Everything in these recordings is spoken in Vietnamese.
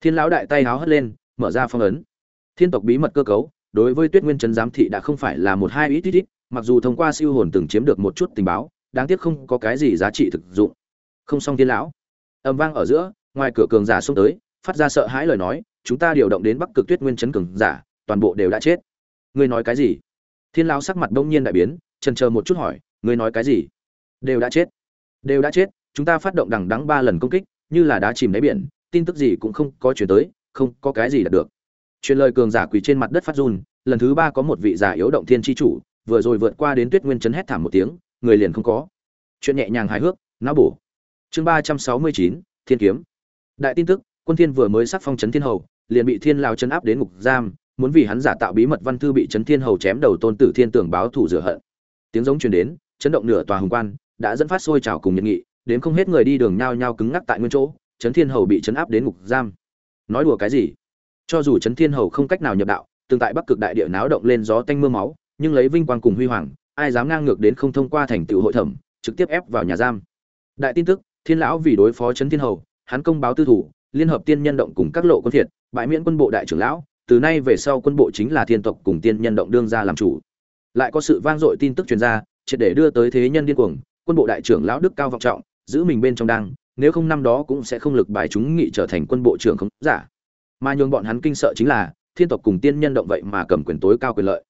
thiên lão đại tay háo hất lên, mở ra phong ấn. Thiên tộc bí mật cơ cấu, đối với tuyết nguyên trấn giám thị đã không phải là một hai ít ít ít, mặc dù thông qua siêu hồn từng chiếm được một chút tình báo, đáng tiếc không có cái gì giá trị thực dụng. Không xong thiên lão. Âm vang ở giữa, ngoài cửa cường giả xông tới, phát ra sợ hãi lời nói, chúng ta điều động đến bắc cực tuyết nguyên trấn cường giả, toàn bộ đều đã chết. Ngươi nói cái gì? Thiên lão sắc mặt bỗng nhiên đại biến trần chờ một chút hỏi, ngươi nói cái gì? Đều đã chết. Đều đã chết, chúng ta phát động đằng đắng ba lần công kích, như là đá chìm đáy biển tin tức gì cũng không có chuyển tới, không có cái gì đạt được. Truyền lời cường giả quỳ trên mặt đất phát run, lần thứ ba có một vị giả yếu động thiên tri chủ, vừa rồi vượt qua đến tuyết nguyên chấn hét thảm một tiếng, người liền không có. Chuyện nhẹ nhàng hài hước, não bổ. Chương ba trăm sáu mươi chín, thiên kiếm. Đại tin tức, quân thiên vừa mới sắc phong chấn thiên hầu, liền bị thiên lao chấn áp đến ngục giam, muốn vì hắn giả tạo bí mật văn thư bị chấn thiên hầu chém đầu tôn tử thiên tưởng báo thủ rửa hận. Tiếng giống truyền đến, chấn động nửa tòa hùng quan, đã dẫn phát sôi trào cùng nhiệt nghị, đến không hết người đi đường nhao nhao cứng ngắc tại nguyên chỗ chấn thiên hầu bị chấn áp đến ngục giam. Nói đùa cái gì? Cho dù chấn thiên hầu không cách nào nhập đạo, tương tại bắc cực đại địa náo động lên gió tanh mưa máu, nhưng lấy vinh quang cùng huy hoàng, ai dám ngang ngược đến không thông qua thành tựu hội thẩm, trực tiếp ép vào nhà giam. Đại tin tức, thiên lão vì đối phó chấn thiên hầu, hắn công báo tư thủ, liên hợp tiên nhân động cùng các lộ quân thiệt, bãi miễn quân bộ đại trưởng lão, từ nay về sau quân bộ chính là thiên tộc cùng tiên nhân động đương ra làm chủ. Lại có sự vang dội tin tức truyền ra, triệt để đưa tới thế nhân điên cuồng, quân bộ đại trưởng lão đức cao vọng trọng, giữ mình bên trong đang nếu không năm đó cũng sẽ không lực bài chúng nghị trở thành quân bộ trưởng không giả. Mà nhường bọn hắn kinh sợ chính là, thiên tộc cùng tiên nhân động vậy mà cầm quyền tối cao quyền lợi.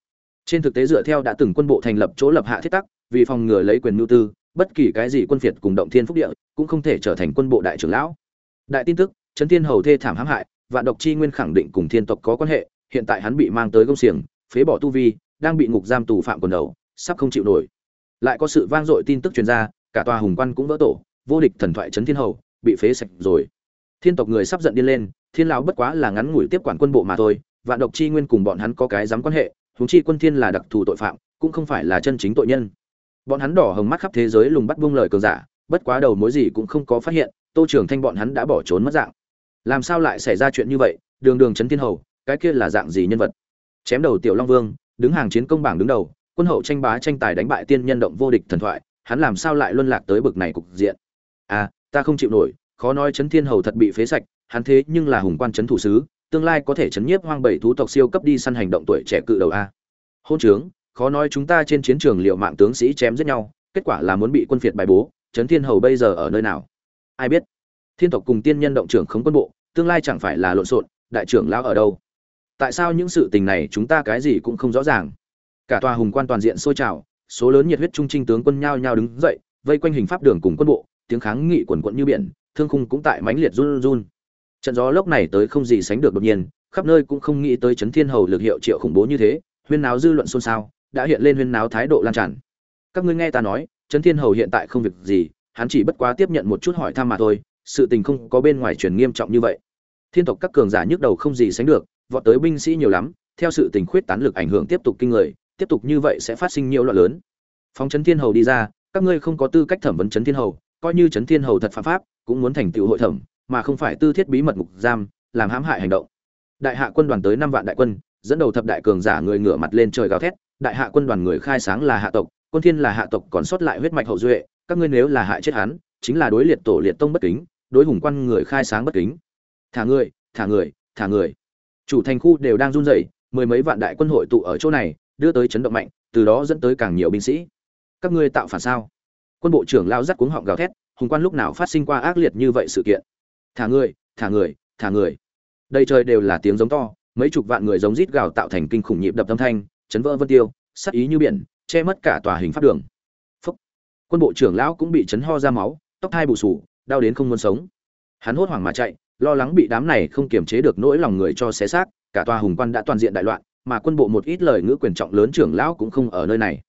Trên thực tế dựa theo đã từng quân bộ thành lập chỗ lập hạ thiết tắc, vì phòng ngừa lấy quyền mưu tư, bất kỳ cái gì quân phiệt cùng động thiên phúc địa cũng không thể trở thành quân bộ đại trưởng lão. Đại tin tức, trấn thiên hầu thê thảm hãm hại, vạn độc chi nguyên khẳng định cùng thiên tộc có quan hệ, hiện tại hắn bị mang tới công xiềng, phế bỏ tu vi, đang bị ngục giam tù phạm quần đầu, sắp không chịu nổi. Lại có sự vang dội tin tức truyền ra, cả tòa hùng quan cũng vỡ tổ vô địch thần thoại trấn thiên hầu, bị phế sạch rồi. Thiên tộc người sắp giận điên lên, thiên lão bất quá là ngắn ngủi tiếp quản quân bộ mà thôi, vạn độc chi nguyên cùng bọn hắn có cái dám quan hệ, huống chi quân thiên là đặc thù tội phạm, cũng không phải là chân chính tội nhân. Bọn hắn đỏ hồng mắt khắp thế giới lùng bắt buông lời cường giả, bất quá đầu mối gì cũng không có phát hiện, tô trưởng thanh bọn hắn đã bỏ trốn mất dạng. Làm sao lại xảy ra chuyện như vậy? Đường đường trấn thiên hầu, cái kia là dạng gì nhân vật? Chém đầu tiểu long vương, đứng hàng chiến công bảng đứng đầu, quân hậu tranh bá tranh tài đánh bại tiên nhân động vô địch thần thoại, hắn làm sao lại luân lạc tới bực này cục diện? À ta không chịu nổi, khó nói chấn thiên hầu thật bị phế sạch, hắn thế nhưng là hùng quan chấn thủ sứ, tương lai có thể chấn nhiếp hoang bảy thú tộc siêu cấp đi săn hành động tuổi trẻ cự đầu a. Hôn trướng, khó nói chúng ta trên chiến trường liệu mạng tướng sĩ chém giết nhau, kết quả là muốn bị quân phiệt bài bố, chấn thiên hầu bây giờ ở nơi nào? Ai biết? Thiên tộc cùng tiên nhân động trưởng không quân bộ, tương lai chẳng phải là lộn xộn, đại trưởng lão ở đâu? Tại sao những sự tình này chúng ta cái gì cũng không rõ ràng? Cả tòa hùng quan toàn diện sôi trào, số lớn nhiệt huyết trung trinh tướng quân nhao nhao đứng dậy, vây quanh hình pháp đường cùng quân bộ tiếng kháng nghị quần quận như biển, thương khung cũng tại mãnh liệt run run. Trận gió lốc này tới không gì sánh được đột nhiên, khắp nơi cũng không nghĩ tới chấn thiên hầu lực hiệu triệu khủng bố như thế, huyên náo dư luận xôn xao, đã hiện lên huyên náo thái độ lan tràn. Các ngươi nghe ta nói, chấn thiên hầu hiện tại không việc gì, hắn chỉ bất quá tiếp nhận một chút hỏi thăm mà thôi, sự tình không có bên ngoài truyền nghiêm trọng như vậy. Thiên tộc các cường giả nhức đầu không gì sánh được, vọt tới binh sĩ nhiều lắm, theo sự tình khuyết tán lực ảnh hưởng tiếp tục kinh người, tiếp tục như vậy sẽ phát sinh nhiều loạn lớn. Phóng chấn thiên hầu đi ra, các ngươi không có tư cách thẩm vấn chấn thiên hầu coi như chấn thiên hầu thật phạm pháp, cũng muốn thành tựu hội thẩm, mà không phải tư thiết bí mật ngục giam, làm hãm hại hành động. Đại hạ quân đoàn tới năm vạn đại quân, dẫn đầu thập đại cường giả người ngửa mặt lên trời gào thét, đại hạ quân đoàn người khai sáng là hạ tộc, quân thiên là hạ tộc còn sót lại huyết mạch hậu duệ, các ngươi nếu là hại chết hắn, chính là đối liệt tổ liệt tông bất kính, đối hùng quan người khai sáng bất kính. Thả người thả người thả người. Chủ thành khu đều đang run rẩy, mười mấy vạn đại quân hội tụ ở chỗ này, đưa tới chấn động mạnh, từ đó dẫn tới càng nhiều binh sĩ. Các ngươi tạo phản sao? Quân bộ trưởng lao dắt cuống họng gào thét, hùng quan lúc nào phát sinh qua ác liệt như vậy sự kiện? Thả người thả người thả người. Đây trời đều là tiếng giống to, mấy chục vạn người giống rít gào tạo thành kinh khủng nhịp đập âm thanh, chấn vỡ vân tiêu, sắc ý như biển, che mất cả tòa hình pháp đường. Phúc. quân bộ trưởng lão cũng bị chấn ho ra máu, tóc thai bù sù đau đến không muốn sống. Hắn hốt hoảng mà chạy, lo lắng bị đám này không kiềm chế được nỗi lòng người cho xé xác, cả tòa hùng quan đã toàn diện đại loạn, mà quân bộ một ít lời ngữ quyền trọng lớn trưởng lão cũng không ở nơi này.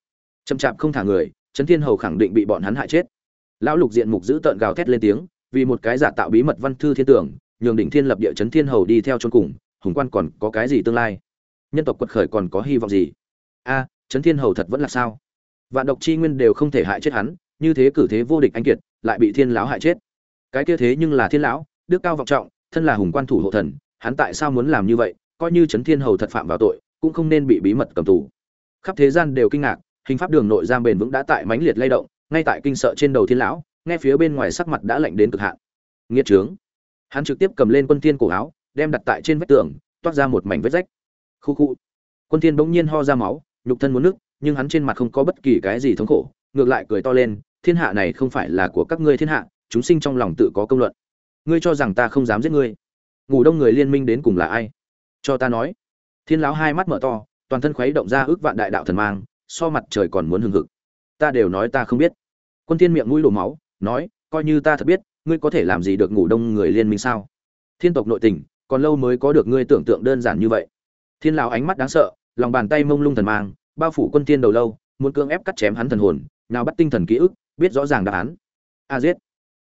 Chậm chạp không thả người trấn thiên hầu khẳng định bị bọn hắn hại chết. Lão lục diện mục giữ tợn gào thét lên tiếng vì một cái giả tạo bí mật văn thư thiên tưởng nhường đỉnh thiên lập địa chấn thiên hầu đi theo chôn cùng hùng quan còn có cái gì tương lai? Nhân tộc quật khởi còn có hy vọng gì? A à, chấn thiên hầu thật vẫn là sao? Vạn độc chi nguyên đều không thể hại chết hắn như thế cử thế vô địch anh kiệt lại bị thiên lão hại chết. Cái kia thế nhưng là thiên lão đức cao vọng trọng thân là hùng quan thủ hộ thần hắn tại sao muốn làm như vậy? Coi như chấn thiên hầu thật phạm vào tội cũng không nên bị bí mật cầm tù. Khắp thế gian đều kinh ngạc hình pháp đường nội giam bền vững đã tại mãnh liệt lay động, ngay tại kinh sợ trên đầu thiên lão, nghe phía bên ngoài sắc mặt đã lạnh đến cực hạn. Nghiệt trướng. Hắn trực tiếp cầm lên quân thiên cổ áo, đem đặt tại trên vách tường, toát ra một mảnh vết rách. Khu khụ. quân thiên bỗng nhiên ho ra máu, nhục thân muốn nứt, nhưng hắn trên mặt không có bất kỳ cái gì thống khổ, ngược lại cười to lên, thiên hạ này không phải là của các ngươi thiên hạ, chúng sinh trong lòng tự có công luận. Ngươi cho rằng ta không dám giết ngươi. Ngủ đông người liên minh đến cùng là ai? Cho ta nói. Thiên lão hai mắt mở to, toàn thân khuấy động ra ước vạn đại đạo thần mang so mặt trời còn muốn hừng hực. Ta đều nói ta không biết. Quân thiên miệng mũi đổ máu, nói, coi như ta thật biết, ngươi có thể làm gì được ngủ đông người liên minh sao? Thiên tộc nội tình, còn lâu mới có được ngươi tưởng tượng đơn giản như vậy. Thiên lão ánh mắt đáng sợ, lòng bàn tay mông lung thần mang, bao phủ quân thiên đầu lâu, muốn cưỡng ép cắt chém hắn thần hồn, nào bắt tinh thần ký ức, biết rõ ràng đáp án. A giết.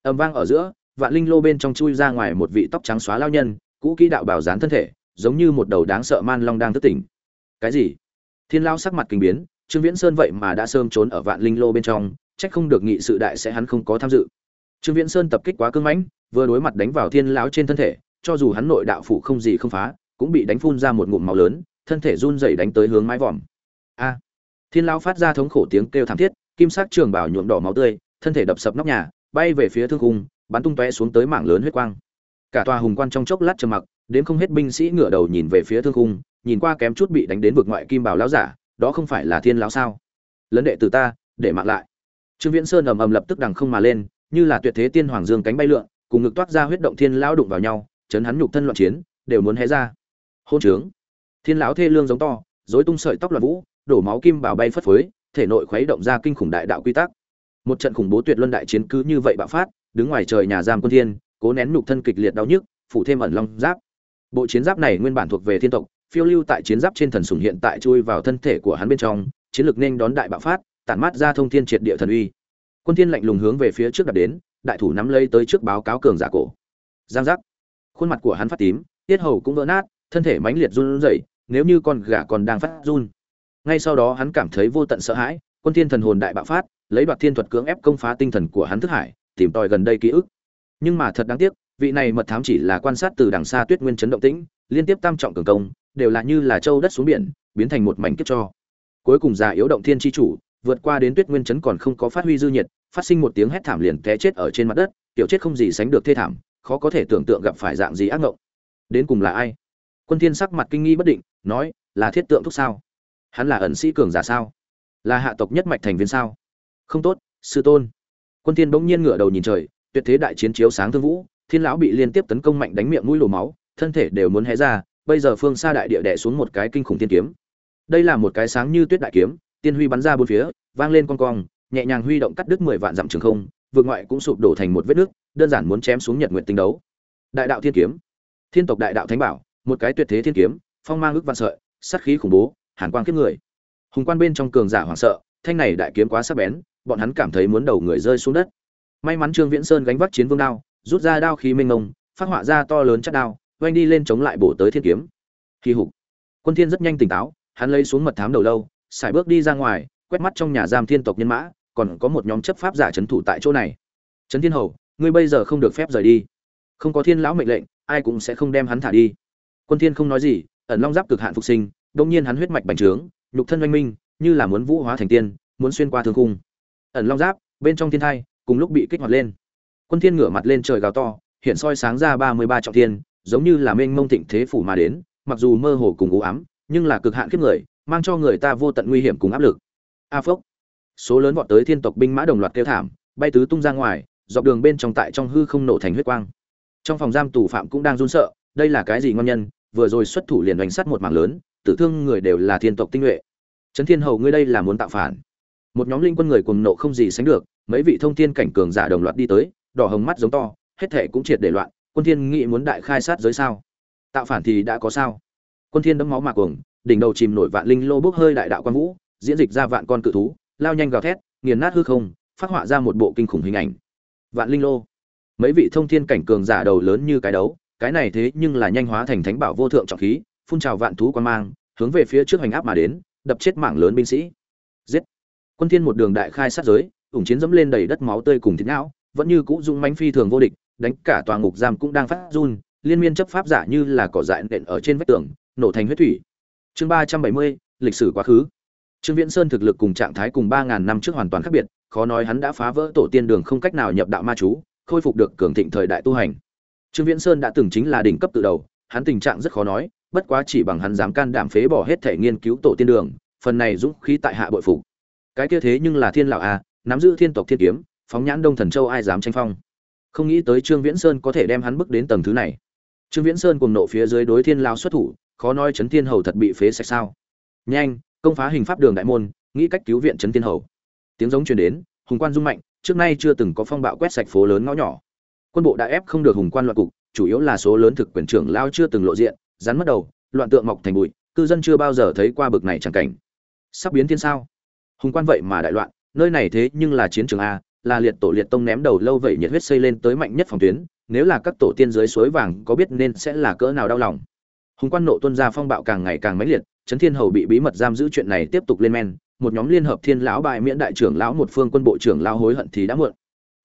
Ầm vang ở giữa, vạn linh lô bên trong chui ra ngoài một vị tóc trắng xóa lao nhân, cũ kỹ đạo bảo dán thân thể, giống như một đầu đáng sợ man long đang thức tỉnh. Cái gì? Thiên lao sắc mặt kinh biến trương viễn sơn vậy mà đã sớm trốn ở vạn linh lô bên trong trách không được nghị sự đại sẽ hắn không có tham dự. Trương viễn sơn tập kích quá cưng mãnh, vừa đối mặt đánh vào thiên lão trên thân thể, cho dù hắn nội đạo phủ không gì không phá, cũng bị đánh phun ra một ngụm máu lớn, thân thể run rẩy đánh tới hướng mái vòm. A! Thiên lão phát ra thống khổ tiếng kêu thảm thiết, kim sắc trường bảo nhuộm đỏ máu tươi, thân thể đập sập nóc nhà, bay về phía thương cung bắn tung tóe xuống tới mảng lớn huyết quang. Cả tòa hùng quan trong chốc lát trầm mặc, đến không hết binh sĩ ngửa đầu nhìn về phía thương cung nhìn qua kém chút bị đánh đến vực ngoại kim bảo lão giả đó không phải là thiên lão sao? Lấn đệ từ ta, để mạng lại. Trương viễn sơn ầm ầm lập tức đằng không mà lên, như là tuyệt thế tiên hoàng dương cánh bay lượn, cùng ngực toát ra huyết động thiên lão đụng vào nhau, chấn hắn nhục thân loạn chiến, đều muốn hé ra. Hôn trướng. Thiên lão thê lương giống to, rối tung sợi tóc loạn vũ, đổ máu kim bảo bay phất phới, thể nội khuấy động ra kinh khủng đại đạo quy tắc. Một trận khủng bố tuyệt luân đại chiến cứ như vậy bạo phát, đứng ngoài trời nhà giam quân thiên, cố nén nhục thân kịch liệt đau nhức, phủ thêm ẩn long giáp. Bộ chiến giáp này nguyên bản thuộc về thiên tộc phiêu lưu tại chiến giáp trên thần sủng hiện tại chui vào thân thể của hắn bên trong, chiến lược nên đón đại bạo phát, tản mát ra thông thiên triệt địa thần uy. Quân thiên lạnh lùng hướng về phía trước đặt đến, đại thủ nắm lấy tới trước báo cáo cường giả cổ. Giang giác. Khuôn mặt của hắn phát tím, tiết hầu cũng vỡ nát, thân thể mãnh liệt run rẩy, nếu như con gà còn đang phát run. Ngay sau đó hắn cảm thấy vô tận sợ hãi, quân thiên thần hồn đại bạo phát, lấy đoạt thiên thuật cưỡng ép công phá tinh thần của hắn thức hải, tìm tòi gần đây ký ức. Nhưng mà thật đáng tiếc, vị này mật thám chỉ là quan sát từ đằng xa tuyết nguyên chấn động tĩnh, liên tiếp tam trọng cường công đều là như là châu đất xuống biển, biến thành một mảnh kiếp cho. Cuối cùng già yếu động thiên chi chủ, vượt qua đến tuyết nguyên chấn còn không có phát huy dư nhiệt, phát sinh một tiếng hét thảm liền té chết ở trên mặt đất, tiểu chết không gì sánh được thê thảm, khó có thể tưởng tượng gặp phải dạng gì ác ngộng. Đến cùng là ai? Quân thiên sắc mặt kinh nghi bất định, nói, là thiết tượng thúc sao? Hắn là ẩn sĩ cường giả sao? Là hạ tộc nhất mạch thành viên sao? Không tốt, sư tôn. Quân thiên bỗng nhiên ngửa đầu nhìn trời, tuyệt thế đại chiến chiếu sáng thương vũ, thiên lão bị liên tiếp tấn công mạnh đánh miệng mũi lổ máu, thân thể đều muốn hé ra bây giờ phương xa đại địa đè xuống một cái kinh khủng tiên kiếm. Đây là một cái sáng như tuyết đại kiếm, tiên huy bắn ra bốn phía, vang lên con cong, nhẹ nhàng huy động cắt đứt mười vạn dặm trường không vượt ngoại cũng sụp đổ thành một vết nước, đơn giản muốn chém xuống nhật nguyện tinh đấu. Đại đạo thiên kiếm. Thiên tộc đại đạo thánh bảo, một cái tuyệt thế thiên kiếm, phong mang ước vạn sợi, sát khí khủng bố, hàn quang kiếp người. Hùng quan bên trong cường giả hoảng sợ, thanh này đại kiếm quá sắc bén, bọn hắn cảm thấy muốn đầu người rơi xuống đất. May mắn trương viễn sơn gánh vác chiến vương đao, rút ra đao khí minh ngông phát họa ra to lớn chất đao oanh đi lên chống lại bổ tới thiên kiếm. Kỳ hục. Quân thiên rất nhanh tỉnh táo, hắn lấy xuống mật thám đầu lâu, xài bước đi ra ngoài, quét mắt trong nhà giam thiên tộc nhân mã, còn có một nhóm chấp pháp giả chấn thủ tại chỗ này. Trấn thiên hầu, ngươi bây giờ không được phép rời đi. Không có thiên lão mệnh lệnh, ai cũng sẽ không đem hắn thả đi. Quân thiên không nói gì, ẩn long giáp cực hạn phục sinh, đột nhiên hắn huyết mạch bành trướng, nhục thân oanh minh, như là muốn vũ hóa thành tiên, muốn xuyên qua thương cung ẩn long giáp, bên trong thiên thai, cùng lúc bị kích hoạt lên. Quân thiên ngửa mặt lên trời gào to, hiện soi sáng ra 33 trọng thiên giống như là mênh mông thịnh thế phủ mà đến, mặc dù mơ hồ cùng u ám, nhưng là cực hạn kiếp người, mang cho người ta vô tận nguy hiểm cùng áp lực. A phốc số lớn vọt tới thiên tộc binh mã đồng loạt kêu thảm, bay tứ tung ra ngoài, dọc đường bên trong tại trong hư không nổ thành huyết quang. Trong phòng giam tù phạm cũng đang run sợ, đây là cái gì ngon nhân, vừa rồi xuất thủ liền đánh sát một mảng lớn, tử thương người đều là thiên tộc tinh nhuệ. Trấn thiên hầu ngươi đây là muốn tạo phản. Một nhóm linh quân người cùng nộ không gì sánh được, mấy vị thông thiên cảnh cường giả đồng loạt đi tới, đỏ hồng mắt giống to, hết thể cũng triệt để loạn quân thiên nghĩ muốn đại khai sát giới sao? Tạo phản thì đã có sao? Quân thiên đấm máu mạc cuồng, đỉnh đầu chìm nổi vạn linh lô bốc hơi đại đạo quan vũ, diễn dịch ra vạn con cự thú, lao nhanh gào thét, nghiền nát hư không, phát họa ra một bộ kinh khủng hình ảnh. Vạn linh lô. Mấy vị thông thiên cảnh cường giả đầu lớn như cái đấu, cái này thế nhưng là nhanh hóa thành thánh bảo vô thượng trọng khí, phun trào vạn thú quan mang, hướng về phía trước hành áp mà đến, đập chết mảng lớn binh sĩ. Giết. Quân thiên một đường đại khai sát giới, ủng chiến dẫm lên đầy đất máu tươi cùng thịt não, vẫn như cũ dung mãnh phi thường vô địch đánh cả tòa ngục giam cũng đang phát run, liên miên chấp pháp giả như là cỏ dại nện ở trên vách tường, nổ thành huyết thủy. Chương ba trăm bảy mươi, lịch sử quá khứ. Trương viễn sơn thực lực cùng trạng thái cùng ba ngàn năm trước hoàn toàn khác biệt, khó nói hắn đã phá vỡ tổ tiên đường không cách nào nhập đạo ma chú, khôi phục được cường thịnh thời đại tu hành. Trương viễn sơn đã từng chính là đỉnh cấp tự đầu, hắn tình trạng rất khó nói, bất quá chỉ bằng hắn dám can đảm phế bỏ hết thể nghiên cứu tổ tiên đường, phần này dũng khí tại hạ bội phục. Cái kia thế nhưng là thiên lão a, nắm giữ thiên tộc thiên kiếm, phóng nhãn đông thần châu ai dám tranh phong? Không nghĩ tới trương viễn sơn có thể đem hắn bước đến tầng thứ này. Trương viễn sơn cùng nộ phía dưới đối thiên lao xuất thủ, khó nói chấn thiên hầu thật bị phế sạch sao. Nhanh, công phá hình pháp đường đại môn, nghĩ cách cứu viện chấn thiên hầu. Tiếng giống truyền đến, hùng quan dung mạnh, trước nay chưa từng có phong bạo quét sạch phố lớn ngõ nhỏ. Quân bộ đã ép không được hùng quan loạn cục, chủ yếu là số lớn thực quyền trưởng lao chưa từng lộ diện, rắn mất đầu, loạn tượng mọc thành bụi, cư dân chưa bao giờ thấy qua bực này chẳng cảnh. Sắp biến thiên sao? Hùng quan vậy mà đại loạn, nơi này thế nhưng là chiến trường a là liệt tổ liệt tông ném đầu lâu vậy nhiệt huyết xây lên tới mạnh nhất phòng tuyến, nếu là các tổ tiên dưới suối vàng có biết nên sẽ là cỡ nào đau lòng. Hùng quan nộ tuân ra phong bạo càng ngày càng mãnh liệt, trấn thiên hầu bị bí mật giam giữ chuyện này tiếp tục lên men, một nhóm liên hợp thiên lão bại miễn đại trưởng lão một phương quân bộ trưởng lão hối hận thì đã muộn.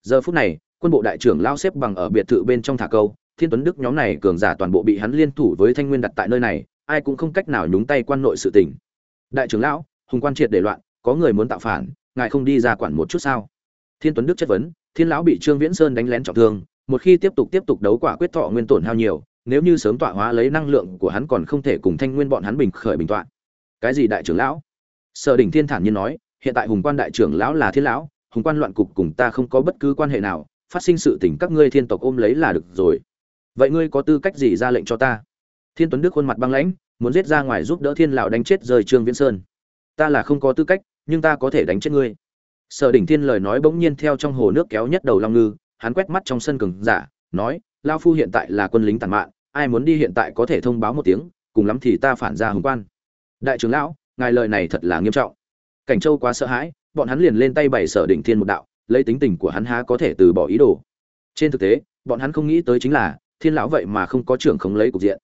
Giờ phút này, quân bộ đại trưởng lão xếp bằng ở biệt thự bên trong thả câu, thiên tuấn đức nhóm này cường giả toàn bộ bị hắn liên thủ với thanh nguyên đặt tại nơi này, ai cũng không cách nào nhúng tay quan nội sự tình. Đại trưởng lão, hùng quan triệt để loạn, có người muốn tạo phản, ngài không đi ra quản một chút sao? Thiên tuấn đức chất vấn, thiên lão bị trương viễn sơn đánh lén trọng thương, một khi tiếp tục tiếp tục đấu quả quyết thọ nguyên tổn hao nhiều, nếu như sớm tọa hóa lấy năng lượng của hắn còn không thể cùng thanh nguyên bọn hắn bình khởi bình tọa. Cái gì đại trưởng lão? Sở đỉnh thiên thản nhiên nói, hiện tại hùng quan đại trưởng lão là thiên lão, hùng quan loạn cục cùng ta không có bất cứ quan hệ nào, phát sinh sự tình các ngươi thiên tộc ôm lấy là được rồi. Vậy ngươi có tư cách gì ra lệnh cho ta? Thiên tuấn đức khuôn mặt băng lãnh, muốn giết ra ngoài giúp đỡ thiên lão đánh chết rời trương viễn sơn. Ta là không có tư cách, nhưng ta có thể đánh chết ngươi sở đỉnh thiên lời nói bỗng nhiên theo trong hồ nước kéo nhất đầu long ngư hắn quét mắt trong sân cường giả nói lao phu hiện tại là quân lính tàn mạng, ai muốn đi hiện tại có thể thông báo một tiếng cùng lắm thì ta phản ra hùng quan. Đại trưởng lão ngài lời này thật là nghiêm trọng. Cảnh châu quá sợ hãi bọn hắn liền lên tay bày sở đỉnh thiên một đạo lấy tính tình của hắn há có thể từ bỏ ý đồ. Trên thực tế bọn hắn không nghĩ tới chính là thiên lão vậy mà không có trưởng không lấy cục diện.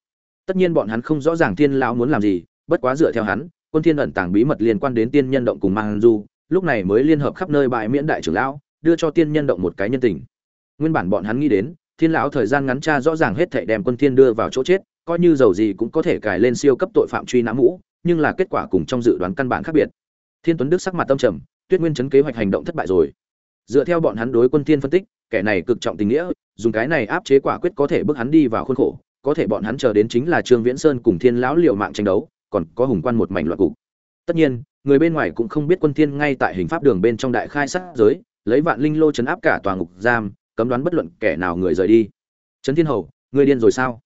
Tất nhiên bọn hắn không rõ ràng thiên lão muốn làm gì bất quá dựa theo hắn quân thiên ẩn tàng bí mật liên quan đến tiên nhân động cùng mang du lúc này mới liên hợp khắp nơi bài miễn đại trưởng lão, đưa cho tiên nhân động một cái nhân tình. Nguyên bản bọn hắn nghĩ đến, thiên lão thời gian ngắn tra rõ ràng hết thảy đem quân thiên đưa vào chỗ chết, coi như giàu gì cũng có thể cài lên siêu cấp tội phạm truy nã mũ, nhưng là kết quả cùng trong dự đoán căn bản khác biệt. Thiên tuấn đức sắc mặt tâm trầm, tuyết nguyên chấn kế hoạch hành động thất bại rồi. Dựa theo bọn hắn đối quân thiên phân tích, kẻ này cực trọng tình nghĩa, dùng cái này áp chế quả quyết có thể bước hắn đi vào khuôn khổ, có thể bọn hắn chờ đến chính là trương viễn sơn cùng thiên lão liều mạng tranh đấu, còn có hùng quan một mảnh loạn cục. Tất nhiên người bên ngoài cũng không biết quân thiên ngay tại hình pháp đường bên trong đại khai sát giới, lấy vạn linh lô chấn áp cả tòa ngục giam, cấm đoán bất luận kẻ nào người rời đi. Trấn thiên hầu ngươi điên rồi sao?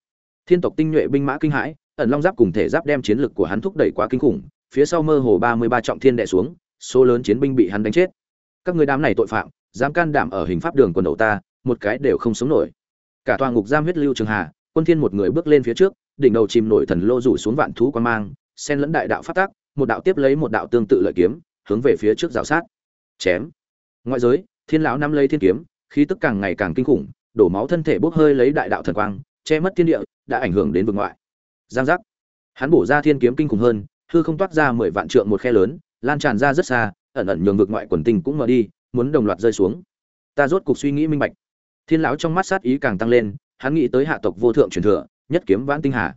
Thiên tộc tinh nhuệ binh mã kinh hãi, ẩn long giáp cùng thể giáp đem chiến lực của hắn thúc đẩy quá kinh khủng, phía sau mơ hồ ba mươi ba trọng thiên đè xuống, số lớn chiến binh bị hắn đánh chết. Các người đám này tội phạm, dám can đảm ở hình pháp đường quần đầu ta, một cái đều không sống nổi. Cả tòa ngục giam huyết lưu trường hà quân thiên một người bước lên phía trước, đỉnh đầu chìm nổi thần lô rủ xuống vạn thú quan mang, xen lẫn đại đạo phát tác một đạo tiếp lấy một đạo tương tự lợi kiếm, hướng về phía trước rào sát. Chém. Ngoại giới, thiên lão năm lấy thiên kiếm, khí tức càng ngày càng kinh khủng, đổ máu thân thể bốc hơi lấy đại đạo thần quang, che mất thiên địa, đã ảnh hưởng đến vực ngoại. Giang giác. Hắn bổ ra thiên kiếm kinh khủng hơn, hư không toát ra mười vạn trượng một khe lớn, lan tràn ra rất xa, ẩn ẩn nhường vực ngoại quần tinh cũng mở đi, muốn đồng loạt rơi xuống. Ta rốt cục suy nghĩ minh bạch. Thiên lão trong mắt sát ý càng tăng lên, hắn nghĩ tới hạ tộc vô thượng truyền thừa, nhất kiếm vãn tinh hà.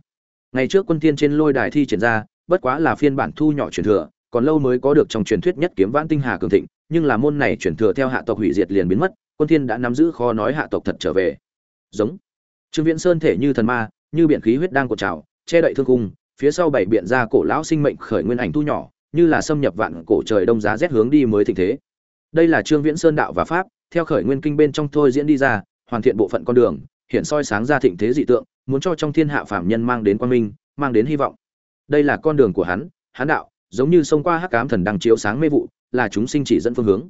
Ngày trước quân thiên trên lôi đài thi triển ra bất quá là phiên bản thu nhỏ truyền thừa, còn lâu mới có được trong truyền thuyết nhất kiếm vãn tinh hà cường thịnh, nhưng là môn này truyền thừa theo hạ tộc hủy diệt liền biến mất, quân thiên đã nắm giữ kho nói hạ tộc thật trở về. Giống. Trương viễn sơn thể như thần ma, như biển khí huyết đang cuộn trào, che đậy thương cung, phía sau bảy biển ra cổ lão sinh mệnh khởi nguyên ảnh thu nhỏ, như là xâm nhập vạn cổ trời đông giá rét hướng đi mới thịnh thế. Đây là trương viễn sơn đạo và pháp, theo khởi nguyên kinh bên trong thôi diễn đi ra, hoàn thiện bộ phận con đường, hiện soi sáng ra thịnh thế dị tượng, muốn cho trong thiên hạ phàm nhân mang đến quan minh, mang đến hy vọng đây là con đường của hắn hắn đạo, giống như sông qua hắc ám thần đang chiếu sáng mê vụ, là chúng sinh chỉ dẫn phương hướng.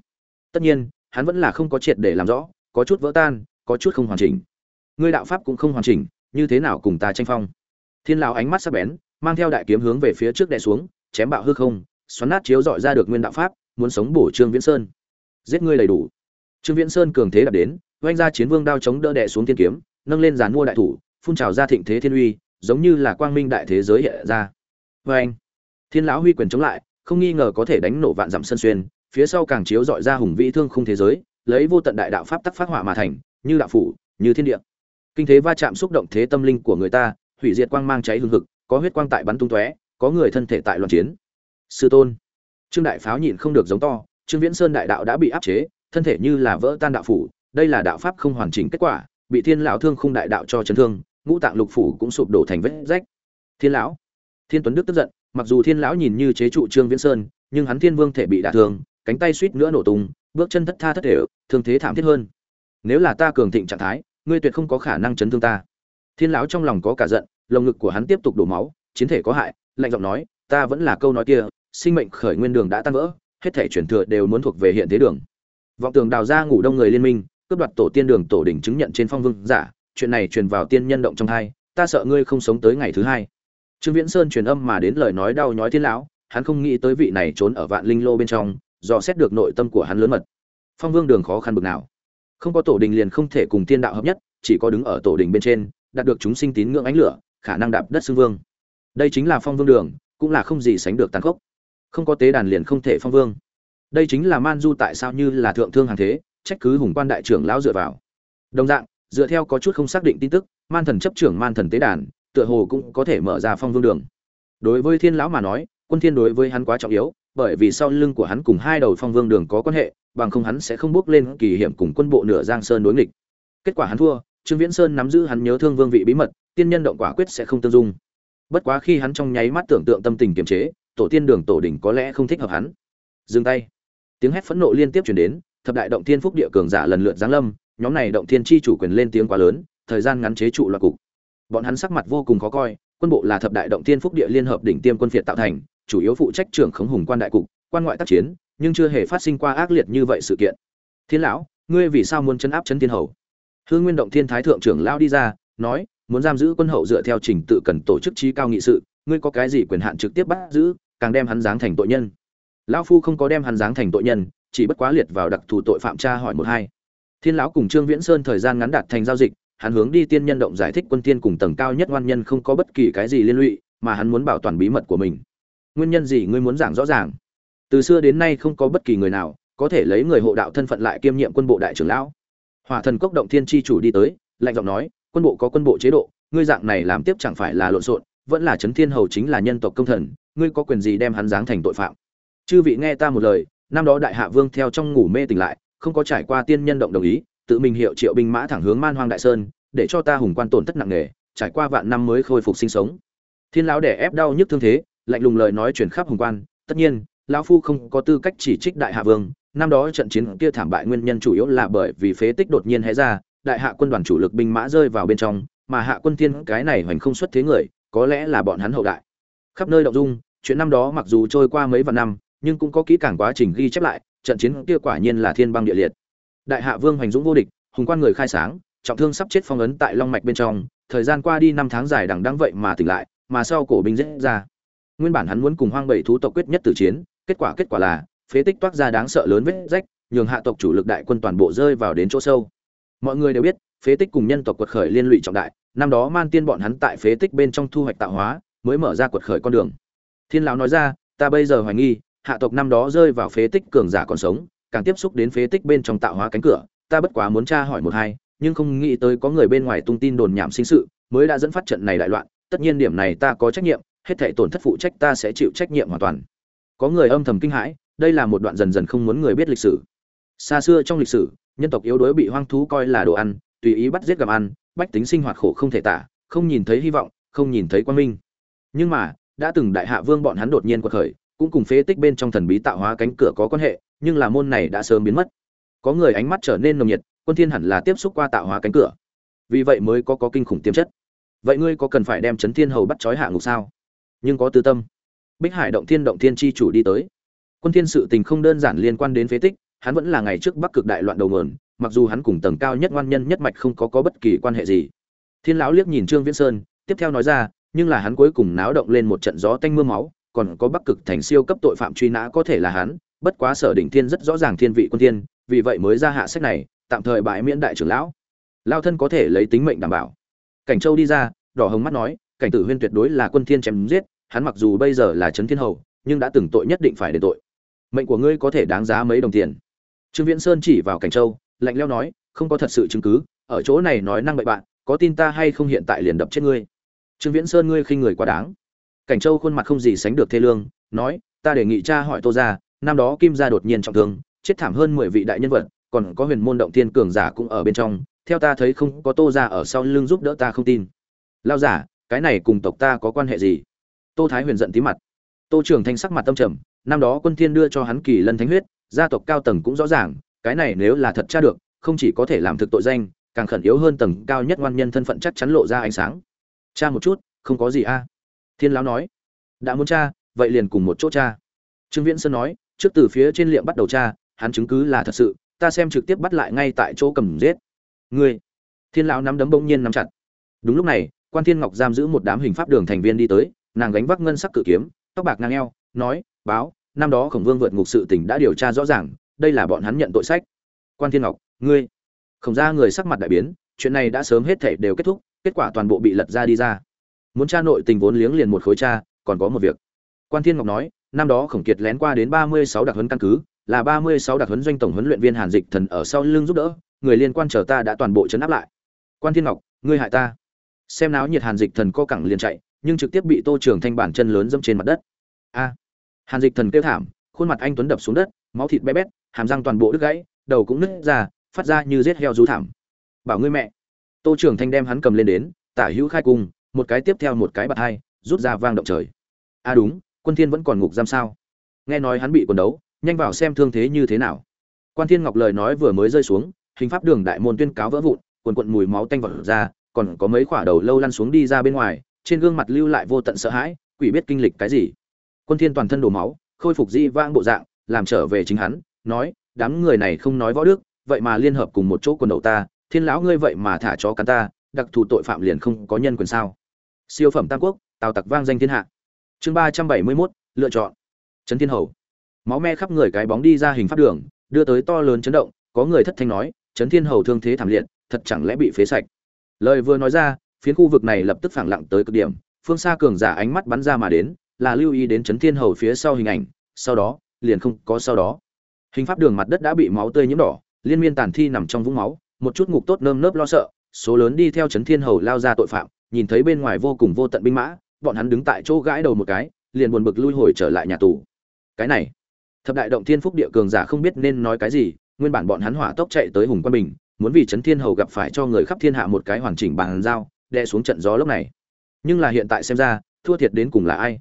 Tất nhiên, hắn vẫn là không có triệt để làm rõ, có chút vỡ tan, có chút không hoàn chỉnh. Ngươi đạo pháp cũng không hoàn chỉnh, như thế nào cùng ta tranh phong? Thiên lão ánh mắt sắc bén, mang theo đại kiếm hướng về phía trước đè xuống, chém bạo hư không, xoắn nát chiếu dọi ra được nguyên đạo pháp, muốn sống bổ trương viễn sơn. Giết ngươi đầy đủ. Trương viễn sơn cường thế đạp đến, oanh ra chiến vương đao chống đỡ đè xuống thiên kiếm, nâng lên giàn mua đại thủ, phun trào ra thịnh thế thiên uy, giống như là quang minh đại thế giới hiện ra oanh thiên lão huy quyền chống lại, không nghi ngờ có thể đánh nổ vạn dặm sân xuyên, phía sau càng chiếu dọi ra hùng vĩ thương khung thế giới, lấy vô tận đại đạo pháp tắc phát hỏa mà thành, như đạo phủ, như thiên địa. Kinh thế va chạm xúc động thế tâm linh của người ta, hủy diệt quang mang cháy hương hực, có huyết quang tại bắn tung tóe, có người thân thể tại loạn chiến. Sư tôn, trương đại pháo nhịn không được giống to, trương viễn sơn đại đạo đã bị áp chế, thân thể như là vỡ tan đạo phủ, đây là đạo pháp không hoàn chỉnh kết quả, bị thiên lão thương khung đại đạo cho chấn thương, ngũ tạng lục phủ cũng sụp đổ thành vết rách. Thiên lão thiên tuấn đức tức giận, mặc dù thiên lão nhìn như chế trụ trương viễn sơn, nhưng hắn thiên vương thể bị đả thương, cánh tay suýt nữa nổ tung, bước chân thất tha thất thể thương thế thảm thiết hơn. Nếu là ta cường thịnh trạng thái, ngươi tuyệt không có khả năng chấn thương ta. Thiên lão trong lòng có cả giận, lồng ngực của hắn tiếp tục đổ máu, chiến thể có hại, lạnh giọng nói, ta vẫn là câu nói kia, sinh mệnh khởi nguyên đường đã tan vỡ, hết thể chuyển thừa đều muốn thuộc về hiện thế đường. Vọng tường đào ra ngủ đông người liên minh, cướp đoạt tổ tiên đường tổ đỉnh chứng nhận trên phong vương giả, chuyện này truyền vào tiên nhân động trong hai, ta sợ ngươi không sống tới ngày thứ hai trương viễn sơn truyền âm mà đến lời nói đau nhói thiên lão, hắn không nghĩ tới vị này trốn ở vạn linh lô bên trong, dò xét được nội tâm của hắn lớn mật. Phong vương đường khó khăn bực nào. Không có tổ đình liền không thể cùng tiên đạo hợp nhất, chỉ có đứng ở tổ đình bên trên, đạt được chúng sinh tín ngưỡng ánh lửa, khả năng đạp đất xưng vương. Đây chính là phong vương đường, cũng là không gì sánh được tàn khốc. Không có tế đàn liền không thể phong vương. Đây chính là man du tại sao như là thượng thương hàng thế, trách cứ hùng quan đại trưởng lão dựa vào. Đồng dạng, dựa theo có chút không xác định tin tức, man thần chấp trưởng man thần tế đàn tựa hồ cũng có thể mở ra phong vương đường. Đối với thiên lão mà nói, quân thiên đối với hắn quá trọng yếu, bởi vì sau lưng của hắn cùng hai đầu phong vương đường có quan hệ, bằng không hắn sẽ không bước lên kỳ hiểm cùng quân bộ nửa giang sơn đối nghịch. Kết quả hắn thua, trương viễn sơn nắm giữ hắn nhớ thương vương vị bí mật, tiên nhân động quả quyết sẽ không tương dung. Bất quá khi hắn trong nháy mắt tưởng tượng tâm tình kiềm chế, tổ tiên đường tổ đỉnh có lẽ không thích hợp hắn. Dừng tay. Tiếng hét phẫn nộ liên tiếp truyền đến, thập đại động thiên phúc địa cường giả lần lượt giáng lâm, nhóm này động thiên chi chủ quyền lên tiếng quá lớn, thời gian ngắn chế trụ loạt cục bọn hắn sắc mặt vô cùng khó coi, quân bộ là thập đại động thiên phúc địa liên hợp đỉnh tiêm quân phiệt tạo thành, chủ yếu phụ trách trưởng khống hùng quan đại cục, quan ngoại tác chiến, nhưng chưa hề phát sinh qua ác liệt như vậy sự kiện. Thiên lão, ngươi vì sao muốn chấn áp chấn thiên hầu? Hương nguyên động thiên thái thượng trưởng lão đi ra, nói, muốn giam giữ quân hậu dựa theo trình tự cần tổ chức trí cao nghị sự, ngươi có cái gì quyền hạn trực tiếp bắt giữ, càng đem hắn giáng thành tội nhân. Lão phu không có đem hắn giáng thành tội nhân, chỉ bất quá liệt vào đặc thù tội phạm tra hỏi một hai. Thiên lão cùng trương viễn sơn thời gian ngắn đạt thành giao dịch hắn hướng đi tiên nhân động giải thích quân tiên cùng tầng cao nhất ngoan nhân không có bất kỳ cái gì liên lụy, mà hắn muốn bảo toàn bí mật của mình. Nguyên nhân gì ngươi muốn giảng rõ ràng? Từ xưa đến nay không có bất kỳ người nào có thể lấy người hộ đạo thân phận lại kiêm nhiệm quân bộ đại trưởng lão. Hỏa thần cốc động thiên tri chủ đi tới, lạnh giọng nói, quân bộ có quân bộ chế độ, ngươi dạng này làm tiếp chẳng phải là lộn xộn, vẫn là trấn thiên hầu chính là nhân tộc công thần, ngươi có quyền gì đem hắn giáng thành tội phạm? Chư vị nghe ta một lời, năm đó đại hạ vương theo trong ngủ mê tỉnh lại, không có trải qua tiên nhân động đồng ý tự mình hiệu triệu binh mã thẳng hướng man hoang đại sơn, để cho ta hùng quan tổn thất nặng nề, trải qua vạn năm mới khôi phục sinh sống. Thiên lão đẻ ép đau nhức thương thế, lạnh lùng lời nói chuyển khắp hùng quan. Tất nhiên, lão phu không có tư cách chỉ trích đại hạ vương. Năm đó trận chiến kia thảm bại nguyên nhân chủ yếu là bởi vì phế tích đột nhiên hé ra, đại hạ quân đoàn chủ lực binh mã rơi vào bên trong, mà hạ quân thiên cái này hoành không xuất thế người, có lẽ là bọn hắn hậu đại. Khắp nơi động dung, chuyện năm đó mặc dù trôi qua mấy vạn năm, nhưng cũng có kỹ càng quá trình ghi chép lại, trận chiến kia quả nhiên là thiên băng địa liệt đại hạ vương hoành dũng vô địch, hùng quan người khai sáng, trọng thương sắp chết phong ấn tại long mạch bên trong, thời gian qua đi năm tháng dài đằng đăng vậy mà tỉnh lại, mà sau cổ binh dễ ra. Nguyên bản hắn muốn cùng hoang bảy thú tộc quyết nhất tử chiến, kết quả kết quả là, phế tích toát ra đáng sợ lớn vết rách, nhường hạ tộc chủ lực đại quân toàn bộ rơi vào đến chỗ sâu. Mọi người đều biết, phế tích cùng nhân tộc quật khởi liên lụy trọng đại, năm đó man tiên bọn hắn tại phế tích bên trong thu hoạch tạo hóa, mới mở ra quật khởi con đường. Thiên lão nói ra, ta bây giờ hoài nghi, hạ tộc năm đó rơi vào phế tích cường giả còn sống càng tiếp xúc đến phế tích bên trong tạo hóa cánh cửa, ta bất quá muốn tra hỏi một hai, nhưng không nghĩ tới có người bên ngoài tung tin đồn nhảm sinh sự, mới đã dẫn phát trận này đại loạn, tất nhiên điểm này ta có trách nhiệm, hết thảy tổn thất phụ trách ta sẽ chịu trách nhiệm hoàn toàn. Có người âm thầm kinh hãi, đây là một đoạn dần dần không muốn người biết lịch sử. Xa xưa trong lịch sử, nhân tộc yếu đuối bị hoang thú coi là đồ ăn, tùy ý bắt giết gặm ăn, bách tính sinh hoạt khổ không thể tả, không nhìn thấy hy vọng, không nhìn thấy quan minh. Nhưng mà, đã từng đại hạ vương bọn hắn đột nhiên quật khởi cũng cùng phế tích bên trong thần bí tạo hóa cánh cửa có quan hệ, nhưng là môn này đã sớm biến mất. Có người ánh mắt trở nên nồng nhiệt, quân thiên hẳn là tiếp xúc qua tạo hóa cánh cửa. Vì vậy mới có có kinh khủng tiềm chất. Vậy ngươi có cần phải đem chấn thiên hầu bắt trói hạ ngục sao? Nhưng có tư tâm. Bích hải động thiên động thiên chi chủ đi tới. Quân thiên sự tình không đơn giản liên quan đến phế tích, hắn vẫn là ngày trước bắc cực đại loạn đầu nguồn, mặc dù hắn cùng tầng cao nhất ngoan nhân nhất mạch không có có bất kỳ quan hệ gì. Thiên lão liếc nhìn trương viễn sơn, tiếp theo nói ra, nhưng là hắn cuối cùng náo động lên một trận gió tanh mưa máu còn có bắc cực thành siêu cấp tội phạm truy nã có thể là hắn, bất quá sở đỉnh thiên rất rõ ràng thiên vị quân thiên, vì vậy mới ra hạ sách này, tạm thời bãi miễn đại trưởng lão. Lao thân có thể lấy tính mệnh đảm bảo. Cảnh châu đi ra, đỏ hồng mắt nói, cảnh tử huyên tuyệt đối là quân thiên chém giết, hắn mặc dù bây giờ là trấn thiên hầu, nhưng đã từng tội nhất định phải đền tội. Mệnh của ngươi có thể đáng giá mấy đồng tiền. Trương viễn sơn chỉ vào cảnh châu, lạnh leo nói, không có thật sự chứng cứ, ở chỗ này nói năng bậy bạn có tin ta hay không hiện tại liền đập chết ngươi? Trương viễn sơn ngươi khinh người quá đáng cảnh châu khuôn mặt không gì sánh được thê lương, nói, ta đề nghị cha hỏi tô ra năm đó kim gia đột nhiên trọng thương, chết thảm hơn mười vị đại nhân vật, còn có huyền môn động thiên cường giả cũng ở bên trong, theo ta thấy không có tô ra ở sau lưng giúp đỡ ta không tin. Lao giả, cái này cùng tộc ta có quan hệ gì? Tô thái huyền giận tí mặt. Tô trường thanh sắc mặt tâm trầm, năm đó quân thiên đưa cho hắn kỳ lân thánh huyết, gia tộc cao tầng cũng rõ ràng, cái này nếu là thật tra được, không chỉ có thể làm thực tội danh, càng khẩn yếu hơn tầng cao nhất ngoan nhân thân phận chắc chắn lộ ra ánh sáng. Cha một chút, không có gì a thiên lão nói, đã muốn cha vậy liền cùng một chỗ cha trương viễn sơn nói, trước từ phía trên liệm bắt đầu cha hắn chứng cứ là thật sự, ta xem trực tiếp bắt lại ngay tại chỗ cầm giết. Ngươi? Thiên lão nắm đấm bỗng nhiên nắm chặt. Đúng lúc này, quan thiên ngọc giam giữ một đám hình pháp đường thành viên đi tới, nàng gánh vác ngân sắc cự kiếm, tóc bạc ngang eo, nói, báo, năm đó khổng vương vượt ngục sự tình đã điều tra rõ ràng, đây là bọn hắn nhận tội sách. Quan thiên ngọc, ngươi? Khổng ra người sắc mặt đại biến, chuyện này đã sớm hết thể đều kết thúc, kết quả toàn bộ bị lật ra đi ra muốn tra nội tình vốn liếng liền một khối cha còn có một việc. Quan thiên ngọc nói, năm đó khổng kiệt lén qua đến ba mươi sáu đặc huấn căn cứ, là ba mươi sáu đặc huấn doanh tổng huấn luyện viên hàn dịch thần ở sau lưng giúp đỡ, người liên quan chờ ta đã toàn bộ chấn áp lại. Quan thiên ngọc, ngươi hại ta. Xem náo nhiệt hàn dịch thần co cẳng liền chạy, nhưng trực tiếp bị tô trường thanh bản chân lớn dâm trên mặt đất. A. Hàn dịch thần kêu thảm, khuôn mặt anh tuấn đập xuống đất, máu thịt bé bét, hàm răng toàn bộ đứt gãy, đầu cũng nứt ra, phát ra như rết heo rú thảm. Bảo ngươi mẹ. Tô trường thanh đem hắn cầm lên đến, tả hữu khai cung một cái tiếp theo một cái bạt hai, rút ra vang động trời. A đúng, quân thiên vẫn còn ngục giam sao? Nghe nói hắn bị quần đấu, nhanh vào xem thương thế như thế nào. Quan thiên ngọc lời nói vừa mới rơi xuống, hình pháp đường đại môn tuyên cáo vỡ vụn, quần quận mùi máu tanh vọt ra, còn có mấy quả đầu lâu lăn xuống đi ra bên ngoài, trên gương mặt lưu lại vô tận sợ hãi, quỷ biết kinh lịch cái gì. Quân thiên toàn thân đổ máu, khôi phục di vang bộ dạng, làm trở về chính hắn, nói, đám người này không nói võ đức, vậy mà liên hợp cùng một chỗ quần đầu ta, thiên lão ngươi vậy mà thả chó cắn ta, đặc thù tội phạm liền không có nhân quyền sao? Siêu phẩm tam quốc, tào tặc vang danh thiên hạ. Chương ba trăm bảy mươi mốt, lựa chọn. Trấn thiên hầu. Máu me khắp người cái bóng đi ra hình pháp đường, đưa tới to lớn chấn động, có người thất thanh nói, trấn thiên hầu thương thế thảm liệt, thật chẳng lẽ bị phế sạch? Lời vừa nói ra, phiến khu vực này lập tức phẳng lặng tới cực điểm, phương xa cường giả ánh mắt bắn ra mà đến, là lưu ý đến trấn thiên hầu phía sau hình ảnh, sau đó, liền không có sau đó. Hình pháp đường mặt đất đã bị máu tươi nhiễm đỏ, liên miên tàn thi nằm trong vũng máu, một chút ngục tốt nơm nớp lo sợ, số lớn đi theo trấn thiên hầu lao ra tội phạm nhìn thấy bên ngoài vô cùng vô tận binh mã, bọn hắn đứng tại chỗ gãi đầu một cái, liền buồn bực lui hồi trở lại nhà tù. Cái này, thập đại động thiên phúc địa cường giả không biết nên nói cái gì, nguyên bản bọn hắn hỏa tốc chạy tới hùng quan bình, muốn vì trấn thiên hầu gặp phải cho người khắp thiên hạ một cái hoàn chỉnh bàn giao, đè xuống trận gió lúc này. Nhưng là hiện tại xem ra, thua thiệt đến cùng là ai?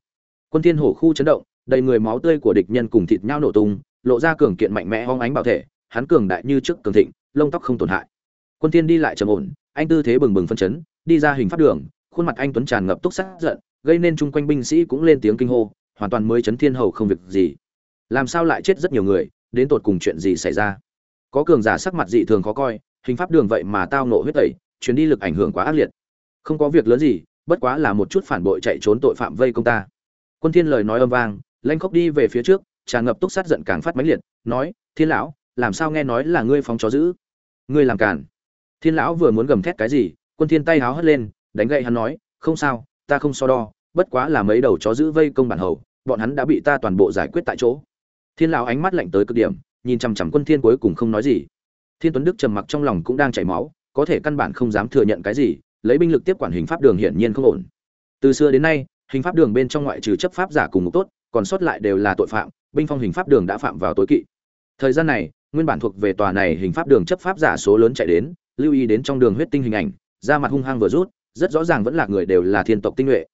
Quân thiên hổ khu chấn động, đầy người máu tươi của địch nhân cùng thịt nhau nổ tung, lộ ra cường kiện mạnh mẽ hong ánh bảo thể, hắn cường đại như trước cường thịnh, lông tóc không tổn hại. Quân thiên đi lại trầm ổn, anh tư thế bừng bừng phân chấn đi ra hình pháp đường, khuôn mặt anh tuấn tràn ngập túc sắc giận, gây nên chung quanh binh sĩ cũng lên tiếng kinh hô, hoàn toàn mới chấn thiên hầu không việc gì. Làm sao lại chết rất nhiều người, đến tột cùng chuyện gì xảy ra? Có cường giả sắc mặt dị thường khó coi, hình pháp đường vậy mà tao nộ huyết tẩy chuyến đi lực ảnh hưởng quá ác liệt. Không có việc lớn gì, bất quá là một chút phản bội chạy trốn tội phạm vây công ta. Quân thiên lời nói âm vang, lanh khóc đi về phía trước, tràn ngập túc sát giận càng phát mãnh liệt, nói, thiên lão, làm sao nghe nói là ngươi phóng chó giữ ngươi làm cản thiên lão vừa muốn gầm thét cái gì quân thiên tay háo hất lên, đánh gậy hắn nói, không sao, ta không so đo, bất quá là mấy đầu chó giữ vây công bản hầu, bọn hắn đã bị ta toàn bộ giải quyết tại chỗ. Thiên lão ánh mắt lạnh tới cực điểm, nhìn chằm chằm quân thiên cuối cùng không nói gì. Thiên tuấn đức trầm mặc trong lòng cũng đang chảy máu, có thể căn bản không dám thừa nhận cái gì, lấy binh lực tiếp quản hình pháp đường hiển nhiên không ổn. Từ xưa đến nay, hình pháp đường bên trong ngoại trừ chấp pháp giả cùng một tốt, còn sót lại đều là tội phạm, binh phong hình pháp đường đã phạm vào tối kỵ. Thời gian này, nguyên bản thuộc về tòa này hình pháp đường chấp pháp giả số lớn chạy đến, lưu ý đến trong đường huyết tinh hình ảnh da mặt hung hăng vừa rút, rất rõ ràng vẫn là người đều là thiên tộc tinh nhuệ.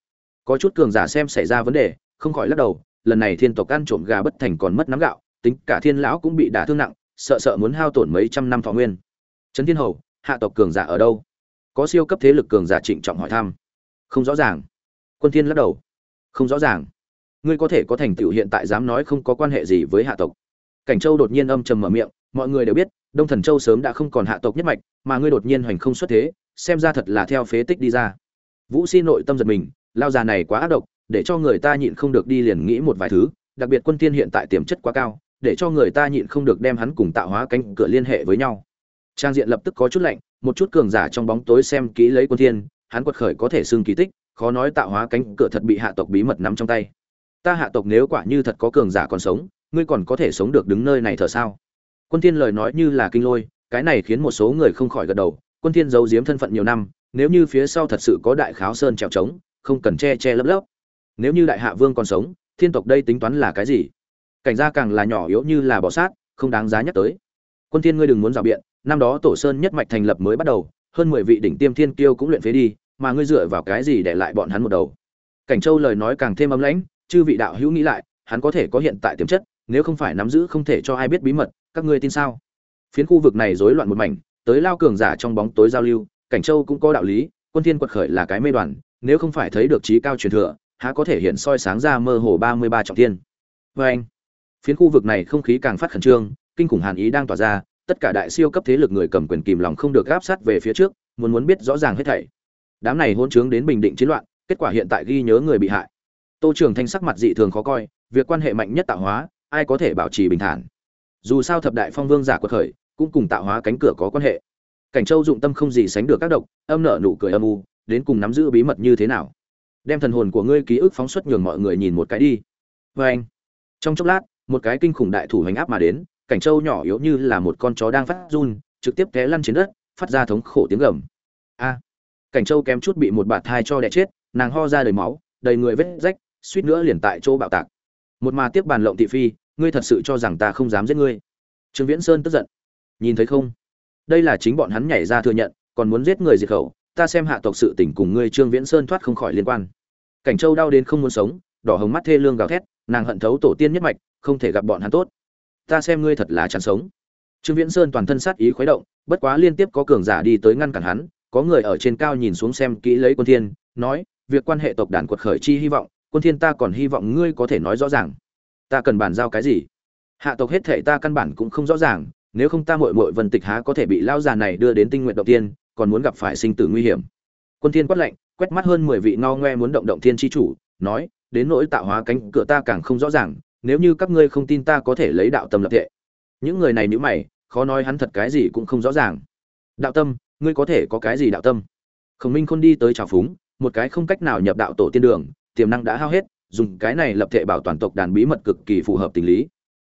Có chút cường giả xem xảy ra vấn đề, không khỏi lắc đầu, lần này thiên tộc ăn trộm gà bất thành còn mất nắm gạo, tính cả thiên lão cũng bị đả thương nặng, sợ sợ muốn hao tổn mấy trăm năm thọ nguyên. Trấn thiên hầu, hạ tộc cường giả ở đâu? Có siêu cấp thế lực cường giả trịnh trọng hỏi thăm. Không rõ ràng. Quân thiên lắc đầu. Không rõ ràng. Ngươi có thể có thành tựu hiện tại dám nói không có quan hệ gì với hạ tộc. Cảnh châu đột nhiên âm trầm mở miệng, mọi người đều biết, đông thần châu sớm đã không còn hạ tộc nhất mạch, mà ngươi đột nhiên hoành không xuất thế xem ra thật là theo phế tích đi ra. Vũ si nội tâm giật mình, lao già này quá ác độc, để cho người ta nhịn không được đi liền nghĩ một vài thứ, đặc biệt quân tiên hiện tại tiềm chất quá cao, để cho người ta nhịn không được đem hắn cùng tạo hóa cánh cửa liên hệ với nhau. Trang diện lập tức có chút lạnh, một chút cường giả trong bóng tối xem kỹ lấy quân thiên, hắn quật khởi có thể xưng kỳ tích, khó nói tạo hóa cánh cửa thật bị hạ tộc bí mật nắm trong tay. Ta hạ tộc nếu quả như thật có cường giả còn sống, ngươi còn có thể sống được đứng nơi này thở sao? Quân thiên lời nói như là kinh lôi, cái này khiến một số người không khỏi gật đầu quân thiên giấu giếm thân phận nhiều năm, nếu như phía sau thật sự có đại kháo sơn trèo trống, không cần che che lấp lấp. Nếu như đại hạ vương còn sống, thiên tộc đây tính toán là cái gì? Cảnh gia càng là nhỏ yếu như là bỏ sát, không đáng giá nhắc tới. Quân thiên ngươi đừng muốn rào biện, năm đó tổ sơn nhất mạch thành lập mới bắt đầu, hơn mười vị đỉnh tiêm thiên kiêu cũng luyện phế đi, mà ngươi dựa vào cái gì để lại bọn hắn một đầu? Cảnh châu lời nói càng thêm ấm lãnh, chư vị đạo hữu nghĩ lại, hắn có thể có hiện tại tiềm chất, nếu không phải nắm giữ không thể cho ai biết bí mật, các ngươi tin sao? Phiến khu vực này rối loạn một mảnh tới lao cường giả trong bóng tối giao lưu, cảnh châu cũng có đạo lý, quân thiên quật khởi là cái mê đoàn, nếu không phải thấy được trí cao truyền thừa, há có thể hiện soi sáng ra mơ hồ 33 trọng thiên. Với anh, phiến khu vực này không khí càng phát khẩn trương, kinh khủng hàn ý đang tỏa ra, tất cả đại siêu cấp thế lực người cầm quyền kìm lòng không được áp sát về phía trước, muốn muốn biết rõ ràng hết thảy. Đám này hỗn trướng đến bình định chiến loạn, kết quả hiện tại ghi nhớ người bị hại. Tô trường thanh sắc mặt dị thường khó coi, việc quan hệ mạnh nhất tạo hóa, ai có thể bảo trì bình thản? Dù sao thập đại phong vương giả quật khởi cũng cùng tạo hóa cánh cửa có quan hệ. Cảnh châu dụng tâm không gì sánh được các độc, âm nợ nụ cười âm u, đến cùng nắm giữ bí mật như thế nào? Đem thần hồn của ngươi ký ức phóng xuất nhường mọi người nhìn một cái đi. Vê anh, trong chốc lát, một cái kinh khủng đại thủ hành áp mà đến, cảnh châu nhỏ yếu như là một con chó đang phát run, trực tiếp té lăn trên đất, phát ra thống khổ tiếng gầm. A, cảnh châu kém chút bị một bạt thai cho đẻ chết, nàng ho ra đầy máu, đầy người vết rách, suýt nữa liền tại chỗ bạo tạc. Một mà tiếp bàn lộng thị phi, ngươi thật sự cho rằng ta không dám giết ngươi? Trương viễn sơn tức giận nhìn thấy không? Đây là chính bọn hắn nhảy ra thừa nhận, còn muốn giết người diệt khẩu, ta xem hạ tộc sự tình cùng ngươi trương viễn sơn thoát không khỏi liên quan. Cảnh châu đau đến không muốn sống, đỏ hồng mắt thê lương gào thét, nàng hận thấu tổ tiên nhất mạch, không thể gặp bọn hắn tốt. Ta xem ngươi thật là chán sống. Trương viễn sơn toàn thân sát ý khuấy động, bất quá liên tiếp có cường giả đi tới ngăn cản hắn, có người ở trên cao nhìn xuống xem kỹ lấy quân thiên, nói, việc quan hệ tộc đàn quật khởi chi hy vọng, quân thiên ta còn hy vọng ngươi có thể nói rõ ràng. Ta cần bàn giao cái gì? Hạ tộc hết thể ta căn bản cũng không rõ ràng nếu không ta muội muội vân tịch há có thể bị lao già này đưa đến tinh nguyện động tiên, còn muốn gặp phải sinh tử nguy hiểm. Quân thiên quát lệnh quét mắt hơn 10 vị ngo ngoe muốn động động thiên chi chủ, nói, đến nỗi tạo hóa cánh cửa ta càng không rõ ràng, nếu như các ngươi không tin ta có thể lấy đạo tâm lập thể những người này nhíu mày, khó nói hắn thật cái gì cũng không rõ ràng. Đạo tâm, ngươi có thể có cái gì đạo tâm? Khổng minh khôn đi tới chào phúng, một cái không cách nào nhập đạo tổ tiên đường, tiềm năng đã hao hết, dùng cái này lập thể bảo toàn tộc đàn bí mật cực kỳ phù hợp tình lý.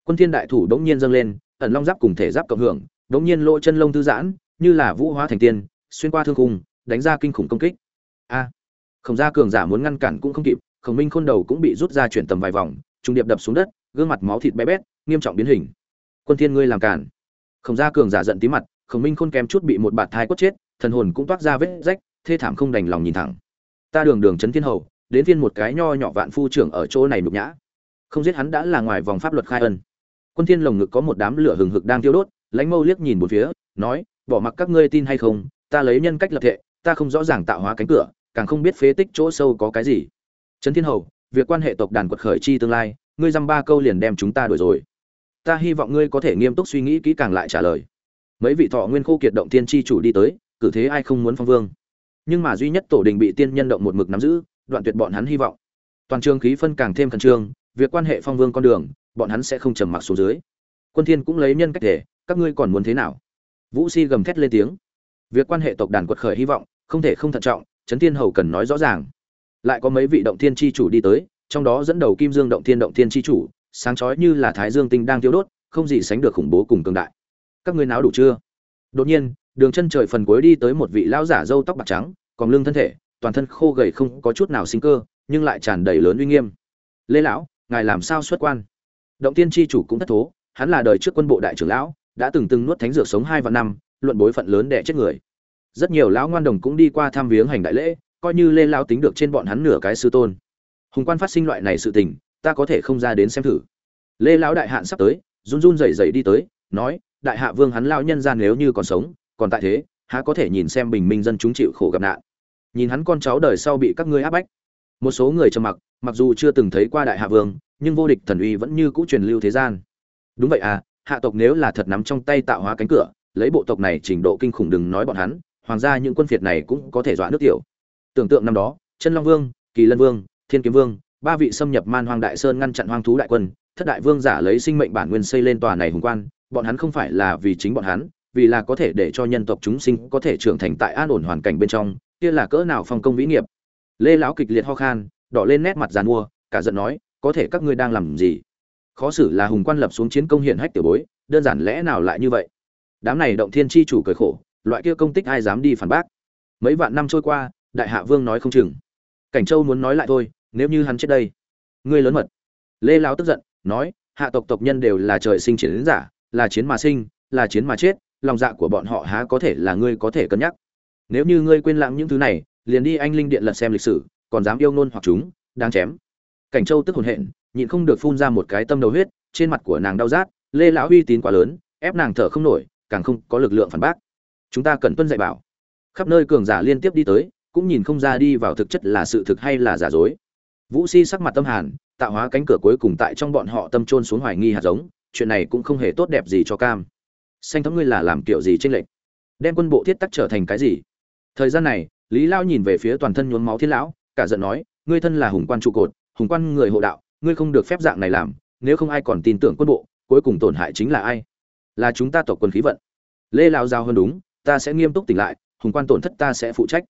Quân thiên đại thủ đống nhiên dâng lên ẩn long giáp cùng thể giáp cộng hưởng đống nhiên lỗ chân lông thư giãn như là vũ hóa thành tiên xuyên qua thương khung đánh ra kinh khủng công kích. A! À, khổng gia cường giả muốn ngăn cản cũng không kịp khổng minh khôn đầu cũng bị rút ra chuyển tầm vài vòng trung điệp đập xuống đất gương mặt máu thịt bé bét nghiêm trọng biến hình. Quân thiên ngươi làm cản. Khổng gia cường giả giận tí mặt khổng minh khôn kém chút bị một bạt thai quất chết thần hồn cũng toát ra vết rách thê thảm không đành lòng nhìn thẳng. Ta đường đường chấn thiên hầu đến viên một cái nho nhỏ vạn phu trưởng ở chỗ này nhục nhã. Không giết hắn đã là ngoài vòng pháp luật khai ân quân thiên lồng ngực có một đám lửa hừng hực đang tiêu đốt lãnh mâu liếc nhìn một phía nói bỏ mặc các ngươi tin hay không ta lấy nhân cách lập thể, ta không rõ ràng tạo hóa cánh cửa càng không biết phế tích chỗ sâu có cái gì. Trấn thiên hầu việc quan hệ tộc đàn quật khởi chi tương lai ngươi dăm ba câu liền đem chúng ta đuổi rồi. Ta hy vọng ngươi có thể nghiêm túc suy nghĩ kỹ càng lại trả lời. Mấy vị thọ nguyên khô kiệt động tiên chi chủ đi tới cử thế ai không muốn phong vương. Nhưng mà duy nhất tổ đình bị tiên nhân động một mực nắm giữ đoạn tuyệt bọn hắn hy vọng. Toàn trường khí phân càng thêm khẩn trương việc quan hệ phong vương con đường bọn hắn sẽ không trầm mặc xuống dưới. Quân thiên cũng lấy nhân cách thể các ngươi còn muốn thế nào? Vũ si gầm thét lên tiếng. Việc quan hệ tộc đàn quật khởi hy vọng, không thể không thận trọng chấn thiên hầu cần nói rõ ràng. Lại có mấy vị động thiên chi chủ đi tới, trong đó dẫn đầu kim dương động thiên động thiên chi chủ, sáng chói như là thái dương tinh đang tiêu đốt, không gì sánh được khủng bố cùng cường đại. Các ngươi náo đủ chưa? Đột nhiên, đường chân trời phần cuối đi tới một vị lão giả râu tóc bạc trắng, còn lưng thân thể, toàn thân khô gầy không có chút nào sinh cơ, nhưng lại tràn đầy lớn uy nghiêm. Lê lão, ngài làm sao xuất quan? Động tiên tri chủ cũng thất thố, hắn là đời trước quân bộ đại trưởng lão, đã từng từng nuốt thánh dược sống hai và năm, luận bối phận lớn đẻ chết người. Rất nhiều lão ngoan đồng cũng đi qua tham viếng hành đại lễ, coi như lê lão tính được trên bọn hắn nửa cái sư tôn. Hùng quan phát sinh loại này sự tình, ta có thể không ra đến xem thử. Lê lão đại hạn sắp tới, run run rẩy rẩy đi tới, nói, đại hạ vương hắn lão nhân gian nếu như còn sống, còn tại thế, há có thể nhìn xem bình minh dân chúng chịu khổ gặp nạn. Nhìn hắn con cháu đời sau bị các ngươi áp bách. Một số người trầm mặc mặc dù chưa từng thấy qua đại hạ vương nhưng vô địch thần uy vẫn như cũ truyền lưu thế gian. Đúng vậy à hạ tộc nếu là thật nắm trong tay tạo hóa cánh cửa, lấy bộ tộc này trình độ kinh khủng đừng nói bọn hắn, hoàng gia những quân phiệt này cũng có thể dọa nước tiểu. Tưởng tượng năm đó, chân long vương, kỳ lân vương, thiên kiếm vương, ba vị xâm nhập man hoang đại sơn ngăn chặn hoang thú đại quân, thất đại vương giả lấy sinh mệnh bản nguyên xây lên tòa này hùng quan, bọn hắn không phải là vì chính bọn hắn, vì là có thể để cho nhân tộc chúng sinh có thể trưởng thành tại an ổn hoàn cảnh bên trong, kia là cỡ nào phong công vĩ nghiệp. Lê lão kịch liệt ho khan, đỏ lên nét mặt giàn mua, cả giận nói có thể các ngươi đang làm gì? Khó xử là hùng quan lập xuống chiến công hiển hách tiểu bối, đơn giản lẽ nào lại như vậy? Đám này động thiên chi chủ cười khổ, loại kia công tích ai dám đi phản bác? Mấy vạn năm trôi qua, đại hạ vương nói không chừng. Cảnh châu muốn nói lại thôi, nếu như hắn chết đây, ngươi lớn mật. Lê lão tức giận, nói, hạ tộc tộc nhân đều là trời sinh chiến giả, là chiến mà sinh, là chiến mà chết, lòng dạ của bọn họ há có thể là ngươi có thể cân nhắc. Nếu như ngươi quên lãng những thứ này, liền đi anh linh điện lật xem lịch sử, còn dám yêu ngôn hoặc chúng đang chém cảnh châu tức hồn hện, nhịn không được phun ra một cái tâm đầu huyết, trên mặt của nàng đau rát, lê lão uy tín quá lớn, ép nàng thở không nổi, càng không có lực lượng phản bác. Chúng ta cần tuân dạy bảo. Khắp nơi cường giả liên tiếp đi tới, cũng nhìn không ra đi vào thực chất là sự thực hay là giả dối. Vũ si sắc mặt tâm hàn, tạo hóa cánh cửa cuối cùng tại trong bọn họ tâm trôn xuống hoài nghi hạt giống, chuyện này cũng không hề tốt đẹp gì cho cam. Xanh thấm ngươi là làm kiểu gì trên lệnh đem quân bộ thiết tắc trở thành cái gì? Thời gian này, lý lao nhìn về phía toàn thân nhuốm máu thiên lão, cả giận nói, ngươi thân là hùng quan trụ cột hùng quan người hộ đạo, ngươi không được phép dạng này làm, nếu không ai còn tin tưởng quân bộ, cuối cùng tổn hại chính là ai? Là chúng ta tộc quân khí vận. Lê lao giao hơn đúng, ta sẽ nghiêm túc tỉnh lại, hùng quan tổn thất ta sẽ phụ trách.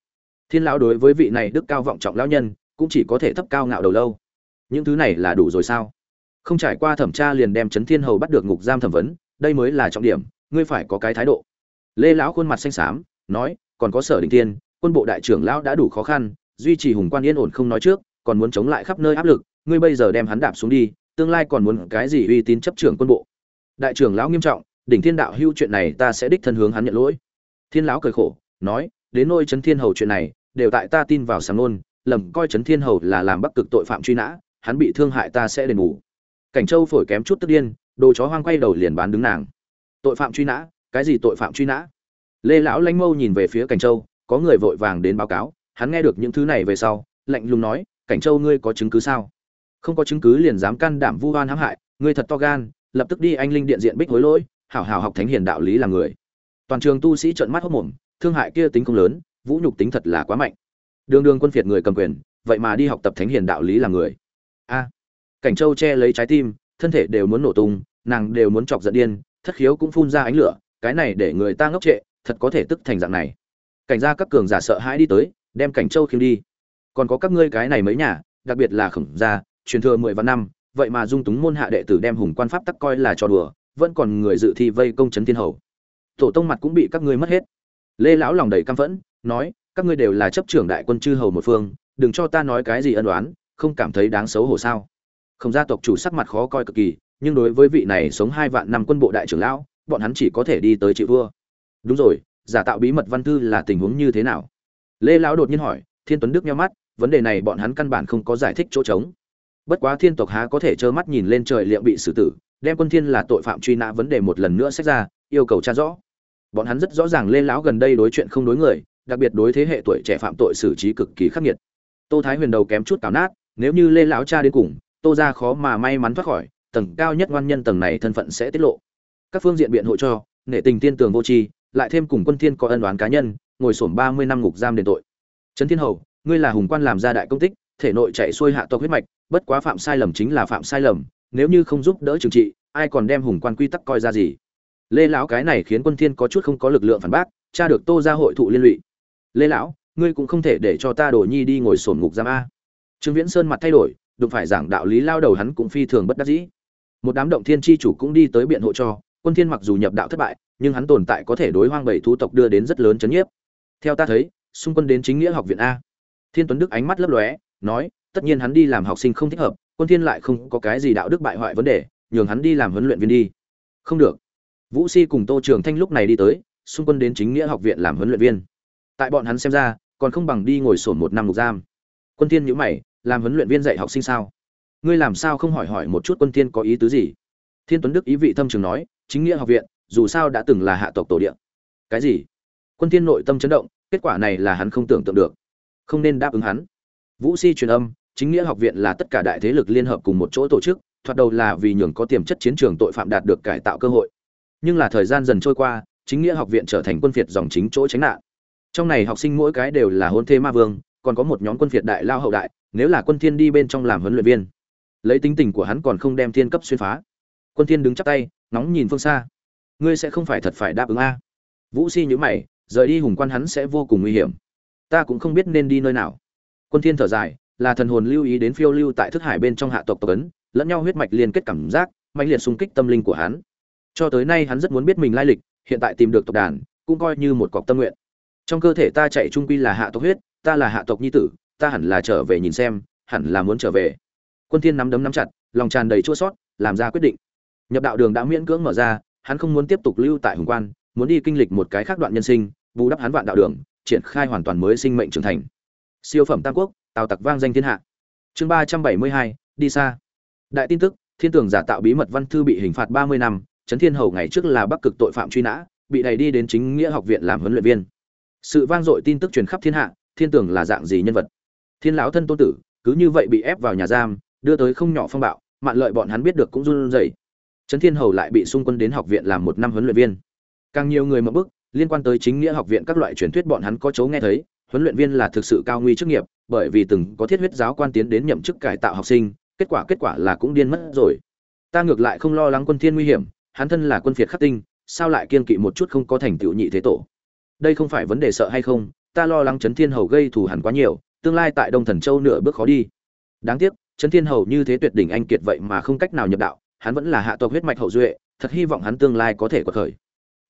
Thiên lão đối với vị này đức cao vọng trọng lão nhân, cũng chỉ có thể thấp cao ngạo đầu lâu. Những thứ này là đủ rồi sao? Không trải qua thẩm tra liền đem trấn thiên hầu bắt được ngục giam thẩm vấn, đây mới là trọng điểm, ngươi phải có cái thái độ. Lê lão khuôn mặt xanh xám, nói, còn có sở đình tiên, quân bộ đại trưởng lão đã đủ khó khăn, duy trì hùng quan yên ổn không nói trước còn muốn chống lại khắp nơi áp lực, ngươi bây giờ đem hắn đạp xuống đi, tương lai còn muốn cái gì uy tín chấp trưởng quân bộ? Đại trưởng lão nghiêm trọng, đỉnh thiên đạo hưu chuyện này ta sẽ đích thân hướng hắn nhận lỗi. Thiên lão cười khổ, nói, đến nôi trấn thiên hầu chuyện này, đều tại ta tin vào sáng nôn lầm coi trấn thiên hầu là làm bắc cực tội phạm truy nã, hắn bị thương hại ta sẽ đền bù. Cảnh châu phổi kém chút tức điên, đồ chó hoang quay đầu liền bán đứng nàng. Tội phạm truy nã, cái gì tội phạm truy nã? Lê lão lanh mâu nhìn về phía cảnh châu, có người vội vàng đến báo cáo, hắn nghe được những thứ này về sau, lạnh lùng nói cảnh châu ngươi có chứng cứ sao? Không có chứng cứ liền dám can đảm vu oan hãm hại, ngươi thật to gan, lập tức đi anh linh điện diện bích hối lỗi, hảo hảo học thánh hiền đạo lý làm người. Toàn trường tu sĩ trợn mắt hốc mồm, thương hại kia tính không lớn, vũ nhục tính thật là quá mạnh. Đường đường quân phiệt người cầm quyền, vậy mà đi học tập thánh hiền đạo lý làm người. A. Cảnh châu che lấy trái tim, thân thể đều muốn nổ tung, nàng đều muốn chọc giận điên, thất khiếu cũng phun ra ánh lửa, cái này để người ta ngốc trệ, thật có thể tức thành dạng này. Cảnh gia các cường giả sợ hãi đi tới, đem cảnh châu khiêm đi còn có các ngươi cái này mấy nhà, đặc biệt là khổng gia, truyền thừa mười vạn năm, vậy mà dung túng môn hạ đệ tử đem hùng quan pháp tắc coi là trò đùa, vẫn còn người dự thi vây công trấn thiên hầu. Tổ tông mặt cũng bị các ngươi mất hết. Lê lão lòng đầy căm phẫn, nói, các ngươi đều là chấp trưởng đại quân chư hầu một phương, đừng cho ta nói cái gì ân đoán không cảm thấy đáng xấu hổ sao? Không gia tộc chủ sắc mặt khó coi cực kỳ, nhưng đối với vị này sống hai vạn năm quân bộ đại trưởng lão, bọn hắn chỉ có thể đi tới chị vua. Đúng rồi, giả tạo bí mật văn thư là tình huống như thế nào? Lê lão đột nhiên hỏi, thiên tuấn đức nhau mắt vấn đề này bọn hắn căn bản không có giải thích chỗ trống. Bất quá thiên tộc há có thể trơ mắt nhìn lên trời liệu bị xử tử, đem quân thiên là tội phạm truy nã vấn đề một lần nữa xét ra, yêu cầu tra rõ. Bọn hắn rất rõ ràng lê lão gần đây đối chuyện không đối người, đặc biệt đối thế hệ tuổi trẻ phạm tội xử trí cực kỳ khắc nghiệt. Tô thái huyền đầu kém chút cào nát, nếu như lê lão cha đến cùng, tô ra khó mà may mắn thoát khỏi, tầng cao nhất ngoan nhân tầng này thân phận sẽ tiết lộ. Các phương diện biện hộ cho, nể tình tiên tường vô tri, lại thêm cùng quân thiên có ân oán cá nhân, ngồi sổm 30 năm ngục giam đền tội. Trấn thiên hầu ngươi là hùng quan làm ra đại công tích, thể nội chạy xuôi hạ tộc huyết mạch, bất quá phạm sai lầm chính là phạm sai lầm, nếu như không giúp đỡ trừng trị, ai còn đem hùng quan quy tắc coi ra gì? Lê lão cái này khiến quân thiên có chút không có lực lượng phản bác, cha được tô ra hội thụ liên lụy. Lê lão, ngươi cũng không thể để cho ta đổ nhi đi ngồi sổn ngục giam a. Trương viễn sơn mặt thay đổi, đụng phải giảng đạo lý lao đầu hắn cũng phi thường bất đắc dĩ. Một đám động thiên chi chủ cũng đi tới biện hộ cho, quân thiên mặc dù nhập đạo thất bại, nhưng hắn tồn tại có thể đối hoang bảy thú tộc đưa đến rất lớn chấn nhiếp. Theo ta thấy, xung quân đến chính nghĩa học viện a thiên tuấn đức ánh mắt lấp lóe, nói, tất nhiên hắn đi làm học sinh không thích hợp, quân thiên lại không có cái gì đạo đức bại hoại vấn đề, nhường hắn đi làm huấn luyện viên đi. Không được. Vũ si cùng tô trường thanh lúc này đi tới, xung quân đến chính nghĩa học viện làm huấn luyện viên. Tại bọn hắn xem ra, còn không bằng đi ngồi sổn một năm ngục giam. Quân thiên nhíu mày, làm huấn luyện viên dạy học sinh sao? Ngươi làm sao không hỏi hỏi một chút quân thiên có ý tứ gì? Thiên tuấn đức ý vị thâm trường nói, chính nghĩa học viện, dù sao đã từng là hạ tộc tổ địa. Cái gì? Quân thiên nội tâm chấn động, kết quả này là hắn không tưởng tượng được không nên đáp ứng hắn. Vũ si truyền âm, chính nghĩa học viện là tất cả đại thế lực liên hợp cùng một chỗ tổ chức, thoạt đầu là vì nhường có tiềm chất chiến trường tội phạm đạt được cải tạo cơ hội. Nhưng là thời gian dần trôi qua, chính nghĩa học viện trở thành quân phiệt dòng chính chỗ tránh nạn. Trong này học sinh mỗi cái đều là hôn thê ma vương, còn có một nhóm quân phiệt đại lao hậu đại, nếu là quân thiên đi bên trong làm huấn luyện viên, lấy tính tình của hắn còn không đem thiên cấp xuyên phá. Quân thiên đứng chắp tay nóng nhìn phương xa. Ngươi sẽ không phải thật phải đáp ứng a. Vũ si nhíu mày, rời đi hùng quan hắn sẽ vô cùng nguy hiểm ta cũng không biết nên đi nơi nào. Quân thiên thở dài là thần hồn lưu ý đến phiêu lưu tại thức hải bên trong hạ tộc tộc ấn lẫn nhau huyết mạch liên kết cảm giác mãnh liệt xung kích tâm linh của hắn. Cho tới nay hắn rất muốn biết mình lai lịch hiện tại tìm được tộc đàn cũng coi như một cọc tâm nguyện. Trong cơ thể ta chạy trung quy là hạ tộc huyết ta là hạ tộc nhi tử ta hẳn là trở về nhìn xem hẳn là muốn trở về. Quân thiên nắm đấm nắm chặt lòng tràn đầy chua xót, làm ra quyết định. Nhập đạo đường đã miễn cưỡng mở ra hắn không muốn tiếp tục lưu tại hùng quan muốn đi kinh lịch một cái khác đoạn nhân sinh bù đắp hắn vạn đạo đường triển khai hoàn toàn mới sinh mệnh trưởng thành. Siêu phẩm tam quốc, tào tặc vang danh thiên hạ. Chương ba trăm bảy mươi hai, đi xa. Đại tin tức, thiên tường giả tạo bí mật văn thư bị hình phạt ba mươi năm, trấn thiên hầu ngày trước là bắc cực tội phạm truy nã, bị đẩy đi đến chính nghĩa học viện làm huấn luyện viên. Sự vang dội tin tức truyền khắp thiên hạ, thiên tường là dạng gì nhân vật? Thiên lão thân tôn tử, cứ như vậy bị ép vào nhà giam, đưa tới không nhỏ phong bạo, mạn lợi bọn hắn biết được cũng run rẩy. Trấn thiên hầu lại bị xung quân đến học viện làm một năm huấn luyện viên. Càng nhiều người mở bức liên quan tới chính nghĩa học viện các loại truyền thuyết bọn hắn có chấu nghe thấy, huấn luyện viên là thực sự cao nguy chức nghiệp, bởi vì từng có thiết huyết giáo quan tiến đến nhậm chức cải tạo học sinh, kết quả kết quả là cũng điên mất rồi. Ta ngược lại không lo lắng quân thiên nguy hiểm, hắn thân là quân phiệt khắc tinh, sao lại kiên kỵ một chút không có thành tựu nhị thế tổ? Đây không phải vấn đề sợ hay không, ta lo lắng chấn thiên hầu gây thù hẳn quá nhiều, tương lai tại đông thần châu nửa bước khó đi. Đáng tiếc chấn thiên hầu như thế tuyệt đỉnh anh kiệt vậy mà không cách nào nhập đạo, hắn vẫn là hạ tộc huyết mạch hậu duệ, thật hy vọng hắn tương lai có thể quật khởi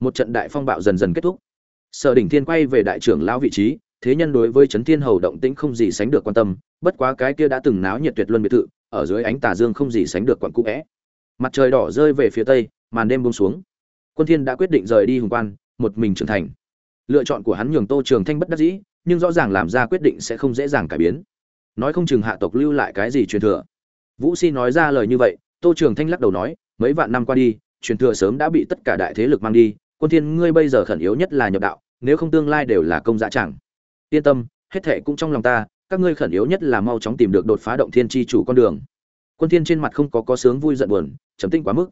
một trận đại phong bạo dần dần kết thúc. Sở đỉnh thiên quay về đại trưởng lão vị trí, thế nhân đối với trấn thiên hầu động tĩnh không gì sánh được quan tâm, bất quá cái kia đã từng náo nhiệt tuyệt luân biệt thự, ở dưới ánh tà dương không gì sánh được quặn cũ vẽ. Mặt trời đỏ rơi về phía tây, màn đêm buông xuống. Quân thiên đã quyết định rời đi hùng quan, một mình trưởng thành. Lựa chọn của hắn nhường tô trường thanh bất đắc dĩ, nhưng rõ ràng làm ra quyết định sẽ không dễ dàng cải biến. Nói không chừng hạ tộc lưu lại cái gì truyền thừa. Vũ si nói ra lời như vậy, tô trường thanh lắc đầu nói, mấy vạn năm qua đi, truyền thừa sớm đã bị tất cả đại thế lực mang đi quân thiên, ngươi bây giờ khẩn yếu nhất là nhập đạo, nếu không tương lai đều là công dạ chẳng. Yên tâm, hết thề cũng trong lòng ta, các ngươi khẩn yếu nhất là mau chóng tìm được đột phá động thiên chi chủ con đường. Quân thiên trên mặt không có có sướng vui giận buồn, trầm tĩnh quá mức.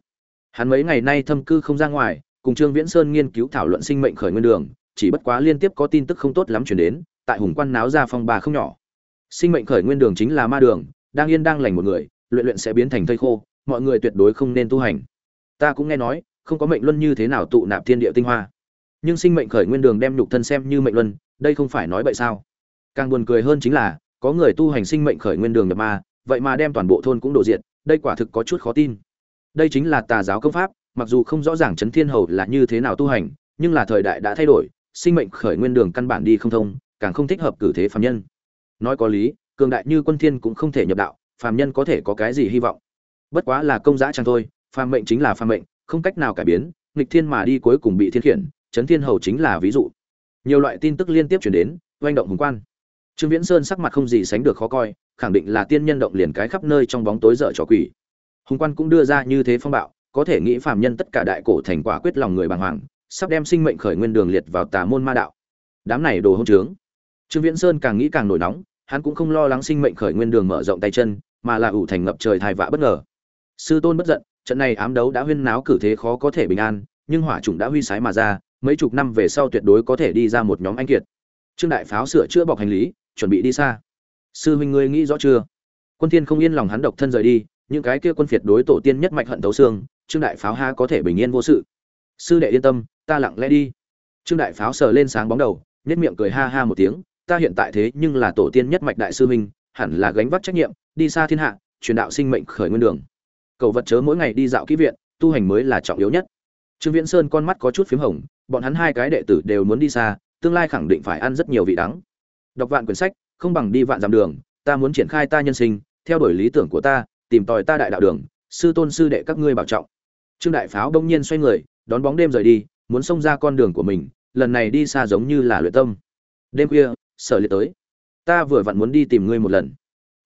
Hắn mấy ngày nay thâm cư không ra ngoài, cùng trương viễn sơn nghiên cứu thảo luận sinh mệnh khởi nguyên đường, chỉ bất quá liên tiếp có tin tức không tốt lắm truyền đến, tại hùng quan náo ra phong bà không nhỏ. Sinh mệnh khởi nguyên đường chính là ma đường, đang yên đang lành một người, luyện luyện sẽ biến thành thây khô, mọi người tuyệt đối không nên tu hành. Ta cũng nghe nói không có mệnh luân như thế nào tụ nạp thiên địa tinh hoa. Nhưng sinh mệnh khởi nguyên đường đem nhục thân xem như mệnh luân, đây không phải nói bậy sao? Càng buồn cười hơn chính là, có người tu hành sinh mệnh khởi nguyên đường nhập ma, vậy mà đem toàn bộ thôn cũng đổ diệt, đây quả thực có chút khó tin. Đây chính là tà giáo công pháp, mặc dù không rõ ràng chấn thiên hầu là như thế nào tu hành, nhưng là thời đại đã thay đổi, sinh mệnh khởi nguyên đường căn bản đi không thông, càng không thích hợp cử thế phàm nhân. Nói có lý, cường đại như quân thiên cũng không thể nhập đạo, phàm nhân có thể có cái gì hy vọng? Bất quá là công giá chẳng thôi, phàm mệnh chính là phàm mệnh không cách nào cải biến, nghịch thiên mà đi cuối cùng bị thiên khiển, chấn thiên hầu chính là ví dụ. Nhiều loại tin tức liên tiếp chuyển đến, oanh động hùng quan. Trương viễn sơn sắc mặt không gì sánh được khó coi, khẳng định là tiên nhân động liền cái khắp nơi trong bóng tối dở trò quỷ. Hùng quan cũng đưa ra như thế phong bạo, có thể nghĩ phạm nhân tất cả đại cổ thành quả quyết lòng người bàng hoàng, sắp đem sinh mệnh khởi nguyên đường liệt vào tà môn ma đạo. Đám này đồ hôn trướng. Trương viễn sơn càng nghĩ càng nổi nóng, hắn cũng không lo lắng sinh mệnh khởi nguyên đường mở rộng tay chân, mà là ủ thành ngập trời thai vạ bất ngờ. Sư tôn bất giận trận này ám đấu đã huyên náo cử thế khó có thể bình an, nhưng hỏa trùng đã huy sái mà ra, mấy chục năm về sau tuyệt đối có thể đi ra một nhóm anh kiệt. Trương đại pháo sửa chữa bọc hành lý, chuẩn bị đi xa. Sư huynh ngươi nghĩ rõ chưa? Quân thiên không yên lòng hắn độc thân rời đi, những cái kia quân phiệt đối tổ tiên nhất mạch hận thấu xương, trương đại pháo ha có thể bình yên vô sự. Sư đệ yên tâm, ta lặng lẽ đi. Trương đại pháo sờ lên sáng bóng đầu nét miệng cười ha ha một tiếng, ta hiện tại thế nhưng là tổ tiên nhất mạch đại sư huynh, hẳn là gánh vác trách nhiệm, đi xa thiên hạ, truyền đạo sinh mệnh khởi nguyên đường cầu vật chớ mỗi ngày đi dạo kỹ viện, tu hành mới là trọng yếu nhất. Trương viễn sơn con mắt có chút p h í m hồng, bọn hắn hai cái đệ tử đều muốn đi xa, tương lai khẳng định phải ăn rất nhiều vị đắng. Đọc vạn quyển sách, không bằng đi vạn dặm đường, ta muốn triển khai ta nhân sinh, theo đuổi lý tưởng của ta, tìm tòi ta đại đạo đường, sư tôn sư đệ các ngươi bảo trọng. Trương đại pháo đông nhiên xoay người, đón bóng đêm rời đi, muốn xông ra con đường của mình, lần này đi xa giống như là luyện tâm. Đêm khuya, sở liệt tới. Ta vừa vặn muốn đi tìm ngươi một lần.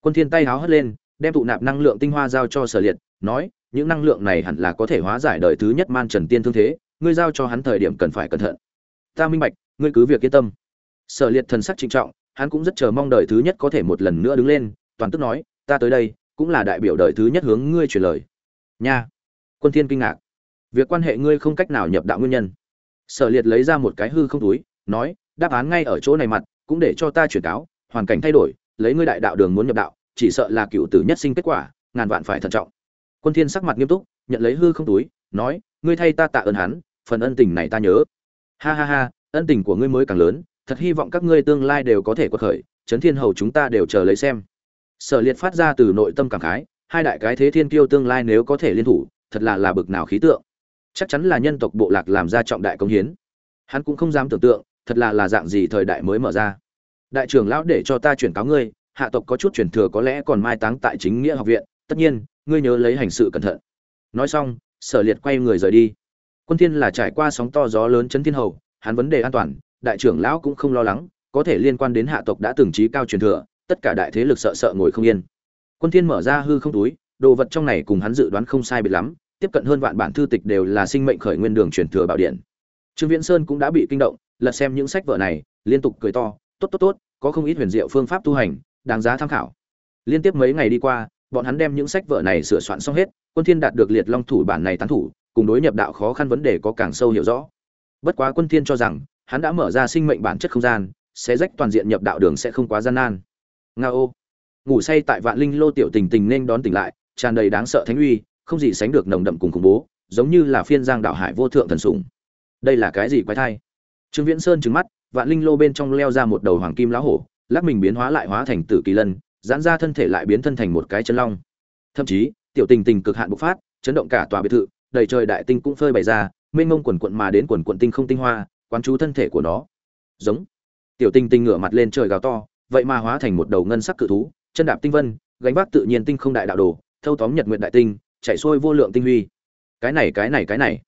Quân thiên tay háo hất lên đem tụ nạp năng lượng tinh hoa giao cho sở liệt, nói, những năng lượng này hẳn là có thể hóa giải đời thứ nhất man trần tiên thương thế, ngươi giao cho hắn thời điểm cần phải cẩn thận. Ta minh bạch, ngươi cứ việc yên tâm. Sở liệt thần sắc trịnh trọng, hắn cũng rất chờ mong đời thứ nhất có thể một lần nữa đứng lên, toàn tức nói, ta tới đây, cũng là đại biểu đời thứ nhất hướng ngươi truyền lời. Nha. Quân thiên kinh ngạc. Việc quan hệ ngươi không cách nào nhập đạo nguyên nhân. Sở liệt lấy ra một cái hư không túi, nói, đáp án ngay ở chỗ này mặt, cũng để cho ta chuyển cáo, hoàn cảnh thay đổi, lấy ngươi đại đạo đường muốn nhập đạo chỉ sợ là cựu tử nhất sinh kết quả, ngàn vạn phải thận trọng. Quân thiên sắc mặt nghiêm túc, nhận lấy hư không túi, nói, ngươi thay ta tạ ơn hắn, phần ân tình này ta nhớ. Ha ha ha, ân tình của ngươi mới càng lớn, thật hy vọng các ngươi tương lai đều có thể quật khởi, chấn thiên hầu chúng ta đều chờ lấy xem. Sở liệt phát ra từ nội tâm cảm khái, hai đại cái thế thiên kiêu tương lai nếu có thể liên thủ, thật là là bực nào khí tượng. Chắc chắn là nhân tộc bộ lạc làm ra trọng đại công hiến. Hắn cũng không dám tưởng tượng, thật là là dạng gì thời đại mới mở ra. Đại trưởng lão để cho ta chuyển cáo ngươi hạ tộc có chút truyền thừa có lẽ còn mai táng tại chính nghĩa học viện, tất nhiên, ngươi nhớ lấy hành sự cẩn thận. Nói xong, sở liệt quay người rời đi. Quân thiên là trải qua sóng to gió lớn chấn thiên hầu, hắn vấn đề an toàn, đại trưởng lão cũng không lo lắng, có thể liên quan đến hạ tộc đã từng trí cao truyền thừa, tất cả đại thế lực sợ sợ ngồi không yên. Quân thiên mở ra hư không túi, đồ vật trong này cùng hắn dự đoán không sai biệt lắm, tiếp cận hơn vạn bản thư tịch đều là sinh mệnh khởi nguyên đường truyền thừa bảo điện. Trương viễn sơn cũng đã bị kinh động, lật xem những sách vở này, liên tục cười to, tốt tốt tốt, có không ít huyền diệu phương pháp tu hành đáng giá tham khảo. Liên tiếp mấy ngày đi qua bọn hắn đem những sách vở này sửa soạn xong hết quân thiên đạt được liệt long thủ bản này tán thủ cùng đối nhập đạo khó khăn vấn đề có càng sâu hiểu rõ. Bất quá quân thiên cho rằng hắn đã mở ra sinh mệnh bản chất không gian sẽ rách toàn diện nhập đạo đường sẽ không quá gian nan. Ngao, ngủ say tại vạn linh lô tiểu tình tình nên đón tỉnh lại tràn đầy đáng sợ thánh uy không gì sánh được nồng đậm cùng khủng bố giống như là phiên giang đạo hải vô thượng thần sủng. Đây là cái gì quái thai? Trương viễn sơn trừng mắt vạn linh lô bên trong leo ra một đầu hoàng kim lá hổ lắc mình biến hóa lại hóa thành tử kỳ lân, giãn ra thân thể lại biến thân thành một cái chân long. Thậm chí, tiểu tình tình cực hạn bộc phát, chấn động cả tòa biệt thự, đầy trời đại tinh cũng phơi bày ra, mênh mông quần quận mà đến quần quận tinh không tinh hoa, quán chú thân thể của nó. Giống. Tiểu tinh tinh ngửa mặt lên trời gào to, vậy mà hóa thành một đầu ngân sắc cự thú, chân đạp tinh vân, gánh vác tự nhiên tinh không đại đạo đồ, thâu tóm nhật nguyện đại tinh chạy xuôi vô lượng tinh huy. Cái này cái này cái này.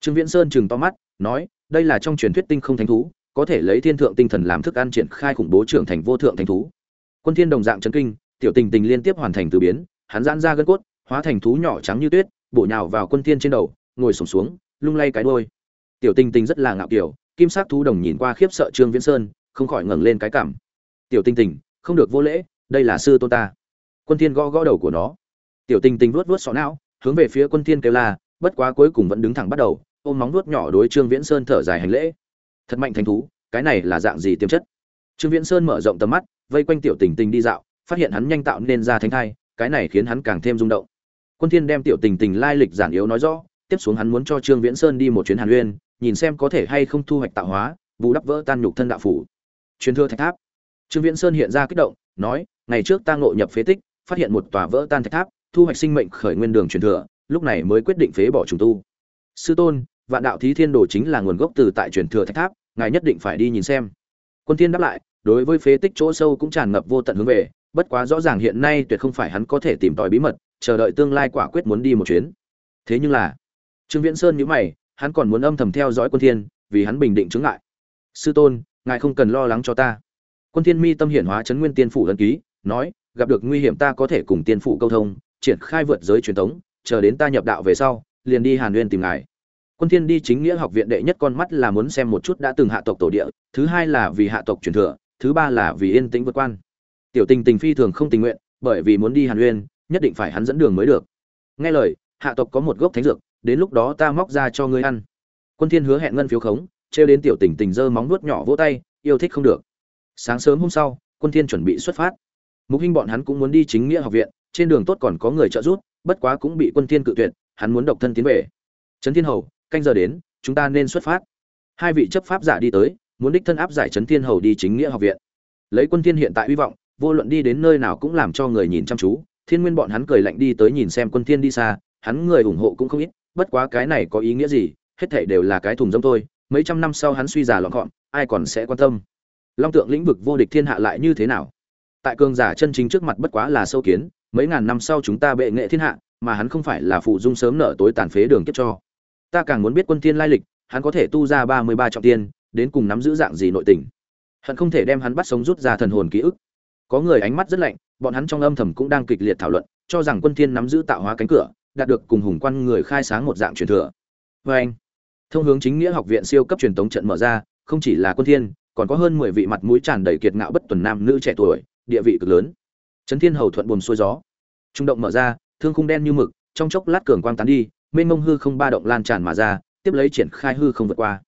Trương viễn sơn chừng to mắt, nói, đây là trong truyền thuyết tinh không thánh thú có thể lấy thiên thượng tinh thần làm thức ăn triển khai khủng bố trưởng thành vô thượng thành thú. Quân thiên đồng dạng chấn kinh tiểu tình tình liên tiếp hoàn thành từ biến hắn giãn ra gân cốt hóa thành thú nhỏ trắng như tuyết bổ nhào vào quân thiên trên đầu ngồi sụp xuống, xuống lung lay cái đuôi. Tiểu tình tình rất là ngạo kiều kim sắc thú đồng nhìn qua khiếp sợ trương viễn sơn không khỏi ngẩng lên cái cằm tiểu tình tình không được vô lễ đây là sư tôn ta. Quân thiên gõ gõ đầu của nó. Tiểu tình tình vuốt vuốt sọ não hướng về phía quân thiên kêu la bất quá cuối cùng vẫn đứng thẳng bắt đầu ôm móng vuốt nhỏ đối trương viễn sơn thở dài hành lễ thật mạnh thành thú, cái này là dạng gì tiềm chất? Trương viễn sơn mở rộng tầm mắt, vây quanh tiểu tình tình đi dạo, phát hiện hắn nhanh tạo nên ra thánh thai, cái này khiến hắn càng thêm rung động. Quân thiên đem tiểu tình tình lai lịch giản yếu nói rõ, tiếp xuống hắn muốn cho trương viễn sơn đi một chuyến hàn uyên, nhìn xem có thể hay không thu hoạch tạo hóa, bù đắp vỡ tan nhục thân đạo phủ. Truyền thừa thạch tháp. Trương viễn sơn hiện ra kích động, nói, ngày trước ta ngộ nhập phế tích, phát hiện một tòa vỡ tan thạch tháp, thu hoạch sinh mệnh khởi nguyên đường truyền thừa, lúc này mới quyết định phế bỏ trùng tu. Sư tôn vạn đạo thí thiên đồ chính là nguồn gốc từ tại truyền thừa thạch tháp, ngài nhất định phải đi nhìn xem. Quân thiên đáp lại, đối với phế tích chỗ sâu cũng tràn ngập vô tận hướng về, bất quá rõ ràng hiện nay tuyệt không phải hắn có thể tìm tòi bí mật, chờ đợi tương lai quả quyết muốn đi một chuyến. Thế nhưng là, trương viễn sơn nhíu mày, hắn còn muốn âm thầm theo dõi quân thiên, vì hắn bình định chứng ngại. Sư tôn, ngài không cần lo lắng cho ta. Quân thiên mi tâm hiển hóa chấn nguyên tiên phủ ấn ký, nói, gặp được nguy hiểm ta có thể cùng tiên phủ câu thông, triển khai vượt giới truyền thống chờ đến ta nhập đạo về sau, liền đi hàn nguyên tìm ngài quân thiên đi chính nghĩa học viện đệ nhất con mắt là muốn xem một chút đã từng hạ tộc tổ địa, thứ hai là vì hạ tộc truyền thừa, thứ ba là vì yên tĩnh vượt quan. Tiểu tình tình phi thường không tình nguyện, bởi vì muốn đi hàn nguyên nhất định phải hắn dẫn đường mới được. Nghe lời, hạ tộc có một gốc thánh dược, đến lúc đó ta móc ra cho ngươi ăn. Quân thiên hứa hẹn ngân phiếu khống treo đến tiểu tình tình giơ móng nuốt nhỏ vỗ tay, yêu thích không được. Sáng sớm hôm sau, quân thiên chuẩn bị xuất phát. Mục Hinh bọn hắn cũng muốn đi chính nghĩa học viện, trên đường tốt còn có người trợ giúp, bất quá cũng bị quân thiên cự tuyệt, hắn muốn độc thân tiến về. Trấn thiên hầu canh giờ đến, chúng ta nên xuất phát. Hai vị chấp pháp giả đi tới, muốn đích thân áp giải trấn thiên hầu đi chính nghĩa học viện. Lấy quân thiên hiện tại hy vọng, vô luận đi đến nơi nào cũng làm cho người nhìn chăm chú. Thiên nguyên bọn hắn cười lạnh đi tới nhìn xem quân thiên đi xa, hắn người ủng hộ cũng không ít, bất quá cái này có ý nghĩa gì, hết thảy đều là cái thùng rông thôi. Mấy trăm năm sau hắn suy già lọn gọn, ai còn sẽ quan tâm? Long tượng lĩnh vực vô địch thiên hạ lại như thế nào? Tại cường giả chân chính trước mặt bất quá là sâu kiến, mấy ngàn năm sau chúng ta bệ nghệ thiên hạ, mà hắn không phải là phụ dung sớm nở tối tàn phế đường kiếp cho ta càng muốn biết quân thiên lai lịch, hắn có thể tu ra ba mươi ba trọng tiên, đến cùng nắm giữ dạng gì nội tình. Hận không thể đem hắn bắt sống rút ra thần hồn ký ức. Có người ánh mắt rất lạnh, bọn hắn trong âm thầm cũng đang kịch liệt thảo luận, cho rằng quân thiên nắm giữ tạo hóa cánh cửa, đạt được cùng hùng quan người khai sáng một dạng truyền thừa. Với anh, thông hướng chính nghĩa học viện siêu cấp truyền tống trận mở ra, không chỉ là quân thiên, còn có hơn mười vị mặt mũi tràn đầy kiệt ngạo bất tuần nam nữ trẻ tuổi, địa vị cực lớn. Trấn thiên hầu thuận buồn xuôi gió. Trung động mở ra, thương khung đen như mực, trong chốc lát cường quang tán đi mênh mông hư không ba động lan tràn mà ra, tiếp lấy triển khai hư không vượt qua.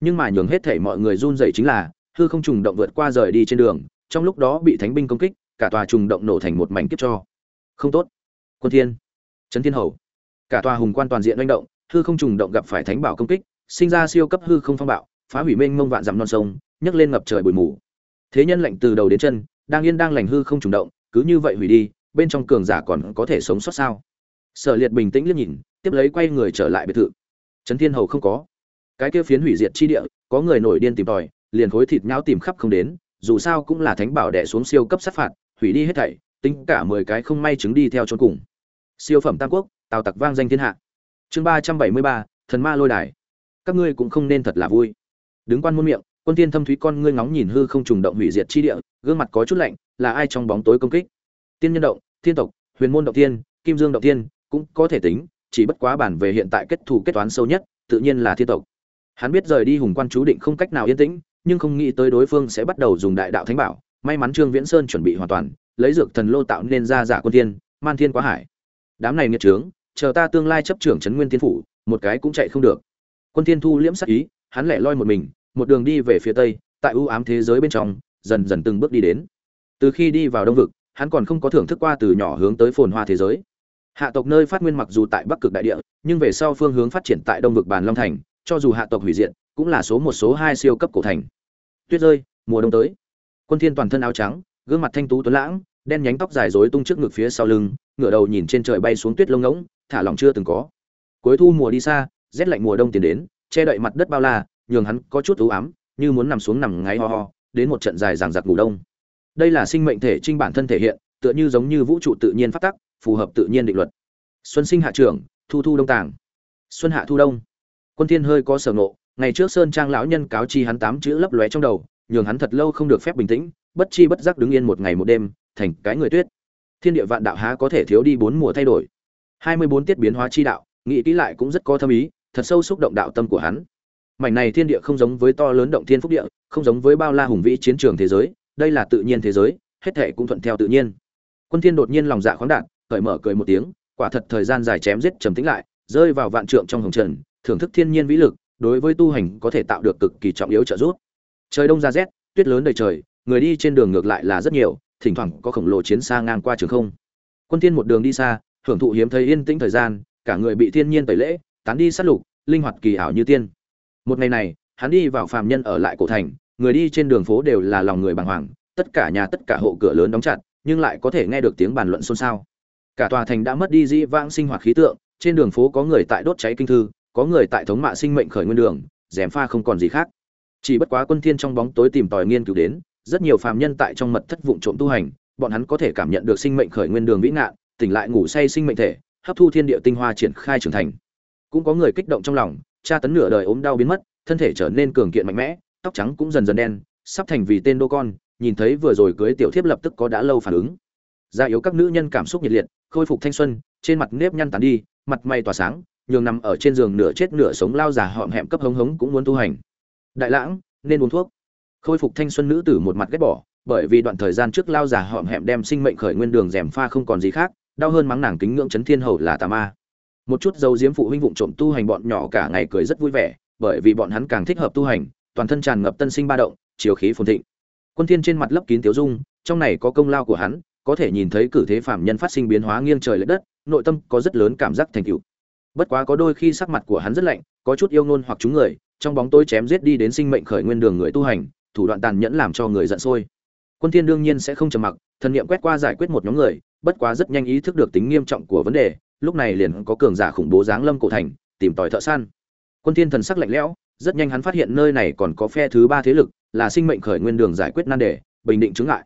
Nhưng mà nhường hết thảy mọi người run rẩy chính là, hư không trùng động vượt qua rời đi trên đường, trong lúc đó bị thánh binh công kích, cả tòa trùng động nổ thành một mảnh kiếp cho. Không tốt. Quân thiên. Trấn thiên hầu. Cả tòa hùng quan toàn diện manh động, hư không trùng động gặp phải thánh bảo công kích, sinh ra siêu cấp hư không phong bạo, phá hủy mênh mông vạn dặm non sông, nhấc lên ngập trời bụi mù. Thế nhân lạnh từ đầu đến chân, đang yên đang lành hư không trùng động, cứ như vậy hủy đi, bên trong cường giả còn có thể sống sót sao? Sở liệt bình tĩnh liếc nhìn, tiếp lấy quay người trở lại biệt thự. Trấn thiên hầu không có. Cái kia phiến hủy diệt chi địa, có người nổi điên tìm tòi, liền khối thịt nhão tìm khắp không đến, dù sao cũng là thánh bảo đẻ xuống siêu cấp sát phạt, hủy đi hết thảy, tính cả mười cái không may chứng đi theo chôn cùng. Siêu phẩm tam quốc, tào tặc vang danh thiên hạ. Chương ba trăm bảy mươi ba, thần ma lôi đài. Các ngươi cũng không nên thật là vui. Đứng quan môn miệng, quân tiên thâm thúy con ngươi ngóng nhìn hư không trùng động hủy diệt chi địa, gương mặt có chút lạnh, là ai trong bóng tối công kích? Tiên nhân động, thiên tộc, huyền môn động tiên kim dương động tiên cũng có thể tính chỉ bất quá bản về hiện tại kết thù kết toán sâu nhất tự nhiên là thiên tộc. Hắn biết rời đi hùng quan chú định không cách nào yên tĩnh nhưng không nghĩ tới đối phương sẽ bắt đầu dùng đại đạo thánh bảo. May mắn trương viễn sơn chuẩn bị hoàn toàn lấy dược thần lô tạo nên ra giả quân thiên, man thiên quá hải. Đám này nghiệt trướng chờ ta tương lai chấp trưởng trấn nguyên tiên phủ một cái cũng chạy không được. Quân thiên thu liễm sắc ý hắn lẻ loi một mình một đường đi về phía tây tại ưu ám thế giới bên trong dần dần từng bước đi đến. Từ khi đi vào đông vực hắn còn không có thưởng thức qua từ nhỏ hướng tới phồn hoa thế giới hạ tộc nơi phát nguyên mặc dù tại bắc cực đại địa, nhưng về sau phương hướng phát triển tại đông vực bàn long thành, cho dù hạ tộc hủy diệt, cũng là số một, số hai siêu cấp cổ thành. Tuyết rơi, mùa đông tới. Quân thiên toàn thân áo trắng, gương mặt thanh tú tuấn lãng, đen nhánh tóc dài rối tung trước ngực phía sau lưng, ngửa đầu nhìn trên trời bay xuống tuyết lông ngỗng, thả lỏng chưa từng có. Cuối thu mùa đi xa, rét lạnh mùa đông tiến đến, che đậy mặt đất bao la, nhường hắn có chút u ám, như muốn nằm xuống nằm ngáy ho ho, đến một trận dài dằng dặc ngủ đông. Đây là sinh mệnh thể trinh bản thân thể hiện, tựa như giống như vũ trụ tự nhiên phát tắc phù hợp tự nhiên định luật. Xuân sinh hạ trưởng, thu thu đông tàng. Xuân hạ thu đông. Quân thiên hơi có sở nộ ngày trước sơn trang lão nhân cáo chi hắn tám chữ lấp lóe trong đầu, nhường hắn thật lâu không được phép bình tĩnh, bất chi bất giác đứng yên một ngày một đêm, thành cái người tuyết. Thiên địa vạn đạo há có thể thiếu đi bốn mùa thay đổi. Hai mươi bốn tiết biến hóa chi đạo, nghĩ kỹ lại cũng rất có thâm ý, thật sâu xúc động đạo tâm của hắn. Mảnh này thiên địa không giống với to lớn động thiên phúc địa, không giống với bao la hùng vĩ chiến trường thế giới, đây là tự nhiên thế giới, hết thể cũng thuận theo tự nhiên. Quân thiên đột nhiên lòng dạ khoáng đạt cởi mở cười một tiếng, quả thật thời gian dài chém giết trầm tĩnh lại, rơi vào vạn trượng trong hồng trần, thưởng thức thiên nhiên vĩ lực, đối với tu hành có thể tạo được cực kỳ trọng yếu trợ giúp. Trời đông ra rét, tuyết lớn đầy trời, người đi trên đường ngược lại là rất nhiều, thỉnh thoảng có khổng lồ chiến xa ngang qua trường không. Quân thiên một đường đi xa, hưởng thụ hiếm thấy yên tĩnh thời gian, cả người bị thiên nhiên tẩy lễ, tán đi sát lục, linh hoạt kỳ ảo như tiên. Một ngày này, hắn đi vào phàm nhân ở lại cổ thành, người đi trên đường phố đều là lòng người bàng hoàng, tất cả nhà tất cả hộ cửa lớn đóng chặt, nhưng lại có thể nghe được tiếng bàn luận xôn xao cả tòa thành đã mất đi dĩ vãng sinh hoạt khí tượng, trên đường phố có người tại đốt cháy kinh thư, có người tại thống mạ sinh mệnh khởi nguyên đường, rèm pha không còn gì khác. Chỉ bất quá quân thiên trong bóng tối tìm tòi nghiên cứu đến, rất nhiều phàm nhân tại trong mật thất vụng trộm tu hành, bọn hắn có thể cảm nhận được sinh mệnh khởi nguyên đường vĩ ngạn, tỉnh lại ngủ say sinh mệnh thể, hấp thu thiên địa tinh hoa triển khai trưởng thành. Cũng có người kích động trong lòng, tra tấn nửa đời ốm đau biến mất, thân thể trở nên cường kiện mạnh mẽ, tóc trắng cũng dần dần đen, sắp thành vì tên đô con, nhìn thấy vừa rồi cưới tiểu thiếp lập tức có đã lâu phản ứng già yếu các nữ nhân cảm xúc nhiệt liệt, khôi phục thanh xuân, trên mặt nếp nhăn tàn đi, mặt mày tỏa sáng, nhường nằm ở trên giường nửa chết nửa sống lao già họm hẹm cấp hống hống cũng muốn tu hành. Đại lãng, nên uống thuốc. Khôi phục thanh xuân nữ tử một mặt ghét bỏ, bởi vì đoạn thời gian trước lao già họm hẹm đem sinh mệnh khởi nguyên đường rèm pha không còn gì khác, đau hơn mắng nàng kính ngưỡng chấn thiên hầu là tà ma. Một chút dấu diếm phụ huynh vụng trộm tu hành bọn nhỏ cả ngày cười rất vui vẻ, bởi vì bọn hắn càng thích hợp tu hành, toàn thân tràn ngập tân sinh ba động, chiều khí phồn thịnh. Quân thiên trên mặt lấp kín tiểu dung, trong này có công lao của hắn có thể nhìn thấy cử thế phạm nhân phát sinh biến hóa nghiêng trời lệch đất, nội tâm có rất lớn cảm giác thành tựu. Bất quá có đôi khi sắc mặt của hắn rất lạnh, có chút yêu ngôn hoặc chúng người, trong bóng tối chém giết đi đến sinh mệnh khởi nguyên đường người tu hành, thủ đoạn tàn nhẫn làm cho người giận sôi. Quân thiên đương nhiên sẽ không trầm mặc, thần niệm quét qua giải quyết một nhóm người, bất quá rất nhanh ý thức được tính nghiêm trọng của vấn đề, lúc này liền có cường giả khủng bố giáng lâm cổ thành, tìm tòi thợ săn. Quân thiên thần sắc lạnh lẽo, rất nhanh hắn phát hiện nơi này còn có phe thứ ba thế lực, là sinh mệnh khởi nguyên đường giải quyết nan đề, bình định chứng ngại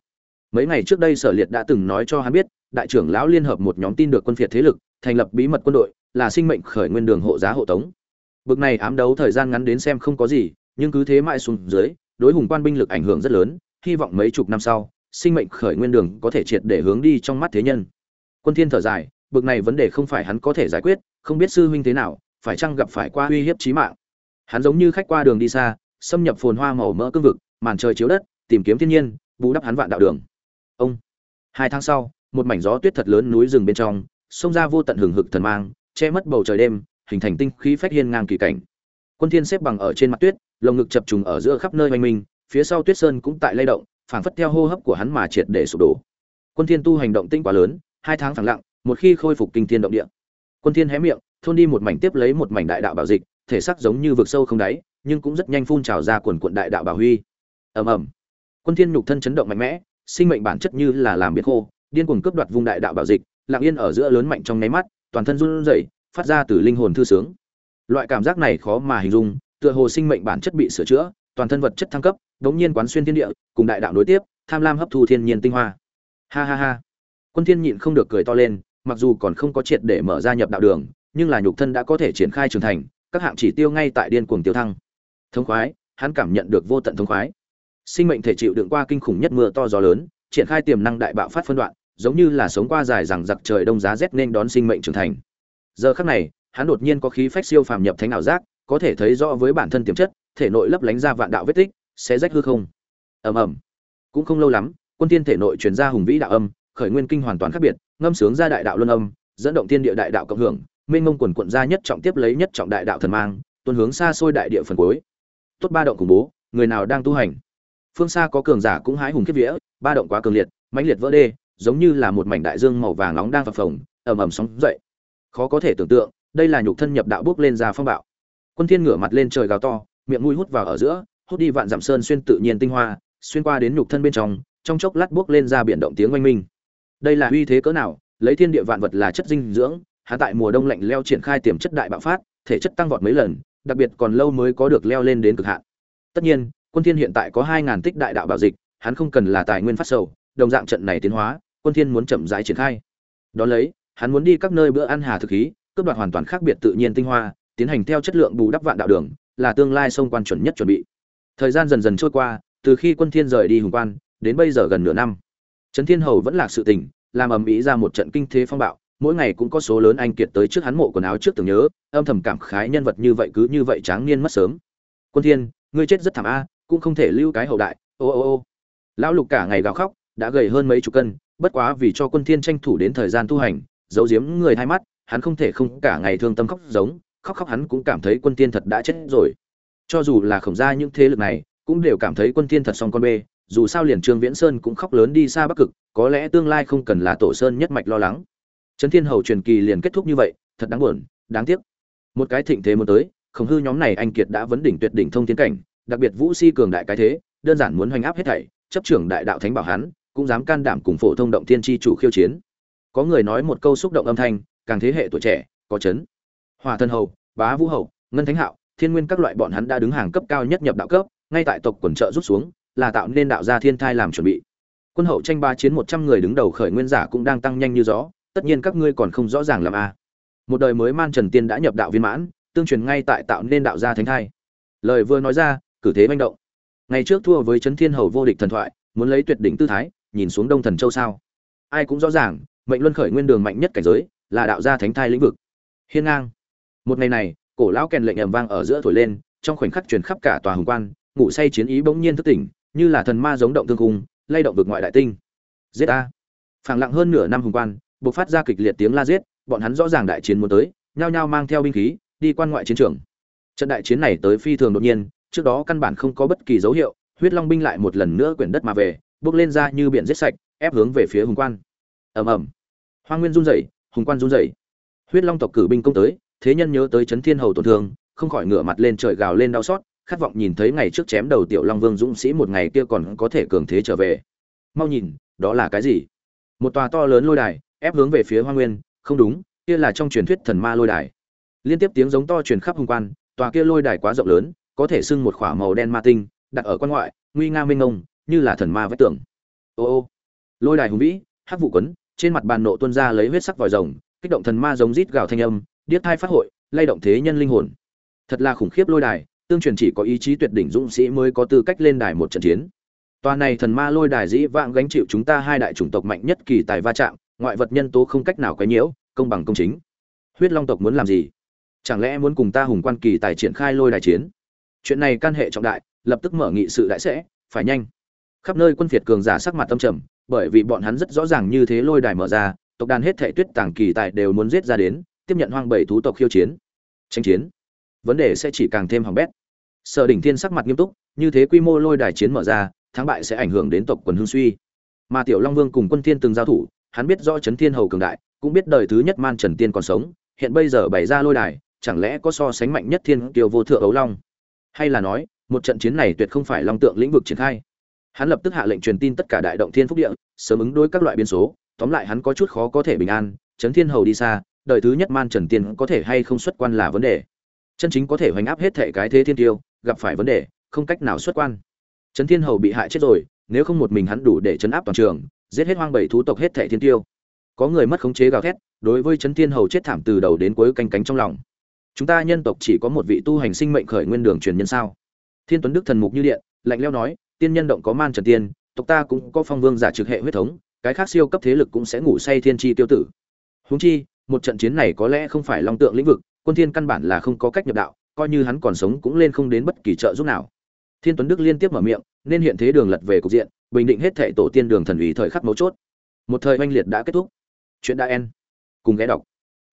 mấy ngày trước đây sở liệt đã từng nói cho hắn biết, đại trưởng lão liên hợp một nhóm tin được quân phiệt thế lực, thành lập bí mật quân đội, là sinh mệnh khởi nguyên đường hộ giá hộ tống. Bực này ám đấu thời gian ngắn đến xem không có gì, nhưng cứ thế mãi xuống dưới, đối hùng quan binh lực ảnh hưởng rất lớn, hy vọng mấy chục năm sau, sinh mệnh khởi nguyên đường có thể triệt để hướng đi trong mắt thế nhân. Quân thiên thở dài, bực này vấn đề không phải hắn có thể giải quyết, không biết sư huynh thế nào, phải chăng gặp phải qua uy hiếp chí mạng. Hắn giống như khách qua đường đi xa, xâm nhập phồn hoa màu mỡ cương vực, màn trời chiếu đất, tìm kiếm thiên nhiên, bù đắp hắn vạn đạo đường ông. Hai tháng sau, một mảnh gió tuyết thật lớn núi rừng bên trong xông ra vô tận hừng hực thần mang, che mất bầu trời đêm, hình thành tinh khí phách hiên ngang kỳ cảnh. Quân thiên xếp bằng ở trên mặt tuyết, lồng ngực chập trùng ở giữa khắp nơi oanh minh, phía sau tuyết sơn cũng tại lay động, phảng phất theo hô hấp của hắn mà triệt để sụp đổ. Quân thiên tu hành động tinh quá lớn, hai tháng phẳng lặng, một khi khôi phục kinh thiên động địa. Quân thiên hé miệng, thôn đi một mảnh tiếp lấy một mảnh đại đạo bảo dịch, thể xác giống như vực sâu không đáy, nhưng cũng rất nhanh phun trào ra cuồn cuộn đại đạo bảo huy. Ầm ầm. Quân thiên nhục thân chấn động mạnh mẽ sinh mệnh bản chất như là làm biệt khô, điên cuồng cướp đoạt vùng đại đạo bảo dịch, lặng yên ở giữa lớn mạnh trong nháy mắt, toàn thân run rẩy, phát ra từ linh hồn thư sướng. Loại cảm giác này khó mà hình dung, tựa hồ sinh mệnh bản chất bị sửa chữa, toàn thân vật chất thăng cấp, đống nhiên quán xuyên thiên địa, cùng đại đạo nối tiếp, tham lam hấp thu thiên nhiên tinh hoa. Ha ha ha. Quân thiên nhịn không được cười to lên, mặc dù còn không có triệt để mở ra nhập đạo đường, nhưng là nhục thân đã có thể triển khai trưởng thành, các hạng chỉ tiêu ngay tại điên cuồng tiêu thăng. Thống khoái, hắn cảm nhận được vô tận thống khoái sinh mệnh thể chịu đựng qua kinh khủng nhất mưa to gió lớn, triển khai tiềm năng đại bạo phát phân đoạn, giống như là sống qua dài rằng giặc trời đông giá rét nên đón sinh mệnh trưởng thành. Giờ khắc này, hắn đột nhiên có khí phách siêu phàm nhập thánh ảo giác, có thể thấy rõ với bản thân tiềm chất, thể nội lấp lánh ra vạn đạo vết tích, sẽ rách hư không. Ầm ầm. Cũng không lâu lắm, quân tiên thể nội truyền ra hùng vĩ đạo âm, khởi nguyên kinh hoàn toàn khác biệt, ngâm sướng ra đại đạo luân âm, dẫn động tiên địa đại đạo cộng hưởng, mênh mông quần quận ra nhất trọng tiếp lấy nhất trọng đại đạo thần mang, tuôn hướng xa xôi đại địa phần cuối. Tốt ba động khủng bố, người nào đang tu hành? Phương xa có cường giả cũng hái hùng kiếp vía, ba động quá cường liệt, mãnh liệt vỡ đê, giống như là một mảnh đại dương màu vàng nóng đang phập phồng, ầm ầm sóng dậy. Khó có thể tưởng tượng, đây là nhục thân nhập đạo bước lên ra phong bạo. Quân thiên ngửa mặt lên trời gào to, miệng mũi hút vào ở giữa, hút đi vạn dặm sơn xuyên tự nhiên tinh hoa, xuyên qua đến nhục thân bên trong trong chốc lát bước lên ra biển động tiếng oanh minh. Đây là uy thế cỡ nào, lấy thiên địa vạn vật là chất dinh dưỡng, hạ tại mùa đông lạnh leo triển khai tiềm chất đại bạo phát, thể chất tăng vọt mấy lần, đặc biệt còn lâu mới có được leo lên đến cực hạn. Tất nhiên quân thiên hiện tại có hai ngàn tích đại đạo bảo dịch, hắn không cần là tài nguyên phát sầu, đồng dạng trận này tiến hóa, quân thiên muốn chậm rãi triển khai. Đó lấy, hắn muốn đi các nơi bữa ăn hà thực khí, cướp đoạt hoàn toàn khác biệt tự nhiên tinh hoa, tiến hành theo chất lượng bù đắp vạn đạo đường, là tương lai sông quan chuẩn nhất chuẩn bị. Thời gian dần dần trôi qua, từ khi quân thiên rời đi hùng quan, đến bây giờ gần nửa năm. Trấn thiên hầu vẫn là sự tình, làm ầm ĩ ra một trận kinh thế phong bạo, mỗi ngày cũng có số lớn anh kiệt tới trước hắn mộ quần áo trước tưởng nhớ, âm thầm cảm khái nhân vật như vậy cứ như vậy tráng niên mất sớm. Quân thiên, ngươi chết rất thảm a cũng không thể lưu cái hậu đại. Ô ô ô. Lão lục cả ngày gào khóc, đã gầy hơn mấy chục cân, bất quá vì cho quân thiên tranh thủ đến thời gian tu hành, giấu giếm người hai mắt, hắn không thể không cả ngày thương tâm khóc giống, khóc khóc hắn cũng cảm thấy quân thiên thật đã chết rồi. Cho dù là khổng gia những thế lực này, cũng đều cảm thấy quân thiên thật xong con bê, dù sao liền trương viễn sơn cũng khóc lớn đi xa bắc cực, có lẽ tương lai không cần là tổ sơn nhất mạch lo lắng. Trấn thiên hầu truyền kỳ liền kết thúc như vậy, thật đáng buồn, đáng tiếc. Một cái thịnh thế muốn tới, khổng hư nhóm này anh kiệt đã vấn đỉnh tuyệt đỉnh thông thiên cảnh đặc biệt vũ si cường đại cái thế, đơn giản muốn hoành áp hết thảy, chấp trưởng đại đạo thánh bảo hắn, cũng dám can đảm cùng phổ thông động thiên chi chủ khiêu chiến. Có người nói một câu xúc động âm thanh, càng thế hệ tuổi trẻ, có chấn. Hòa thân hầu, bá vũ hầu, ngân thánh hạo, thiên nguyên các loại bọn hắn đã đứng hàng cấp cao nhất nhập đạo cấp, ngay tại tộc quần trợ rút xuống, là tạo nên đạo gia thiên thai làm chuẩn bị. Quân hậu tranh ba chiến một trăm người đứng đầu khởi nguyên giả cũng đang tăng nhanh như gió, tất nhiên các ngươi còn không rõ ràng làm a. Một đời mới man trần tiên đã nhập đạo viên mãn, tương truyền ngay tại tạo nên đạo gia thánh thai. Lời vừa nói ra cử thế manh động. Ngày trước thua với trấn thiên hầu vô địch thần thoại, muốn lấy tuyệt đỉnh tư thái, nhìn xuống đông thần châu sao? Ai cũng rõ ràng, mệnh luân khởi nguyên đường mạnh nhất cảnh giới là đạo gia thánh thai lĩnh vực. Hiên ngang. Một ngày này, cổ lão kèn lệnh ầm vang ở giữa thổi lên, trong khoảnh khắc truyền khắp cả tòa hùng quan, ngủ say chiến ý bỗng nhiên thức tỉnh, như là thần ma giống động thương cung, lay động vực ngoại đại tinh. Giết a Phảng lặng hơn nửa năm hùng quan, bộc phát ra kịch liệt tiếng la giết, bọn hắn rõ ràng đại chiến muốn tới, nhao nhao mang theo binh khí, đi quan ngoại chiến trường. Trận đại chiến này tới phi thường đột nhiên trước đó căn bản không có bất kỳ dấu hiệu, huyết long binh lại một lần nữa quyển đất mà về, bước lên ra như biển giết sạch, ép hướng về phía hùng quan. Ầm ầm. Hoa nguyên run rẩy, hùng quan run rẩy. Huyết long tộc cử binh công tới, thế nhân nhớ tới chấn thiên hầu tổn thương, không khỏi ngửa mặt lên trời gào lên đau xót, khát vọng nhìn thấy ngày trước chém đầu tiểu long vương dũng sĩ một ngày kia còn có thể cường thế trở về. Mau nhìn, đó là cái gì? Một tòa to lớn lôi đài, ép hướng về phía hoa nguyên, không đúng, kia là trong truyền thuyết thần ma lôi đài. Liên tiếp tiếng giống to truyền khắp hùng quan, tòa kia lôi đài quá rộng lớn có thể xưng một khỏa màu đen ma tinh đặt ở quan ngoại nguy nga minh ngông như là thần ma vách tường ô ô lôi đài hùng vĩ hắc vụ quấn trên mặt bàn nộ tuôn ra lấy huyết sắc vòi rồng kích động thần ma giống rít gào thanh âm điếc thai phát hội lay động thế nhân linh hồn thật là khủng khiếp lôi đài tương truyền chỉ có ý chí tuyệt đỉnh dũng sĩ mới có tư cách lên đài một trận chiến Toàn này thần ma lôi đài dĩ vãng gánh chịu chúng ta hai đại chủng tộc mạnh nhất kỳ tài va chạm, ngoại vật nhân tố không cách nào quấy nhiễu, công bằng công chính. Huyết Long tộc muốn làm gì? Chẳng lẽ muốn cùng ta hùng quan kỳ tài triển khai lôi đài chiến? Chuyện này can hệ trọng đại, lập tức mở nghị sự đại sẽ, phải nhanh. Khắp nơi quân phiệt cường giả sắc mặt tâm trầm, bởi vì bọn hắn rất rõ ràng như thế lôi đài mở ra, tộc đàn hết thảy tuyết tàng kỳ tài đều muốn giết ra đến, tiếp nhận hoang bảy thú tộc khiêu chiến. Tranh chiến. Vấn đề sẽ chỉ càng thêm hỏng bét. Sở Đỉnh Thiên sắc mặt nghiêm túc, như thế quy mô lôi đài chiến mở ra, thắng bại sẽ ảnh hưởng đến tộc quần hương suy. Mà Tiểu Long Vương cùng Quân Thiên từng giao thủ, hắn biết rõ Chấn Thiên Hầu cường đại, cũng biết đời thứ nhất Man Trần Tiên còn sống, hiện bây giờ bày ra lôi đài, chẳng lẽ có so sánh mạnh nhất Thiên Kiều vô thượng ấu long? Hay là nói, một trận chiến này tuyệt không phải long tượng lĩnh vực triển khai? Hắn lập tức hạ lệnh truyền tin tất cả đại động thiên phúc địa, sớm ứng đối các loại biến số, tóm lại hắn có chút khó có thể bình an, Trấn Thiên Hầu đi xa, đời thứ nhất Man Trần Tiên có thể hay không xuất quan là vấn đề. Chân chính có thể hoành áp hết thể cái thế thiên tiêu, gặp phải vấn đề, không cách nào xuất quan. Trấn Thiên Hầu bị hại chết rồi, nếu không một mình hắn đủ để chấn áp toàn trường, giết hết hoang bảy thú tộc hết thảy thiên tiêu. Có người mất khống chế gào thét, đối với Trấn Thiên Hầu chết thảm từ đầu đến cuối canh cánh trong lòng. Chúng ta nhân tộc chỉ có một vị tu hành sinh mệnh khởi nguyên đường truyền nhân sao? thiên tuấn đức thần mục như điện, lạnh leo nói, tiên nhân động có man trần tiên, tộc ta cũng có phong vương giả trực hệ huyết thống, cái khác siêu cấp thế lực cũng sẽ ngủ say thiên chi tiêu tử. Huống chi, một trận chiến này có lẽ không phải long tượng lĩnh vực, quân thiên căn bản là không có cách nhập đạo, coi như hắn còn sống cũng lên không đến bất kỳ trợ giúp nào. Thiên tuấn đức liên tiếp mở miệng, nên hiện thế đường lật về cục diện, bình định hết thệ tổ tiên đường thần ủy thời khắc mấu chốt. Một thời oanh liệt đã kết thúc. Chuyện đã en. Cùng ghé đọc.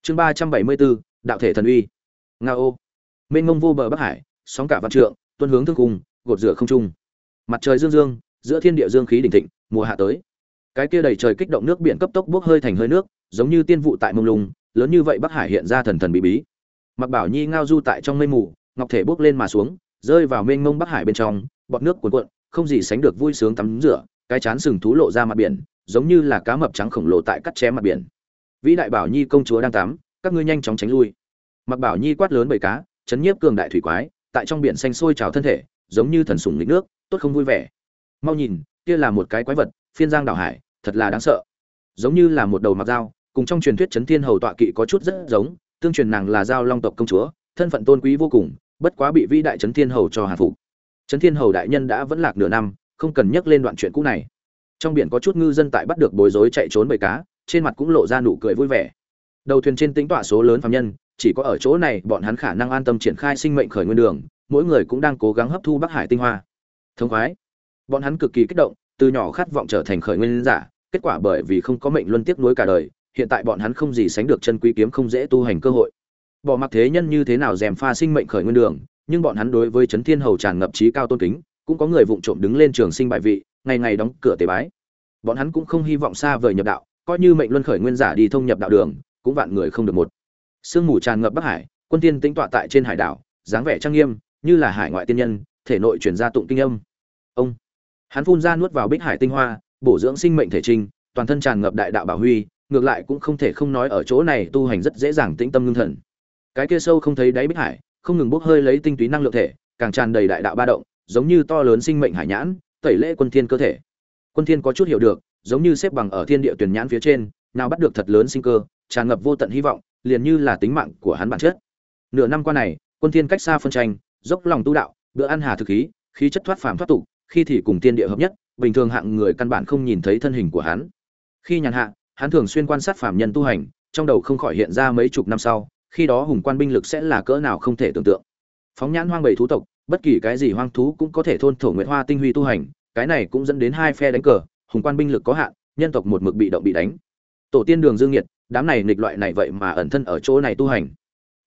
Chương ba trăm bảy mươi bốn, đạo thể thần uy nga ô. Mênh mông vô bờ bắc hải, sóng cả văn trượng tuân hướng thương cung gột rửa không trung. Mặt trời dương dương, giữa thiên địa dương khí đỉnh thịnh, mùa hạ tới. Cái kia đầy trời kích động nước biển cấp tốc bốc hơi thành hơi nước, giống như tiên vụ tại mông lung, lớn như vậy bắc hải hiện ra thần thần bí bí. Mặc bảo nhi ngao du tại trong mây mù, ngọc thể bốc lên mà xuống, rơi vào mênh mông bắc hải bên trong, bọt nước cuồn cuộn, không gì sánh được vui sướng tắm rửa, cái chán sừng thú lộ ra mặt biển, giống như là cá mập trắng khổng lồ tại cắt chém mặt biển. Vĩ đại bảo nhi công chúa đang tắm, các ngươi nhanh chóng tránh lui mặc bảo nhi quát lớn bầy cá, chấn nhiếp cường đại thủy quái, tại trong biển xanh sôi trào thân thể, giống như thần sùng lịch nước, tốt không vui vẻ. Mau nhìn, kia là một cái quái vật, phiên giang đảo hải, thật là đáng sợ. Giống như là một đầu mặc dao, cùng trong truyền thuyết chấn thiên hầu tọa kỵ có chút rất giống, tương truyền nàng là giao long tộc công chúa, thân phận tôn quý vô cùng, bất quá bị vĩ đại chấn thiên hầu cho hạ phục. Chấn thiên hầu đại nhân đã vẫn lạc nửa năm, không cần nhắc lên đoạn chuyện cũ này. Trong biển có chút ngư dân tại bắt được bối rối chạy trốn bầy cá, trên mặt cũng lộ ra nụ cười vui vẻ. Đầu thuyền trên tính tọa số lớn phạm nhân chỉ có ở chỗ này bọn hắn khả năng an tâm triển khai sinh mệnh khởi nguyên đường, mỗi người cũng đang cố gắng hấp thu bắc hải tinh hoa. Thông khoái. Bọn hắn cực kỳ kích động, từ nhỏ khát vọng trở thành khởi nguyên giả, kết quả bởi vì không có mệnh luân tiếc nuối cả đời, hiện tại bọn hắn không gì sánh được chân quý kiếm không dễ tu hành cơ hội. Bỏ mặc thế nhân như thế nào dèm pha sinh mệnh khởi nguyên đường, nhưng bọn hắn đối với trấn thiên hầu tràn ngập trí cao tôn kính, cũng có người vụng trộm đứng lên trường sinh bại vị, ngày ngày đóng cửa tế bái. Bọn hắn cũng không hy vọng xa vời nhập đạo, coi như mệnh luân khởi nguyên giả đi thông nhập đạo đường, cũng vạn người không được một sương mù tràn ngập bắc hải, quân tiên tĩnh tọa tại trên hải đảo, dáng vẻ trang nghiêm, như là hải ngoại tiên nhân, thể nội chuyển ra tụng kinh âm. Ông. Hắn phun ra nuốt vào bích hải tinh hoa, bổ dưỡng sinh mệnh thể trinh toàn thân tràn ngập đại đạo bảo huy, ngược lại cũng không thể không nói ở chỗ này tu hành rất dễ dàng tĩnh tâm ngưng thần. Cái kia sâu không thấy đáy bích hải, không ngừng bốc hơi lấy tinh túy năng lượng thể, càng tràn đầy đại đạo ba động, giống như to lớn sinh mệnh hải nhãn, tẩy lễ quân thiên cơ thể. Quân thiên có chút hiểu được, giống như xếp bằng ở thiên địa tuyển nhãn phía trên, nào bắt được thật lớn sinh cơ, tràn ngập vô tận hy vọng liền như là tính mạng của hắn bản chất. Nửa năm qua này, quân thiên cách xa phân tranh, dốc lòng tu đạo, bữa ăn hà thực khí khí chất thoát phàm thoát tục, khi thì cùng tiên địa hợp nhất, bình thường hạng người căn bản không nhìn thấy thân hình của hắn. Khi nhàn hạ, hắn thường xuyên quan sát phàm nhân tu hành, trong đầu không khỏi hiện ra mấy chục năm sau, khi đó hùng quan binh lực sẽ là cỡ nào không thể tưởng tượng. Phóng nhãn hoang bầy thú tộc, bất kỳ cái gì hoang thú cũng có thể thôn thổ nguyệt hoa tinh huy tu hành, cái này cũng dẫn đến hai phe đánh cờ, hùng quan binh lực có hạn, nhân tộc một mực bị động bị đánh. Tổ tiên đường dương nghiệt đám này nghịch loại này vậy mà ẩn thân ở chỗ này tu hành.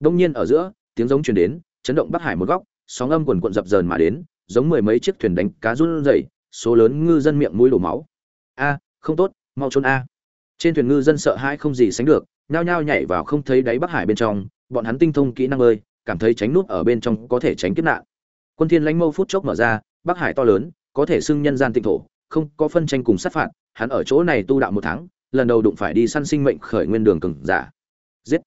Đông nhiên ở giữa, tiếng giống truyền đến, chấn động bắc hải một góc, sóng âm quần cuộn dập dờn mà đến, giống mười mấy chiếc thuyền đánh cá run rẩy, số lớn ngư dân miệng mũi đổ máu. A, không tốt, mau trốn a. Trên thuyền ngư dân sợ hãi không gì sánh được, nhao nhao nhảy vào không thấy đáy bắc hải bên trong, bọn hắn tinh thông kỹ năng ơi, cảm thấy tránh nút ở bên trong có thể tránh kiếp nạn. Quân thiên lãnh mâu phút chốc mở ra, bắc hải to lớn, có thể xưng nhân gian tịnh thổ, không có phân tranh cùng sát phạt, hắn ở chỗ này tu đạo một tháng lần đầu đụng phải đi săn sinh mệnh khởi nguyên đường cường giả. Giết.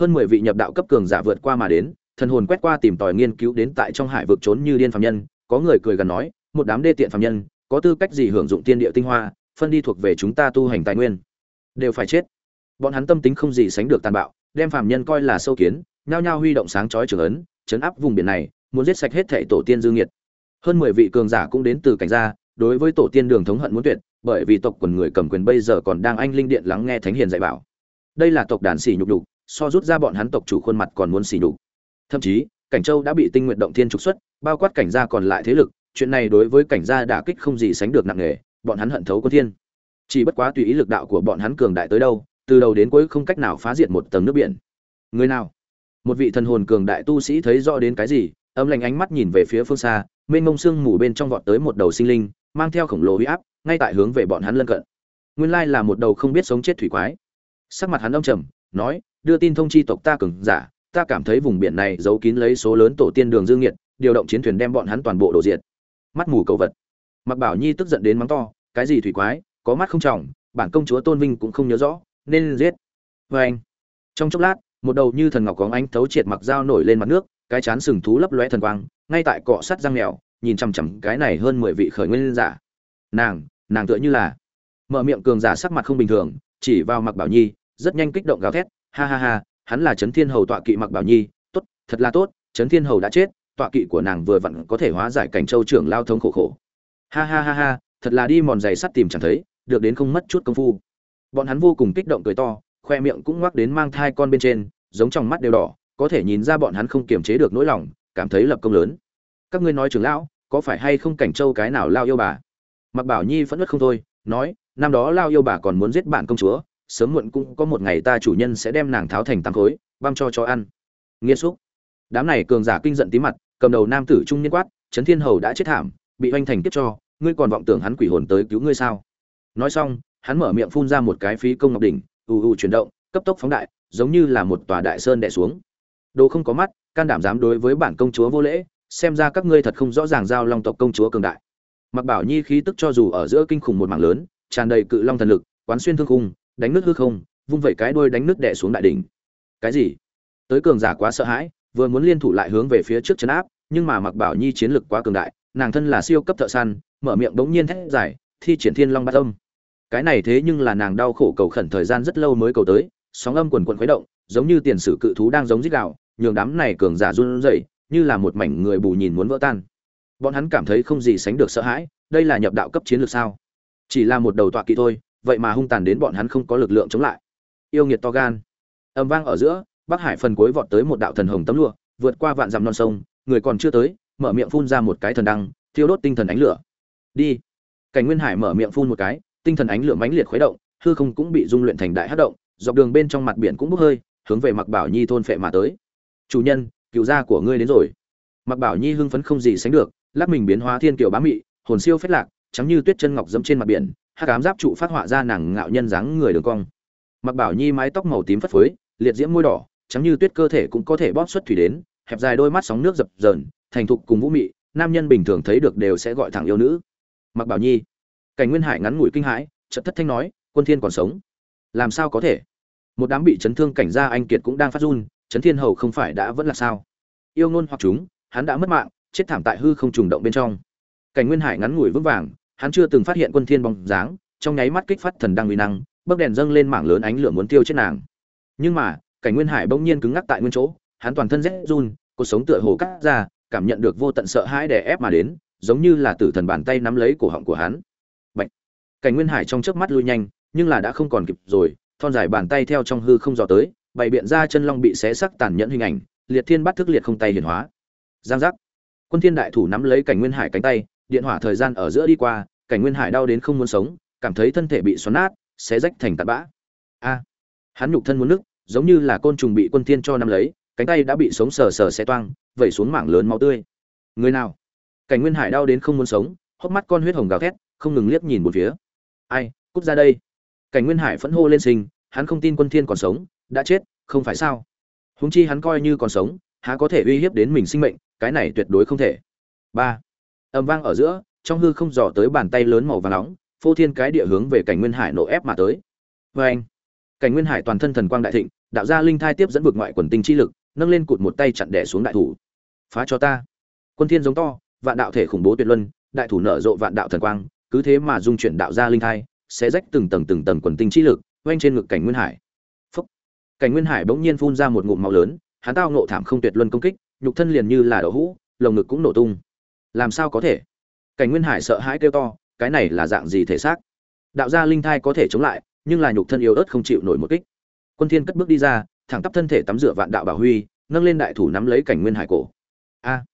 Hơn mười vị nhập đạo cấp cường giả vượt qua mà đến, thần hồn quét qua tìm tòi nghiên cứu đến tại trong hải vực trốn như điên phàm nhân, có người cười gần nói, một đám đê tiện phàm nhân, có tư cách gì hưởng dụng tiên địa tinh hoa, phân đi thuộc về chúng ta tu hành tài nguyên? Đều phải chết. Bọn hắn tâm tính không gì sánh được tàn bạo, đem phàm nhân coi là sâu kiến, nhao nhao huy động sáng chói trường ấn, chấn áp vùng biển này, muốn giết sạch hết thảy tổ tiên dương nhiệt hơn mười vị cường giả cũng đến từ cảnh gia, đối với tổ tiên đường thống hận muốn tuyệt bởi vì tộc quần người cầm quyền bây giờ còn đang anh linh điện lắng nghe thánh hiền dạy bảo. Đây là tộc đàn xỉ nhục đục, so rút ra bọn hắn tộc chủ khuôn mặt còn muốn xỉ nhục. Thậm chí, cảnh châu đã bị tinh nguyện động thiên trục xuất, bao quát cảnh gia còn lại thế lực, chuyện này đối với cảnh gia đả kích không gì sánh được nặng nề, bọn hắn hận thấu quân thiên. Chỉ bất quá tùy ý lực đạo của bọn hắn cường đại tới đâu, từ đầu đến cuối không cách nào phá diệt một tầng nước biển. Người nào? Một vị thần hồn cường đại tu sĩ thấy rõ đến cái gì, âm lạnh ánh mắt nhìn về phía phương xa, mênh mông sương mù bên trong vọt tới một đầu sinh linh, mang theo khổng lồ huy áp ngay tại hướng về bọn hắn lân cận. Nguyên lai là một đầu không biết sống chết thủy quái. Sắc mặt hắn âm trầm, nói, đưa tin thông chi tộc ta cường giả, ta cảm thấy vùng biển này giấu kín lấy số lớn tổ tiên đường dương nghiệt điều động chiến thuyền đem bọn hắn toàn bộ đổ diệt. Mắt mù cầu vật. Mặc bảo nhi tức giận đến mắng to, cái gì thủy quái, có mắt không trọng, bản công chúa tôn vinh cũng không nhớ rõ, nên giết. Vê anh. Trong chốc lát, một đầu như thần ngọc có ánh thấu triệt mặc dao nổi lên mặt nước, cái chán sừng thú lấp lóe thần quang, ngay tại cọ sắt răng mèo, nhìn chằm chằm cái này hơn mười vị khởi nguyên giả. Nàng nàng tựa như là mở miệng cường giả sắc mặt không bình thường, chỉ vào mặc bảo nhi, rất nhanh kích động gào thét, ha ha ha, hắn là trấn thiên hầu tọa kỵ mặc bảo nhi, tốt, thật là tốt trấn thiên hầu đã chết, tọa kỵ của nàng vừa vặn có thể hóa giải cảnh châu trưởng lao thống khổ khổ. Ha ha ha ha, thật là đi mòn giày sắt tìm chẳng thấy, được đến không mất chút công phu. Bọn hắn vô cùng kích động cười to, khoe miệng cũng ngoắc đến mang thai con bên trên, giống trong mắt đều đỏ, có thể nhìn ra bọn hắn không kiềm chế được nỗi lòng, cảm thấy lập công lớn. Các ngươi nói trưởng lão, có phải hay không cảnh châu cái nào lao yêu bà? Mặc bảo nhi phẫn nứt không thôi, nói, năm đó lao yêu bà còn muốn giết bạn công chúa, sớm muộn cũng có một ngày ta chủ nhân sẽ đem nàng tháo thành tám khối, băm cho cho ăn. Nghiêm xúc. Đám này cường giả kinh giận tí mặt, cầm đầu nam tử trung niên quát, trấn thiên hầu đã chết thảm, bị oanh thành tiếp cho, ngươi còn vọng tưởng hắn quỷ hồn tới cứu ngươi sao? Nói xong, hắn mở miệng phun ra một cái phí công ngọc đỉnh, ù ù chuyển động, cấp tốc phóng đại, giống như là một tòa đại sơn đè xuống. Đồ không có mắt, can đảm dám đối với bản công chúa vô lễ, xem ra các ngươi thật không rõ ràng giao long tộc công chúa cường đại mặc bảo nhi khí tức cho dù ở giữa kinh khủng một mảng lớn, tràn đầy cự long thần lực, quán xuyên thương khung, đánh nước hư không, vung vẩy cái đuôi đánh nước đè xuống đại đỉnh. Cái gì? Tới cường giả quá sợ hãi, vừa muốn liên thủ lại hướng về phía trước chấn áp, nhưng mà mặc bảo nhi chiến lực quá cường đại, nàng thân là siêu cấp thợ săn, mở miệng bỗng nhiên thét giải thi triển thiên long bát âm. Cái này thế nhưng là nàng đau khổ cầu khẩn thời gian rất lâu mới cầu tới, sóng âm quần quần khuấy động, giống như tiền sử cự thú đang giống rít gạo nhường đám này cường giả run rẩy, như là một mảnh người bù nhìn muốn vỡ tan bọn hắn cảm thấy không gì sánh được sợ hãi, đây là nhập đạo cấp chiến lược sao? Chỉ là một đầu tọa kỵ thôi, vậy mà hung tàn đến bọn hắn không có lực lượng chống lại. Yêu nghiệt to gan. Âm vang ở giữa, bắc hải phần cuối vọt tới một đạo thần hồng tấm lụa, vượt qua vạn dặm non sông, người còn chưa tới, mở miệng phun ra một cái thần đăng, thiêu đốt tinh thần ánh lửa. Đi. Cảnh nguyên hải mở miệng phun một cái, tinh thần ánh lửa mãnh liệt khuấy động, hư không cũng bị dung luyện thành đại hát động, dọc đường bên trong mặt biển cũng bốc hơi, hướng về mặc bảo nhi thôn phệ mà tới. Chủ nhân, cựu gia của ngươi đến rồi. Mặc bảo nhi hưng phấn không gì sánh được lắc mình biến hóa thiên kiều bá mị, hồn siêu phết lạc, trắng như tuyết chân ngọc dẫm trên mặt biển hát cám giáp trụ phát họa ra nàng ngạo nhân dáng người đường cong. Mặc bảo nhi mái tóc màu tím phất phới, liệt diễm môi đỏ, trắng như tuyết cơ thể cũng có thể bóp xuất thủy đến, hẹp dài đôi mắt sóng nước dập dờn, thành thục cùng vũ mị, nam nhân bình thường thấy được đều sẽ gọi thẳng yêu nữ. Mặc bảo nhi, cảnh nguyên hải ngắn ngủi kinh hãi, chợt thất thanh nói, quân thiên còn sống? Làm sao có thể? Một đám bị chấn thương cảnh gia anh kiệt cũng đang phát run, chấn thiên hầu không phải đã vẫn là sao? Yêu ngôn hoặc chúng, hắn đã mất mạng chết thảm tại hư không trùng động bên trong. Cảnh nguyên hải ngắn ngủi vững vàng, hắn chưa từng phát hiện quân thiên bóng dáng, trong nháy mắt kích phát thần đăng uy năng, bấc đèn dâng lên mảng lớn ánh lửa muốn tiêu chết nàng. Nhưng mà, cảnh nguyên hải bỗng nhiên cứng ngắc tại nguyên chỗ, hắn toàn thân rét run, cuộc sống tựa hồ cắt ra, cảm nhận được vô tận sợ hãi đè ép mà đến, giống như là tử thần bàn tay nắm lấy cổ họng của hắn. Bạch. cảnh nguyên hải trong chớp mắt lui nhanh, nhưng là đã không còn kịp rồi, thon dài bàn tay theo trong hư không dò tới, bày biện ra chân long bị xé sắc tàn nhẫn hình ảnh, liệt thiên bắt thức liệt không tay hiển hóa. Giang giác! Quân thiên đại thủ nắm lấy cảnh nguyên hải cánh tay, điện hỏa thời gian ở giữa đi qua, cảnh nguyên hải đau đến không muốn sống, cảm thấy thân thể bị xoắn nát, xé rách thành tạt bã. A, hắn nhục thân muốn nứt, giống như là côn trùng bị quân thiên cho nắm lấy, cánh tay đã bị sống sờ sờ xé toang, vẩy xuống mảng lớn máu tươi. Người nào? Cảnh nguyên hải đau đến không muốn sống, hốc mắt con huyết hồng gào thét, không ngừng liếc nhìn một phía. Ai, cút ra đây. Cảnh nguyên hải phẫn hô lên sinh, hắn không tin quân thiên còn sống, đã chết, không phải sao? Huống chi hắn coi như còn sống, há có thể uy hiếp đến mình sinh mệnh cái này tuyệt đối không thể. Ba. Âm vang ở giữa, trong hư không dò tới bàn tay lớn màu vàng nóng, phô thiên cái địa hướng về cảnh nguyên hải nổ ép mà tới. Vê anh, cảnh nguyên hải toàn thân thần quang đại thịnh, đạo gia linh thai tiếp dẫn vực ngoại quần tinh chi lực, nâng lên cụt một tay chặn đẻ xuống đại thủ. Phá cho ta. Quân thiên giống to, vạn đạo thể khủng bố tuyệt luân, đại thủ nở rộ vạn đạo thần quang, cứ thế mà dung chuyển đạo gia linh thai sẽ rách từng tầng từng tầng quần tinh chi lực quanh trên ngực cảnh nguyên hải. Phúc. cảnh nguyên hải bỗng nhiên phun ra một ngụm máu lớn, hắn tao nộ thảm không tuyệt luân công kích nhục thân liền như là đậu hũ, lồng ngực cũng nổ tung. Làm sao có thể? Cảnh nguyên hải sợ hãi kêu to, cái này là dạng gì thể xác? Đạo gia linh thai có thể chống lại, nhưng là nhục thân yếu ớt không chịu nổi một kích. Quân thiên cất bước đi ra, thẳng tắp thân thể tắm rửa vạn đạo bảo huy, nâng lên đại thủ nắm lấy cảnh nguyên hải cổ. A!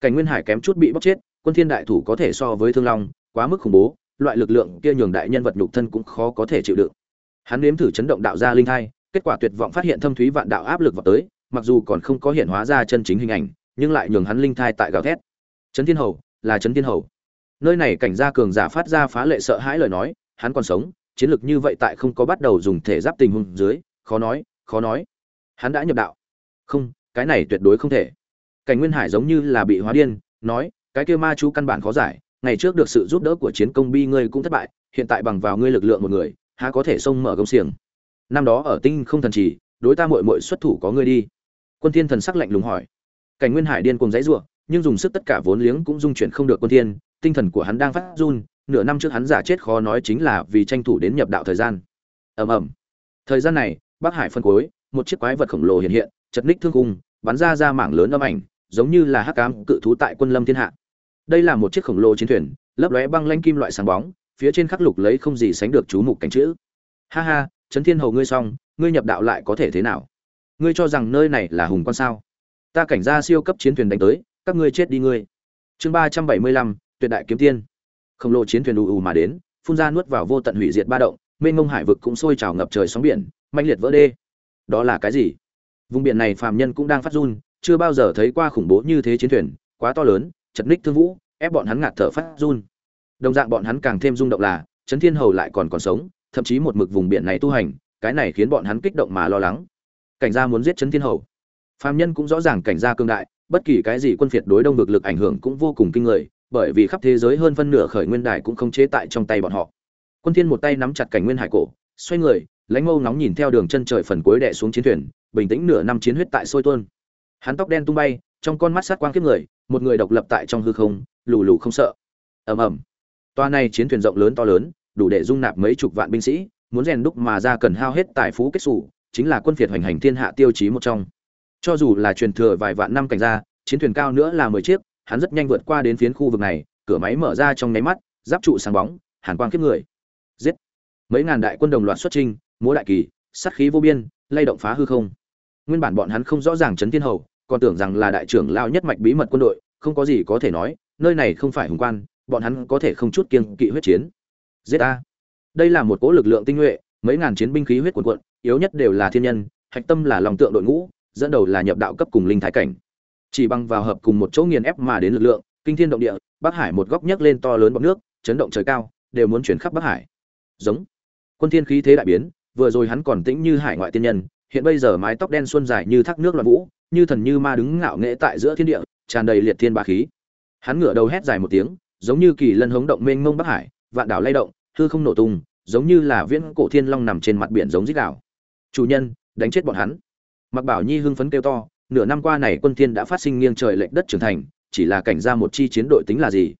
Cảnh nguyên hải kém chút bị bóc chết, quân thiên đại thủ có thể so với thương long, quá mức khủng bố, loại lực lượng kia nhường đại nhân vật nhục thân cũng khó có thể chịu đựng. Hắn nếm thử chấn động đạo gia linh thai, kết quả tuyệt vọng phát hiện thâm thúy vạn đạo áp lực vào tới mặc dù còn không có hiện hóa ra chân chính hình ảnh, nhưng lại nhường hắn linh thai tại gào thét. Trấn thiên hầu, là trấn thiên hầu. Nơi này cảnh gia cường giả phát ra phá lệ sợ hãi lời nói, hắn còn sống, chiến lược như vậy tại không có bắt đầu dùng thể giáp tình huống dưới, khó nói khó nói. Hắn đã nhập đạo. Không, cái này tuyệt đối không thể. Cảnh nguyên hải giống như là bị hóa điên, nói, cái kia ma chú căn bản khó giải, ngày trước được sự giúp đỡ của chiến công bi ngươi cũng thất bại, hiện tại bằng vào ngươi lực lượng một người, há có thể xông mở công xiềng. Năm đó ở tinh không thần trì, đối ta muội muội xuất thủ có ngươi đi quân thiên thần sắc lạnh lùng hỏi. Cảnh nguyên hải điên cuồng dãy rủa nhưng dùng sức tất cả vốn liếng cũng dung chuyển không được quân thiên, tinh thần của hắn đang phát run, nửa năm trước hắn giả chết khó nói chính là vì tranh thủ đến nhập đạo thời gian. Ầm ầm. Thời gian này, bắc hải phân cuối một chiếc quái vật khổng lồ hiện hiện, chật ních thương cung bắn ra ra mảng lớn âm ảnh, giống như là hắc ám cự thú tại quân lâm thiên hạ. Đây là một chiếc khổng lồ chiến thuyền, lấp lóe băng lanh kim loại sáng bóng, phía trên khắc lục lấy không gì sánh được chú mục cảnh chữ. Ha ha trấn thiên hầu ngươi xong, ngươi nhập đạo lại có thể thế nào? Ngươi cho rằng nơi này là hùng quan sao? Ta cảnh ra siêu cấp chiến thuyền đánh tới, các ngươi chết đi ngươi. Chương ba trăm bảy mươi lăm, tuyệt đại kiếm tiên. Khổng lồ chiến thuyền ù ù mà đến, phun ra nuốt vào vô tận hủy diệt ba động, mênh mông hải vực cũng sôi trào ngập trời sóng biển mạnh liệt vỡ đê. Đó là cái gì? Vùng biển này phàm nhân cũng đang phát run, chưa bao giờ thấy qua khủng bố như thế chiến thuyền, quá to lớn, chật ních thương vũ, ép bọn hắn ngạt thở phát run. Đồng dạng bọn hắn càng thêm rung động là, trấn thiên hầu lại còn còn sống, thậm chí một mực vùng biển này tu hành, cái này khiến bọn hắn kích động mà lo lắng cảnh gia muốn giết Chấn thiên hầu. Phạm nhân cũng rõ ràng cảnh gia cương đại, bất kỳ cái gì quân phiệt đối đông vực lực ảnh hưởng cũng vô cùng kinh người, bởi vì khắp thế giới hơn phân nửa khởi nguyên đài cũng không chế tại trong tay bọn họ. Quân thiên một tay nắm chặt cảnh nguyên hải cổ, xoay người, lãnh mâu nóng nhìn theo đường chân trời phần cuối đè xuống chiến thuyền, bình tĩnh nửa năm chiến huyết tại sôi tuôn. Hắn tóc đen tung bay, trong con mắt sát quang kiếp người, một người độc lập tại trong hư không, lù lù không sợ. Ầm ầm. Toa này chiến thuyền rộng lớn to lớn, đủ để dung nạp mấy chục vạn binh sĩ, muốn rèn đúc mà ra cần hao hết tài phú kết sủ chính là quân phiệt hoành hành thiên hạ tiêu chí một trong. Cho dù là truyền thừa vài vạn năm cảnh ra chiến thuyền cao nữa là mười chiếc, hắn rất nhanh vượt qua đến phiến khu vực này, cửa máy mở ra trong nháy mắt, giáp trụ sáng bóng, hàn quang kiếp người. Giết! Mấy ngàn đại quân đồng loạt xuất trinh múa đại kỳ, sát khí vô biên, lay động phá hư không. Nguyên bản bọn hắn không rõ ràng chấn thiên hầu, còn tưởng rằng là đại trưởng lao nhất mạch bí mật quân đội, không có gì có thể nói, nơi này không phải hùng quan, bọn hắn có thể không chút kiêng kỵ huyết chiến. Giết a đây là một cỗ lực lượng tinh nhuệ, mấy ngàn chiến binh khí huyết cuồn cuộn yếu nhất đều là thiên nhân, hạch tâm là lòng tượng đội ngũ, dẫn đầu là nhập đạo cấp cùng linh thái cảnh. Chỉ bằng vào hợp cùng một chỗ nghiền ép mà đến lực lượng, kinh thiên động địa, bắc hải một góc nhấc lên to lớn bọc nước, chấn động trời cao, đều muốn chuyển khắp bắc hải. Giống. Quân thiên khí thế đại biến, vừa rồi hắn còn tĩnh như hải ngoại tiên nhân, hiện bây giờ mái tóc đen xuân dài như thác nước loạn vũ, như thần như ma đứng ngạo nghễ tại giữa thiên địa, tràn đầy liệt thiên ba khí. Hắn ngửa đầu hét dài một tiếng, giống như kỳ lân hống động mênh mông bắc hải, vạn đảo lay động, hư không nổ tung, giống như là viễn cổ thiên long nằm trên mặt biển giống rít đảo chủ nhân, đánh chết bọn hắn. Mặc bảo nhi hưng phấn kêu to, nửa năm qua này quân thiên đã phát sinh nghiêng trời lệch đất trưởng thành, chỉ là cảnh ra một chi chiến đội tính là gì?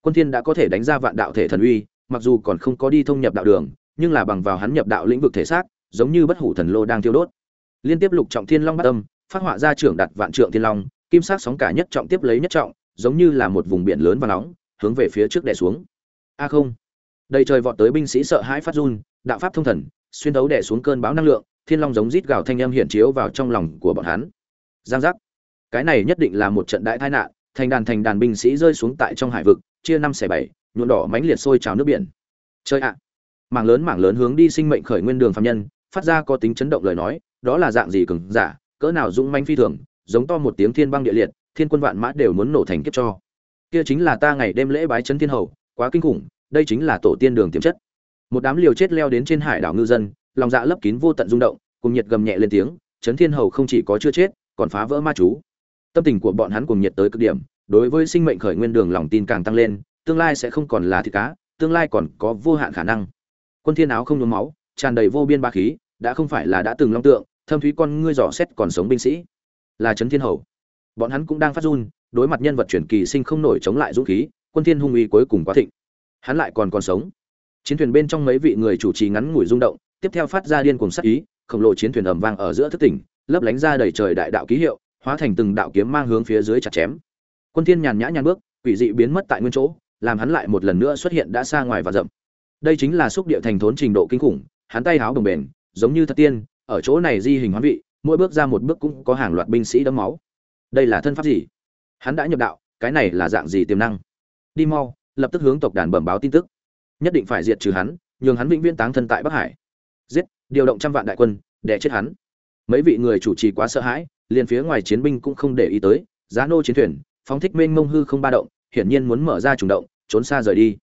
Quân thiên đã có thể đánh ra vạn đạo thể thần uy, mặc dù còn không có đi thông nhập đạo đường, nhưng là bằng vào hắn nhập đạo lĩnh vực thể xác, giống như bất hủ thần lô đang thiêu đốt. Liên tiếp lục trọng thiên long bát âm, phát họa ra trưởng đặt vạn trượng thiên long, kim sắc sóng cả nhất trọng tiếp lấy nhất trọng, giống như là một vùng biển lớn và nóng, hướng về phía trước đè xuống. A không. Đầy trời vọt tới binh sĩ sợ hãi phát run, đạo pháp thông thần, xuyên đấu đè xuống cơn bão năng lượng thiên long giống rít gào thanh âm hiện chiếu vào trong lòng của bọn hắn. Giang giác. Cái này nhất định là một trận đại tai nạn, thành đàn thành đàn binh sĩ rơi xuống tại trong hải vực, chia năm xẻ bảy nhuộn đỏ mãnh liệt sôi trào nước biển. Chơi ạ. Mảng lớn mảng lớn hướng đi sinh mệnh khởi nguyên đường phạm nhân, phát ra có tính chấn động lời nói, đó là dạng gì cứng giả, cỡ nào dũng manh phi thường, giống to một tiếng thiên băng địa liệt, thiên quân vạn mã đều muốn nổ thành kiếp cho. Kia chính là ta ngày đêm lễ bái chấn thiên hầu, quá kinh khủng, đây chính là tổ tiên đường tiềm chất. Một đám liều chết leo đến trên hải đảo ngư dân lòng dạ lấp kín vô tận rung động, cùng nhiệt gầm nhẹ lên tiếng chấn thiên hầu không chỉ có chưa chết, còn phá vỡ ma chú. Tâm tình của bọn hắn cùng nhiệt tới cực điểm, đối với sinh mệnh khởi nguyên đường lòng tin càng tăng lên, tương lai sẽ không còn là thịt cá, tương lai còn có vô hạn khả năng. Quân thiên áo không nhuốm máu, tràn đầy vô biên ba khí, đã không phải là đã từng long tượng, thâm thúy con ngươi dò xét còn sống binh sĩ. Là trấn thiên hầu. Bọn hắn cũng đang phát run, đối mặt nhân vật truyền kỳ sinh không nổi chống lại dũng khí, quân thiên hung uy cuối cùng quá thịnh. Hắn lại còn còn sống. Chiến thuyền bên trong mấy vị người chủ trì ngắn ngủi rung động tiếp theo phát ra điên cuồng sát ý, khổng lồ chiến thuyền ầm vang ở giữa thất tỉnh, lấp lánh ra đầy trời đại đạo ký hiệu, hóa thành từng đạo kiếm mang hướng phía dưới chặt chém. Quân thiên nhàn nhã nhàn bước, quỷ dị biến mất tại nguyên chỗ, làm hắn lại một lần nữa xuất hiện đã xa ngoài và rậm. Đây chính là xúc địa thành thốn trình độ kinh khủng, hắn tay háo đồng bền giống như thật tiên, ở chỗ này di hình hoán vị, mỗi bước ra một bước cũng có hàng loạt binh sĩ đấm máu. Đây là thân pháp gì? Hắn đã nhập đạo, cái này là dạng gì tiềm năng? Đi mau, lập tức hướng tộc đàn bẩm báo tin tức. Nhất định phải diệt trừ hắn, nhường hắn vĩnh viễn táng thân tại bắc hải giết, điều động trăm vạn đại quân để chết hắn. Mấy vị người chủ trì quá sợ hãi, liền phía ngoài chiến binh cũng không để ý tới, giá nô chiến thuyền, phóng thích mênh mông hư không ba động, hiển nhiên muốn mở ra trùng động, trốn xa rời đi.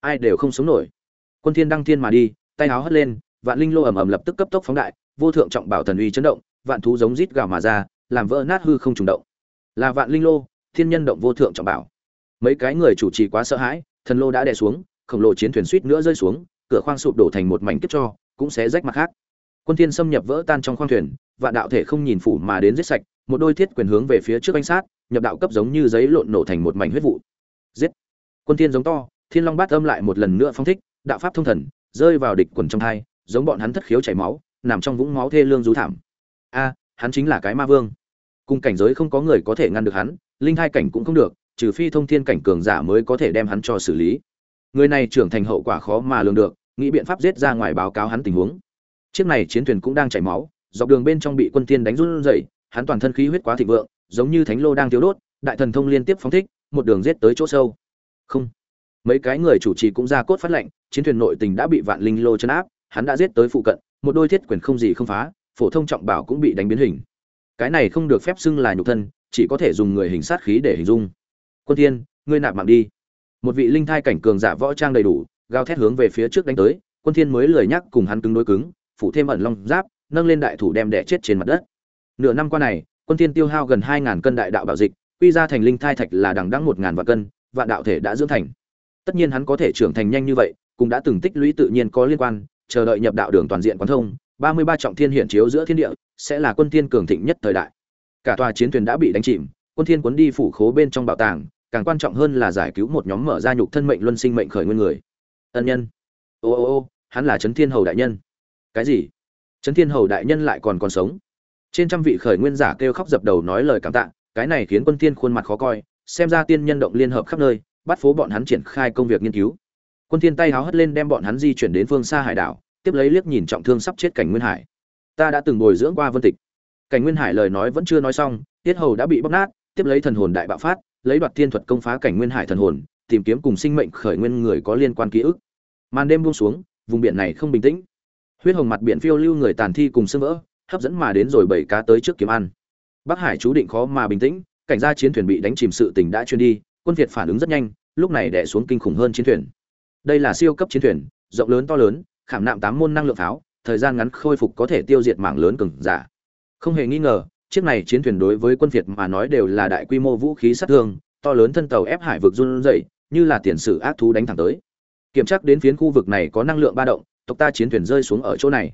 Ai đều không sống nổi. Quân thiên đăng thiên mà đi, tay áo hất lên, vạn linh lô ầm ầm lập tức cấp tốc phóng đại, vô thượng trọng bảo thần uy chấn động, vạn thú giống rít gào mà ra, làm vỡ nát hư không trùng động. Là vạn linh lô, thiên nhân động vô thượng trọng bảo. Mấy cái người chủ trì quá sợ hãi, thần lô đã đè xuống, khổng lồ chiến thuyền suýt nữa rơi xuống, cửa khoang sụp đổ thành một mảnh kiếp cho cũng sẽ rách mặt khác. Quân thiên xâm nhập vỡ tan trong khoang thuyền, vạn đạo thể không nhìn phủ mà đến giết sạch, một đôi thiết quyền hướng về phía trước anh sát, nhập đạo cấp giống như giấy lộn nổ thành một mảnh huyết vụ. Giết! Quân thiên giống to, thiên long bát âm lại một lần nữa phong thích, đạo pháp thông thần, rơi vào địch quần trong thai giống bọn hắn thất khiếu chảy máu, nằm trong vũng máu thê lương rú thảm. A à, hắn chính là cái ma vương. Cùng cảnh giới không có người có thể ngăn được hắn, linh hai cảnh cũng không được, trừ phi thông thiên cảnh cường giả mới có thể đem hắn cho xử lý. Người này trưởng thành hậu quả khó mà lường được nghĩ biện pháp giết ra ngoài báo cáo hắn tình huống. Chiếc này chiến thuyền cũng đang chảy máu, dọc đường bên trong bị quân tiên đánh run rẩy, hắn toàn thân khí huyết quá thịnh vượng, giống như thánh lô đang thiếu đốt, đại thần thông liên tiếp phóng thích, một đường giết tới chỗ sâu. Không. Mấy cái người chủ trì cũng ra cốt phát lệnh, chiến thuyền nội tình đã bị vạn linh lô chấn áp, hắn đã giết tới phụ cận, một đôi thiết quyền không gì không phá, phổ thông trọng bảo cũng bị đánh biến hình. Cái này không được phép xưng là nhục thân, chỉ có thể dùng người hình sát khí để hình dung. Quân thiên, ngươi nạp mạng đi. Một vị linh thai cảnh cường giả võ trang đầy đủ gào thét hướng về phía trước đánh tới, quân thiên mới lười nhắc cùng hắn cứng đối cứng, phủ thêm ẩn long giáp, nâng lên đại thủ đem đè chết trên mặt đất. Nửa năm qua này, quân thiên tiêu hao gần 2.000 cân đại đạo bảo dịch, quy ra thành linh thai thạch là đằng đẵng 1.000 vạn cân, vạn đạo thể đã dưỡng thành. Tất nhiên hắn có thể trưởng thành nhanh như vậy, cũng đã từng tích lũy tự nhiên có liên quan, chờ đợi nhập đạo đường toàn diện quán thông 33 trọng thiên hiển chiếu giữa thiên địa, sẽ là quân thiên cường thịnh nhất thời đại. Cả tòa chiến thuyền đã bị đánh chìm, quân thiên cuốn đi phủ khố bên trong bảo tàng, càng quan trọng hơn là giải cứu một nhóm mở ra nhục thân mệnh luân sinh mệnh khởi nguyên người ân nhân. Ô ô ô, hắn là trấn thiên hầu đại nhân. Cái gì? Trấn thiên hầu đại nhân lại còn còn sống? Trên trăm vị khởi nguyên giả kêu khóc dập đầu nói lời cảm tạ, cái này khiến quân thiên khuôn mặt khó coi, xem ra tiên nhân động liên hợp khắp nơi, bắt phố bọn hắn triển khai công việc nghiên cứu. Quân thiên tay háo hất lên đem bọn hắn di chuyển đến phương xa hải đảo, tiếp lấy liếc nhìn trọng thương sắp chết cảnh nguyên hải. Ta đã từng bồi dưỡng qua vân tịch. Cảnh nguyên hải lời nói vẫn chưa nói xong, tiết hầu đã bị bóc nát, tiếp lấy thần hồn đại bạo phát, lấy đoạt thiên thuật công phá cảnh nguyên hải thần hồn tìm kiếm cùng sinh mệnh khởi nguyên người có liên quan ký ức. Màn đêm buông xuống, vùng biển này không bình tĩnh. Huyết hồng mặt biển phiêu lưu người tàn thi cùng sương vỡ, hấp dẫn mà đến rồi bảy cá tới trước kiếm ăn. Bắc hải chú định khó mà bình tĩnh, cảnh gia chiến thuyền bị đánh chìm sự tình đã truyền đi, quân việt phản ứng rất nhanh, lúc này đè xuống kinh khủng hơn chiến thuyền. Đây là siêu cấp chiến thuyền, rộng lớn to lớn, khảm nạm tám môn năng lượng pháo, thời gian ngắn khôi phục có thể tiêu diệt mảng lớn cường giả. Không hề nghi ngờ, chiếc này chiến thuyền đối với quân việt mà nói đều là đại quy mô vũ khí sát thương, to lớn thân tàu ép hải vực run rẩy như là tiền sử ác thú đánh thẳng tới. Kiểm tra đến phiến khu vực này có năng lượng ba động, tộc ta chiến thuyền rơi xuống ở chỗ này.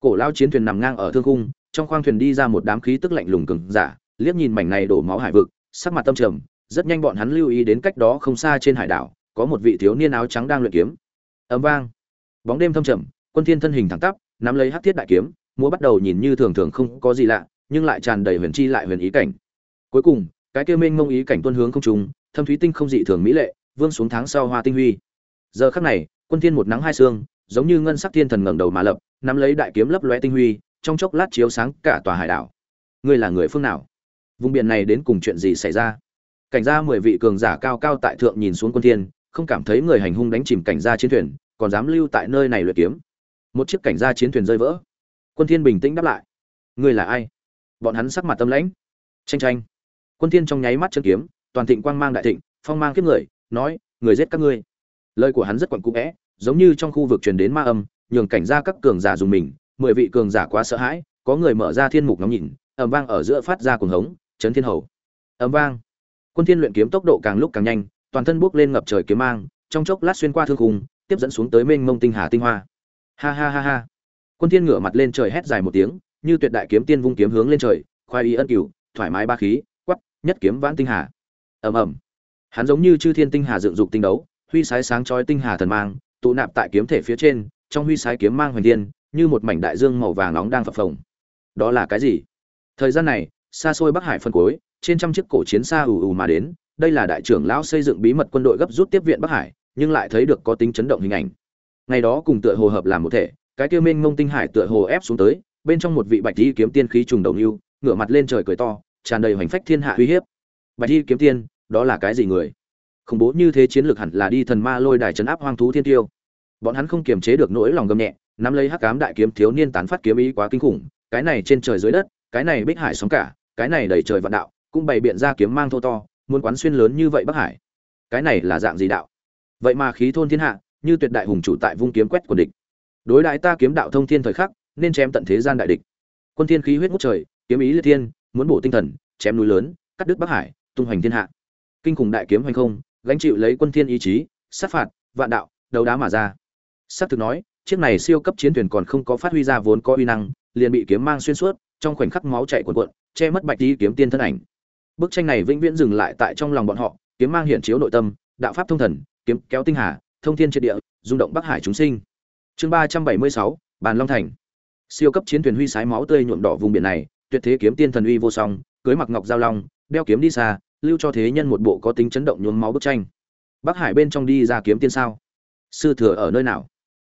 Cổ lao chiến thuyền nằm ngang ở thương cung trong khoang thuyền đi ra một đám khí tức lạnh lùng cứng giả, liếc nhìn mảnh này đổ máu hải vực, sắc mặt tâm trầm, rất nhanh bọn hắn lưu ý đến cách đó không xa trên hải đảo, có một vị thiếu niên áo trắng đang luyện kiếm. Ấm vang. Bóng đêm thâm trầm, quân thiên thân hình thẳng tắp, nắm lấy hắc thiết đại kiếm, múa bắt đầu nhìn như thường thường không có gì lạ, nhưng lại tràn đầy huyền chi lại huyền ý cảnh. Cuối cùng, cái kia mênh mông ý cảnh tuân hướng không trùng thâm thúy tinh không dị thường mỹ lệ vương xuống tháng sau hoa tinh huy. Giờ khắc này, quân thiên một nắng hai sương giống như ngân sắc thiên thần ngẩng đầu mà lập, nắm lấy đại kiếm lấp lóe tinh huy, trong chốc lát chiếu sáng cả tòa hải đảo. Ngươi là người phương nào? Vùng biển này đến cùng chuyện gì xảy ra? Cảnh gia mười vị cường giả cao cao tại thượng nhìn xuống quân thiên, không cảm thấy người hành hung đánh chìm cảnh gia chiến thuyền, còn dám lưu tại nơi này luyện kiếm. Một chiếc cảnh gia chiến thuyền rơi vỡ. Quân thiên bình tĩnh đáp lại. Ngươi là ai? Bọn hắn sắc mặt tâm lãnh. Tranh tranh quân thiên trong nháy mắt chân kiếm, toàn thịnh quang mang đại thịnh, phong mang kiếp người nói, người giết các ngươi. Lời của hắn rất quặn cũ vẽ, giống như trong khu vực truyền đến ma âm, nhường cảnh ra các cường giả dùng mình, mười vị cường giả quá sợ hãi, có người mở ra thiên mục ngắm nhìn ẩm vang ở giữa phát ra cuồng hống, chấn thiên hầu. Ẩm vang. Quân thiên luyện kiếm tốc độ càng lúc càng nhanh, toàn thân bước lên ngập trời kiếm mang, trong chốc lát xuyên qua thương khung, tiếp dẫn xuống tới mênh mông tinh hà tinh hoa. Ha ha ha ha. Quân thiên ngửa mặt lên trời hét dài một tiếng, như tuyệt đại kiếm tiên vung kiếm hướng lên trời, khoai y ân cửu, thoải mái ba khí, quắc, nhất kiếm vãn tinh hà. Ầm ầm hắn giống như chư thiên tinh hà dựng dục tinh đấu huy sái sáng chói tinh hà thần mang tụ nạp tại kiếm thể phía trên trong huy sái kiếm mang huyền thiên như một mảnh đại dương màu vàng nóng đang phập phồng. Đó là cái gì? Thời gian này xa xôi bắc hải phân cối, trên trăm chiếc cổ chiến xa ù ù mà đến đây là đại trưởng lão xây dựng bí mật quân đội gấp rút tiếp viện bắc hải nhưng lại thấy được có tính chấn động hình ảnh. Ngày đó cùng tựa hồ hợp làm một thể cái kia minh ngông tinh hải tựa hồ ép xuống tới bên trong một vị bạch y kiếm tiên khí trùng đầu nưu ngửa mặt lên trời cười to tràn đầy hoành phách thiên hạ uy hiếp. Bạch y kiếm tiên đó là cái gì người? Khủng bố như thế chiến lược hẳn là đi thần ma lôi đài chấn áp hoang thú thiên tiêu. Bọn hắn không kiềm chế được nỗi lòng gầm nhẹ, nắm lấy hắc cám đại kiếm thiếu niên tán phát kiếm ý quá kinh khủng, cái này trên trời dưới đất, cái này bích hải sóng cả, cái này đầy trời vạn đạo, cũng bày biện ra kiếm mang thô to, muốn quán xuyên lớn như vậy bắc hải. Cái này là dạng gì đạo? Vậy mà khí thôn thiên hạ, như tuyệt đại hùng chủ tại vung kiếm quét quần địch. Đối đại ta kiếm đạo thông thiên thời khắc, nên chém tận thế gian đại địch. Quân thiên khí huyết ngút trời, kiếm ý liệt thiên, muốn bổ tinh thần, chém núi lớn, cắt đứt bắc hải, tung hoành thiên hạ kinh khủng đại kiếm hoành không, gánh chịu lấy quân thiên ý chí, sát phạt, vạn đạo, đấu đá mà ra. Sát thực nói, chiếc này siêu cấp chiến thuyền còn không có phát huy ra vốn có uy năng, liền bị kiếm mang xuyên suốt, trong khoảnh khắc máu chảy cuồn cuộn, che mất bạch đi kiếm tiên thân ảnh. Bức tranh này vĩnh viễn dừng lại tại trong lòng bọn họ, kiếm mang hiện chiếu nội tâm, đạo pháp thông thần, kiếm kéo tinh hà, thông thiên triệt địa, rung động bắc hải chúng sinh. Chương ba trăm bảy mươi sáu, bàn long thành. Siêu cấp chiến thuyền huy sái máu tươi nhuộm đỏ vùng biển này, tuyệt thế kiếm tiên thần uy vô song, cưới mặc ngọc giao long, đeo kiếm đi xa lưu cho thế nhân một bộ có tính chấn động nhuốm máu bức tranh. Bắc hải bên trong đi ra kiếm tiên sao? Sư thừa ở nơi nào?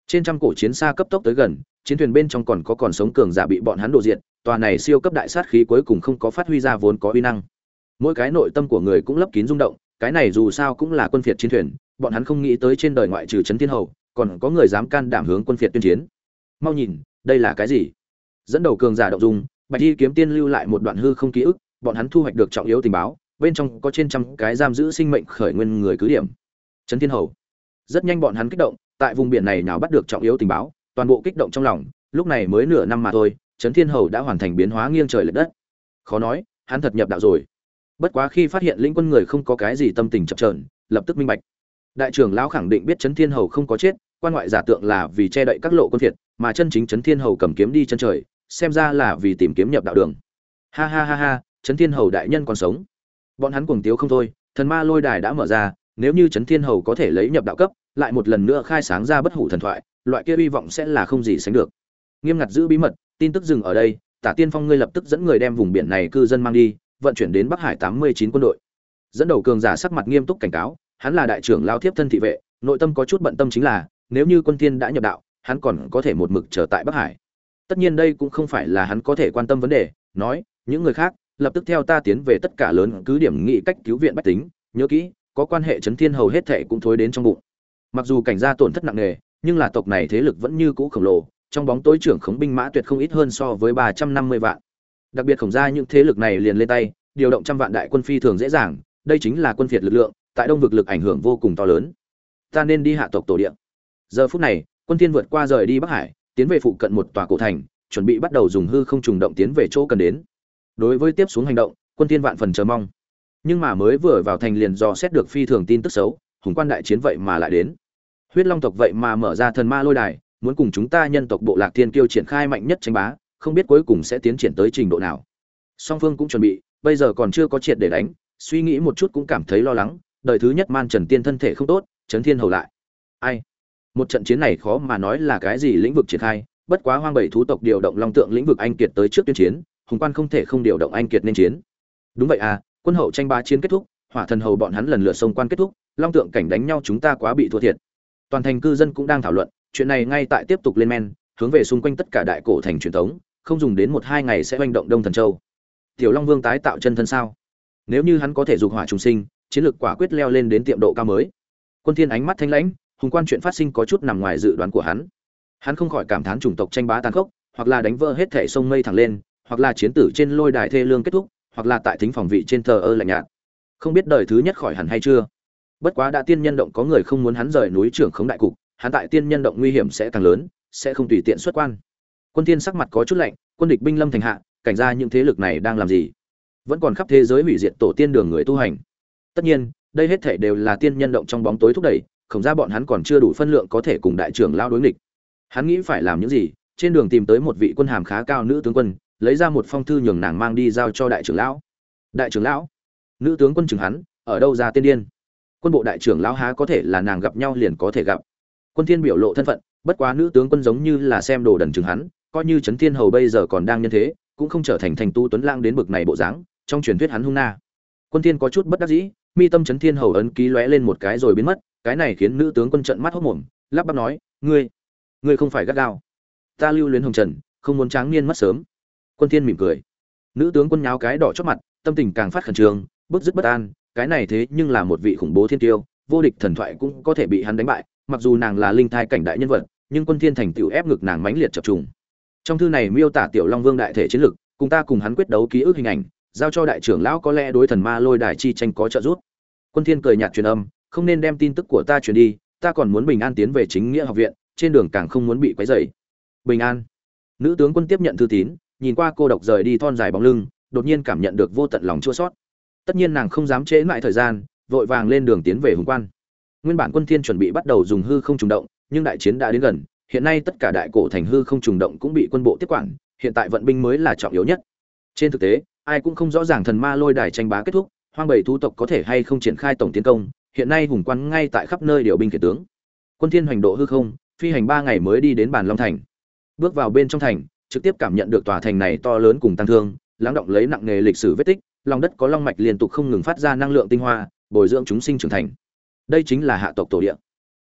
Trên trăm cổ chiến xa cấp tốc tới gần, chiến thuyền bên trong còn có còn sống cường giả bị bọn hắn đổ diện tòa này siêu cấp đại sát khí cuối cùng không có phát huy ra vốn có uy năng. Mỗi cái nội tâm của người cũng lấp kín rung động, cái này dù sao cũng là quân phiệt chiến thuyền, bọn hắn không nghĩ tới trên đời ngoại trừ trấn thiên hầu, còn có người dám can đảm hướng quân phiệt tuyên chiến. Mau nhìn, đây là cái gì? Dẫn đầu cường giả động dung, bạch y kiếm tiên lưu lại một đoạn hư không ký ức, bọn hắn thu hoạch được trọng yếu tình báo bên trong có trên trăm cái giam giữ sinh mệnh khởi nguyên người cứ điểm. Trấn thiên hầu. Rất nhanh bọn hắn kích động, tại vùng biển này nào bắt được trọng yếu tình báo, toàn bộ kích động trong lòng, lúc này mới nửa năm mà thôi, trấn thiên hầu đã hoàn thành biến hóa nghiêng trời lệch đất. Khó nói, hắn thật nhập đạo rồi. Bất quá khi phát hiện lĩnh quân người không có cái gì tâm tình chập trờn lập tức minh bạch. Đại trưởng lão khẳng định biết trấn thiên hầu không có chết, quan ngoại giả tượng là vì che đậy các lộ quân thiệt mà chân chính trấn thiên hầu cầm kiếm đi chân trời, xem ra là vì tìm kiếm nhập đạo đường. Ha ha ha ha, trấn thiên hầu đại nhân còn sống bọn hắn cuồng tiếu không thôi, thần ma lôi đài đã mở ra, nếu như trấn thiên hầu có thể lấy nhập đạo cấp, lại một lần nữa khai sáng ra bất hủ thần thoại, loại kia hy vọng sẽ là không gì sánh được. Nghiêm ngặt giữ bí mật, tin tức dừng ở đây, tả tiên phong ngươi lập tức dẫn người đem vùng biển này cư dân mang đi, vận chuyển đến bắc hải tám mươi chín quân đội. Dẫn đầu cường giả sắc mặt nghiêm túc cảnh cáo, hắn là đại trưởng lao thiếp thân thị vệ, nội tâm có chút bận tâm chính là, nếu như quân thiên đã nhập đạo, hắn còn có thể một mực trở tại bắc hải. Tất nhiên đây cũng không phải là hắn có thể quan tâm vấn đề, nói, những người khác lập tức theo ta tiến về tất cả lớn cứ điểm nghị cách cứu viện bách tính, nhớ kỹ, có quan hệ chấn thiên hầu hết thệ cũng thối đến trong bụng. Mặc dù cảnh gia tổn thất nặng nề, nhưng là tộc này thế lực vẫn như cũ khổng lồ, trong bóng tối trưởng khống binh mã tuyệt không ít hơn so với ba trăm năm mươi vạn. Đặc biệt khổng gia những thế lực này liền lên tay, điều động trăm vạn đại quân phi thường dễ dàng, đây chính là quân phiệt lực lượng, tại đông vực lực ảnh hưởng vô cùng to lớn. Ta nên đi hạ tộc tổ địa. Giờ phút này, quân thiên vượt qua rời đi bắc hải, tiến về phụ cận một tòa cổ thành, chuẩn bị bắt đầu dùng hư không trùng động tiến về chỗ cần đến đối với tiếp xuống hành động, quân thiên vạn phần chờ mong. Nhưng mà mới vừa vào thành liền dò xét được phi thường tin tức xấu, hùng quan đại chiến vậy mà lại đến. Huyết long tộc vậy mà mở ra thần ma lôi đài, muốn cùng chúng ta nhân tộc bộ lạc thiên kiêu triển khai mạnh nhất tranh bá, không biết cuối cùng sẽ tiến triển tới trình độ nào. Song phương cũng chuẩn bị, bây giờ còn chưa có triệt để đánh, suy nghĩ một chút cũng cảm thấy lo lắng, đời thứ nhất man trần tiên thân thể không tốt, chấn thiên hầu lại. Ai? Một trận chiến này khó mà nói là cái gì lĩnh vực triển khai, bất quá hoang bảy thú tộc điều động long tượng lĩnh vực anh kiệt tới trước tuyên chiến hùng quan không thể không điều động anh kiệt nên chiến. Đúng vậy à quân hậu tranh ba chiến kết thúc, hỏa thần hầu bọn hắn lần lượt xông quan kết thúc, long tượng cảnh đánh nhau chúng ta quá bị thua thiệt. Toàn thành cư dân cũng đang thảo luận, chuyện này ngay tại tiếp tục lên men, hướng về xung quanh tất cả đại cổ thành truyền thống, không dùng đến một hai ngày sẽ oanh động đông thần châu. Tiểu long vương tái tạo chân thân sao? Nếu như hắn có thể dục hỏa trùng sinh, chiến lược quả quyết leo lên đến tiệm độ cao mới. Quân thiên ánh mắt thanh lãnh, hùng quan chuyện phát sinh có chút nằm ngoài dự đoán của hắn. Hắn không khỏi cảm thán chủng tộc tranh bá tàn khốc, hoặc là đánh vỡ hết thể sông mây thẳng lên hoặc là chiến tử trên lôi đài thê lương kết thúc, hoặc là tại thính phòng vị trên thờ ơ lạnh nhạt. Không biết đời thứ nhất khỏi hẳn hay chưa? Bất quá đã tiên nhân động có người không muốn hắn rời núi trưởng khống đại cục, hắn tại tiên nhân động nguy hiểm sẽ càng lớn, sẽ không tùy tiện xuất quan. Quân tiên sắc mặt có chút lạnh, quân địch binh lâm thành hạ, cảnh ra những thế lực này đang làm gì? Vẫn còn khắp thế giới hủy diệt tổ tiên đường người tu hành. Tất nhiên, đây hết thể đều là tiên nhân động trong bóng tối thúc đẩy, không ra bọn hắn còn chưa đủ phân lượng có thể cùng đại trưởng lao đối nghịch. Hắn nghĩ phải làm những gì? Trên đường tìm tới một vị quân hàm khá cao nữ tướng quân lấy ra một phong thư nhường nàng mang đi giao cho đại trưởng lão. Đại trưởng lão? Nữ tướng quân chừng hắn, ở đâu ra tiên điên? Quân bộ đại trưởng lão há có thể là nàng gặp nhau liền có thể gặp? Quân thiên biểu lộ thân phận, bất quá nữ tướng quân giống như là xem đồ đần chừng hắn, coi như trấn thiên hầu bây giờ còn đang nhân thế, cũng không trở thành thành tu tuấn lang đến bực này bộ dáng, trong truyền thuyết hắn hung na. Quân thiên có chút bất đắc dĩ, mi tâm trấn thiên hầu ấn ký lóe lên một cái rồi biến mất, cái này khiến nữ tướng quân trợn mắt hốt mồm, lắp bắp nói, ngươi ngươi không phải gắt gao. Ta lưu luyến hồng trần, không muốn tráng niên mất sớm quân thiên mỉm cười. Nữ tướng quân nháo cái đỏ chót mặt, tâm tình càng phát khẩn trương, bức dứt bất an, cái này thế nhưng là một vị khủng bố thiên tiêu, vô địch thần thoại cũng có thể bị hắn đánh bại, mặc dù nàng là linh thai cảnh đại nhân vật, nhưng quân thiên thành tiểu ép ngực nàng mãnh liệt chập trùng. Trong thư này miêu tả tiểu long vương đại thể chiến lực, cùng ta cùng hắn quyết đấu ký ức hình ảnh, giao cho đại trưởng lão có lẽ đối thần ma lôi đài chi tranh có trợ giúp. Quân thiên cười nhạt truyền âm, không nên đem tin tức của ta truyền đi, ta còn muốn bình an tiến về chính nghĩa học viện, trên đường càng không muốn bị quấy rầy. Bình an. Nữ tướng quân tiếp nhận thư tín nhìn qua cô độc rời đi thon dài bóng lưng, đột nhiên cảm nhận được vô tận lòng chua xót tất nhiên nàng không dám trễ lại thời gian, vội vàng lên đường tiến về hùng quan. Nguyên bản quân thiên chuẩn bị bắt đầu dùng hư không trùng động, nhưng đại chiến đã đến gần, hiện nay tất cả đại cổ thành hư không trùng động cũng bị quân bộ tiếp quản, hiện tại vận binh mới là trọng yếu nhất. Trên thực tế, ai cũng không rõ ràng thần ma lôi đài tranh bá kết thúc, hoang bảy thú tộc có thể hay không triển khai tổng tiến công, hiện nay hùng quan ngay tại khắp nơi điều binh khiển tướng. Quân thiên hoành độ hư không, phi hành ba ngày mới đi đến bản long thành. Bước vào bên trong thành trực tiếp cảm nhận được tòa thành này to lớn cùng tăng thương, lắng động lấy nặng nghề lịch sử vết tích, lòng đất có long mạch liên tục không ngừng phát ra năng lượng tinh hoa, bồi dưỡng chúng sinh trưởng thành. Đây chính là hạ tộc tổ địa.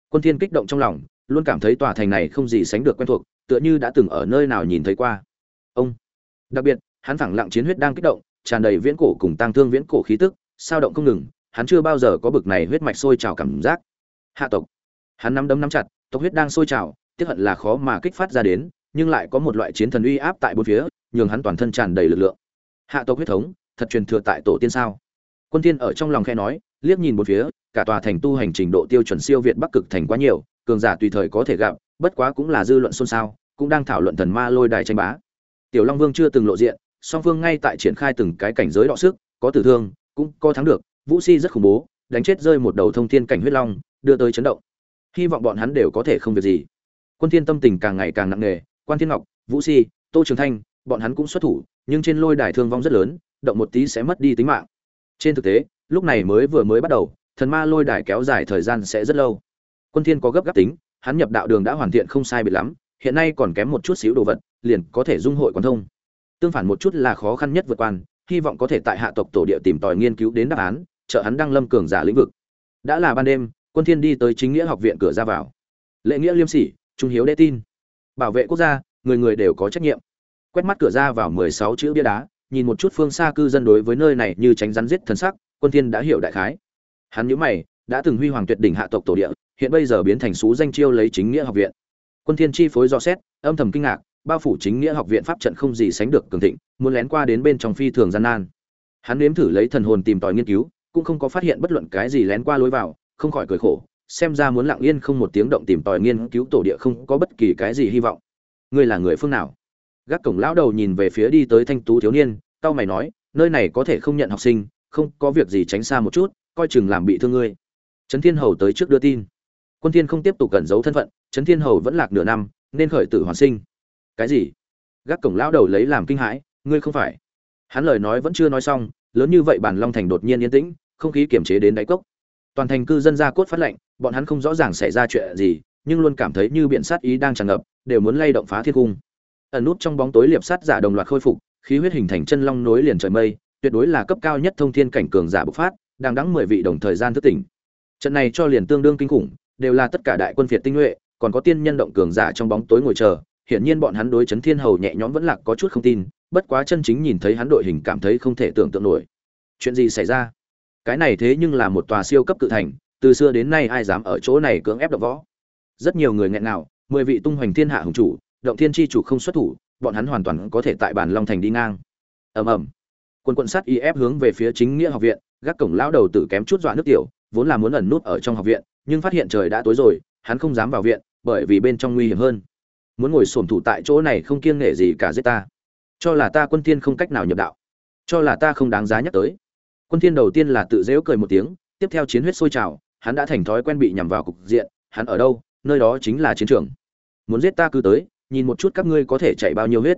Quân thiên kích động trong lòng, luôn cảm thấy tòa thành này không gì sánh được quen thuộc, tựa như đã từng ở nơi nào nhìn thấy qua. Ông. Đặc biệt, hắn thẳng lặng chiến huyết đang kích động, tràn đầy viễn cổ cùng tăng thương viễn cổ khí tức, sao động không ngừng, hắn chưa bao giờ có bực này huyết mạch sôi trào cảm giác. Hạ tộc. Hắn nắm đấm nắm chặt, tộc huyết đang sôi trào, tiếc hận là khó mà kích phát ra đến nhưng lại có một loại chiến thần uy áp tại bốn phía, nhường hắn toàn thân tràn đầy lực lượng. Hạ tộc huyết thống, thật truyền thừa tại tổ tiên sao? Quân Thiên ở trong lòng khe nói, liếc nhìn một phía, cả tòa thành tu hành trình độ tiêu chuẩn siêu việt bắc cực thành quá nhiều, cường giả tùy thời có thể gặp, bất quá cũng là dư luận xôn xao, cũng đang thảo luận thần ma lôi đài tranh bá. Tiểu long vương chưa từng lộ diện, song phương ngay tại triển khai từng cái cảnh giới đọ sức, có tử thương, cũng có thắng được, vũ si rất khủng bố, đánh chết rơi một đầu thông thiên cảnh huyết long, đưa tới chấn động. Hy vọng bọn hắn đều có thể không việc gì. Quân thiên tâm tình càng ngày càng nặng nề quan thiên ngọc, vũ si, tô trường thanh, bọn hắn cũng xuất thủ, nhưng trên lôi đài thương vong rất lớn, động một tí sẽ mất đi tính mạng. Trên thực tế, lúc này mới vừa mới bắt đầu, thần ma lôi đài kéo dài thời gian sẽ rất lâu. Quân thiên có gấp gáp tính, hắn nhập đạo đường đã hoàn thiện không sai biệt lắm, hiện nay còn kém một chút xíu đồ vật, liền có thể dung hội quan thông. Tương phản một chút là khó khăn nhất vượt quan, hy vọng có thể tại hạ tộc tổ địa tìm tòi nghiên cứu đến đáp án, trợ hắn đăng lâm cường giả lĩnh vực. Đã là ban đêm, quân thiên đi tới chính nghĩa học viện cửa ra vào. Lễ nghĩa liêm sỉ, trung hiếu đệ tin bảo vệ quốc gia, người người đều có trách nhiệm. Quét mắt cửa ra vào 16 chữ bia đá, nhìn một chút phương xa cư dân đối với nơi này như tránh rắn giết thần sắc, quân thiên đã hiểu đại khái. Hắn nhíu mày, đã từng huy hoàng tuyệt đỉnh hạ tộc tổ địa, hiện bây giờ biến thành sú danh chiêu lấy chính nghĩa học viện. Quân thiên chi phối do xét, âm thầm kinh ngạc, bao phủ chính nghĩa học viện pháp trận không gì sánh được cường thịnh, muốn lén qua đến bên trong phi thường gian nan. Hắn nếm thử lấy thần hồn tìm tòi nghiên cứu, cũng không có phát hiện bất luận cái gì lén qua lối vào, không khỏi cười khổ xem ra muốn lặng yên không một tiếng động tìm tòi nghiên cứu tổ địa không có bất kỳ cái gì hy vọng. Ngươi là người phương nào? Gác cổng lão đầu nhìn về phía đi tới thanh tú thiếu niên, tao mày nói, nơi này có thể không nhận học sinh, không có việc gì tránh xa một chút, coi chừng làm bị thương ngươi. Trấn thiên hầu tới trước đưa tin. Quân thiên không tiếp tục cẩn giấu thân phận, trấn thiên hầu vẫn lạc nửa năm, nên khởi tử hoàn sinh. Cái gì? Gác cổng lão đầu lấy làm kinh hãi, ngươi không phải. Hắn lời nói vẫn chưa nói xong, lớn như vậy bản long thành đột nhiên yên tĩnh, không khí kiềm chế đến đáy cốc toàn thành cư dân ra cốt phát lệnh, bọn hắn không rõ ràng xảy ra chuyện gì, nhưng luôn cảm thấy như biện sát ý đang tràn ngập, đều muốn lay động phá thiên cung. Ẩn nút trong bóng tối liệp sát giả đồng loạt khôi phục, khí huyết hình thành chân long nối liền trời mây, tuyệt đối là cấp cao nhất thông thiên cảnh cường giả bộc phát, đang đắng mười vị đồng thời gian thức tỉnh. Trận này cho liền tương đương kinh khủng, đều là tất cả đại quân phiệt tinh nhuệ, còn có tiên nhân động cường giả trong bóng tối ngồi chờ, hiển nhiên bọn hắn đối chấn thiên hầu nhẹ nhõm vẫn lạc có chút không tin, bất quá chân chính nhìn thấy hắn đội hình cảm thấy không thể tưởng tượng nổi. Chuyện gì xảy ra? Cái này thế nhưng là một tòa siêu cấp cự thành, từ xưa đến nay ai dám ở chỗ này cưỡng ép động võ? Rất nhiều người nghẹn nào mười vị tung hoành thiên hạ hùng chủ, động thiên chi chủ không xuất thủ, bọn hắn hoàn toàn có thể tại bản long thành đi ngang. Ầm ầm. Quân quận sát y ép hướng về phía chính nghĩa học viện, gác cổng lão đầu tử kém chút dọa nước tiểu, vốn là muốn ẩn nút ở trong học viện, nhưng phát hiện trời đã tối rồi, hắn không dám vào viện, bởi vì bên trong nguy hiểm hơn. Muốn ngồi xổm thủ tại chỗ này không kiêng nể gì cả giết ta. Cho là ta quân tiên không cách nào nhập đạo. Cho là ta không đáng giá nhắc tới quân Thiên đầu tiên là tự giễu cười một tiếng, tiếp theo chiến huyết sôi trào, hắn đã thành thói quen bị nhằm vào cục diện, hắn ở đâu, nơi đó chính là chiến trường. Muốn giết ta cứ tới, nhìn một chút các ngươi có thể chạy bao nhiêu huyết.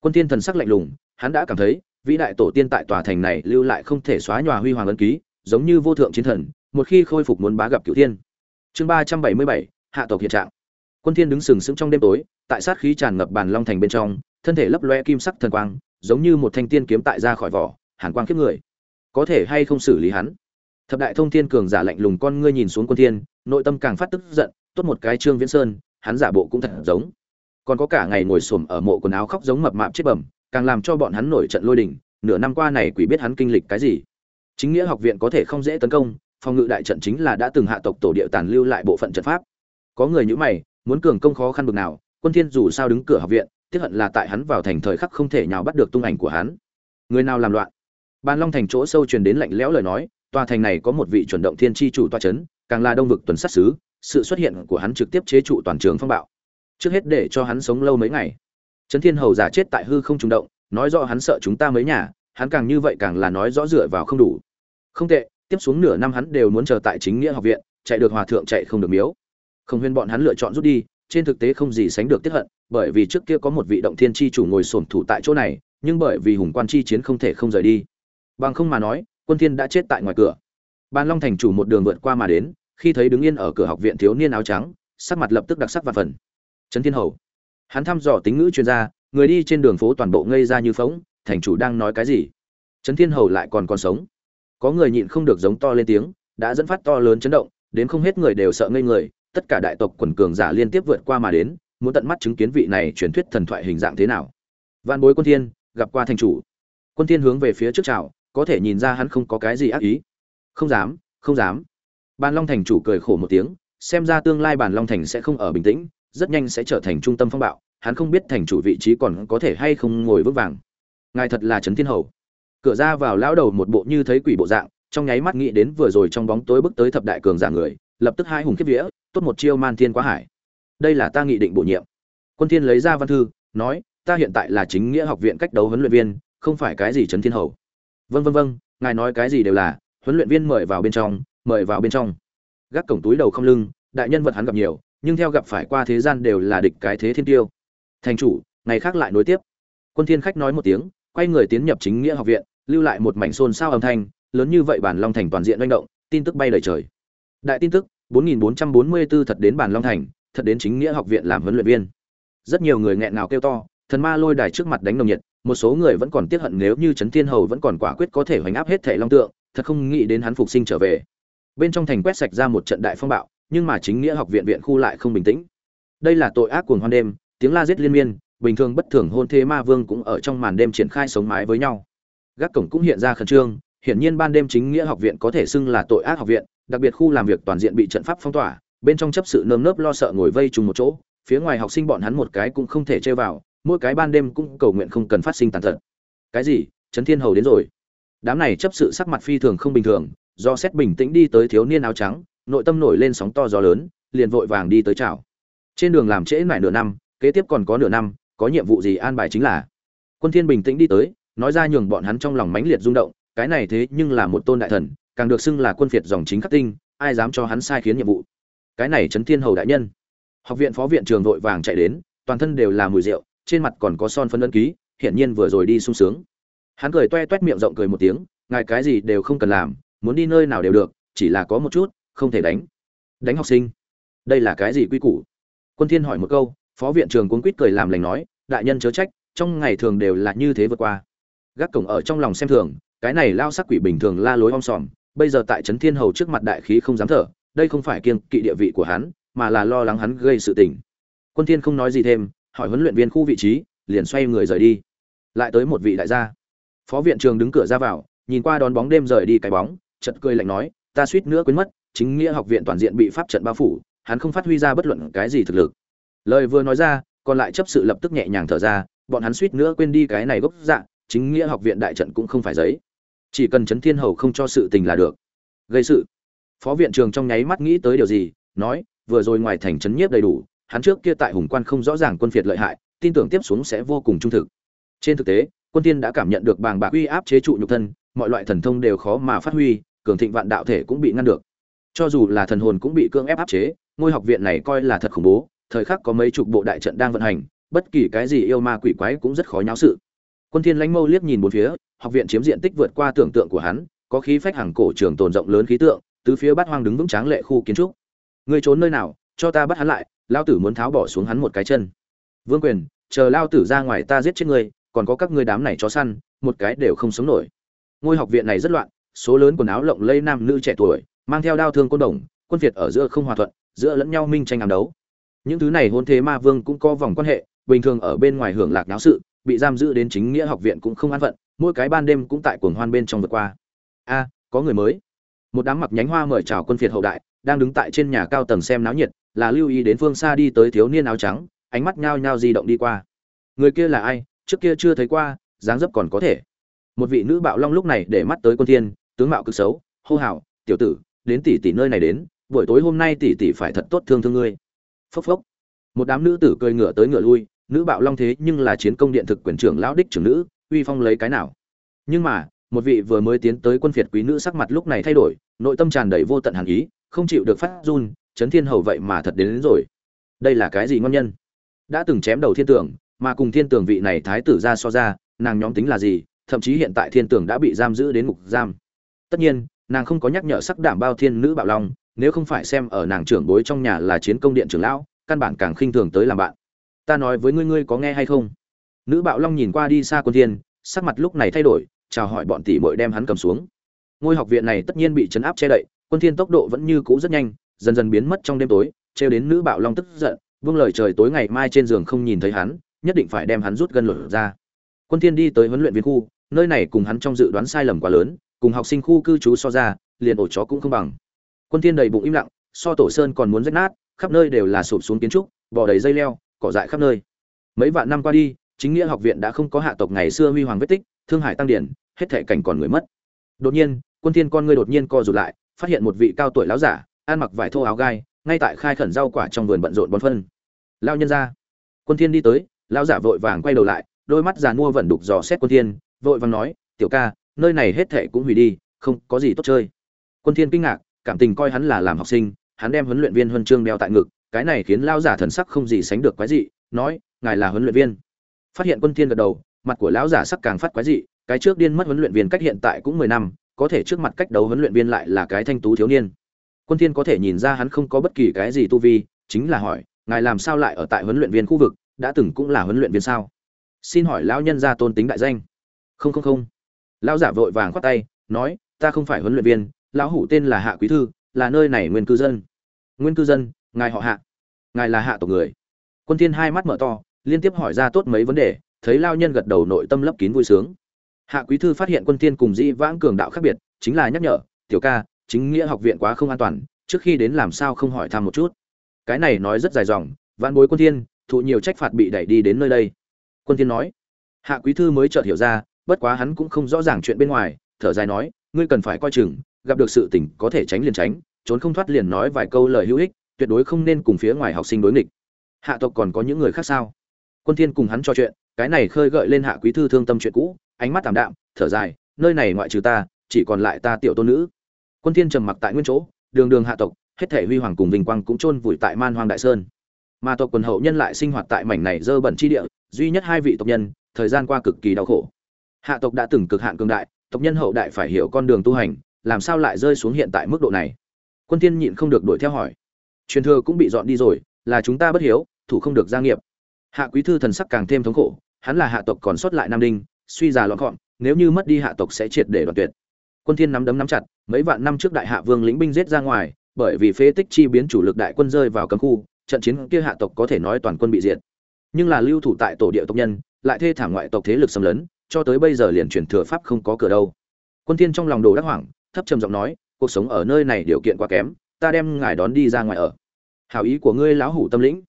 Quân Thiên thần sắc lạnh lùng, hắn đã cảm thấy, vĩ đại tổ tiên tại tòa thành này lưu lại không thể xóa nhòa huy hoàng ấn ký, giống như vô thượng chiến thần, một khi khôi phục muốn bá gặp cửu thiên. Chương ba trăm bảy mươi bảy, hạ tộc hiện trạng. Quân thiên đứng sừng sững trong đêm tối, tại sát khí tràn ngập bàn long thành bên trong, thân thể lấp loe kim sắc thần quang, giống như một thanh tiên kiếm tại ra khỏi vỏ, hàn quang khiếp người có thể hay không xử lý hắn. Thập đại thông thiên cường giả lạnh lùng con ngươi nhìn xuống quân thiên, nội tâm càng phát tức giận, tốt một cái trương viễn sơn, hắn giả bộ cũng thật giống. Còn có cả ngày ngồi xổm ở mộ quần áo khóc giống mập mạp chết bẩm, càng làm cho bọn hắn nổi trận lôi đình, nửa năm qua này quỷ biết hắn kinh lịch cái gì. Chính nghĩa học viện có thể không dễ tấn công, phòng ngự đại trận chính là đã từng hạ tộc tổ địa tàn lưu lại bộ phận trận pháp. Có người như mày, muốn cường công khó khăn bực nào, quân thiên dù sao đứng cửa học viện, tiếc hận là tại hắn vào thành thời khắc không thể nhào bắt được tung ảnh của hắn. Người nào làm loạn? Ban long thành chỗ sâu truyền đến lạnh lẽo lời nói, tòa thành này có một vị chuẩn động thiên chi chủ tọa chấn, càng là đông vực tuần sát sứ sự xuất hiện của hắn trực tiếp chế trụ toàn trường phong bạo. Trước hết để cho hắn sống lâu mấy ngày. Trấn thiên hầu giả chết tại hư không trùng động, nói rõ hắn sợ chúng ta mấy nhà, hắn càng như vậy càng là nói rõ dựa vào không đủ. Không tệ, tiếp xuống nửa năm hắn đều muốn chờ tại chính nghĩa học viện, chạy được hòa thượng chạy không được miếu. Không huyên bọn hắn lựa chọn rút đi, trên thực tế không gì sánh được tiếc hận, bởi vì trước kia có một vị động thiên chi chủ ngồi xổm thủ tại chỗ này, nhưng bởi vì hùng quan chi chiến không thể không rời đi bằng không mà nói, quân thiên đã chết tại ngoài cửa. Ban long thành chủ một đường vượt qua mà đến, khi thấy đứng yên ở cửa học viện thiếu niên áo trắng, sắc mặt lập tức đặc sắc và phần. Trấn thiên hầu. Hắn thăm dò tính ngữ chuyên gia, người đi trên đường phố toàn bộ ngây ra như phóng thành chủ đang nói cái gì? Trấn thiên hầu lại còn còn sống. Có người nhịn không được giống to lên tiếng, đã dẫn phát to lớn chấn động, đến không hết người đều sợ ngây người, tất cả đại tộc quần cường giả liên tiếp vượt qua mà đến, muốn tận mắt chứng kiến vị này truyền thuyết thần thoại hình dạng thế nào. Vạn bối quân thiên, gặp qua thành chủ. Quân thiên hướng về phía trước chào có thể nhìn ra hắn không có cái gì ác ý. Không dám không dám. Bàn long thành chủ cười khổ một tiếng, xem ra tương lai bàn long thành sẽ không ở bình tĩnh, rất nhanh sẽ trở thành trung tâm phong bạo, hắn không biết thành chủ vị trí còn có thể hay không ngồi vững vàng. Ngài thật là trấn thiên hầu. Cửa ra vào lão đầu một bộ như thấy quỷ bộ dạng, trong nháy mắt nghĩ đến vừa rồi trong bóng tối bước tới thập đại cường giả người, lập tức hai hùng kiếp vía, tốt một chiêu man thiên quá hải. Đây là ta nghị định bổ nhiệm. Quân thiên lấy ra văn thư, nói, ta hiện tại là chính nghĩa học viện cách đấu huấn luyện viên, không phải cái gì trấn thiên hầu vâng vâng vâng ngài nói cái gì đều là, huấn luyện viên mời vào bên trong, mời vào bên trong. Gác cổng túi đầu không lưng, đại nhân vật hắn gặp nhiều, nhưng theo gặp phải qua thế gian đều là địch cái thế thiên tiêu. Thành chủ, ngày khác lại nối tiếp. Quân thiên khách nói một tiếng, quay người tiến nhập chính nghĩa học viện, lưu lại một mảnh xôn xao âm thanh, lớn như vậy bản long thành toàn diện manh động, tin tức bay lời trời. Đại tin tức 4444 thật đến bản long thành, thật đến chính nghĩa học viện làm huấn luyện viên. Rất nhiều người nghẹn ngào kêu to, thần ma lôi đài trước mặt đánh nồng nhiệt một số người vẫn còn tiếc hận nếu như trấn thiên hầu vẫn còn quả quyết có thể hoành áp hết thể long tượng, thật không nghĩ đến hắn phục sinh trở về. Bên trong thành quét sạch ra một trận đại phong bạo, nhưng mà chính nghĩa học viện viện khu lại không bình tĩnh. Đây là tội ác cuồng hoan đêm, tiếng la giết liên miên, bình thường bất thường hôn thế ma vương cũng ở trong màn đêm triển khai sống mái với nhau. Gác cổng cũng hiện ra khẩn trương, hiển nhiên ban đêm chính nghĩa học viện có thể xưng là tội ác học viện, đặc biệt khu làm việc toàn diện bị trận pháp phong tỏa, bên trong chấp sự nơm nớp lo sợ ngồi vây trùng một chỗ, phía ngoài học sinh bọn hắn một cái cũng không thể chơi vào mỗi cái ban đêm cũng cầu nguyện không cần phát sinh tàn tật. Cái gì? Trấn thiên hầu đến rồi. Đám này chấp sự sắc mặt phi thường không bình thường, do xét bình tĩnh đi tới thiếu niên áo trắng, nội tâm nổi lên sóng to gió lớn, liền vội vàng đi tới chào. Trên đường làm trễ lại nửa năm, kế tiếp còn có nửa năm, có nhiệm vụ gì an bài chính là. Quân thiên bình tĩnh đi tới, nói ra nhường bọn hắn trong lòng mãnh liệt rung động, cái này thế nhưng là một tôn đại thần, càng được xưng là quân phiệt dòng chính khắc tinh, ai dám cho hắn sai khiến nhiệm vụ. Cái này chấn thiên hầu đại nhân. Học viện phó viện trường vội vàng chạy đến, toàn thân đều là mùi rượu trên mặt còn có son phấn ấn ký, hiển nhiên vừa rồi đi sung sướng. Hắn cười toe toét miệng rộng cười một tiếng, ngài cái gì đều không cần làm, muốn đi nơi nào đều được, chỉ là có một chút, không thể đánh. Đánh học sinh. Đây là cái gì quy củ? Quân thiên hỏi một câu, phó viện trường cuống quýt cười làm lành nói, đại nhân chớ trách, trong ngày thường đều là như thế vượt qua. Gác cổng ở trong lòng xem thường, cái này lao sắc quỷ bình thường la lối om sòm, bây giờ tại trấn thiên hầu trước mặt đại khí không dám thở, đây không phải kiêng kỵ địa vị của hắn, mà là lo lắng hắn gây sự tình. Quân thiên không nói gì thêm hỏi huấn luyện viên khu vị trí, liền xoay người rời đi. Lại tới một vị đại gia. Phó viện trường đứng cửa ra vào, nhìn qua đón bóng đêm rời đi cái bóng, chợt cười lạnh nói, ta suýt nữa quên mất, chính nghĩa học viện toàn diện bị pháp trận bao phủ, hắn không phát huy ra bất luận cái gì thực lực. Lời vừa nói ra, còn lại chấp sự lập tức nhẹ nhàng thở ra, bọn hắn suýt nữa quên đi cái này gốc dạ chính nghĩa học viện đại trận cũng không phải giấy. Chỉ cần chấn thiên hầu không cho sự tình là được. Gây sự. Phó viện trường trong nháy mắt nghĩ tới điều gì, nói, vừa rồi ngoài thành trấn nhiếp đầy đủ hắn trước kia tại hùng quan không rõ ràng quân phiệt lợi hại, tin tưởng tiếp xuống sẽ vô cùng trung thực. Trên thực tế, quân tiên đã cảm nhận được bàng bạc uy áp chế trụ nhục thân, mọi loại thần thông đều khó mà phát huy, cường thịnh vạn đạo thể cũng bị ngăn được. Cho dù là thần hồn cũng bị cưỡng ép áp chế, ngôi học viện này coi là thật khủng bố, thời khắc có mấy chục bộ đại trận đang vận hành, bất kỳ cái gì yêu ma quỷ quái cũng rất khó nháo sự. Quân thiên lãnh mâu liếc nhìn bốn phía, học viện chiếm diện tích vượt qua tưởng tượng của hắn, có khí phách hàng cổ trường tồn rộng lớn khí tượng, tứ phía bát hoang đứng vững tráng lệ khu kiến trúc. Ngươi trốn nơi nào, cho ta bắt hắn lại lao tử muốn tháo bỏ xuống hắn một cái chân. Vương quyền, chờ lao tử ra ngoài ta giết chết ngươi, còn có các ngươi đám này chó săn, một cái đều không sống nổi. Ngôi học viện này rất loạn, số lớn quần áo lộng lây nam nữ trẻ tuổi, mang theo đao thương côn đồng, quân việt ở giữa không hòa thuận, giữa lẫn nhau minh tranh ám đấu. Những thứ này hôn thế ma vương cũng có vòng quan hệ, bình thường ở bên ngoài hưởng lạc náo sự, bị giam giữ đến chính nghĩa học viện cũng không an phận, mỗi cái ban đêm cũng tại cuồng hoan bên trong vượt qua. A, có người mới. Một đám mặc nhánh hoa mời chào quân phiệt hậu đại đang đứng tại trên nhà cao tầng xem náo nhiệt, là lưu ý đến phương xa đi tới thiếu niên áo trắng, ánh mắt nhao nhao di động đi qua. Người kia là ai? Trước kia chưa thấy qua, dáng dấp còn có thể. Một vị nữ bạo long lúc này để mắt tới quân thiên, tướng mạo cực xấu, hô hào, tiểu tử, đến tỷ tỷ nơi này đến, buổi tối hôm nay tỷ tỷ phải thật tốt thương thương ngươi. Phốc phốc. Một đám nữ tử cười ngựa tới ngựa lui, nữ bạo long thế nhưng là chiến công điện thực quyền trưởng lão đích trưởng nữ, uy phong lấy cái nào. Nhưng mà, một vị vừa mới tiến tới quân phiệt quý nữ sắc mặt lúc này thay đổi, nội tâm tràn đầy vô tận hàn ý không chịu được phát run chấn thiên hầu vậy mà thật đến, đến rồi. Đây là cái gì ngon nhân? Đã từng chém đầu thiên tưởng mà cùng thiên tưởng vị này thái tử ra so ra nàng nhóm tính là gì? Thậm chí hiện tại thiên tưởng đã bị giam giữ đến ngục giam. Tất nhiên nàng không có nhắc nhở sắc đảm bao thiên nữ bạo long nếu không phải xem ở nàng trưởng bối trong nhà là chiến công điện trưởng lão căn bản càng khinh thường tới làm bạn. Ta nói với ngươi ngươi có nghe hay không? Nữ bạo long nhìn qua đi xa quân thiên sắc mặt lúc này thay đổi chào hỏi bọn tỷ muội đem hắn cầm xuống. Ngôi học viện này tất nhiên bị chấn áp che đậy quân thiên tốc độ vẫn như cũ rất nhanh, dần dần biến mất trong đêm tối treo đến nữ bạo long tức giận, vương lời trời tối ngày mai trên giường không nhìn thấy hắn, nhất định phải đem hắn rút gân lột ra. Quân thiên đi tới huấn luyện viên khu, nơi này cùng hắn trong dự đoán sai lầm quá lớn, cùng học sinh khu cư trú so ra, liền ổ chó cũng không bằng. Quân thiên đầy bụng im lặng, so tổ sơn còn muốn rách nát, khắp nơi đều là sụp xuống kiến trúc, bò đầy dây leo, cỏ dại khắp nơi. Mấy vạn năm qua đi, chính nghĩa học viện đã không có hạ tộc ngày xưa huy hoàng vết tích, thương hải tăng điển, hết thể cảnh còn người mất. Đột nhiên, quân thiên con ngươi đột nhiên co rụt lại phát hiện một vị cao tuổi lão giả, ăn mặc vải thô áo gai, ngay tại khai khẩn rau quả trong vườn bận rộn bón phân. Lao nhân ra. Quân thiên đi tới, lão giả vội vàng quay đầu lại, đôi mắt già mua vẫn đục dò xét quân thiên, vội vàng nói, tiểu ca, nơi này hết thệ cũng hủy đi, không có gì tốt chơi. Quân thiên kinh ngạc, cảm tình coi hắn là làm học sinh, hắn đem huấn luyện viên huân chương đeo tại ngực, cái này khiến lão giả thần sắc không gì sánh được quái dị, nói, ngài là huấn luyện viên. Phát hiện quân thiên gật đầu, mặt của lão giả sắc càng phát quái dị, cái trước điên mất huấn luyện viên cách hiện tại cũng 10 năm có thể trước mặt cách đấu huấn luyện viên lại là cái thanh tú thiếu niên. Quân thiên có thể nhìn ra hắn không có bất kỳ cái gì tu vi, chính là hỏi, ngài làm sao lại ở tại huấn luyện viên khu vực, đã từng cũng là huấn luyện viên sao? Xin hỏi lão nhân gia tôn tính đại danh. Không không không. Lão giả vội vàng khoát tay, nói, ta không phải huấn luyện viên, lão hủ tên là hạ quý thư, là nơi này nguyên cư dân. Nguyên cư dân, ngài họ hạ. Ngài là hạ tộc người. Quân thiên hai mắt mở to, liên tiếp hỏi ra tốt mấy vấn đề, thấy lao nhân gật đầu nội tâm lấp kín vui sướng hạ quý thư phát hiện quân thiên cùng dĩ vãng cường đạo khác biệt, chính là nhắc nhở, tiểu ca, chính nghĩa học viện quá không an toàn, trước khi đến làm sao không hỏi thăm một chút? Cái này nói rất dài dòng văn bối quân thiên, thụ nhiều trách phạt bị đẩy đi đến nơi đây. Quân thiên nói, hạ quý thư mới chợt hiểu ra, bất quá hắn cũng không rõ ràng chuyện bên ngoài, thở dài nói, ngươi cần phải coi chừng, gặp được sự tình có thể tránh liền tránh, trốn không thoát liền nói vài câu lời hữu ích, tuyệt đối không nên cùng phía ngoài học sinh đối nghịch. Hạ tộc còn có những người khác sao? Quân thiên cùng hắn trò chuyện, cái này khơi gợi lên hạ quý thư thương tâm chuyện cũ ánh mắt tạm đạm, thở dài, nơi này ngoại trừ ta, chỉ còn lại ta tiểu tôn nữ. Quân thiên trầm mặc tại nguyên chỗ, đường đường hạ tộc, hết thể huy hoàng cùng vinh quang cũng chôn vùi tại man hoang đại sơn. Mà tộc quần hậu nhân lại sinh hoạt tại mảnh này dơ bẩn chi địa, duy nhất hai vị tộc nhân, thời gian qua cực kỳ đau khổ. Hạ tộc đã từng cực hạn cường đại, tộc nhân hậu đại phải hiểu con đường tu hành, làm sao lại rơi xuống hiện tại mức độ này? Quân thiên nhịn không được đuổi theo hỏi. Truyền thừa cũng bị dọn đi rồi, là chúng ta bất hiếu, thủ không được gia nghiệp. Hạ quý thư thần sắc càng thêm thống khổ, hắn là hạ tộc còn sót lại nam đinh suy già loạn gọn nếu như mất đi hạ tộc sẽ triệt để đoạn tuyệt. Quân thiên nắm đấm nắm chặt, mấy vạn năm trước đại hạ vương lĩnh binh giết ra ngoài, bởi vì phế tích chi biến chủ lực đại quân rơi vào cấm khu, trận chiến kia hạ tộc có thể nói toàn quân bị diệt. Nhưng là lưu thủ tại tổ địa tộc nhân, lại thê thảm ngoại tộc thế lực xâm lấn, cho tới bây giờ liền chuyển thừa pháp không có cửa đâu. Quân thiên trong lòng đồ đắc hoảng, thấp trầm giọng nói, cuộc sống ở nơi này điều kiện quá kém, ta đem ngài đón đi ra ngoài ở. Hảo ý của ngươi lão hủ tâm lĩnh.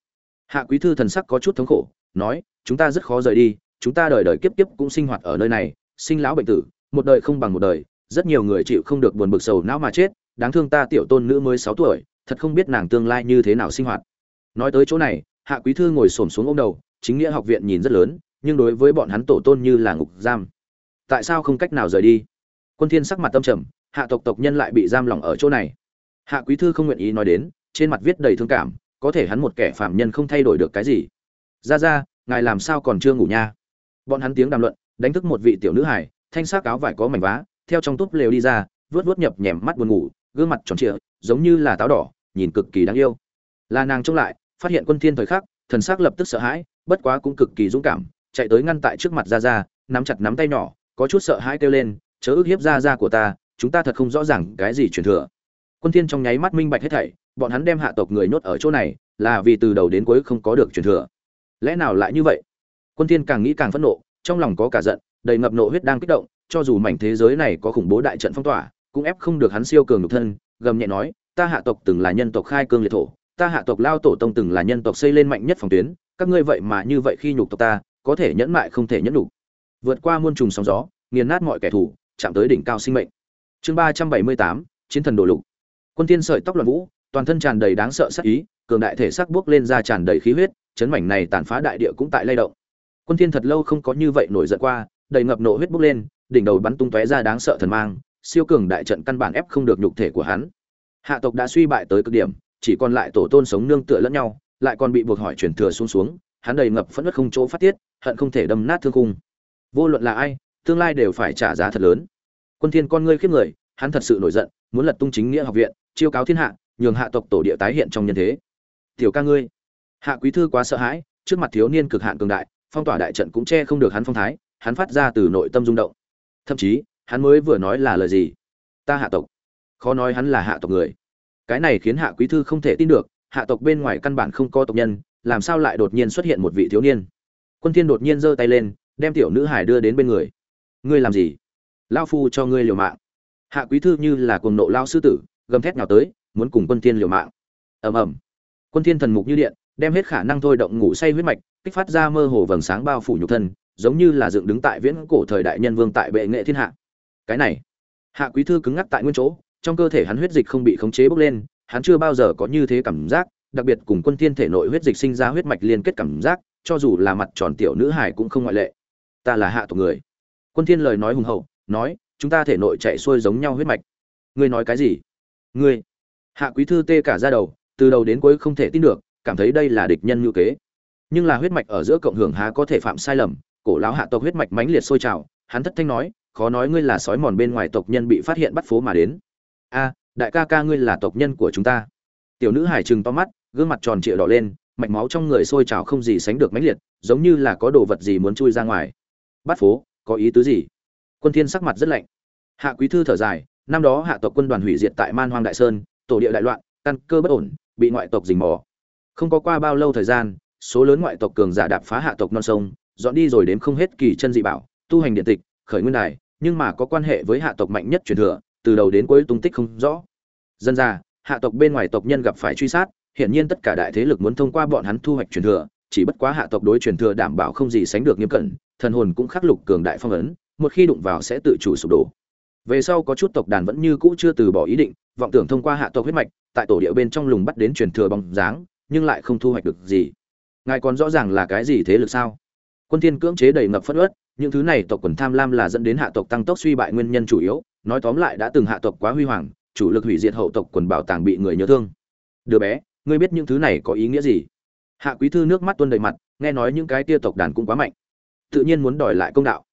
Hạ quý thư thần sắc có chút thống khổ, nói, chúng ta rất khó rời đi chúng ta đời đời kiếp kiếp cũng sinh hoạt ở nơi này, sinh lão bệnh tử, một đời không bằng một đời, rất nhiều người chịu không được buồn bực sầu não mà chết, đáng thương ta tiểu tôn nữ mới sáu tuổi, thật không biết nàng tương lai như thế nào sinh hoạt. Nói tới chỗ này, hạ quý thư ngồi xổm xuống ôm đầu, chính nghĩa học viện nhìn rất lớn, nhưng đối với bọn hắn tổ tôn như là ngục giam. Tại sao không cách nào rời đi? Quân thiên sắc mặt tâm trầm, hạ tộc tộc nhân lại bị giam lỏng ở chỗ này. Hạ quý thư không nguyện ý nói đến, trên mặt viết đầy thương cảm, có thể hắn một kẻ phạm nhân không thay đổi được cái gì. Gia gia, ngài làm sao còn chưa ngủ nha? Bọn hắn tiếng đàm luận, đánh thức một vị tiểu nữ hải thanh sắc áo vải có mảnh vá, theo trong túp lều đi ra vớt vớt nhập nhèm mắt buồn ngủ, gương mặt tròn trịa, giống như là táo đỏ, nhìn cực kỳ đáng yêu. Là nàng trông lại, phát hiện quân thiên thời khắc, thần sắc lập tức sợ hãi, bất quá cũng cực kỳ dũng cảm, chạy tới ngăn tại trước mặt ra ra nắm chặt nắm tay nhỏ, có chút sợ hãi kêu lên, chớ ức hiếp ra ra của ta, chúng ta thật không rõ ràng cái gì truyền thừa. Quân thiên trong nháy mắt minh bạch hết thảy, bọn hắn đem hạ tộc người nhốt ở chỗ này, là vì từ đầu đến cuối không có được truyền thừa. Lẽ nào lại như vậy? Quân thiên càng nghĩ càng phẫn nộ, trong lòng có cả giận, đầy ngập nộ huyết đang kích động, cho dù mảnh thế giới này có khủng bố đại trận phong tỏa, cũng ép không được hắn siêu cường nhục thân, gầm nhẹ nói, ta hạ tộc từng là nhân tộc khai cương liệt thổ, ta hạ tộc lao tổ tông từng là nhân tộc xây lên mạnh nhất phòng tuyến, các ngươi vậy mà như vậy khi nhục tộc ta, có thể nhẫn mại không thể nhẫn đủ. vượt qua muôn trùng sóng gió, nghiền nát mọi kẻ thù, chạm tới đỉnh cao sinh mệnh. Chương ba trăm bảy mươi tám, chiến thần đồ lục. Quân tiên sợi tóc loạn vũ, toàn thân tràn đầy đáng sợ sắc ý, cường đại thể sắc bước lên ra tràn đầy khí huyết, chấn mảnh này tàn phá đại địa cũng tại lay động quân thiên thật lâu không có như vậy nổi giận qua, đầy ngập nộ huyết bốc lên, đỉnh đầu bắn tung tóe ra đáng sợ thần mang, siêu cường đại trận căn bản ép không được nhục thể của hắn. Hạ tộc đã suy bại tới cực điểm, chỉ còn lại tổ tôn sống nương tựa lẫn nhau, lại còn bị buộc hỏi chuyển thừa xuống xuống, hắn đầy ngập phẫn nộ không chỗ phát tiết, hận không thể đâm nát thương cung vô luận là ai, tương lai đều phải trả giá thật lớn. Quân thiên con ngươi khiếp người, hắn thật sự nổi giận, muốn lật tung chính nghĩa học viện, chiêu cáo thiên hạ, nhường hạ tộc tổ địa tái hiện trong nhân thế. Tiểu ca ngươi, hạ quý thư quá sợ hãi, trước mặt thiếu niên cực hạn cường đại phong tỏa đại trận cũng che không được hắn phong thái, hắn phát ra từ nội tâm rung động. Thậm chí, hắn mới vừa nói là lời gì? Ta hạ tộc. Khó nói hắn là hạ tộc người. Cái này khiến hạ quý thư không thể tin được, hạ tộc bên ngoài căn bản không có tộc nhân, làm sao lại đột nhiên xuất hiện một vị thiếu niên? Quân thiên đột nhiên giơ tay lên, đem tiểu nữ hải đưa đến bên người. Ngươi làm gì? Lao phu cho ngươi liều mạng. Hạ quý thư như là cuồng nộ lao sư tử, gầm thét nhào tới, muốn cùng quân thiên liều mạng. Ầm ầm. Quân thiên thần mục như điện, đem hết khả năng thôi động ngủ say huyết mạch kích phát ra mơ hồ vầng sáng bao phủ nhục thân, giống như là dựng đứng tại viễn cổ thời đại nhân vương tại bệ nghệ thiên hạ. Cái này, hạ quý thư cứng ngắc tại nguyên chỗ, trong cơ thể hắn huyết dịch không bị khống chế bốc lên, hắn chưa bao giờ có như thế cảm giác, đặc biệt cùng quân thiên thể nội huyết dịch sinh ra huyết mạch liên kết cảm giác, cho dù là mặt tròn tiểu nữ hải cũng không ngoại lệ. Ta là hạ tộc người. Quân thiên lời nói hùng hậu, nói, chúng ta thể nội chạy xuôi giống nhau huyết mạch. Ngươi nói cái gì? Ngươi. Hạ quý thư tê cả ra đầu, từ đầu đến cuối không thể tin được, cảm thấy đây là địch nhân ngữ kế nhưng là huyết mạch ở giữa cộng hưởng há có thể phạm sai lầm, cổ lão hạ tộc huyết mạch mãnh liệt sôi trào, hắn thất thanh nói, khó nói ngươi là sói mòn bên ngoài tộc nhân bị phát hiện bắt phố mà đến. A, đại ca ca ngươi là tộc nhân của chúng ta. Tiểu nữ hải trừng to mắt, gương mặt tròn trịa đỏ lên, mạch máu trong người sôi trào không gì sánh được mãnh liệt, giống như là có đồ vật gì muốn chui ra ngoài. Bắt phố, có ý tứ gì? Quân thiên sắc mặt rất lạnh. Hạ quý thư thở dài, năm đó hạ tộc quân đoàn hủy diệt tại man hoang đại sơn, tổ địa đại loạn, căn cơ bất ổn, bị ngoại tộc dình mò. Không có qua bao lâu thời gian số lớn ngoại tộc cường giả đạp phá hạ tộc non sông, dọn đi rồi đến không hết kỳ chân dị bảo, tu hành điện tịch, khởi nguyên đài, nhưng mà có quan hệ với hạ tộc mạnh nhất truyền thừa, từ đầu đến cuối tung tích không rõ. Dân ra, hạ tộc bên ngoài tộc nhân gặp phải truy sát, hiển nhiên tất cả đại thế lực muốn thông qua bọn hắn thu hoạch truyền thừa, chỉ bất quá hạ tộc đối truyền thừa đảm bảo không gì sánh được nghiêm cẩn, thần hồn cũng khắc lục cường đại phong ấn, một khi đụng vào sẽ tự chủ sụp đổ. Về sau có chút tộc đàn vẫn như cũ chưa từ bỏ ý định, vọng tưởng thông qua hạ tộc huyết mạch, tại tổ địa bên trong lùng bắt đến truyền thừa bóng dáng, nhưng lại không thu hoạch được gì ngài còn rõ ràng là cái gì thế lực sao? Quân thiên cưỡng chế đầy ngập phất ớt những thứ này tộc quần tham lam là dẫn đến hạ tộc tăng tốc suy bại nguyên nhân chủ yếu, nói tóm lại đã từng hạ tộc quá huy hoàng, chủ lực hủy diệt hậu tộc quần bảo tàng bị người nhớ thương. Đứa bé, ngươi biết những thứ này có ý nghĩa gì? Hạ quý thư nước mắt tuôn đầy mặt, nghe nói những cái tia tộc đàn cũng quá mạnh. Tự nhiên muốn đòi lại công đạo.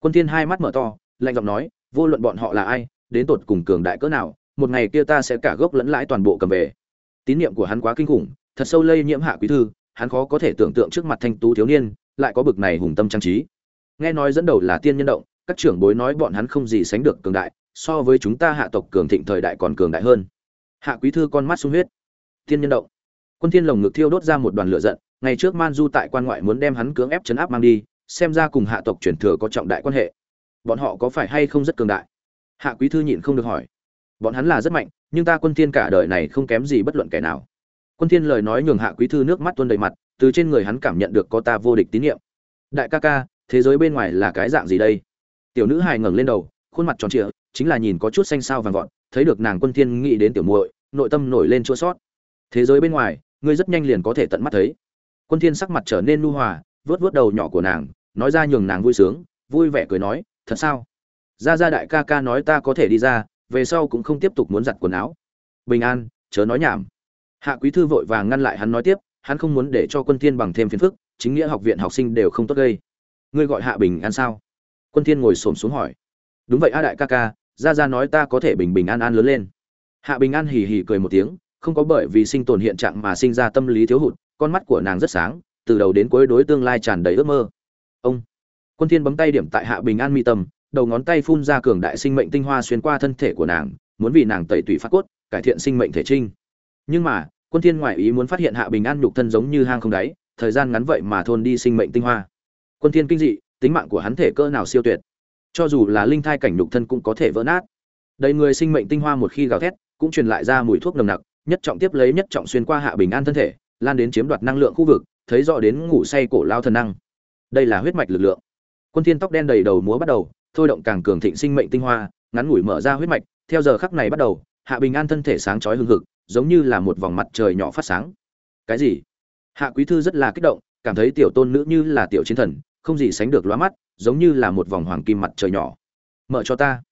Quân thiên hai mắt mở to, lạnh giọng nói, vô luận bọn họ là ai, đến tột cùng cường đại cỡ nào, một ngày kia ta sẽ cả gốc lẫn lãi toàn bộ cầm về. Tín niệm của hắn quá kinh khủng, thật sâu lây nhiễm hạ quý thư hắn khó có thể tưởng tượng trước mặt thanh tú thiếu niên, lại có bực này hùng tâm trang trí. Nghe nói dẫn đầu là tiên nhân động, các trưởng bối nói bọn hắn không gì sánh được cường đại, so với chúng ta hạ tộc cường thịnh thời đại còn cường đại hơn. Hạ quý thư con mắt sung huyết. Tiên nhân động. Quân thiên lồng ngực thiêu đốt ra một đoàn lửa giận, ngày trước man du tại quan ngoại muốn đem hắn cưỡng ép chấn áp mang đi, xem ra cùng hạ tộc truyền thừa có trọng đại quan hệ. Bọn họ có phải hay không rất cường đại? Hạ quý thư nhịn không được hỏi. Bọn hắn là rất mạnh, nhưng ta quân thiên cả đời này không kém gì bất luận kẻ nào quân thiên lời nói nhường hạ quý thư nước mắt tuôn đầy mặt, từ trên người hắn cảm nhận được có ta vô địch tín nhiệm đại ca ca, thế giới bên ngoài là cái dạng gì đây? Tiểu nữ hài ngẩng lên đầu, khuôn mặt tròn trịa, chính là nhìn có chút xanh xao vàng vọt, thấy được nàng quân thiên nghĩ đến tiểu muội, nội tâm nổi lên chua sót thế giới bên ngoài, ngươi rất nhanh liền có thể tận mắt thấy. Quân thiên sắc mặt trở nên nu hòa vớt vớt đầu nhỏ của nàng, nói ra nhường nàng vui sướng, vui vẻ cười nói, thật sao? Gia gia đại ca ca nói ta có thể đi ra, về sau cũng không tiếp tục muốn giặt quần áo. Bình an, chớ nói nhảm hạ quý thư vội vàng ngăn lại hắn nói tiếp, hắn không muốn để cho quân thiên bằng thêm phiền phức, chính nghĩa học viện học sinh đều không tốt gây. Ngươi gọi hạ bình an sao? Quân thiên ngồi xổm xuống hỏi. Đúng vậy a đại ca ca gia gia nói ta có thể bình bình an an lớn lên. Hạ bình an hì hì cười một tiếng, không có bởi vì sinh tồn hiện trạng mà sinh ra tâm lý thiếu hụt, con mắt của nàng rất sáng, từ đầu đến cuối đối tương lai tràn đầy ước mơ. Ông. Quân thiên bấm tay điểm tại hạ bình an mi tâm, đầu ngón tay phun ra cường đại sinh mệnh tinh hoa xuyên qua thân thể của nàng, muốn vì nàng tẩy tủy phát cốt, cải thiện sinh mệnh thể trinh. Nhưng mà quân thiên ngoại ý muốn phát hiện hạ bình an nhục thân giống như hang không đáy, thời gian ngắn vậy mà thôn đi sinh mệnh tinh hoa. Quân thiên kinh dị, tính mạng của hắn thể cơ nào siêu tuyệt. Cho dù là linh thai cảnh nhục thân cũng có thể vỡ nát. Đầy người sinh mệnh tinh hoa một khi gào thét, cũng truyền lại ra mùi thuốc nồng nặc, nhất trọng tiếp lấy nhất trọng xuyên qua hạ bình an thân thể, lan đến chiếm đoạt năng lượng khu vực, thấy rõ đến ngủ say cổ lao thần năng. Đây là huyết mạch lực lượng. Quân thiên tóc đen đầy đầu múa bắt đầu, thôi động càng cường thịnh sinh mệnh tinh hoa, ngắn ngủi mở ra huyết mạch, theo giờ khắc này bắt đầu, hạ bình an thân thể sáng chói hưng hực giống như là một vòng mặt trời nhỏ phát sáng. Cái gì? Hạ quý thư rất là kích động, cảm thấy tiểu tôn nữ như là tiểu chiến thần, không gì sánh được lóa mắt, giống như là một vòng hoàng kim mặt trời nhỏ. Mở cho ta.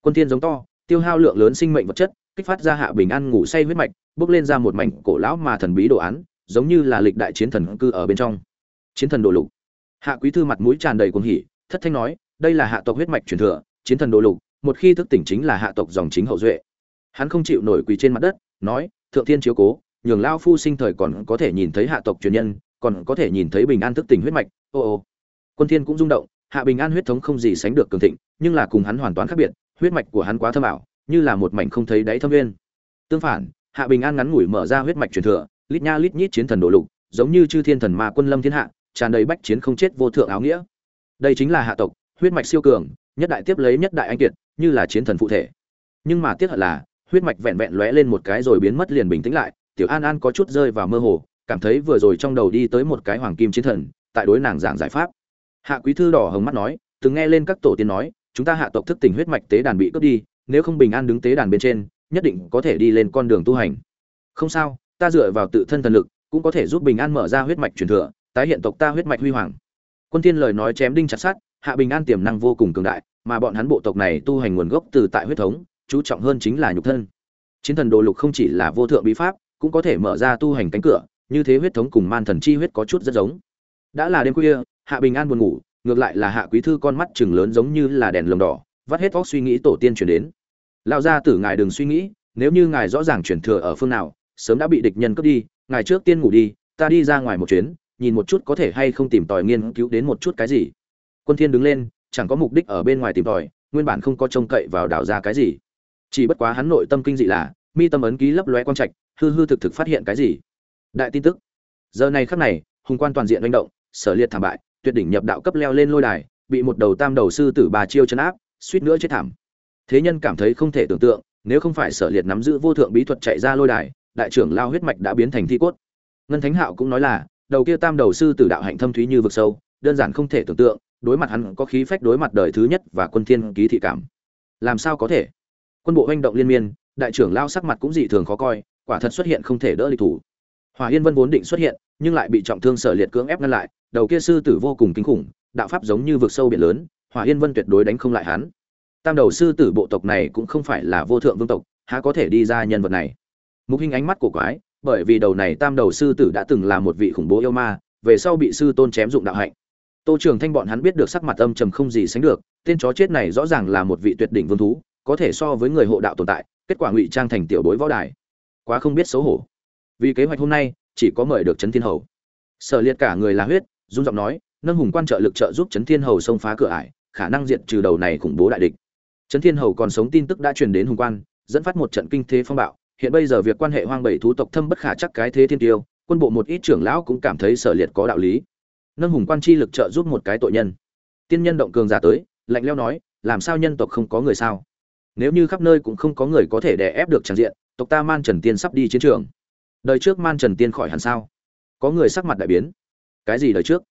Quân thiên giống to, tiêu hao lượng lớn sinh mệnh vật chất, kích phát ra hạ bình an ngủ say huyết mạch, bước lên ra một mảnh cổ lão mà thần bí đồ án, giống như là lịch đại chiến thần cư ở bên trong. Chiến thần đồ lục. Hạ quý thư mặt mũi tràn đầy cuồng hỉ, thất thanh nói, đây là hạ tộc huyết mạch truyền thừa, chiến thần đồ lục, một khi thức tỉnh chính là hạ tộc dòng chính hậu duệ. Hắn không chịu nổi quỳ trên mặt đất nói, thượng thiên chiếu cố, nhường lao phu sinh thời còn có thể nhìn thấy hạ tộc truyền nhân, còn có thể nhìn thấy bình an thức tỉnh huyết mạch. Ô ô. Quân thiên cũng rung động, hạ bình an huyết thống không gì sánh được cường thịnh, nhưng là cùng hắn hoàn toàn khác biệt, huyết mạch của hắn quá thâm ảo, như là một mảnh không thấy đáy thâm viên. Tương phản, hạ bình an ngắn ngủi mở ra huyết mạch truyền thừa, lít nha lít nhít chiến thần đổ lục, giống như chư thiên thần ma quân lâm thiên hạ, tràn đầy bách chiến không chết vô thượng áo nghĩa. Đây chính là hạ tộc, huyết mạch siêu cường, nhất đại tiếp lấy nhất đại anh kiệt, như là chiến thần phụ thể. Nhưng mà tiếc hận là huyết mạch vẹn vẹn lóe lên một cái rồi biến mất liền bình tĩnh lại, tiểu an an có chút rơi vào mơ hồ, cảm thấy vừa rồi trong đầu đi tới một cái hoàng kim chiến thần, tại đối nàng giảng giải pháp. Hạ quý thư đỏ hồng mắt nói, từng nghe lên các tổ tiên nói, chúng ta hạ tộc thức tỉnh huyết mạch tế đàn bị cướp đi, nếu không bình an đứng tế đàn bên trên, nhất định có thể đi lên con đường tu hành. Không sao, ta dựa vào tự thân thần lực, cũng có thể giúp bình an mở ra huyết mạch truyền thừa, tái hiện tộc ta huyết mạch huy hoàng. Quân thiên lời nói chém đinh chặt sắt, hạ bình an tiềm năng vô cùng cường đại, mà bọn hắn bộ tộc này tu hành nguồn gốc từ tại huyết thống chú trọng hơn chính là nhục thân. Chiến thần đồ lục không chỉ là vô thượng bí pháp, cũng có thể mở ra tu hành cánh cửa, như thế huyết thống cùng man thần chi huyết có chút rất giống. Đã là đêm khuya, hạ bình an buồn ngủ, ngược lại là hạ quý thư con mắt chừng lớn giống như là đèn lồng đỏ, vắt hết óc suy nghĩ tổ tiên chuyển đến. Lão gia tử, ngài đừng suy nghĩ, nếu như ngài rõ ràng chuyển thừa ở phương nào, sớm đã bị địch nhân cướp đi, ngài trước tiên ngủ đi, ta đi ra ngoài một chuyến, nhìn một chút có thể hay không tìm tòi nghiên cứu đến một chút cái gì. Quân thiên đứng lên, chẳng có mục đích ở bên ngoài tìm tòi, nguyên bản không có trông cậy vào đào ra cái gì chỉ bất quá hắn nội tâm kinh dị là, mi tâm ấn ký lấp lóe quang trạch, hư hư thực thực phát hiện cái gì? Đại tin tức. Giờ này khắc này, hùng quan toàn diện manh động, sở liệt thảm bại, tuyệt đỉnh nhập đạo cấp leo lên lôi đài, bị một đầu tam đầu sư tử bà chiêu chấn áp, suýt nữa chết thảm. Thế nhân cảm thấy không thể tưởng tượng, nếu không phải sở liệt nắm giữ vô thượng bí thuật chạy ra lôi đài, đại trưởng lao huyết mạch đã biến thành thi cốt. Ngân thánh hạo cũng nói là, đầu kia tam đầu sư tử đạo hạnh thâm thúy như vực sâu, đơn giản không thể tưởng tượng, đối mặt hắn có khí phách đối mặt đời thứ nhất và quân thiên ký thị cảm. Làm sao có thể? Quân bộ hành động liên miên, đại trưởng lao sắc mặt cũng dị thường khó coi, quả thật xuất hiện không thể đỡ địch thủ. Hỏa yên vân vốn định xuất hiện, nhưng lại bị trọng thương sở liệt cưỡng ép ngăn lại, đầu kia sư tử vô cùng kinh khủng, đạo pháp giống như vực sâu biển lớn, hỏa yên vân tuyệt đối đánh không lại hắn. Tam đầu sư tử bộ tộc này cũng không phải là vô thượng vương tộc, há có thể đi ra nhân vật này? Mục hình ánh mắt của quái, bởi vì đầu này tam đầu sư tử đã từng là một vị khủng bố yêu ma, về sau bị sư tôn chém dụng đạo hạnh. Tô trường thanh bọn hắn biết được sắc mặt âm trầm không gì sánh được, tên chó chết này rõ ràng là một vị tuyệt đỉnh vương thú có thể so với người hộ đạo tồn tại, kết quả ngụy trang thành tiểu bối võ đài. Quá không biết xấu hổ. Vì kế hoạch hôm nay, chỉ có mời được trấn thiên hầu. Sở liệt cả người là huyết, run giọng nói, nâng hùng quan trợ lực trợ giúp trấn thiên hầu xông phá cửa ải, khả năng diện trừ đầu này khủng bố đại địch. Trấn thiên hầu còn sống tin tức đã truyền đến hùng quan, dẫn phát một trận kinh thế phong bạo. Hiện bây giờ việc quan hệ hoang bảy thú tộc thâm bất khả chắc cái thế thiên tiêu, quân bộ một ít trưởng lão cũng cảm thấy sở liệt có đạo lý. Nâng hùng quan chi lực trợ giúp một cái tội nhân. Tiên nhân động cường giả tới, lạnh leo nói, làm sao nhân tộc không có người sao? Nếu như khắp nơi cũng không có người có thể đè ép được tràng diện, tộc ta man trần tiên sắp đi chiến trường. Đời trước man trần tiên khỏi hẳn sao? Có người sắc mặt đại biến. Cái gì đời trước?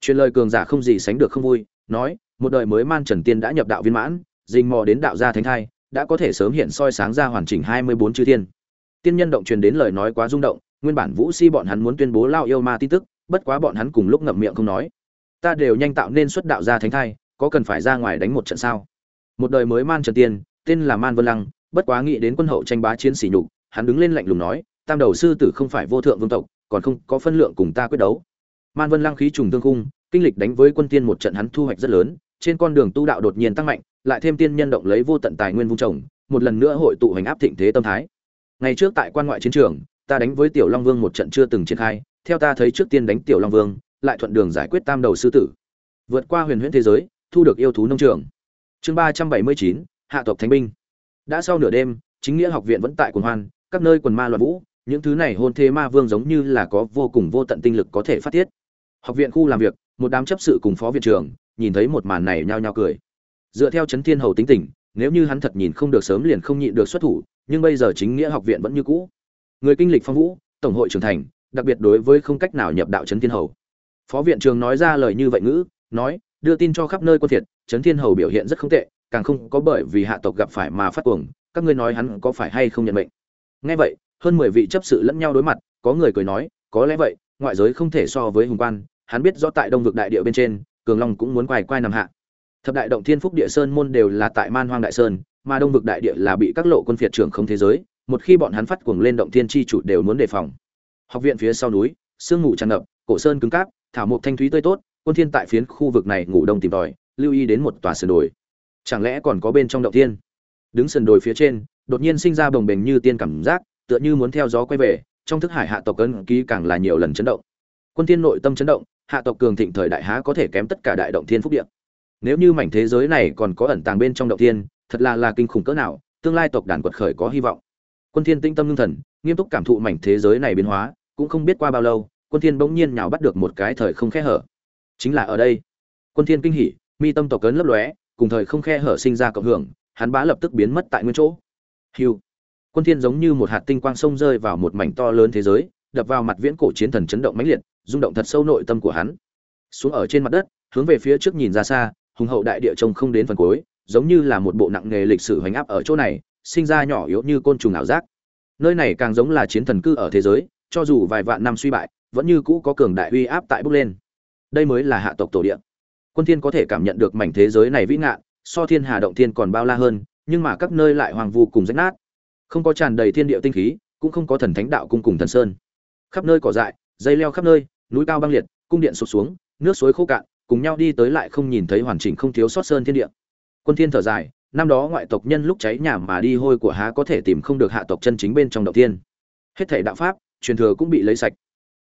Truyền lời cường giả không gì sánh được không vui, nói, một đời mới man trần tiên đã nhập đạo viên mãn, dình mò đến đạo gia thánh thai, đã có thể sớm hiện soi sáng ra hoàn chỉnh hai mươi bốn chư thiên. Tiên nhân động truyền đến lời nói quá rung động, nguyên bản vũ si bọn hắn muốn tuyên bố lao yêu ma tin tức, bất quá bọn hắn cùng lúc ngậm miệng không nói. Ta đều nhanh tạo nên xuất đạo gia thánh thai, có cần phải ra ngoài đánh một trận sao? Một đời mới man trần tiên tên là man vân lăng bất quá nghĩ đến quân hậu tranh bá chiến sĩ nhục hắn đứng lên lạnh lùng nói tam đầu sư tử không phải vô thượng vương tộc còn không có phân lượng cùng ta quyết đấu. Man vân lăng khí trùng tương cung, kinh lịch đánh với quân tiên một trận hắn thu hoạch rất lớn trên con đường tu đạo đột nhiên tăng mạnh lại thêm tiên nhân động lấy vô tận tài nguyên vung trồng một lần nữa hội tụ hành áp thịnh thế tâm thái. Ngày trước tại quan ngoại chiến trường ta đánh với tiểu long vương một trận chưa từng triển khai theo ta thấy trước tiên đánh tiểu long vương lại thuận đường giải quyết tam đầu sư tử. Vượt qua huyền huyễn thế giới thu được yêu thú nông trường. Chương ba trăm bảy mươi chín hạ tộc thánh binh. Đã sau nửa đêm, chính nghĩa học viện vẫn tại quần hoan, các nơi quần ma loạn vũ, những thứ này hôn thế ma vương giống như là có vô cùng vô tận tinh lực có thể phát tiết. Học viện khu làm việc, một đám chấp sự cùng phó viện trưởng, nhìn thấy một màn này nhao nhao cười. Dựa theo chấn thiên hầu tính tình, nếu như hắn thật nhìn không được sớm liền không nhịn được xuất thủ, nhưng bây giờ chính nghĩa học viện vẫn như cũ. Người kinh lịch phong vũ, tổng hội trưởng thành, đặc biệt đối với không cách nào nhập đạo chấn thiên hầu. Phó viện trưởng nói ra lời như vậy ngữ, nói, đưa tin cho khắp nơi quân thiệt, chấn thiên hầu biểu hiện rất không tệ càng không có bởi vì hạ tộc gặp phải mà phát cuồng, các ngươi nói hắn có phải hay không nhận mệnh? Nghe vậy, hơn mười vị chấp sự lẫn nhau đối mặt, có người cười nói, có lẽ vậy, ngoại giới không thể so với hùng quan, hắn biết rõ tại đông vực đại địa bên trên, cường long cũng muốn quay quay nằm hạ. Thập đại động thiên phúc địa sơn môn đều là tại man hoang đại sơn, mà đông vực đại địa là bị các lộ quân phiệt trưởng không thế giới, một khi bọn hắn phát cuồng lên động thiên chi chủ đều muốn đề phòng. Học viện phía sau núi, sương ngủ tràn ngập, cổ sơn cứng cáp, thảo mộc thanh thúy tươi tốt, quân thiên tại phiến khu vực này ngủ đông tìm tòi, lưu ý đến một tòa sườn đồi chẳng lẽ còn có bên trong động thiên? Đứng sườn đồi phía trên, đột nhiên sinh ra bồng bềnh như tiên cảm giác, tựa như muốn theo gió quay về, trong thức hải hạ tộc cân ký càng là nhiều lần chấn động. Quân thiên nội tâm chấn động, hạ tộc cường thịnh thời đại há có thể kém tất cả đại động thiên phúc địa. Nếu như mảnh thế giới này còn có ẩn tàng bên trong động thiên, thật là là kinh khủng cỡ nào, tương lai tộc đàn quật khởi có hy vọng. Quân thiên tinh tâm ngưng thần, nghiêm túc cảm thụ mảnh thế giới này biến hóa, cũng không biết qua bao lâu, quân thiên bỗng nhiên nhào bắt được một cái thời không khẽ hở. Chính là ở đây. Quân thiên kinh hỉ, mi tâm tộc cấn lấp lóe cùng thời không khe hở sinh ra cộng hưởng, hắn bá lập tức biến mất tại nguyên chỗ. Hưu. Quân thiên giống như một hạt tinh quang sông rơi vào một mảnh to lớn thế giới, đập vào mặt viễn cổ chiến thần chấn động mãnh liệt, rung động thật sâu nội tâm của hắn. Xuống ở trên mặt đất, hướng về phía trước nhìn ra xa, hùng hậu đại địa trông không đến phần cuối, giống như là một bộ nặng nghề lịch sử hoành áp ở chỗ này, sinh ra nhỏ yếu như côn trùng ảo giác. Nơi này càng giống là chiến thần cư ở thế giới, cho dù vài vạn năm suy bại, vẫn như cũ có cường đại uy áp tại bước lên. Đây mới là hạ tộc tổ địa quân thiên có thể cảm nhận được mảnh thế giới này vĩ ngạn, so thiên hà động thiên còn bao la hơn, nhưng mà các nơi lại hoàng vu cùng rách nát. Không có tràn đầy thiên địa tinh khí, cũng không có thần thánh đạo cung cùng thần sơn. Khắp nơi cỏ dại, dây leo khắp nơi, núi cao băng liệt, cung điện sụp xuống, nước suối khô cạn, cùng nhau đi tới lại không nhìn thấy hoàn chỉnh không thiếu sót sơn thiên địa. Quân thiên thở dài, năm đó ngoại tộc nhân lúc cháy nhà mà đi hôi của há có thể tìm không được hạ tộc chân chính bên trong động thiên. Hết thảy đạo pháp, truyền thừa cũng bị lấy sạch.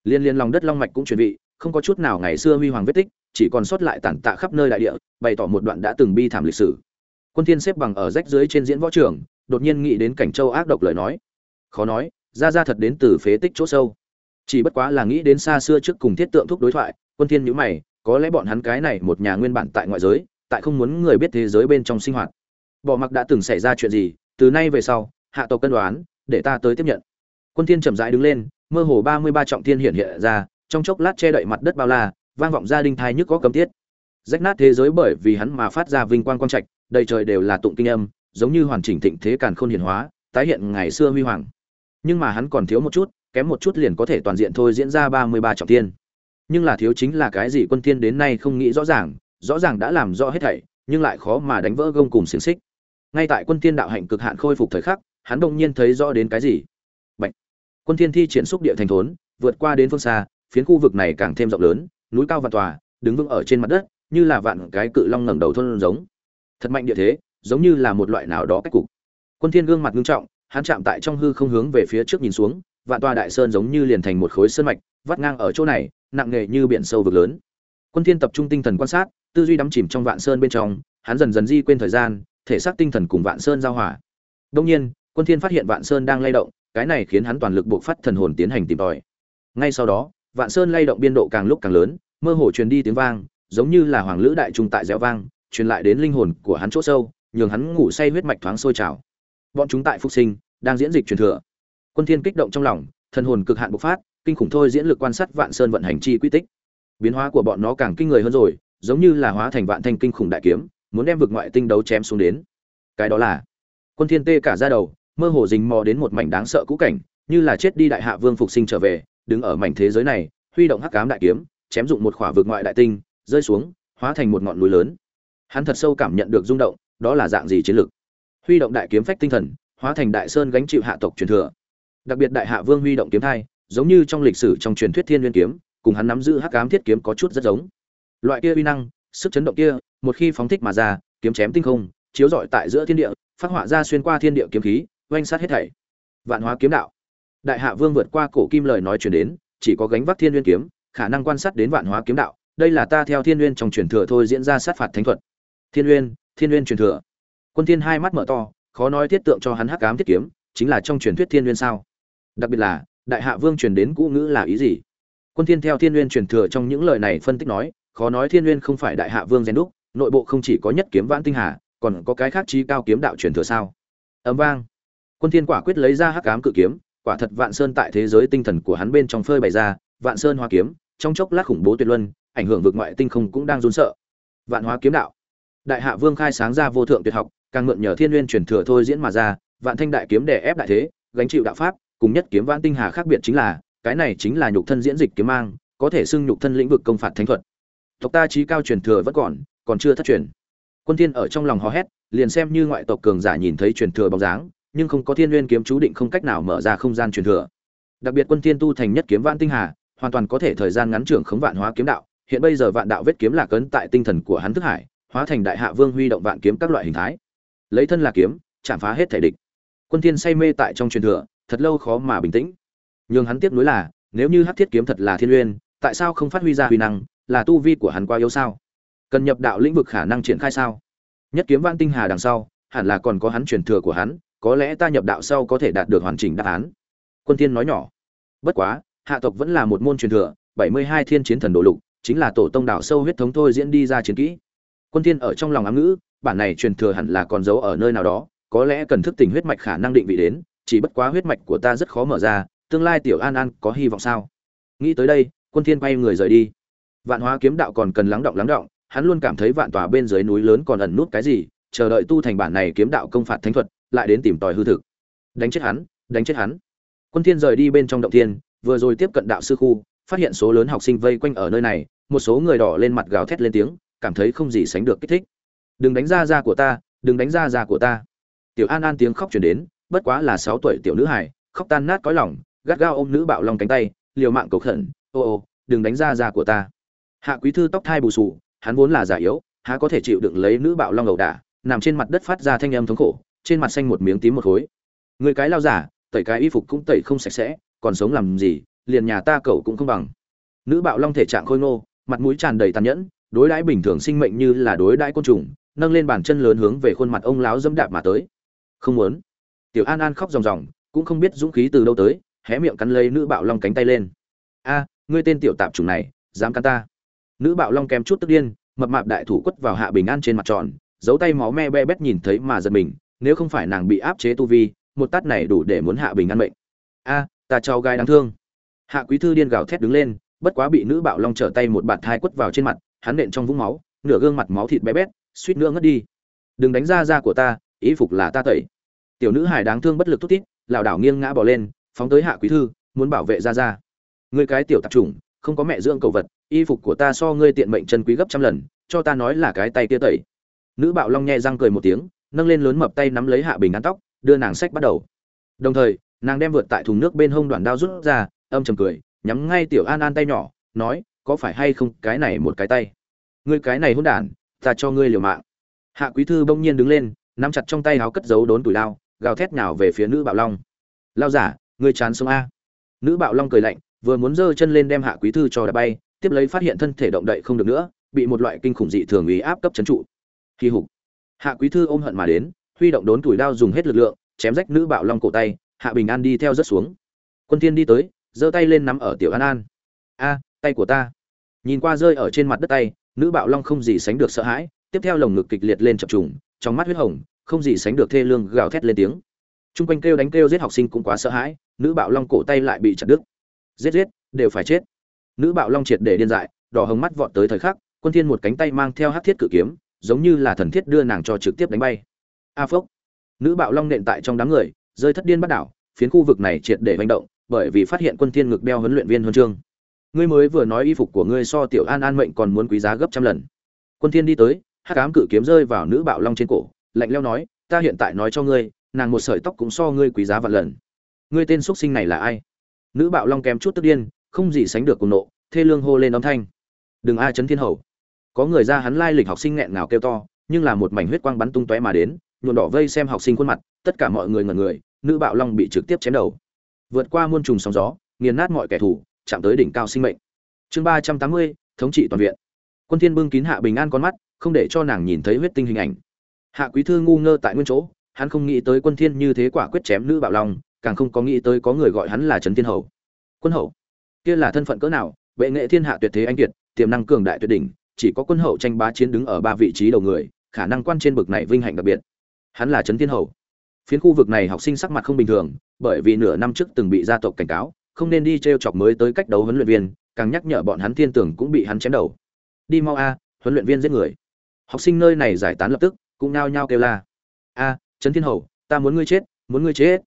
Liên liên lòng đất long mạch cũng truyền vị không có chút nào ngày xưa huy hoàng vết tích chỉ còn sót lại tàn tạ khắp nơi đại địa, bày tỏ một đoạn đã từng bi thảm lịch sử. Quân thiên xếp bằng ở rách dưới trên diễn võ trường, đột nhiên nghĩ đến cảnh châu ác độc lời nói. Khó nói, ra ra thật đến từ phế tích chỗ sâu. Chỉ bất quá là nghĩ đến xa xưa trước cùng thiết tượng thúc đối thoại, quân thiên nhíu mày, có lẽ bọn hắn cái này một nhà nguyên bản tại ngoại giới, tại không muốn người biết thế giới bên trong sinh hoạt. Bỏ mặc đã từng xảy ra chuyện gì, từ nay về sau, hạ tộc cân đoán, để ta tới tiếp nhận. Quân thiên chậm rãi đứng lên, mơ hồ ba mươi ba trọng thiên hiện hiện ra, trong chốc lát che đậy mặt đất bao la vang vọng gia đình thai nhức có cấm tiết. Rách nát thế giới bởi vì hắn mà phát ra vinh quang quang trạch, đầy trời đều là tụng kinh âm, giống như hoàn chỉnh thịnh thế càn khôn hiển hóa, tái hiện ngày xưa huy hoàng. Nhưng mà hắn còn thiếu một chút, kém một chút liền có thể toàn diện thôi diễn ra ba mươi ba trọng thiên. Nhưng là thiếu chính là cái gì quân thiên đến nay không nghĩ rõ ràng rõ ràng đã làm rõ hết thảy, nhưng lại khó mà đánh vỡ gông cùng xiềng xích. Ngay tại quân thiên đạo hạnh cực hạn khôi phục thời khắc, hắn đột nhiên thấy rõ đến cái gì? Bệnh. quân thiên thi triển xúc địa thành thốn, vượt qua đến phương xa, phiến khu vực này càng thêm rộng lớn núi cao và tòa, đứng vững ở trên mặt đất, như là vạn cái cự long ngẩng đầu thôn giống. Thật mạnh địa thế, giống như là một loại nào đó cách cục. Quân thiên gương mặt nghiêm trọng, hắn chạm tại trong hư không hướng về phía trước nhìn xuống, vạn tòa đại sơn giống như liền thành một khối sơn mạch, vắt ngang ở chỗ này, nặng nề như biển sâu vực lớn. Quân thiên tập trung tinh thần quan sát, tư duy đắm chìm trong vạn sơn bên trong, hắn dần dần di quên thời gian, thể xác tinh thần cùng vạn sơn giao hòa. Đung nhiên, quân thiên phát hiện vạn sơn đang lay động, cái này khiến hắn toàn lực buộc phát thần hồn tiến hành tìm tòi. Ngay sau đó vạn sơn lay động biên độ càng lúc càng lớn, mơ hồ truyền đi tiếng vang, giống như là hoàng lữ đại trung tại réo vang, truyền lại đến linh hồn của hắn chỗ sâu, nhường hắn ngủ say huyết mạch thoáng sôi trào. Bọn chúng tại phục sinh, đang diễn dịch truyền thừa. Quân thiên kích động trong lòng, thần hồn cực hạn bộc phát, kinh khủng thôi diễn lực quan sát vạn sơn vận hành chi quy tích. Biến hóa của bọn nó càng kinh người hơn rồi, giống như là hóa thành vạn thanh kinh khủng đại kiếm, muốn đem vực ngoại tinh đấu chém xuống đến. Cái đó là, quân thiên tê cả ra đầu, mơ hồ dình mò đến một mảnh đáng sợ cũ cảnh, như là chết đi đại hạ vương phục sinh trở về đứng ở mảnh thế giới này, huy động hắc ám đại kiếm, chém dụng một khỏa vực ngoại đại tinh, rơi xuống, hóa thành một ngọn núi lớn. Hắn thật sâu cảm nhận được rung động, đó là dạng gì chiến lược? Huy động đại kiếm phách tinh thần, hóa thành đại sơn gánh chịu hạ tộc truyền thừa. Đặc biệt đại hạ vương huy động kiếm thai, giống như trong lịch sử trong truyền thuyết thiên nguyên kiếm, cùng hắn nắm giữ hắc ám thiết kiếm có chút rất giống. Loại kia uy năng, sức chấn động kia, một khi phóng thích mà ra, kiếm chém tinh không, chiếu rọi tại giữa thiên địa, phát họa ra xuyên qua thiên địa kiếm khí, oanh sát hết thảy. Vạn hóa kiếm đạo đại hạ vương vượt qua cổ kim lời nói truyền đến, chỉ có gánh vác thiên nguyên kiếm, khả năng quan sát đến vạn hóa kiếm đạo, đây là ta theo thiên nguyên trong truyền thừa thôi diễn ra sát phạt thánh thuật. Thiên nguyên thiên nguyên truyền thừa. Quân thiên hai mắt mở to, khó nói thiết tượng cho hắn hắc ám thiết kiếm, chính là trong truyền thuyết thiên nguyên sao? Đặc biệt là, đại hạ vương truyền đến cũ ngữ là ý gì? Quân thiên theo thiên nguyên truyền thừa trong những lời này phân tích nói, khó nói thiên nguyên không phải đại hạ vương rèn đúc, nội bộ không chỉ có nhất kiếm vãn tinh hà, còn có cái khác chi cao kiếm đạo truyền thừa sao? Ấm vang. Quân thiên quả quyết lấy ra hắc ám cự kiếm quả thật vạn sơn tại thế giới tinh thần của hắn bên trong phơi bày ra, vạn sơn hoa kiếm, trong chốc lát khủng bố tuyệt luân, ảnh hưởng vực ngoại tinh không cũng đang run sợ. Vạn hóa kiếm đạo. Đại hạ vương khai sáng ra vô thượng tuyệt học, càng mượn nhờ thiên nguyên truyền thừa thôi diễn mà ra, vạn thanh đại kiếm đè ép đại thế, gánh chịu đạo pháp, cùng nhất kiếm vạn tinh hà khác biệt chính là, cái này chính là nhục thân diễn dịch kiếm mang, có thể xưng nhục thân lĩnh vực công phạt thánh thuật. Tộc ta trí cao truyền thừa vẫn còn còn chưa thất truyền. Quân thiên ở trong lòng hò hét, liền xem như ngoại tộc cường giả nhìn thấy truyền thừa bóng dáng nhưng không có thiên nguyên kiếm chú định không cách nào mở ra không gian truyền thừa. Đặc biệt quân thiên tu thành nhất kiếm vạn tinh hà, hoàn toàn có thể thời gian ngắn trưởng khống vạn hóa kiếm đạo. Hiện bây giờ vạn đạo vết kiếm là cấn tại tinh thần của hắn thức hải, hóa thành đại hạ vương huy động vạn kiếm các loại hình thái. Lấy thân là kiếm, chạm phá hết thể địch. Quân thiên say mê tại trong truyền thừa, thật lâu khó mà bình tĩnh. Nhưng hắn tiếc nuối là, nếu như hắc thiết kiếm thật là thiên nguyên, tại sao không phát huy ra huy năng, là tu vi của hắn quá yếu sao? Cần nhập đạo lĩnh vực khả năng triển khai sao? Nhất kiếm vạn tinh hà đằng sau, hẳn là còn có hắn truyền thừa của hắn có lẽ ta nhập đạo sau có thể đạt được hoàn chỉnh đáp án. Quân thiên nói nhỏ. Bất quá, hạ tộc vẫn là một môn truyền thừa 72 thiên chiến thần đồ lục, chính là tổ tông đạo sâu huyết thống thôi diễn đi ra chiến kỹ. Quân thiên ở trong lòng ám ngữ, bản này truyền thừa hẳn là còn giấu ở nơi nào đó, có lẽ cần thức tỉnh huyết mạch khả năng định vị đến, chỉ bất quá huyết mạch của ta rất khó mở ra, tương lai tiểu an an có hy vọng sao? Nghĩ tới đây, quân thiên quay người rời đi. Vạn hóa kiếm đạo còn cần lắng động lắng động, hắn luôn cảm thấy vạn tòa bên dưới núi lớn còn ẩn nút cái gì, chờ đợi tu thành bản này kiếm đạo công phạt thánh thuật lại đến tìm tòi hư thực. Đánh chết hắn, đánh chết hắn. Quân thiên rời đi bên trong động thiên, vừa rồi tiếp cận đạo sư khu, phát hiện số lớn học sinh vây quanh ở nơi này, một số người đỏ lên mặt gào thét lên tiếng, cảm thấy không gì sánh được kích thích. Đừng đánh ra da của ta, đừng đánh ra da của ta. Tiểu an an tiếng khóc truyền đến, bất quá là sáu tuổi tiểu nữ hài, khóc tan nát cõi lòng, gắt gao ôm nữ bạo long cánh tay, liều mạng cầu khẩn, ô ô, đừng đánh ra da của ta. Hạ quý thư tóc thai bù sù, hắn vốn là già yếu, há có thể chịu đựng lấy nữ bạo long ẩu đả, nằm trên mặt đất phát ra thanh âm thống khổ trên mặt xanh một miếng tím một khối. Người cái lao giả, tẩy cái y phục cũng tẩy không sạch sẽ, còn sống làm gì, liền nhà ta cậu cũng không bằng. Nữ bạo long thể trạng khôi ngô, mặt mũi tràn đầy tàn nhẫn, đối đãi bình thường sinh mệnh như là đối đãi côn trùng, nâng lên bàn chân lớn hướng về khuôn mặt ông láo dẫm đạp mà tới. Không muốn. Tiểu an an khóc ròng ròng, cũng không biết dũng khí từ đâu tới, hé miệng cắn lấy nữ bạo long cánh tay lên. A, ngươi tên tiểu tạp chủng này, dám cắn ta? Nữ bạo long kém chút tức điên, mập mạp đại thủ quất vào hạ bình an trên mặt tròn, giấu tay máu me be bét nhìn thấy mà giật mình nếu không phải nàng bị áp chế tu vi, một tát này đủ để muốn hạ bình an mệnh. A, ta cháu gái đáng thương. Hạ quý thư điên gào thét đứng lên, bất quá bị nữ bạo long trở tay một bạt thai quất vào trên mặt, hắn nện trong vũng máu, nửa gương mặt máu thịt bé bét, suýt nữa ngất đi. Đừng đánh ra da của ta, ý phục là ta tẩy. Tiểu nữ hải đáng thương bất lực thút tít lảo đảo nghiêng ngã bỏ lên, phóng tới hạ quý thư, muốn bảo vệ ra ra. Ngươi cái tiểu tạp chủng, không có mẹ dưỡng cầu vật, y phục của ta so ngươi tiện mệnh chân quý gấp trăm lần, cho ta nói là cái tay kia tẩy. Nữ bạo long nhẹ răng cười một tiếng nâng lên lớn mập tay nắm lấy hạ bình án tóc, đưa nàng sách bắt đầu. Đồng thời, nàng đem vượt tại thùng nước bên hông đoạn đao rút ra, âm trầm cười, nhắm ngay tiểu an an tay nhỏ, nói, có phải hay không cái này một cái tay? Ngươi cái này hôn đản, ta cho ngươi liều mạng. Hạ quý thư bỗng nhiên đứng lên, nắm chặt trong tay áo cất giấu đốn tủi lao, gào thét nào về phía nữ bạo long. Lao giả, ngươi chán sống a. Nữ bạo long cười lạnh, vừa muốn giơ chân lên đem hạ quý thư cho đá bay, tiếp lấy phát hiện thân thể động đậy không được nữa, bị một loại kinh khủng dị thường ý áp cấp chấn trụ. Khi hục hạ quý thư ôm hận mà đến huy động đốn tuổi đao dùng hết lực lượng chém rách nữ bạo long cổ tay hạ bình an đi theo rất xuống quân thiên đi tới giơ tay lên nắm ở tiểu an an a tay của ta nhìn qua rơi ở trên mặt đất tay nữ bạo long không gì sánh được sợ hãi tiếp theo lồng ngực kịch liệt lên chập trùng trong mắt huyết hồng không gì sánh được thê lương gào thét lên tiếng Trung quanh kêu đánh kêu giết học sinh cũng quá sợ hãi, nữ bạo long cổ tay lại bị chặt đứt. Giết giết, đều phải chết. Nữ bạo long triệt để điên dại, đỏ hồng mắt vọt tới thời khắc, Quân Thiên một cánh tay mang theo hắc thiết cự kiếm, giống như là thần thiết đưa nàng cho trực tiếp đánh bay. A phốc. Nữ bạo long nện tại trong đám người, rơi thất điên bắt đảo, phiến khu vực này triệt để hành động, bởi vì phát hiện Quân Thiên ngực đeo huấn luyện viên huân chương. Ngươi mới vừa nói y phục của ngươi so tiểu An An mệnh còn muốn quý giá gấp trăm lần. Quân Thiên đi tới, hắc ám cự kiếm rơi vào nữ bạo long trên cổ, lạnh lẽo nói, ta hiện tại nói cho ngươi, nàng một sợi tóc cũng so ngươi quý giá vạn lần ngươi tên xuất sinh này là ai nữ bạo long kém chút tức điên không gì sánh được cùng nộ thê lương hô lên âm thanh đừng ai chấn thiên hầu có người ra hắn lai lịch học sinh nghẹn ngào kêu to, nhưng là một mảnh huyết quang bắn tung tóe mà đến, nhuộm đỏ vây xem học sinh khuôn mặt, tất cả mọi người ngẩn người, nữ bạo long bị trực tiếp chém đầu. Vượt qua muôn trùng sóng gió, nghiền nát mọi kẻ thù, chạm tới đỉnh cao sinh mệnh. Chương ba trăm tám mươi, thống trị toàn viện. Quân thiên bưng kín hạ bình an con mắt, không để cho nàng nhìn thấy huyết tinh hình ảnh. Hạ quý thư ngu ngơ tại nguyên chỗ, hắn không nghĩ tới quân thiên như thế quả quyết chém nữ bạo long, càng không có nghĩ tới có người gọi hắn là trấn thiên hầu. Quân hậu kia là thân phận cỡ nào? Vệ nghệ thiên hạ tuyệt thế anh kiệt, tiềm năng cường đại tuyệt đỉnh chỉ có quân hậu tranh bá chiến đứng ở ba vị trí đầu người, khả năng quan trên bực này vinh hạnh đặc biệt. Hắn là trấn thiên hầu. Phiến khu vực này học sinh sắc mặt không bình thường, bởi vì nửa năm trước từng bị gia tộc cảnh cáo, không nên đi treo chọc mới tới cách đấu huấn luyện viên, càng nhắc nhở bọn hắn thiên tưởng cũng bị hắn chém đầu. Đi mau a, huấn luyện viên giết người. Học sinh nơi này giải tán lập tức, cũng nao nhao kêu la. A, trấn thiên hầu, ta muốn ngươi chết, muốn ngươi chết.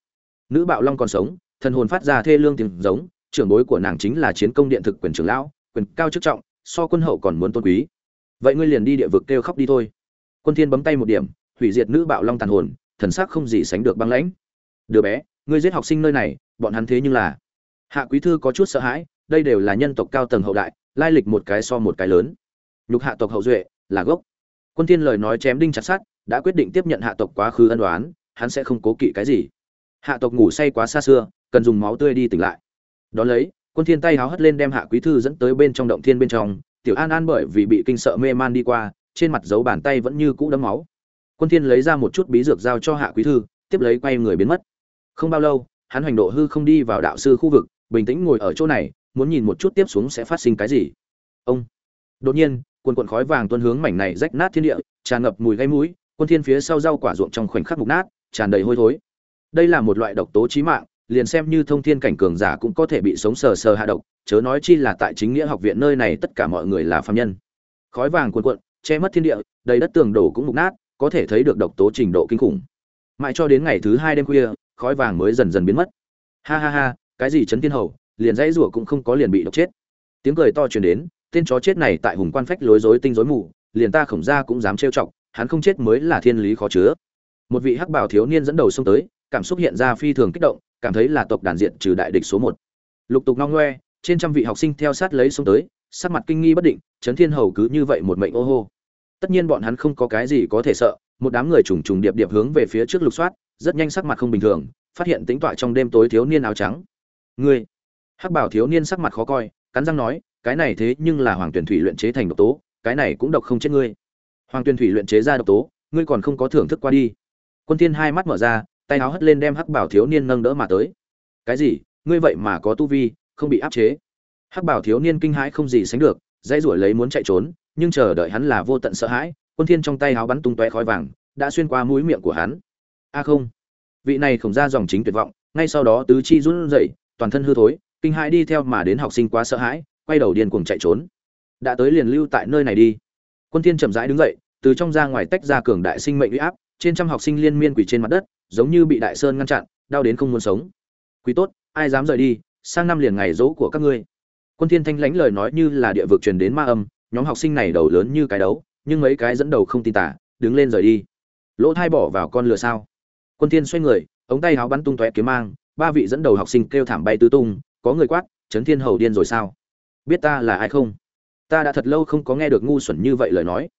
Nữ bạo long còn sống, thần hồn phát ra thê lương tiếng giống, trưởng bối của nàng chính là chiến công điện thực quyền trưởng lão, quyền cao chức trọng so quân hậu còn muốn tôn quý. Vậy ngươi liền đi địa vực kêu khóc đi thôi. Quân thiên bấm tay một điểm, hủy diệt nữ bạo long tàn hồn, thần sắc không gì sánh được băng lãnh. Đứa bé, ngươi giết học sinh nơi này, bọn hắn thế nhưng là. Hạ quý thư có chút sợ hãi, đây đều là nhân tộc cao tầng hậu đại, lai lịch một cái so một cái lớn. Nhục hạ tộc hậu duệ, là gốc. Quân thiên lời nói chém đinh chặt sắt, đã quyết định tiếp nhận hạ tộc quá khứ ân đoán hắn sẽ không cố kỵ cái gì. Hạ tộc ngủ say quá xa xưa, cần dùng máu tươi đi tỉnh lại. Đón lấy quân thiên tay háo hất lên đem hạ quý thư dẫn tới bên trong động thiên bên trong, tiểu an an bởi vì bị kinh sợ mê man đi qua, trên mặt dấu bàn tay vẫn như cũ đấm máu. Quân thiên lấy ra một chút bí dược giao cho hạ quý thư, tiếp lấy quay người biến mất. Không bao lâu, hắn hoành độ hư không đi vào đạo sư khu vực, bình tĩnh ngồi ở chỗ này, muốn nhìn một chút tiếp xuống sẽ phát sinh cái gì. Ông! Đột nhiên quần quần khói vàng tuôn hướng mảnh này rách nát thiên địa, tràn ngập mùi gây mũi, quân thiên phía sau rau quả ruộng trong khoảnh khắc mục nát, tràn đầy hôi thối. Đây là một loại độc tố chí mạng liền xem như thông thiên cảnh cường giả cũng có thể bị sống sờ sờ hạ độc, chớ nói chi là tại chính nghĩa học viện nơi này tất cả mọi người là phàm nhân. Khói vàng cuồn cuộn, che mất thiên địa, đầy đất tường đổ cũng mục nát, có thể thấy được độc tố trình độ kinh khủng. Mãi cho đến ngày thứ hai đêm khuya, khói vàng mới dần dần biến mất. Ha ha ha, cái gì chấn thiên hầu, liền dãy rủa cũng không có liền bị độc chết. Tiếng cười to truyền đến, tên chó chết này tại hùng quan phách lối rối tinh rối mù, liền ta khổng ra cũng dám trêu chọc, hắn không chết mới là thiên lý khó chứa. Một vị hắc bảo thiếu niên dẫn đầu xông tới, cảm xúc hiện ra phi thường kích động cảm thấy là tộc đàn diện trừ đại địch số một. Lục tục ngong ngoe, trên trăm vị học sinh theo sát lấy xông tới, sắc mặt kinh nghi bất định, trấn thiên hầu cứ như vậy một mệnh ô hô. Tất nhiên bọn hắn không có cái gì có thể sợ, một đám người trùng trùng điệp điệp hướng về phía trước lục soát, rất nhanh sắc mặt không bình thường, phát hiện tính tọa trong đêm tối thiếu niên áo trắng. Ngươi? Hắc bảo thiếu niên sắc mặt khó coi, cắn răng nói, cái này thế nhưng là hoàng tuyển thủy luyện chế thành độc tố, cái này cũng độc không chết ngươi. Hoàng tuyển thủy luyện chế ra độc tố, ngươi còn không có thưởng thức qua đi. Quân thiên hai mắt mở ra tay áo hất lên đem hắc bảo thiếu niên nâng đỡ mà tới. Cái gì? Ngươi vậy mà có tu vi, không bị áp chế? Hắc bảo thiếu niên kinh hãi không gì sánh được, dãy rủi lấy muốn chạy trốn, nhưng chờ đợi hắn là vô tận sợ hãi, quân thiên trong tay áo bắn tung tóe khói vàng, đã xuyên qua mũi miệng của hắn. A không. Vị này khổng ra dòng chính tuyệt vọng, ngay sau đó tứ chi run rẩy, toàn thân hư thối, kinh hãi đi theo mà đến học sinh quá sợ hãi, quay đầu điên cuồng chạy trốn. Đã tới liền lưu tại nơi này đi. Quân thiên chậm rãi đứng dậy, từ trong ra ngoài tách ra cường đại sinh mệnh uy áp, trên trăm học sinh liên miên quỳ trên mặt đất giống như bị đại sơn ngăn chặn, đau đến không muốn sống. Quý tốt, ai dám rời đi, sang năm liền ngày dỗ của các ngươi. Quân thiên thanh lãnh lời nói như là địa vực truyền đến ma âm, nhóm học sinh này đầu lớn như cái đấu, nhưng mấy cái dẫn đầu không tin tả, đứng lên rời đi. Lỗ thai bỏ vào con lừa sao? Quân thiên xoay người, ống tay áo bắn tung tóe kiếm mang, ba vị dẫn đầu học sinh kêu thảm bay tứ tung, có người quát, chấn thiên hầu điên rồi sao? Biết ta là ai không? Ta đã thật lâu không có nghe được ngu xuẩn như vậy lời nói.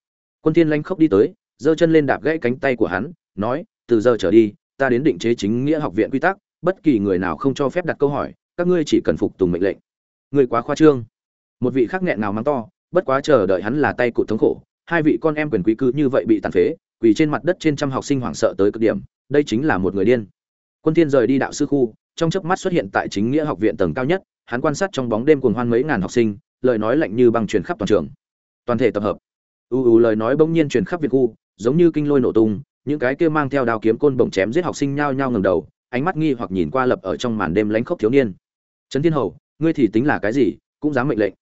Quân thiên lanh khốc đi tới, giơ chân lên đạp gãy cánh tay của hắn, nói từ giờ trở đi, ta đến định chế chính nghĩa học viện quy tắc, bất kỳ người nào không cho phép đặt câu hỏi, các ngươi chỉ cần phục tùng mệnh lệnh. Người quá khoa trương. Một vị khác nghẹn nào mắng to, bất quá chờ đợi hắn là tay cụt thống khổ, hai vị con em quyền quý cư như vậy bị tàn phế, quỳ trên mặt đất trên trăm học sinh hoảng sợ tới cực điểm, đây chính là một người điên. Quân thiên rời đi đạo sư khu, trong chớp mắt xuất hiện tại chính nghĩa học viện tầng cao nhất, hắn quan sát trong bóng đêm cuồng hoan mấy ngàn học sinh, lời nói lạnh như băng truyền khắp toàn trường. Toàn thể tập hợp. U u lời nói bỗng nhiên truyền khắp việt khu, giống như kinh lôi nổ tung những cái kia mang theo đao kiếm côn bổng chém giết học sinh nhao nhao ngẩng đầu, ánh mắt nghi hoặc nhìn qua lập ở trong màn đêm lánh khốc thiếu niên. Trấn thiên hầu, ngươi thì tính là cái gì? Cũng dám mệnh lệnh.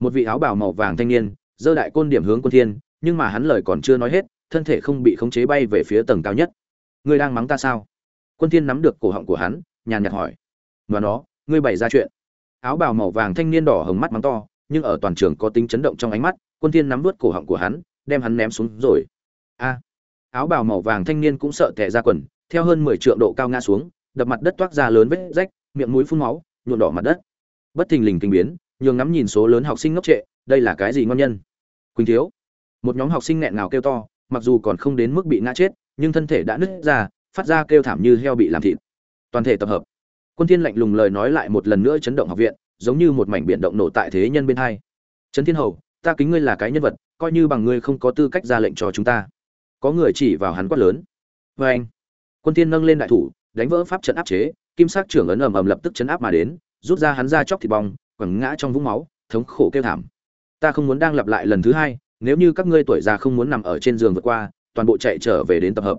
Một vị áo bào màu vàng thanh niên, giơ đại côn điểm hướng quân thiên, nhưng mà hắn lời còn chưa nói hết, thân thể không bị khống chế bay về phía tầng cao nhất. Ngươi đang mắng ta sao? Quân thiên nắm được cổ họng của hắn, nhàn nhạt hỏi. Và nó, ngươi bày ra chuyện. Áo bào màu vàng thanh niên đỏ hồng mắt mắng to, nhưng ở toàn trường có tính chấn động trong ánh mắt, quân thiên nắm nuốt cổ họng của hắn, đem hắn ném xuống rồi. A áo bào màu vàng thanh niên cũng sợ tè ra quần, theo hơn 10 trượng độ cao ngã xuống, đập mặt đất toát ra lớn vết rách, miệng mũi phun máu, nhuộm đỏ mặt đất. Bất thình lình kinh biến, nhường ngắm nhìn số lớn học sinh ngốc trệ, đây là cái gì ngon nhân? Quỳnh thiếu. Một nhóm học sinh nghẹn ngào kêu to, mặc dù còn không đến mức bị ngã chết, nhưng thân thể đã nứt ra, phát ra kêu thảm như heo bị làm thịt. Toàn thể tập hợp. Quân thiên lạnh lùng lời nói lại một lần nữa chấn động học viện, giống như một mảnh biển động nổ tại thế nhân bên hai. Trấn thiên hầu, ta kính ngươi là cái nhân vật, coi như bằng ngươi không có tư cách ra lệnh cho chúng ta có người chỉ vào hắn quát lớn. Vê anh, quân thiên nâng lên đại thủ, đánh vỡ pháp trận áp chế, kim sắc trưởng ấn ầm ầm lập tức chấn áp mà đến, rút ra hắn ra chóc thịt bong, quẳng ngã trong vũng máu, thống khổ kêu thảm. Ta không muốn đang lặp lại lần thứ hai, nếu như các ngươi tuổi già không muốn nằm ở trên giường vượt qua, toàn bộ chạy trở về đến tập hợp.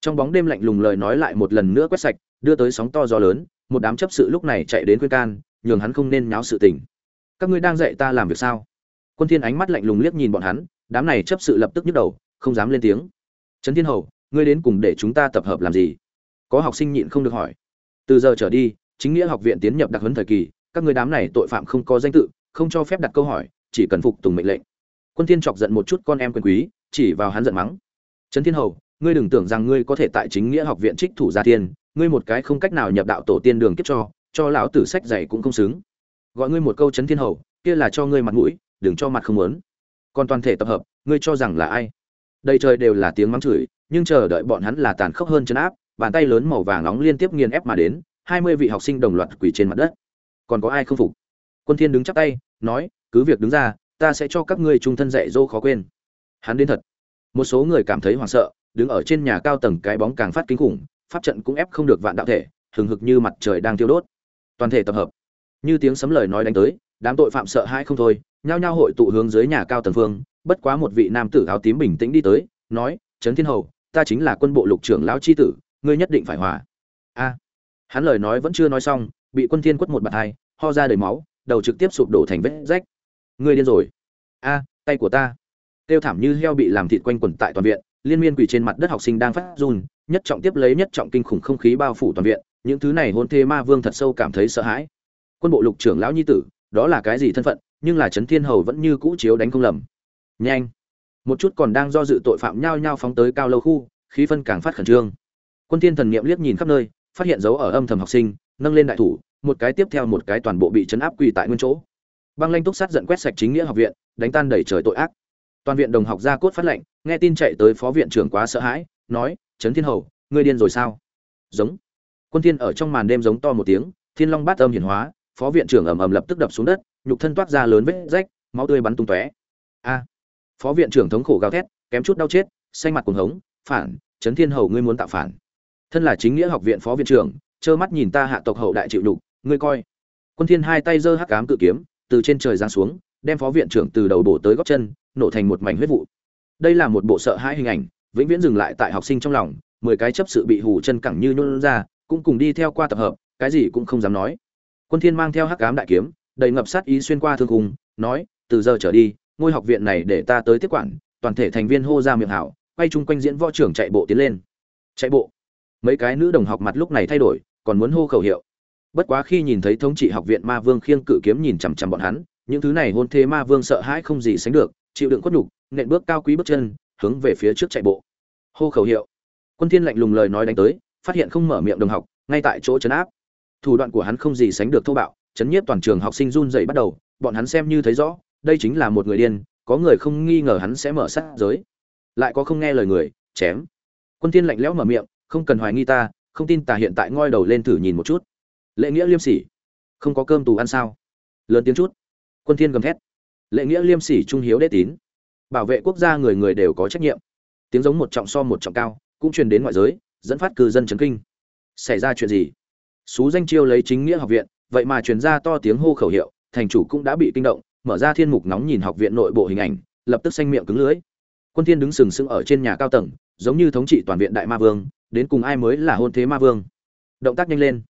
Trong bóng đêm lạnh lùng lời nói lại một lần nữa quét sạch, đưa tới sóng to gió lớn, một đám chấp sự lúc này chạy đến khuyên can, nhường hắn không nên nháo sự tình. Các ngươi đang dạy ta làm việc sao? Quân thiên ánh mắt lạnh lùng liếc nhìn bọn hắn, đám này chấp sự lập tức nhức đầu, không dám lên tiếng trấn thiên hầu ngươi đến cùng để chúng ta tập hợp làm gì? Có học sinh nhịn không được hỏi. Từ giờ trở đi chính nghĩa học viện tiến nhập đặc huấn thời kỳ các ngươi đám này tội phạm không có danh tự không cho phép đặt câu hỏi chỉ cần phục tùng mệnh lệnh. Quân thiên chọc giận một chút con em quyền quý chỉ vào hắn giận mắng. Trấn thiên hầu ngươi đừng tưởng rằng ngươi có thể tại chính nghĩa học viện trích thủ gia tiên, ngươi một cái không cách nào nhập đạo tổ tiên đường kiếp cho cho lão tử sách dạy cũng không xứng. Gọi ngươi một câu chấn thiên hầu kia là cho ngươi mặt mũi đừng cho mặt không muốn. Còn toàn thể tập hợp ngươi cho rằng là ai? Đây trời đều là tiếng mắng chửi, nhưng chờ đợi bọn hắn là tàn khốc hơn chấn áp, bàn tay lớn màu vàng nóng liên tiếp nghiền ép mà đến, hai mươi vị học sinh đồng loạt quỳ trên mặt đất. Còn có ai không phục? Quân thiên đứng chắp tay, nói, cứ việc đứng ra, ta sẽ cho các ngươi trung thân dạy dỗ khó quên. Hắn đến thật. Một số người cảm thấy hoảng sợ, đứng ở trên nhà cao tầng cái bóng càng phát kinh khủng, pháp trận cũng ép không được vạn đạo thể, hừng hực như mặt trời đang tiêu đốt. Toàn thể tập hợp. Như tiếng sấm lời nói đánh tới đám tội phạm sợ hãi không thôi, nhao nhao hội tụ hướng dưới nhà cao tầng phương, bất quá một vị nam tử áo tím bình tĩnh đi tới, nói, trấn thiên hầu, ta chính là quân bộ lục trưởng lão chi tử, ngươi nhất định phải hòa. A, hắn lời nói vẫn chưa nói xong, bị quân thiên quất một bạt hai, ho ra đầy máu, đầu trực tiếp sụp đổ thành vết rách. Ngươi điên rồi. A, tay của ta. Tiêu thảm như heo bị làm thịt quanh quẩn tại toàn viện, liên miên quỳ trên mặt đất học sinh đang phát run, nhất trọng tiếp lấy nhất trọng kinh khủng không khí bao phủ toàn viện, những thứ này hôn thê ma vương thật sâu cảm thấy sợ hãi. Quân bộ lục trưởng lão nhi tử đó là cái gì thân phận, nhưng là trấn thiên hầu vẫn như cũ chiếu đánh không lầm. Nhanh. Một chút còn đang do dự tội phạm nhao nhao phóng tới cao lâu khu, khí phân càng phát khẩn trương. Quân thiên thần niệm liếc nhìn khắp nơi, phát hiện dấu ở âm thầm học sinh, nâng lên đại thủ, một cái tiếp theo một cái toàn bộ bị chấn áp quỳ tại nguyên chỗ. Băng lanh túc sát giận quét sạch chính nghĩa học viện, đánh tan đẩy trời tội ác. Toàn viện đồng học ra cốt phát lệnh, nghe tin chạy tới phó viện trưởng quá sợ hãi, nói, trấn thiên hầu, ngươi điên rồi sao? Giống. Quân thiên ở trong màn đêm giống to một tiếng, thiên long bát âm hiển hóa phó viện trưởng ầm ầm lập tức đập xuống đất, nhục thân toát ra lớn vết rách, máu tươi bắn tung tóe. A! Phó viện trưởng thống khổ gào thét, kém chút đau chết, xanh mặt cuồng hống, phản, trấn thiên hầu ngươi muốn tạo phản. Thân là chính nghĩa học viện phó viện trưởng, trơ mắt nhìn ta hạ tộc hậu đại chịu nhục, ngươi coi. Quân thiên hai tay giơ hắc ám cự kiếm, từ trên trời giáng xuống, đem phó viện trưởng từ đầu bổ tới gót chân, nổ thành một mảnh huyết vụ. Đây là một bộ sợ hãi hình ảnh, vĩnh viễn dừng lại tại học sinh trong lòng, mười cái chấp sự bị hù chân cẳng như nhún ra, cũng cùng đi theo qua tập hợp, cái gì cũng không dám nói quân thiên mang theo hắc ám đại kiếm đầy ngập sát ý xuyên qua thương khung, nói từ giờ trở đi ngôi học viện này để ta tới tiếp quản toàn thể thành viên hô ra miệng hảo quay chung quanh diễn võ trưởng chạy bộ tiến lên. Chạy bộ? Mấy cái nữ đồng học mặt lúc này thay đổi còn muốn hô khẩu hiệu. Bất quá khi nhìn thấy thống trị học viện ma vương khiêng cự kiếm nhìn chằm chằm bọn hắn những thứ này hôn thế ma vương sợ hãi không gì sánh được chịu đựng quất nhục nện bước cao quý bước chân hướng về phía trước chạy bộ. Hô khẩu hiệu. Quân thiên lạnh lùng lời nói đánh tới phát hiện không mở miệng đồng học ngay tại chỗ chấn áp thủ đoạn của hắn không gì sánh được thô bạo, chấn nhiếp toàn trường học sinh run rẩy bắt đầu, bọn hắn xem như thấy rõ, đây chính là một người điên, có người không nghi ngờ hắn sẽ mở sát giới. Lại có không nghe lời người, chém. Quân thiên lạnh lẽo mở miệng, không cần hoài nghi ta, không tin ta hiện tại ngoi đầu lên thử nhìn một chút. Lệ nghĩa liêm sỉ, không có cơm tù ăn sao? Lớn tiếng chút. Quân thiên gầm thét. Lệ nghĩa liêm sỉ trung hiếu đế tín. Bảo vệ quốc gia người người đều có trách nhiệm. Tiếng giống một trọng so một trọng cao, cũng truyền đến ngoại giới, dẫn phát cư dân chấn kinh. Xảy ra chuyện gì? Sú danh chiêu lấy chính nghĩa học viện, vậy mà truyền ra to tiếng hô khẩu hiệu, thành chủ cũng đã bị kinh động, mở ra thiên mục nóng nhìn học viện nội bộ hình ảnh, lập tức xanh miệng cứng lưỡi. Quân thiên đứng sừng sững ở trên nhà cao tầng, giống như thống trị toàn viện đại ma vương, đến cùng ai mới là hôn thế ma vương? Động tác nhanh lên.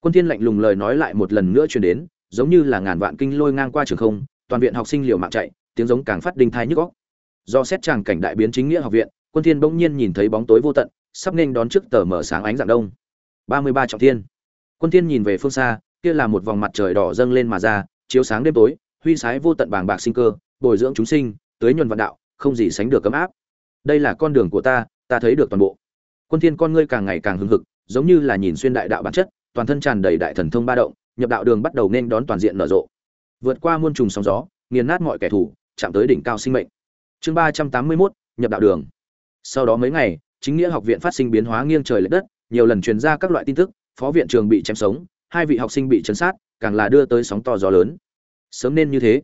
Quân thiên lạnh lùng lời nói lại một lần nữa truyền đến, giống như là ngàn vạn kinh lôi ngang qua trường không, toàn viện học sinh liều mạng chạy, tiếng giống càng phát đinh tai nhức óc. Do xét tràng cảnh đại biến chính nghĩa học viện, quân thiên bỗng nhiên nhìn thấy bóng tối vô tận, sắp nên đón trước tờ mở sáng ánh dạng đông. 33 trọng thiên quân thiên nhìn về phương xa kia là một vòng mặt trời đỏ dâng lên mà ra chiếu sáng đêm tối huy sái vô tận bàng bạc sinh cơ bồi dưỡng chúng sinh tưới nhuần vạn đạo không gì sánh được cấm áp. Đây là con đường của ta ta thấy được toàn bộ. Quân thiên con ngươi càng ngày càng hưng hực giống như là nhìn xuyên đại đạo bản chất toàn thân tràn đầy đại thần thông ba động nhập đạo đường bắt đầu nên đón toàn diện nở rộ. Vượt qua muôn trùng sóng gió nghiền nát mọi kẻ thù chạm tới đỉnh cao sinh mệnh. Chương ba trăm tám mươi 381, nhập đạo đường. Sau đó mấy ngày chính nghĩa học viện phát sinh biến hóa nghiêng trời lệch đất nhiều lần truyền ra các loại tin tức phó viện trường bị chém sống, hai vị học sinh bị chấn sát, càng là đưa tới sóng to gió lớn. Sớm nên như thế.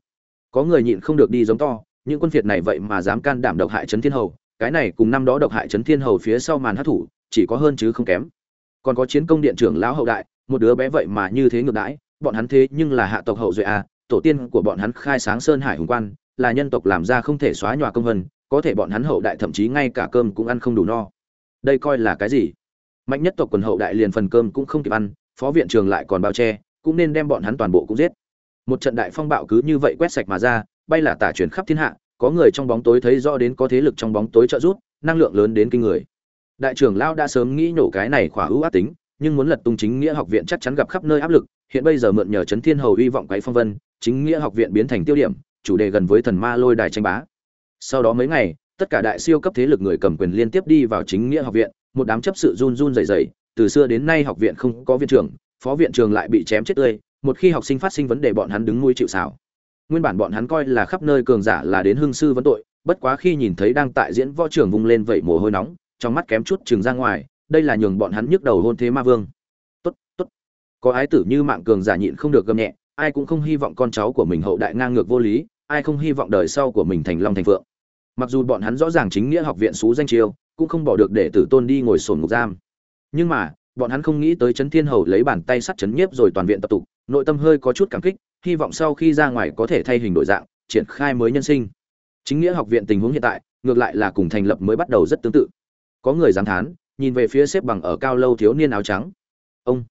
Có người nhịn không được đi giống to, những quân phiệt này vậy mà dám can đảm độc hại trấn thiên hầu, cái này cùng năm đó độc hại trấn thiên hầu phía sau màn hát thủ chỉ có hơn chứ không kém. Còn có chiến công điện trưởng lão hậu đại, một đứa bé vậy mà như thế ngược đãi, bọn hắn thế nhưng là hạ tộc hậu duệ à tổ tiên của bọn hắn khai sáng sơn hải hùng quan, là nhân tộc làm ra không thể xóa nhòa công vân, có thể bọn hắn hậu đại thậm chí ngay cả cơm cũng ăn không đủ no. Đây coi là cái gì? Mạnh nhất tộc quần hậu đại liền phần cơm cũng không kịp ăn, phó viện trường lại còn bao che, cũng nên đem bọn hắn toàn bộ cũng giết. Một trận đại phong bạo cứ như vậy quét sạch mà ra, bay là tả chuyển khắp thiên hạ, có người trong bóng tối thấy rõ đến có thế lực trong bóng tối trợ giúp, năng lượng lớn đến kinh người. Đại trưởng lao đã sớm nghĩ nổ cái này khỏa ưu ác tính, nhưng muốn lật tung chính nghĩa học viện chắc chắn gặp khắp nơi áp lực, hiện bây giờ mượn nhờ chấn thiên hầu hy vọng quấy phong vân, chính nghĩa học viện biến thành tiêu điểm, chủ đề gần với thần ma lôi đài tranh bá. Sau đó mấy ngày, tất cả đại siêu cấp thế lực người cầm quyền liên tiếp đi vào chính nghĩa học viện một đám chấp sự run run rẩy rẩy từ xưa đến nay học viện không có viện trưởng phó viện trường lại bị chém chết tươi một khi học sinh phát sinh vấn đề bọn hắn đứng nuôi chịu sào, nguyên bản bọn hắn coi là khắp nơi cường giả là đến hưng sư vấn tội bất quá khi nhìn thấy đang tại diễn võ trưởng vung lên vậy mồ hôi nóng trong mắt kém chút trừng ra ngoài đây là nhường bọn hắn nhức đầu hôn thế ma vương. Tốt tốt. Có ái tử như mạng cường giả nhịn không được gầm nhẹ ai cũng không hy vọng con cháu của mình hậu đại ngang ngược vô lý ai không hy vọng đời sau của mình thành long thành phượng. Mặc dù bọn hắn rõ ràng chính nghĩa học viện xú danh chiêu cũng không bỏ được để tử tôn đi ngồi sồn ngục giam. Nhưng mà, bọn hắn không nghĩ tới chấn thiên hầu lấy bàn tay sắt chấn nhiếp rồi toàn viện tập tục, nội tâm hơi có chút cảm kích, hy vọng sau khi ra ngoài có thể thay hình đổi dạng, triển khai mới nhân sinh. Chính nghĩa học viện tình huống hiện tại, ngược lại là cùng thành lập mới bắt đầu rất tương tự. Có người giáng thán, nhìn về phía xếp bằng ở cao lâu thiếu niên áo trắng. Ông,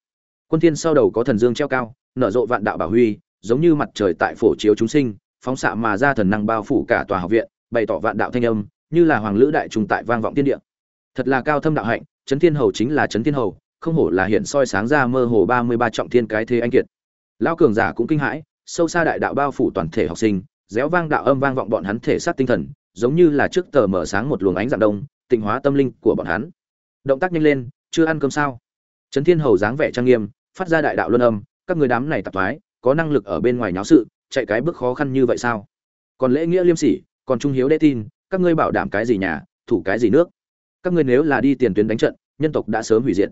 quân thiên sau đầu có thần dương treo cao, nở rộ vạn đạo bảo huy, giống như mặt trời tại phổ chiếu chúng sinh, phóng xạ mà ra thần năng bao phủ cả tòa học viện, bày tỏ vạn đạo thanh âm như là hoàng lữ đại trung tại vang vọng thiên địa. Thật là cao thâm đạo hạnh chấn thiên hầu chính là chấn thiên hầu, không hổ là hiện soi sáng ra mơ hồ ba mươi ba trọng thiên cái thế anh kiệt. Lão cường giả cũng kinh hãi, sâu xa đại đạo bao phủ toàn thể học sinh, réo vang đạo âm vang vọng bọn hắn thể xác tinh thần, giống như là trước tờ mở sáng một luồng ánh dạng đông, tịnh hóa tâm linh của bọn hắn. Động tác nhanh lên, chưa ăn cơm sao? Trấn thiên hầu dáng vẻ trang nghiêm, phát ra đại đạo luân âm, các người đám này tạp thoái, có năng lực ở bên ngoài nháo sự, chạy cái bước khó khăn như vậy sao? Còn lễ nghĩa liêm sỉ, còn trung hiếu đê tin các ngươi bảo đảm cái gì nhà, thủ cái gì nước. Các ngươi nếu là đi tiền tuyến đánh trận, nhân tộc đã sớm hủy diệt.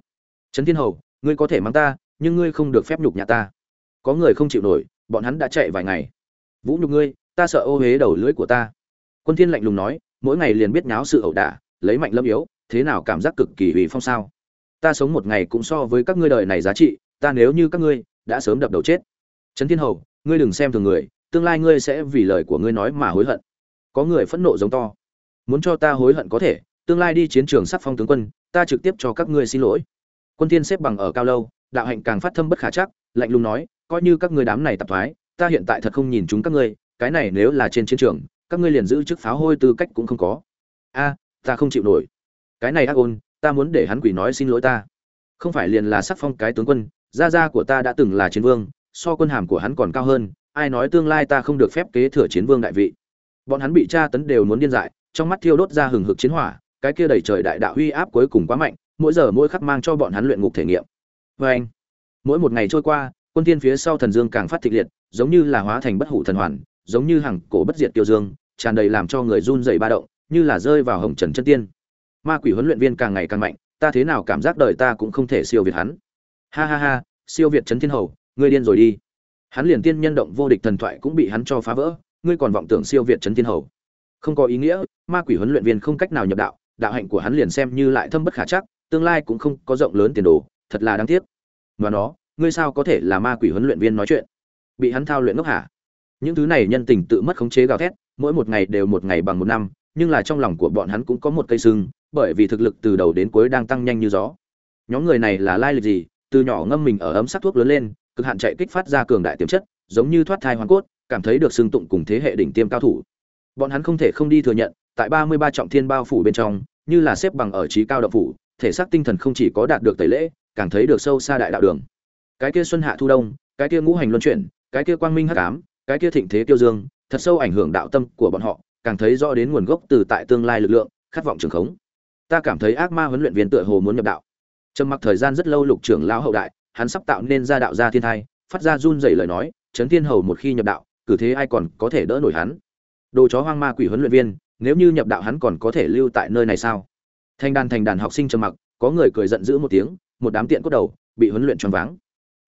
Trấn thiên hầu, ngươi có thể mang ta, nhưng ngươi không được phép nhục nhà ta. Có người không chịu nổi, bọn hắn đã chạy vài ngày. Vũ nhục ngươi, ta sợ ô huế đầu lưỡi của ta. Quân thiên lạnh lùng nói, mỗi ngày liền biết nháo sự ẩu đả, lấy mạnh lâm yếu, thế nào cảm giác cực kỳ ủy phong sao. Ta sống một ngày cũng so với các ngươi đời này giá trị, ta nếu như các ngươi đã sớm đập đầu chết. Trấn thiên hầu, ngươi đừng xem thường người, tương lai ngươi sẽ vì lời của ngươi nói mà hối hận có người phẫn nộ giống to. Muốn cho ta hối hận có thể, tương lai đi chiến trường sắc phong tướng quân, ta trực tiếp cho các ngươi xin lỗi. Quân thiên xếp bằng ở cao lâu, đạo hạnh càng phát thâm bất khả chắc, lạnh lùng nói, coi như các ngươi đám này tập thoái, ta hiện tại thật không nhìn chúng các ngươi, cái này nếu là trên chiến trường, các ngươi liền giữ chức pháo hôi tư cách cũng không có. A, ta không chịu nổi. Cái này ác ôn, ta muốn để hắn quỷ nói xin lỗi ta. Không phải liền là sắc phong cái tướng quân, gia gia của ta đã từng là chiến vương, so quân hàm của hắn còn cao hơn, ai nói tương lai ta không được phép kế thừa chiến vương đại vị bọn hắn bị tra tấn đều muốn điên dại, trong mắt thiêu đốt ra hừng hực chiến hỏa, cái kia đầy trời đại đạo huy áp cuối cùng quá mạnh, mỗi giờ mỗi khắc mang cho bọn hắn luyện ngục thể nghiệm. Vê anh, mỗi một ngày trôi qua, quân tiên phía sau thần dương càng phát thịnh liệt, giống như là hóa thành bất hủ thần hoàn, giống như hàng cổ bất diệt tiêu dương, tràn đầy làm cho người run rẩy ba động, như là rơi vào hồng trần chân tiên. Ma quỷ huấn luyện viên càng ngày càng mạnh, ta thế nào cảm giác đời ta cũng không thể siêu việt hắn. Ha ha ha, siêu việt trấn thiên hầu, ngươi điên rồi đi. Hắn liền tiên nhân động vô địch thần thoại cũng bị hắn cho phá vỡ ngươi còn vọng tưởng siêu việt trấn thiên hầu. Không có ý nghĩa, ma quỷ huấn luyện viên không cách nào nhập đạo đạo hạnh của hắn liền xem như lại thâm bất khả chắc, tương lai cũng không có rộng lớn tiền đồ, thật là đáng tiếc. Và nó, ngươi sao có thể là ma quỷ huấn luyện viên nói chuyện? Bị hắn thao luyện ngốc hả? Những thứ này nhân tình tự mất khống chế gào thét, mỗi một ngày đều một ngày bằng một năm, nhưng là trong lòng của bọn hắn cũng có một cây sưng bởi vì thực lực từ đầu đến cuối đang tăng nhanh như gió. Nhóm người này là lai lịch gì? Từ nhỏ ngâm mình ở ấm sắc thuốc lớn lên, cực hạn chạy kích phát ra cường đại tiềm chất, giống như thoát thai hoàn cốt cảm thấy được xưng tụng cùng thế hệ đỉnh tiêm cao thủ. Bọn hắn không thể không đi thừa nhận, tại ba mươi ba trọng thiên bao phủ bên trong, như là xếp bằng ở trí cao độ phủ, thể xác tinh thần không chỉ có đạt được tẩy lễ, càng thấy được sâu xa đại đạo đường. Cái kia xuân hạ thu đông, cái kia ngũ hành luân chuyển, cái kia quang minh hắc ám, cái kia thịnh thế tiêu dương, thật sâu ảnh hưởng đạo tâm của bọn họ, càng thấy rõ đến nguồn gốc từ tại tương lai lực lượng, khát vọng trường khống. Ta cảm thấy ác ma huấn luyện viên tựa hồ muốn nhập đạo. Trầm mặc thời gian rất lâu lục trưởng lão hậu đại, hắn sắp tạo nên ra đạo gia thiên thai, phát ra run rẩy lời nói, chấn thiên hầu một khi nhập đạo cử thế ai còn có thể đỡ nổi hắn? Đồ chó hoang ma quỷ huấn luyện viên, nếu như nhập đạo hắn còn có thể lưu tại nơi này sao? Thành đàn thành đàn học sinh trầm mặc, có người cười giận dữ một tiếng, một đám tiện cốt đầu, bị huấn luyện choáng váng.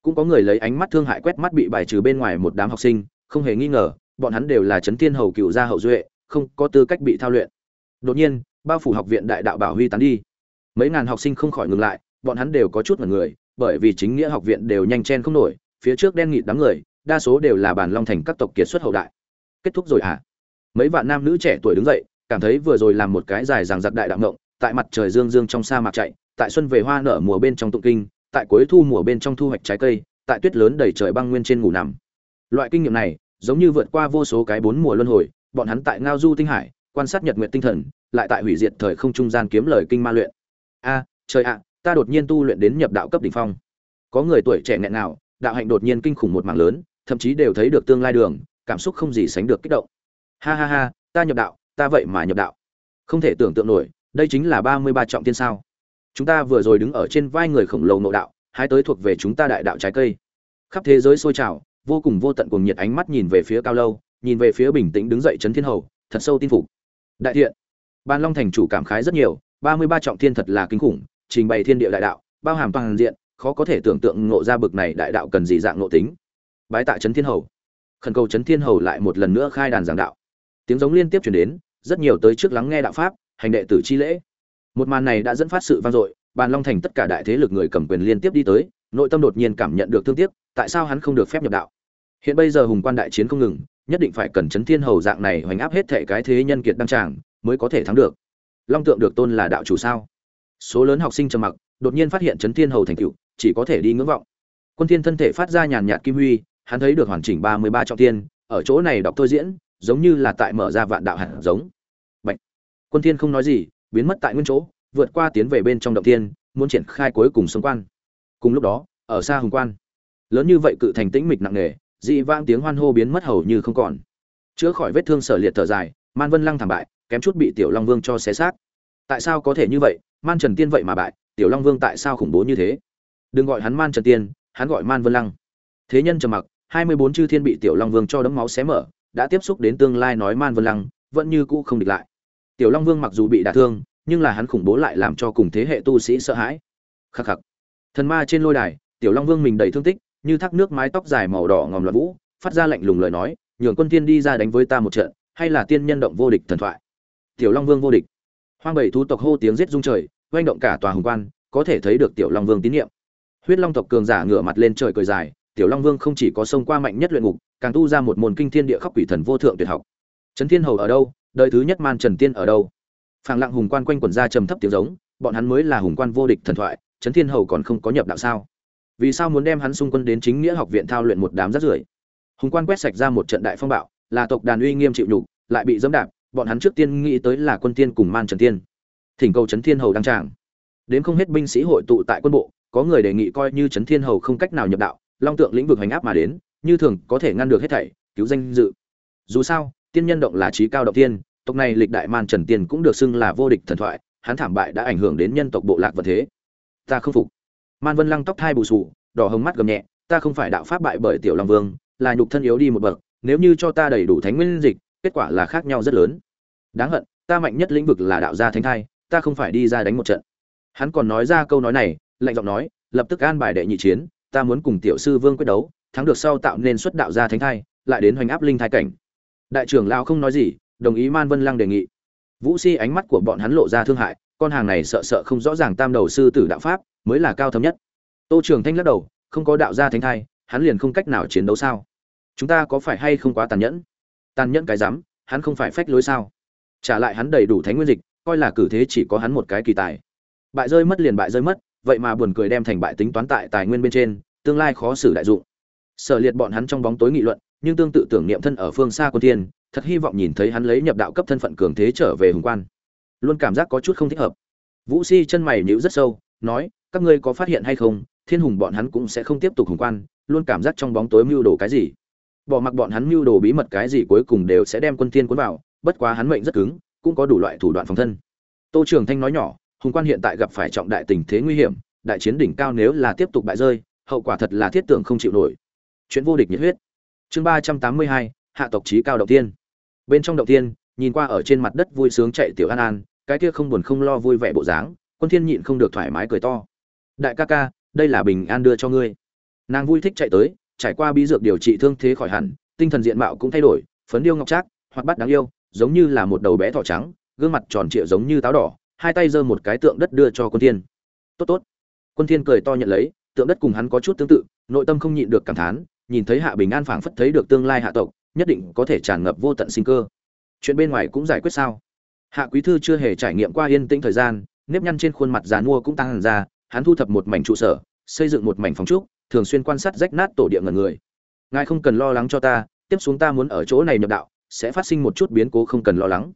Cũng có người lấy ánh mắt thương hại quét mắt bị bài trừ bên ngoài một đám học sinh, không hề nghi ngờ, bọn hắn đều là trấn thiên hầu cựu gia hậu duệ, không có tư cách bị thao luyện. Đột nhiên, bao phủ học viện đại đạo bảo huy tán đi. Mấy ngàn học sinh không khỏi ngừng lại, bọn hắn đều có chút mật người, bởi vì chính nghĩa học viện đều nhanh chen không nổi, phía trước đen nghịt đám người đa số đều là bản long thành các tộc kiệt xuất hậu đại. Kết thúc rồi à? Mấy vạn nam nữ trẻ tuổi đứng dậy, cảm thấy vừa rồi làm một cái dài ràng giặc đại đạo ngộng, tại mặt trời dương dương trong sa mạc chạy, tại xuân về hoa nở mùa bên trong tụng kinh, tại cuối thu mùa bên trong thu hoạch trái cây, tại tuyết lớn đầy trời băng nguyên trên ngủ nằm. Loại kinh nghiệm này, giống như vượt qua vô số cái bốn mùa luân hồi, bọn hắn tại ngao du tinh hải, quan sát nhật nguyện tinh thần, lại tại hủy diệt thời không trung gian kiếm lời kinh ma luyện. A, trời ạ, ta đột nhiên tu luyện đến nhập đạo cấp đỉnh phong. Có người tuổi trẻ nghẹn nào đạo hạnh đột nhiên kinh khủng một mảng lớn thậm chí đều thấy được tương lai đường, cảm xúc không gì sánh được kích động. Ha ha ha, ta nhập đạo, ta vậy mà nhập đạo. Không thể tưởng tượng nổi, đây chính là ba mươi ba trọng thiên sao. Chúng ta vừa rồi đứng ở trên vai người khổng lồ nội đạo hai tới thuộc về chúng ta đại đạo trái cây. Khắp thế giới sôi trào, vô cùng vô tận cùng nhiệt ánh mắt nhìn về phía cao lâu, nhìn về phía bình tĩnh đứng dậy trấn thiên hầu, thật sâu tin phục. Đại thiện. Ban long thành chủ cảm khái rất nhiều, ba mươi ba trọng thiên thật là kinh khủng, trình bày thiên địa đại đạo, bao hàm toàn diện, khó có thể tưởng tượng ngộ ra bực này đại đạo cần gì dạng ngộ tính bái tạ trấn thiên hầu. Khẩn cầu chấn thiên hầu lại một lần nữa khai đàn giảng đạo. Tiếng giống liên tiếp chuyển đến rất nhiều tới trước lắng nghe đạo pháp hành đệ tử chi lễ. Một màn này đã dẫn phát sự vang dội bàn long thành tất cả đại thế lực người cầm quyền liên tiếp đi tới nội tâm đột nhiên cảm nhận được thương tiếc tại sao hắn không được phép nhập đạo? Hiện bây giờ hùng quan đại chiến không ngừng nhất định phải cần chấn thiên hầu dạng này hoành áp hết thể cái thế nhân kiệt đăng tràng mới có thể thắng được. Long tượng được tôn là đạo chủ sao? Số lớn học sinh trầm mặc đột nhiên phát hiện chấn thiên hầu thành cựu, chỉ có thể đi ngưỡng vọng. Quân thiên thân thể phát ra nhàn nhạt kim huy hắn thấy được hoàn chỉnh ba mươi ba trọng thiên, ở chỗ này đọc tôi diễn, giống như là tại mở ra vạn đạo hạt giống. Bạch. quân thiên không nói gì, biến mất tại nguyên chỗ, vượt qua tiến về bên trong động thiên, muốn triển khai cuối cùng xung quan. Cùng lúc đó, ở xa hùng quan, lớn như vậy cự thành tĩnh mịch nặng nề, dị vang tiếng hoan hô biến mất hầu như không còn. Chữa khỏi vết thương sở liệt thở dài, man vân lăng thảm bại, kém chút bị tiểu long vương cho xé xác. Tại sao có thể như vậy? Man trần tiên vậy mà bại, tiểu long vương tại sao khủng bố như thế? Đừng gọi hắn man trần tiên, hắn gọi man vân lăng. Thế nhân trầm mặc hai mươi bốn chư thiên bị tiểu long vương cho đấm máu xé mở, đã tiếp xúc đến tương lai nói man vân lăng, vẫn như cũ không địch lại. Tiểu long vương mặc dù bị đả thương, nhưng là hắn khủng bố lại làm cho cùng thế hệ tu sĩ sợ hãi. Khắc khắc. Thần ma trên lôi đài, tiểu long vương mình đầy thương tích, như thác nước mái tóc dài màu đỏ ngòm loạn vũ, phát ra lạnh lùng lời nói, nhường quân tiên đi ra đánh với ta một trận, hay là tiên nhân động vô địch thần thoại? Tiểu long vương vô địch. Hoang bảy thú tộc hô tiếng giết rung trời, oanh động cả tòa hùng quan, có thể thấy được tiểu long vương tín nhiệm. Huyết long tộc cường giả ngửa mặt lên trời cười dài tiểu long vương không chỉ có sông qua mạnh nhất luyện ngục, càng tu ra một môn kinh thiên địa khóc quỷ thần vô thượng tuyệt học. Trấn thiên hầu ở đâu? Đời thứ nhất man trần tiên ở đâu? Phàng lặng hùng quan quanh quần ra trầm thấp tiếng giống, bọn hắn mới là hùng quan vô địch thần thoại trấn thiên hầu còn không có nhập đạo sao? Vì sao muốn đem hắn xung quân đến chính nghĩa học viện thao luyện một đám rác rưởi? Hùng quan quét sạch ra một trận đại phong bạo, là tộc đàn uy nghiêm chịu nhục, lại bị dẫm đạp, bọn hắn trước tiên nghĩ tới là quân tiên cùng man trần tiên. Thỉnh cầu trấn thiên hầu đăng tràng. Đến không hết binh sĩ hội tụ tại quân bộ, có người đề nghị coi như trấn thiên hầu không cách nào nhập đạo long tượng lĩnh vực hành áp mà đến, như thường có thể ngăn được hết thảy, cứu danh dự. Dù sao, tiên nhân động là trí cao động tiên, tộc này lịch đại man trần tiên cũng được xưng là vô địch thần thoại, hắn thảm bại đã ảnh hưởng đến nhân tộc bộ lạc vật thế. Ta không phục. Man vân lăng tóc thai bù sù đỏ hồng mắt gầm nhẹ, ta không phải đạo pháp bại bởi tiểu long vương, là nhục thân yếu đi một bậc, nếu như cho ta đầy đủ thánh nguyên dịch, kết quả là khác nhau rất lớn. Đáng hận, ta mạnh nhất lĩnh vực là đạo gia thánh thai, ta không phải đi ra đánh một trận. Hắn còn nói ra câu nói này, lạnh giọng nói, lập tức an bài đệ nhị chiến ta muốn cùng tiểu sư vương quyết đấu, thắng được sau tạo nên xuất đạo gia thánh thai, lại đến hoành áp linh thai cảnh. Đại trưởng lao không nói gì, đồng ý man vân lăng đề nghị. Vũ si ánh mắt của bọn hắn lộ ra thương hại, con hàng này sợ sợ không rõ ràng tam đầu sư tử đạo pháp, mới là cao thâm nhất. Tô trường thanh lắc đầu, không có đạo gia thánh thai, hắn liền không cách nào chiến đấu sao? Chúng ta có phải hay không quá tàn nhẫn? Tàn nhẫn cái rắm, hắn không phải phách lối sao? Trả lại hắn đầy đủ thánh nguyên dịch, coi là cử thế chỉ có hắn một cái kỳ tài. Bại rơi mất liền bại rơi mất vậy mà buồn cười đem thành bại tính toán tại tài nguyên bên trên, tương lai khó xử đại dụng. Sở liệt bọn hắn trong bóng tối nghị luận, nhưng tương tự tưởng niệm thân ở phương xa quân thiên, thật hy vọng nhìn thấy hắn lấy nhập đạo cấp thân phận cường thế trở về hùng quan. Luôn cảm giác có chút không thích hợp. Vũ si chân mày nhíu rất sâu, nói, các ngươi có phát hiện hay không, thiên hùng bọn hắn cũng sẽ không tiếp tục hùng quan, luôn cảm giác trong bóng tối mưu đồ cái gì. Bỏ mặc bọn hắn mưu đồ bí mật cái gì cuối cùng đều sẽ đem quân thiên cuốn vào, bất quá hắn mệnh rất cứng, cũng có đủ loại thủ đoạn phòng thân. Tô trường thanh nói nhỏ hùng quan hiện tại gặp phải trọng đại tình thế nguy hiểm, đại chiến đỉnh cao nếu là tiếp tục bại rơi, hậu quả thật là thiết tưởng không chịu nổi. Chuyện vô địch nhiệt huyết. Chương ba trăm tám mươi hai, hạ tộc trí cao đầu tiên. Bên trong đầu tiên, nhìn qua ở trên mặt đất vui sướng chạy tiểu an an, cái kia không buồn không lo vui vẻ bộ dáng, quân thiên nhịn không được thoải mái cười to. Đại ca ca, đây là bình an đưa cho ngươi. Nàng vui thích chạy tới, trải qua bí dược điều trị thương thế khỏi hẳn, tinh thần diện mạo cũng thay đổi, phấn điêu ngọc trác hoặc bắt đáng yêu, giống như là một đầu bé thỏ trắng, gương mặt tròn trịa giống như táo đỏ hai tay giơ một cái tượng đất đưa cho quân thiên. Tốt tốt. Quân thiên cười to nhận lấy, tượng đất cùng hắn có chút tương tự, nội tâm không nhịn được cảm thán, nhìn thấy hạ bình an phảng phất thấy được tương lai hạ tộc, nhất định có thể tràn ngập vô tận sinh cơ. Chuyện bên ngoài cũng giải quyết sao? Hạ quý thư chưa hề trải nghiệm qua yên tĩnh thời gian, nếp nhăn trên khuôn mặt già nua cũng tăng hẳn ra, hắn thu thập một mảnh trụ sở, xây dựng một mảnh phòng trúc, thường xuyên quan sát rách nát tổ địa ngần người. Ngài không cần lo lắng cho ta, tiếp xuống ta muốn ở chỗ này nhập đạo, sẽ phát sinh một chút biến cố không cần lo lắng.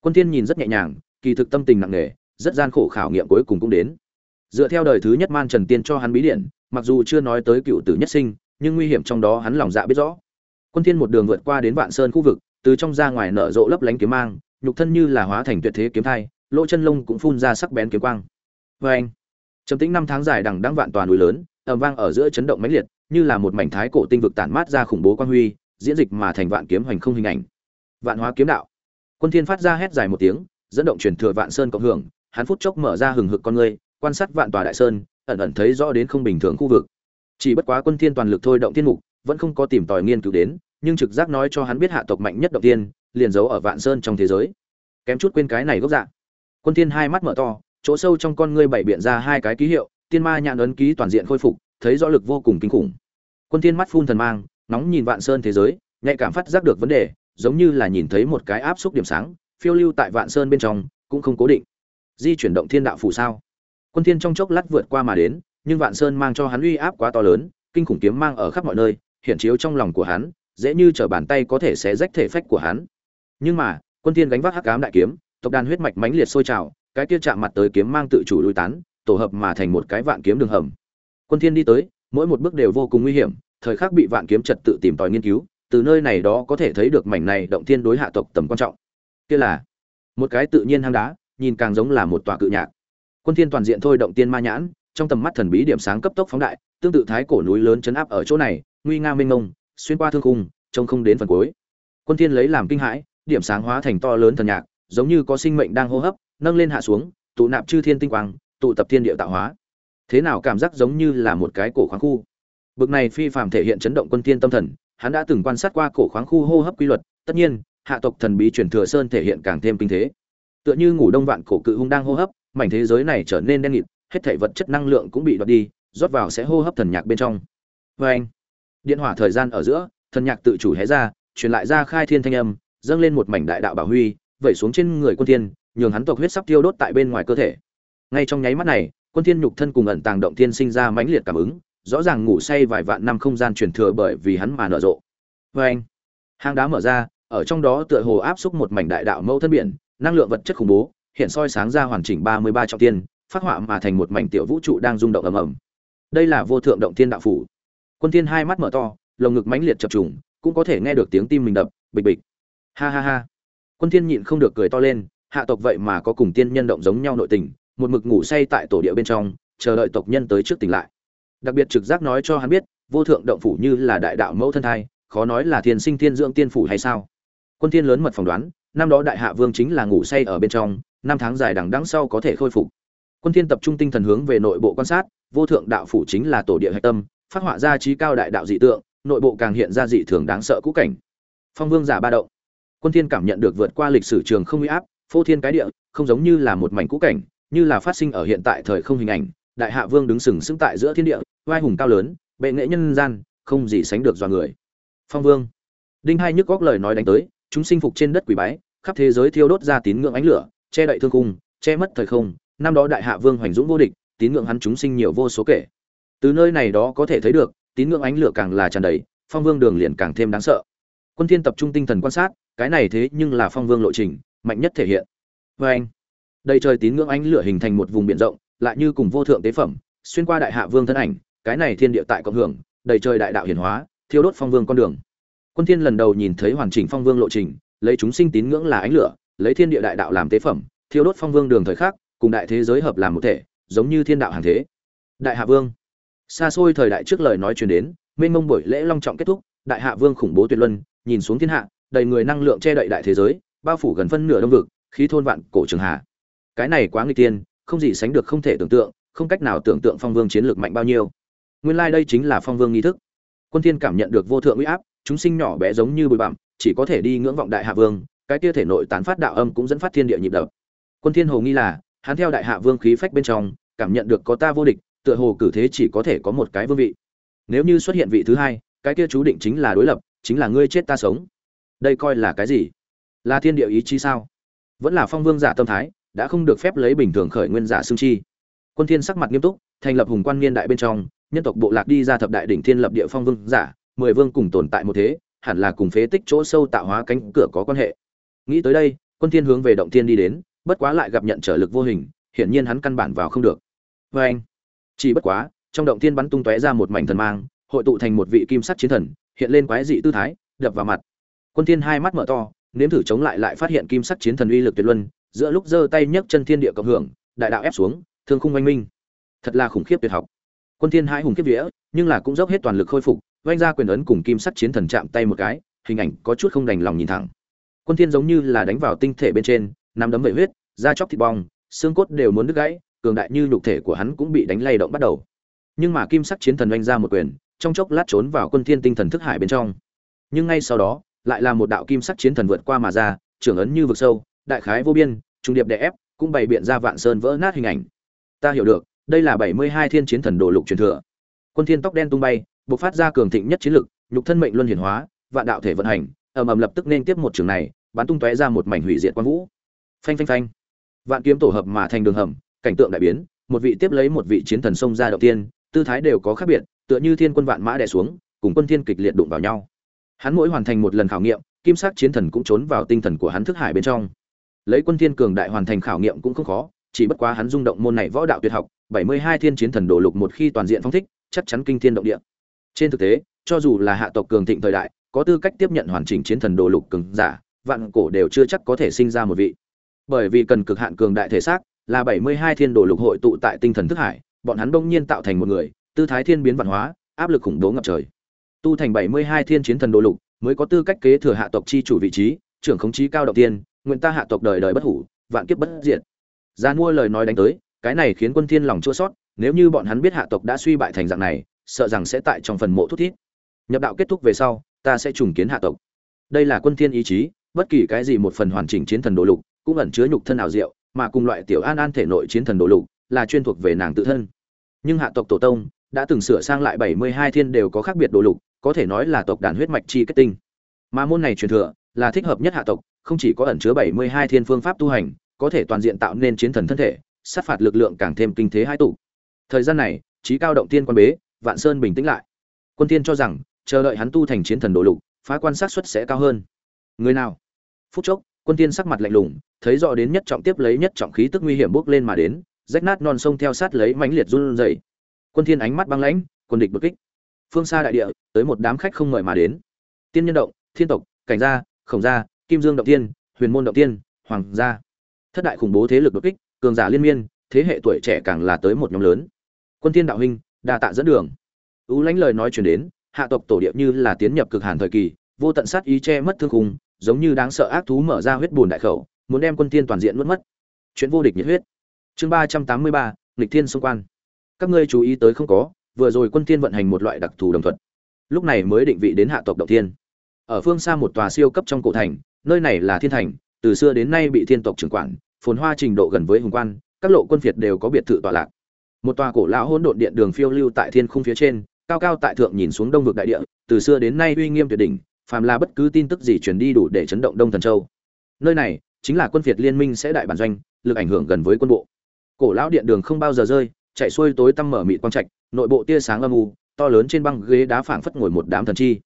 Quân thiên nhìn rất nhẹ nhàng kỳ thực tâm tình nặng nề, rất gian khổ khảo nghiệm cuối cùng cũng đến. Dựa theo đời thứ nhất man trần tiên cho hắn bí điện, mặc dù chưa nói tới cựu tử nhất sinh, nhưng nguy hiểm trong đó hắn lòng dạ biết rõ. Quân thiên một đường vượt qua đến vạn sơn khu vực, từ trong ra ngoài nở rộ lấp lánh kiếm mang, nhục thân như là hóa thành tuyệt thế kiếm thai, lỗ chân lông cũng phun ra sắc bén kiếm quang. Với anh, trầm tĩnh năm tháng dài đằng đẵng vạn toàn núi lớn, ầm vang ở giữa chấn động mãnh liệt, như là một mảnh thái cổ tinh vực tản mát ra khủng bố quang huy, diễn dịch mà thành vạn kiếm hoành không hình ảnh. Vạn hóa kiếm đạo. Quân thiên phát ra hét dài một tiếng dẫn động truyền thừa vạn sơn cộng hưởng, hắn phút chốc mở ra hừng hực con ngươi, quan sát vạn tòa đại sơn, ẩn ẩn thấy rõ đến không bình thường khu vực. Chỉ bất quá quân thiên toàn lực thôi động thiên mục, vẫn không có tìm tòi nghiên cứu đến, nhưng trực giác nói cho hắn biết hạ tộc mạnh nhất động tiên, liền giấu ở vạn sơn trong thế giới. Kém chút quên cái này gốc dạng quân thiên hai mắt mở to, chỗ sâu trong con ngươi bảy biện ra hai cái ký hiệu, tiên ma nhãn ấn ký toàn diện khôi phục, thấy rõ lực vô cùng kinh khủng. Quân thiên mắt phun thần mang, nóng nhìn vạn sơn thế giới, nhạy cảm phát giác được vấn đề, giống như là nhìn thấy một cái áp xúc điểm sáng phiêu lưu tại vạn sơn bên trong, cũng không cố định. Di chuyển động thiên đạo phủ sao? Quân thiên trong chốc lát vượt qua mà đến, nhưng vạn sơn mang cho hắn uy áp quá to lớn, kinh khủng kiếm mang ở khắp mọi nơi hiện chiếu trong lòng của hắn, dễ như trở bàn tay có thể xé rách thể phách của hắn. Nhưng mà, quân thiên gánh vác hắc ám đại kiếm, tộc đàn huyết mạch mãnh liệt sôi trào, cái kia chạm mặt tới kiếm mang tự chủ lui tán, tổ hợp mà thành một cái vạn kiếm đường hầm. Quân thiên đi tới, mỗi một bước đều vô cùng nguy hiểm, thời khắc bị vạn kiếm trật tự tìm tòi nghiên cứu, từ nơi này đó có thể thấy được mảnh này động thiên đối hạ tộc tầm quan trọng kia là một cái tự nhiên hang đá, nhìn càng giống là một tòa cự nhạc. Quân thiên toàn diện thôi động tiên ma nhãn, trong tầm mắt thần bí điểm sáng cấp tốc phóng đại, tương tự thái cổ núi lớn chấn áp ở chỗ này, nguy nga mênh mông, xuyên qua thương khung, trông không đến phần cuối. Quân thiên lấy làm kinh hãi, điểm sáng hóa thành to lớn thần nhạc, giống như có sinh mệnh đang hô hấp, nâng lên hạ xuống, tụ nạp chư thiên tinh quang, tụ tập thiên địa tạo hóa. Thế nào cảm giác giống như là một cái cổ khoáng khu. Bực này phi phàm thể hiện chấn động quân thiên tâm thần, hắn đã từng quan sát qua cổ khoáng khu hô hấp quy luật, tất nhiên hạ tộc thần bí truyền thừa sơn thể hiện càng thêm kinh thế. Tựa như ngủ đông vạn cổ cự hung đang hô hấp, mảnh thế giới này trở nên đen nghịt, hết thảy vật chất năng lượng cũng bị đoạt đi, rót vào sẽ hô hấp thần nhạc bên trong. Vê anh, điện hỏa thời gian ở giữa, thần nhạc tự chủ hé ra, truyền lại ra khai thiên thanh âm, dâng lên một mảnh đại đạo bảo huy, vẩy xuống trên người quân thiên, nhường hắn tộc huyết sắp tiêu đốt tại bên ngoài cơ thể. Ngay trong nháy mắt này, quân thiên nhục thân cùng ẩn tàng động thiên sinh ra mãnh liệt cảm ứng, rõ ràng ngủ say vài vạn năm không gian truyền thừa bởi vì hắn mà nở rộ. Vê anh, hang đá mở ra ở trong đó tựa hồ áp xúc một mảnh đại đạo mẫu thân biển, năng lượng vật chất khủng bố, hiện soi sáng ra hoàn chỉnh ba mươi ba trọng tiên phát họa mà thành một mảnh tiểu vũ trụ đang rung động ầm ầm. Đây là vô thượng động thiên đạo phủ. Quân thiên hai mắt mở to, lồng ngực mãnh liệt chập trùng, cũng có thể nghe được tiếng tim mình đập, bịch bịch. Ha ha ha. Quân thiên nhịn không được cười to lên, hạ tộc vậy mà có cùng tiên nhân động giống nhau nội tình, một mực ngủ say tại tổ địa bên trong, chờ đợi tộc nhân tới trước tỉnh lại. Đặc biệt trực giác nói cho hắn biết, vô thượng động phủ như là đại đạo mẫu thân thai, khó nói là thiên sinh thiên dưỡng tiên phủ hay sao? Quân thiên lớn mật phỏng đoán, năm đó đại hạ vương chính là ngủ say ở bên trong, năm tháng dài đằng đẵng sau có thể khôi phục. Quân thiên tập trung tinh thần hướng về nội bộ quan sát, vô thượng đạo phủ chính là tổ địa hạch tâm, phát họa ra trí cao đại đạo dị tượng, nội bộ càng hiện ra dị thường đáng sợ cũ cảnh. Phong vương giả ba động. Quân thiên cảm nhận được vượt qua lịch sử trường không uy áp, phô thiên cái địa, không giống như là một mảnh cũ cảnh, như là phát sinh ở hiện tại thời không hình ảnh. Đại hạ vương đứng sừng sững tại giữa thiên địa vai hùng cao lớn, bệ nghệ nhân gian, không gì sánh được do người. Phong vương. Đinh hai nhức góc lời nói đánh tới chúng sinh phục trên đất quỷ bái, khắp thế giới thiêu đốt ra tín ngưỡng ánh lửa, che đậy thương cung che mất thời không. Năm đó đại hạ vương hoành dũng vô địch, tín ngưỡng hắn chúng sinh nhiều vô số kể. Từ nơi này đó có thể thấy được, tín ngưỡng ánh lửa càng là tràn đầy, phong vương đường liền càng thêm đáng sợ. Quân thiên tập trung tinh thần quan sát, cái này thế nhưng là phong vương lộ trình, mạnh nhất thể hiện. Với anh đây trời tín ngưỡng ánh lửa hình thành một vùng biển rộng, lại như cùng vô thượng tế phẩm, xuyên qua đại hạ vương thân ảnh, cái này thiên địa tại cộng hưởng, đầy trời đại đạo hiển hóa, thiêu đốt phong vương con đường quân thiên lần đầu nhìn thấy hoàn chỉnh phong vương lộ trình, lấy chúng sinh tín ngưỡng là ánh lửa, lấy thiên địa đại đạo làm tế phẩm, thiêu đốt phong vương đường thời khắc, cùng đại thế giới hợp làm một thể, giống như thiên đạo hàng thế. Đại hạ vương. Xa xôi thời đại trước lời nói truyền đến, mênh mông buổi lễ long trọng kết thúc, đại hạ vương khủng bố tuyệt luân, nhìn xuống thiên hạ, đầy người năng lượng che đậy đại thế giới, bao phủ gần phân nửa đông vực, khí thôn vạn cổ trường hạ. Cái này quá nguy tiên, không gì sánh được không thể tưởng tượng, không cách nào tưởng tượng phong vương chiến lược mạnh bao nhiêu. Nguyên lai đây chính là phong vương nghi thức quân thiên cảm nhận được vô thượng uy áp, chúng sinh nhỏ bé giống như bụi bặm, chỉ có thể đi ngưỡng vọng đại hạ vương, cái kia thể nội tán phát đạo âm cũng dẫn phát thiên địa nhịp đập. Quân thiên hồ nghi là, hắn theo đại hạ vương khí phách bên trong, cảm nhận được có ta vô địch, tựa hồ cử thế chỉ có thể có một cái vương vị. Nếu như xuất hiện vị thứ hai, cái kia chú định chính là đối lập, chính là ngươi chết ta sống. Đây coi là cái gì? Là thiên địa ý chí sao? Vẫn là phong vương giả tâm thái, đã không được phép lấy bình thường khởi nguyên giả xương chi. Quân thiên sắc mặt nghiêm túc, thành lập hùng quan niên đại bên trong nhân tộc bộ lạc đi ra thập đại đỉnh thiên lập địa phong vương giả, mười vương cùng tồn tại một thế, hẳn là cùng phế tích chỗ sâu tạo hóa cánh cửa có quan hệ. Nghĩ tới đây, quân thiên hướng về động thiên đi đến, bất quá lại gặp nhận trở lực vô hình, hiển nhiên hắn căn bản vào không được. Với anh, chỉ bất quá, trong động thiên bắn tung tóe ra một mảnh thần mang, hội tụ thành một vị kim sắc chiến thần, hiện lên quái dị tư thái, đập vào mặt. Quân thiên hai mắt mở to, nếm thử chống lại lại phát hiện kim sắc chiến thần uy lực tuyệt luân, giữa lúc giơ tay nhấc chân thiên địa cộng hưởng, đại đạo ép xuống, thương khung oanh minh. Thật là khủng khiếp tuyệt học quân thiên hãi hùng kiếp vía, nhưng là cũng dốc hết toàn lực khôi phục vanh ra quyền ấn cùng kim sắc chiến thần chạm tay một cái, hình ảnh có chút không đành lòng nhìn thẳng. Quân thiên giống như là đánh vào tinh thể bên trên, nắm đấm vẩy huyết, da chóc thịt bong, xương cốt đều muốn đứt gãy, cường đại như nhục thể của hắn cũng bị đánh lay động bắt đầu. Nhưng mà kim sắc chiến thần oanh ra một quyền, trong chốc lát trốn vào quân thiên tinh thần thức hải bên trong. Nhưng ngay sau đó, lại là một đạo kim sắc chiến thần vượt qua mà ra, trưởng ấn như vực sâu, đại khái vô biên, trung điệp đè ép, cũng bày biện ra vạn sơn vỡ nát hình ảnh. Ta hiểu được đây là bảy mươi hai thiên chiến thần đồ lục truyền thừa. Quân thiên tóc đen tung bay, bộc phát ra cường thịnh nhất chiến lực, nhục thân mệnh luân hiển hóa, vạn đạo thể vận hành, ầm ầm lập tức nên tiếp một trường này, bắn tung tóe ra một mảnh hủy diệt quang vũ. Phanh phanh phanh. Vạn kiếm tổ hợp mà thành đường hầm, cảnh tượng đại biến, một vị tiếp lấy một vị chiến thần xông ra đầu tiên, tư thái đều có khác biệt, tựa như thiên quân vạn mã đè xuống, cùng quân thiên kịch liệt đụng vào nhau. Hắn mỗi hoàn thành một lần khảo nghiệm, kim sắc chiến thần cũng trốn vào tinh thần của hắn thức hải bên trong. Lấy quân thiên cường đại hoàn thành khảo nghiệm cũng không khó, chỉ bất quá hắn rung động môn này võ đạo tuyệt học 72 thiên chiến thần đổ lục một khi toàn diện phong thích, chắc chắn kinh thiên động địa. Trên thực tế, cho dù là hạ tộc cường thịnh thời đại, có tư cách tiếp nhận hoàn chỉnh chiến thần đồ lục cường giả, vạn cổ đều chưa chắc có thể sinh ra một vị. Bởi vì cần cực hạn cường đại thể xác, là 72 thiên đồ lục hội tụ tại tinh thần thức hải, bọn hắn đông nhiên tạo thành một người, tư thái thiên biến văn hóa, áp lực khủng bố ngập trời. Tu thành 72 thiên chiến thần đồ lục, mới có tư cách kế thừa hạ tộc chi chủ vị trí, trưởng khống chí cao đầu tiên, nguyện ta hạ tộc đời đời bất hủ, vạn kiếp bất diệt. Gia mua lời nói đánh tới cái này khiến quân thiên lòng chua xót nếu như bọn hắn biết hạ tộc đã suy bại thành dạng này, sợ rằng sẽ tại trong phần mộ thút thít. Nhập đạo kết thúc về sau, ta sẽ trùng kiến hạ tộc. Đây là quân thiên ý chí, bất kỳ cái gì một phần hoàn chỉnh chiến thần đồ lục, cũng ẩn chứa nhục thân ảo diệu, mà cùng loại tiểu an an thể nội chiến thần đồ lục, là chuyên thuộc về nàng tự thân. Nhưng hạ tộc tổ tông đã từng sửa sang lại 72 thiên đều có khác biệt đồ lục, có thể nói là tộc đàn huyết mạch chi kết tinh. Mà môn này truyền thừa là thích hợp nhất hạ tộc, không chỉ có ẩn chứa 72 thiên phương pháp tu hành, có thể toàn diện tạo nên chiến thần thân thể sát phạt lực lượng càng thêm kinh thế hai tụ. Thời gian này, trí cao động tiên quan bế, vạn sơn bình tĩnh lại. Quân tiên cho rằng, chờ đợi hắn tu thành chiến thần đồ lục, phá quan sát suất sẽ cao hơn. Người nào? Phút chốc, quân tiên sắc mặt lạnh lùng, thấy rõ đến nhất trọng tiếp lấy nhất trọng khí tức nguy hiểm bước lên mà đến, rách nát non sông theo sát lấy mãnh liệt run rẩy. Quân thiên ánh mắt băng lãnh, quân địch bực kích. Phương xa đại địa, tới một đám khách không mời mà đến. Tiên nhân động, thiên tộc, cảnh gia, khổng gia, kim dương động tiên, huyền môn động tiên, hoàng gia. Thất đại khủng bố thế lực đột kích cường giả liên miên, thế hệ tuổi trẻ càng là tới một nhóm lớn. Quân thiên đạo huynh, đa tạ dẫn đường. Ưu lãnh lời nói truyền đến, hạ tộc tổ địa như là tiến nhập cực hàn thời kỳ, vô tận sát ý che mất thương khung, giống như đáng sợ ác thú mở ra huyết bùn đại khẩu, muốn đem quân thiên toàn diện nuốt mất. Chuyện vô địch nhiệt huyết. Chương ba trăm tám mươi ba, nghịch thiên xung quan. Các ngươi chú ý tới không có, vừa rồi quân thiên vận hành một loại đặc thù đồng thuận lúc này mới định vị đến hạ tộc động thiên. Ở phương xa một tòa siêu cấp trong cổ thành, nơi này là thiên thành, từ xưa đến nay bị thiên tộc trưởng quản phồn hoa trình độ gần với hùng quan, các lộ quân phiệt đều có biệt thự tọa lạc. Một tòa cổ lão hỗn độn điện đường phiêu lưu tại thiên khung phía trên, cao cao tại thượng nhìn xuống đông vực đại địa, từ xưa đến nay uy nghiêm tuyệt đỉnh, phàm là bất cứ tin tức gì truyền đi đủ để chấn động đông thần châu. Nơi này chính là quân phiệt liên minh sẽ đại bản doanh, lực ảnh hưởng gần với quân bộ. Cổ lão điện đường không bao giờ rơi, chạy xuôi tối tăm mở mịt quang trạch, nội bộ tia sáng âm u, to lớn trên băng ghế đá phảng phất ngồi một đám thần chi.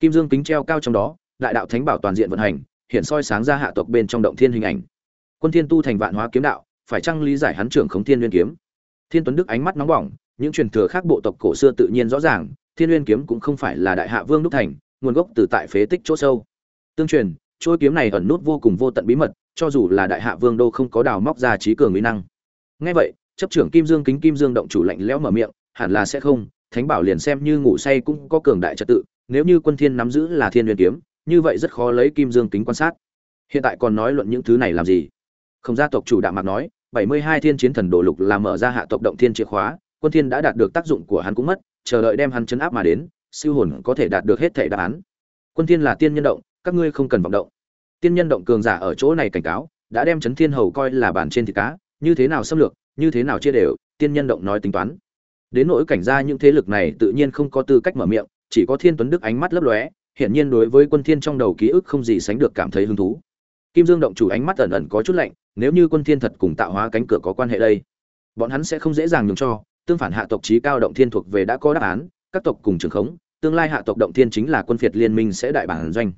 Kim dương kính treo cao trong đó, đại đạo thánh bảo toàn diện vận hành, hiện soi sáng ra hạ tộc bên trong động thiên hình ảnh quân thiên tu thành vạn hóa kiếm đạo, phải chăng lý giải hắn trưởng khống thiên nguyên kiếm? Thiên tuấn đức ánh mắt nóng bỏng, những truyền thừa khác bộ tộc cổ xưa tự nhiên rõ ràng, thiên nguyên kiếm cũng không phải là đại hạ vương đúc thành, nguồn gốc từ tại phế tích chỗ sâu. Tương truyền trôi kiếm này ẩn nút vô cùng vô tận bí mật, cho dù là đại hạ vương đô không có đào móc ra trí cường mỹ năng. Ngay vậy, chấp trưởng kim dương kính kim dương động chủ lạnh lẽo mở miệng, hẳn là sẽ không, thánh bảo liền xem như ngủ say cũng có cường đại trật tự, nếu như quân thiên nắm giữ là thiên nguyên kiếm, như vậy rất khó lấy kim dương kính quan sát. Hiện tại còn nói luận những thứ này làm gì? Không gia tộc chủ đạm mạc nói 72 thiên chiến thần đồ lục là mở ra hạ tộc động thiên chìa khóa, quân thiên đã đạt được tác dụng của hắn cũng mất, chờ đợi đem hắn chấn áp mà đến, siêu hồn có thể đạt được hết thể đáp án. Quân thiên là tiên nhân động, các ngươi không cần vọng động. Tiên nhân động cường giả ở chỗ này cảnh cáo, đã đem chấn thiên hầu coi là bản trên thịt cá, như thế nào xâm lược, như thế nào chia đều, tiên nhân động nói tính toán. Đến nỗi cảnh gia những thế lực này tự nhiên không có tư cách mở miệng, chỉ có thiên tuấn đức ánh mắt lấp lóe, hiển nhiên đối với quân thiên trong đầu ký ức không gì sánh được cảm thấy hứng thú kim dương động chủ ánh mắt ẩn ẩn có chút lạnh, nếu như quân thiên thật cùng tạo hóa cánh cửa có quan hệ đây, bọn hắn sẽ không dễ dàng nhường cho, tương phản hạ tộc trí cao động thiên thuộc về đã có đáp án, các tộc cùng trường khống, tương lai hạ tộc động thiên chính là quân phiệt liên minh sẽ đại bản doanh.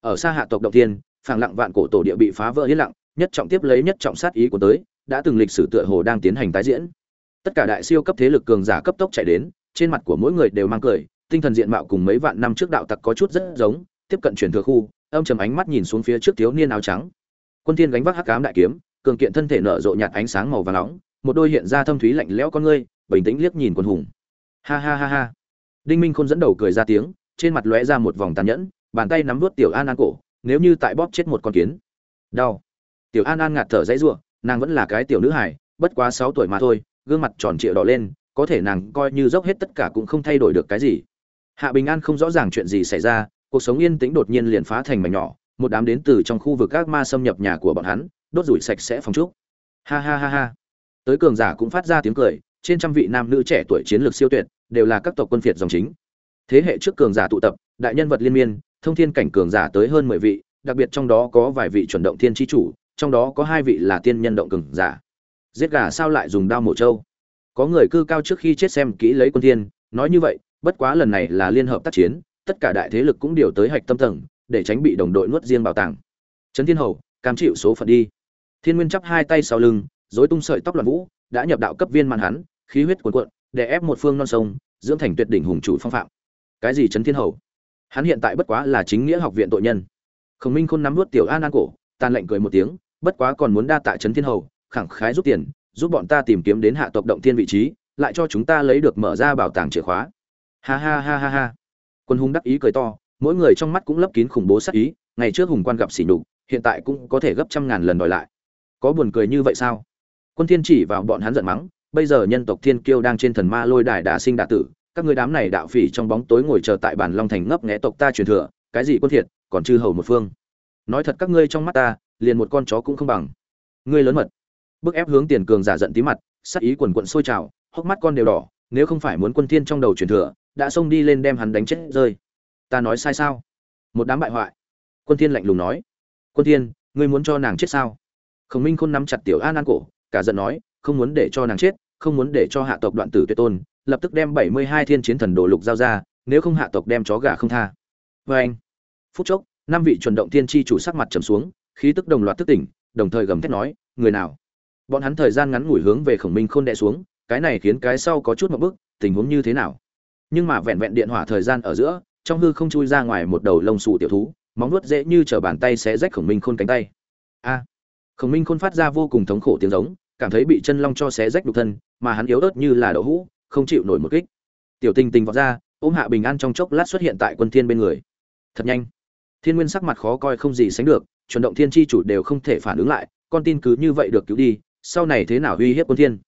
Ở xa hạ tộc động thiên, phảng lặng vạn cổ tổ địa bị phá vỡ yên lặng, nhất trọng tiếp lấy nhất trọng sát ý của tới, đã từng lịch sử tựa hồ đang tiến hành tái diễn. Tất cả đại siêu cấp thế lực cường giả cấp tốc chạy đến, trên mặt của mỗi người đều mang cười, tinh thần diện mạo cùng mấy vạn năm trước đạo tặc có chút rất giống, tiếp cận truyền thừa khu âm trầm ánh mắt nhìn xuống phía trước thiếu niên áo trắng. Quân thiên gánh vác hắc ám đại kiếm, cường kiện thân thể nở rộ nhạt ánh sáng màu vàng nóng, một đôi hiện ra thâm thúy lạnh lẽo con ngươi, bình tĩnh liếc nhìn quân hùng. Ha ha ha ha. Đinh minh khôn dẫn đầu cười ra tiếng, trên mặt lóe ra một vòng tàn nhẫn, bàn tay nắm nuốt tiểu an an cổ, nếu như tại bóp chết một con kiến. Đau. Tiểu an an ngạt thở dãy rủa, nàng vẫn là cái tiểu nữ hài, bất quá sáu tuổi mà thôi, gương mặt tròn trịa đỏ lên, có thể nàng coi như dốc hết tất cả cũng không thay đổi được cái gì. Hạ bình an không rõ ràng chuyện gì xảy ra cuộc sống yên tĩnh đột nhiên liền phá thành mảnh nhỏ, một đám đến từ trong khu vực các ma xâm nhập nhà của bọn hắn, đốt rủi sạch sẽ phòng trúc. Ha ha ha ha. Tới cường giả cũng phát ra tiếng cười, trên trăm vị nam nữ trẻ tuổi chiến lược siêu tuyệt, đều là các tộc quân phiệt dòng chính. Thế hệ trước cường giả tụ tập, đại nhân vật liên miên, thông thiên cảnh cường giả tới hơn mười vị, đặc biệt trong đó có vài vị chuẩn động thiên tri chủ, trong đó có hai vị là tiên nhân động cường giả. Giết gà sao lại dùng đao mổ trâu? Có người cư cao trước khi chết xem kỹ lấy quân thiên, nói như vậy, bất quá lần này là liên hợp tác chiến tất cả đại thế lực cũng điều tới hạch tâm tầng, để tránh bị đồng đội nuốt riêng bảo tàng. Trấn thiên hầu, cam chịu số phận đi. Thiên nguyên chắp hai tay sau lưng, rối tung sợi tóc loạn vũ, đã nhập đạo cấp viên màn hắn, khí huyết cuồn cuộn, để ép một phương non sông, dưỡng thành tuyệt đỉnh hùng chủ phong phạm. Cái gì trấn thiên hầu? Hắn hiện tại bất quá là chính nghĩa học viện tội nhân. Khổng minh khôn nắm nuốt tiểu an an cổ, tàn lệnh cười một tiếng, bất quá còn muốn đa tạ trấn thiên hầu, khẳng khái giúp tiền, giúp bọn ta tìm kiếm đến hạ tộc động thiên vị trí, lại cho chúng ta lấy được mở ra bảo tàng chìa khóa. Ha ha ha ha ha quân hùng đắc ý cười to, mỗi người trong mắt cũng lấp kín khủng bố sát ý, ngày trước hùng quan gặp sỉ nhục, hiện tại cũng có thể gấp trăm ngàn lần đòi lại. Có buồn cười như vậy sao? Quân thiên chỉ vào bọn hắn giận mắng, bây giờ nhân tộc thiên kiêu đang trên thần ma lôi đài đả sinh đả tử, các ngươi đám này đạo phỉ trong bóng tối ngồi chờ tại bản long thành ngấp nghé tộc ta truyền thừa, cái gì quân thiệt, còn chư hầu một phương. Nói thật các ngươi trong mắt ta, liền một con chó cũng không bằng. Ngươi lớn mật. Bức ép hướng tiền cường giả giận tí mặt, sắc ý quần quận sôi trào, hốc mắt con đều đỏ, nếu không phải muốn quân thiên trong đầu truyền thừa đã xông đi lên đem hắn đánh chết rơi. Ta nói sai sao? Một đám bại hoại. Quân thiên lạnh lùng nói. Quân thiên ngươi muốn cho nàng chết sao? Khổng minh khôn nắm chặt tiểu an an cổ cả giận nói không muốn để cho nàng chết không muốn để cho hạ tộc đoạn tử tuyệt tôn lập tức đem 72 thiên chiến thần đồ lục giao ra nếu không hạ tộc đem chó gà không tha. Với anh phút chốc năm vị chuẩn động thiên chi chủ sắc mặt trầm xuống khí tức đồng loạt thức tỉnh đồng thời gầm thét nói người nào? Bọn hắn thời gian ngắn ngủi hướng về khổng minh khôn đè xuống cái này khiến cái sau có chút một bước, tình huống như thế nào? Nhưng mà vẹn vẹn điện hỏa thời gian ở giữa, trong hư không chui ra ngoài một đầu lông xù tiểu thú, móng nuốt dễ như trở bàn tay sẽ rách khổng minh khôn cánh tay. A! Khổng minh khôn phát ra vô cùng thống khổ tiếng giống, cảm thấy bị chân long cho xé rách đục thân, mà hắn yếu ớt như là đậu hũ, không chịu nổi một kích. Tiểu tình tình vọt ra, ôm hạ bình an trong chốc lát xuất hiện tại quân thiên bên người. Thật nhanh. Thiên nguyên sắc mặt khó coi không gì sánh được, chuẩn động thiên chi chủ đều không thể phản ứng lại, con tin cứ như vậy được cứu đi, sau này thế nào uy hiếp quân thiên?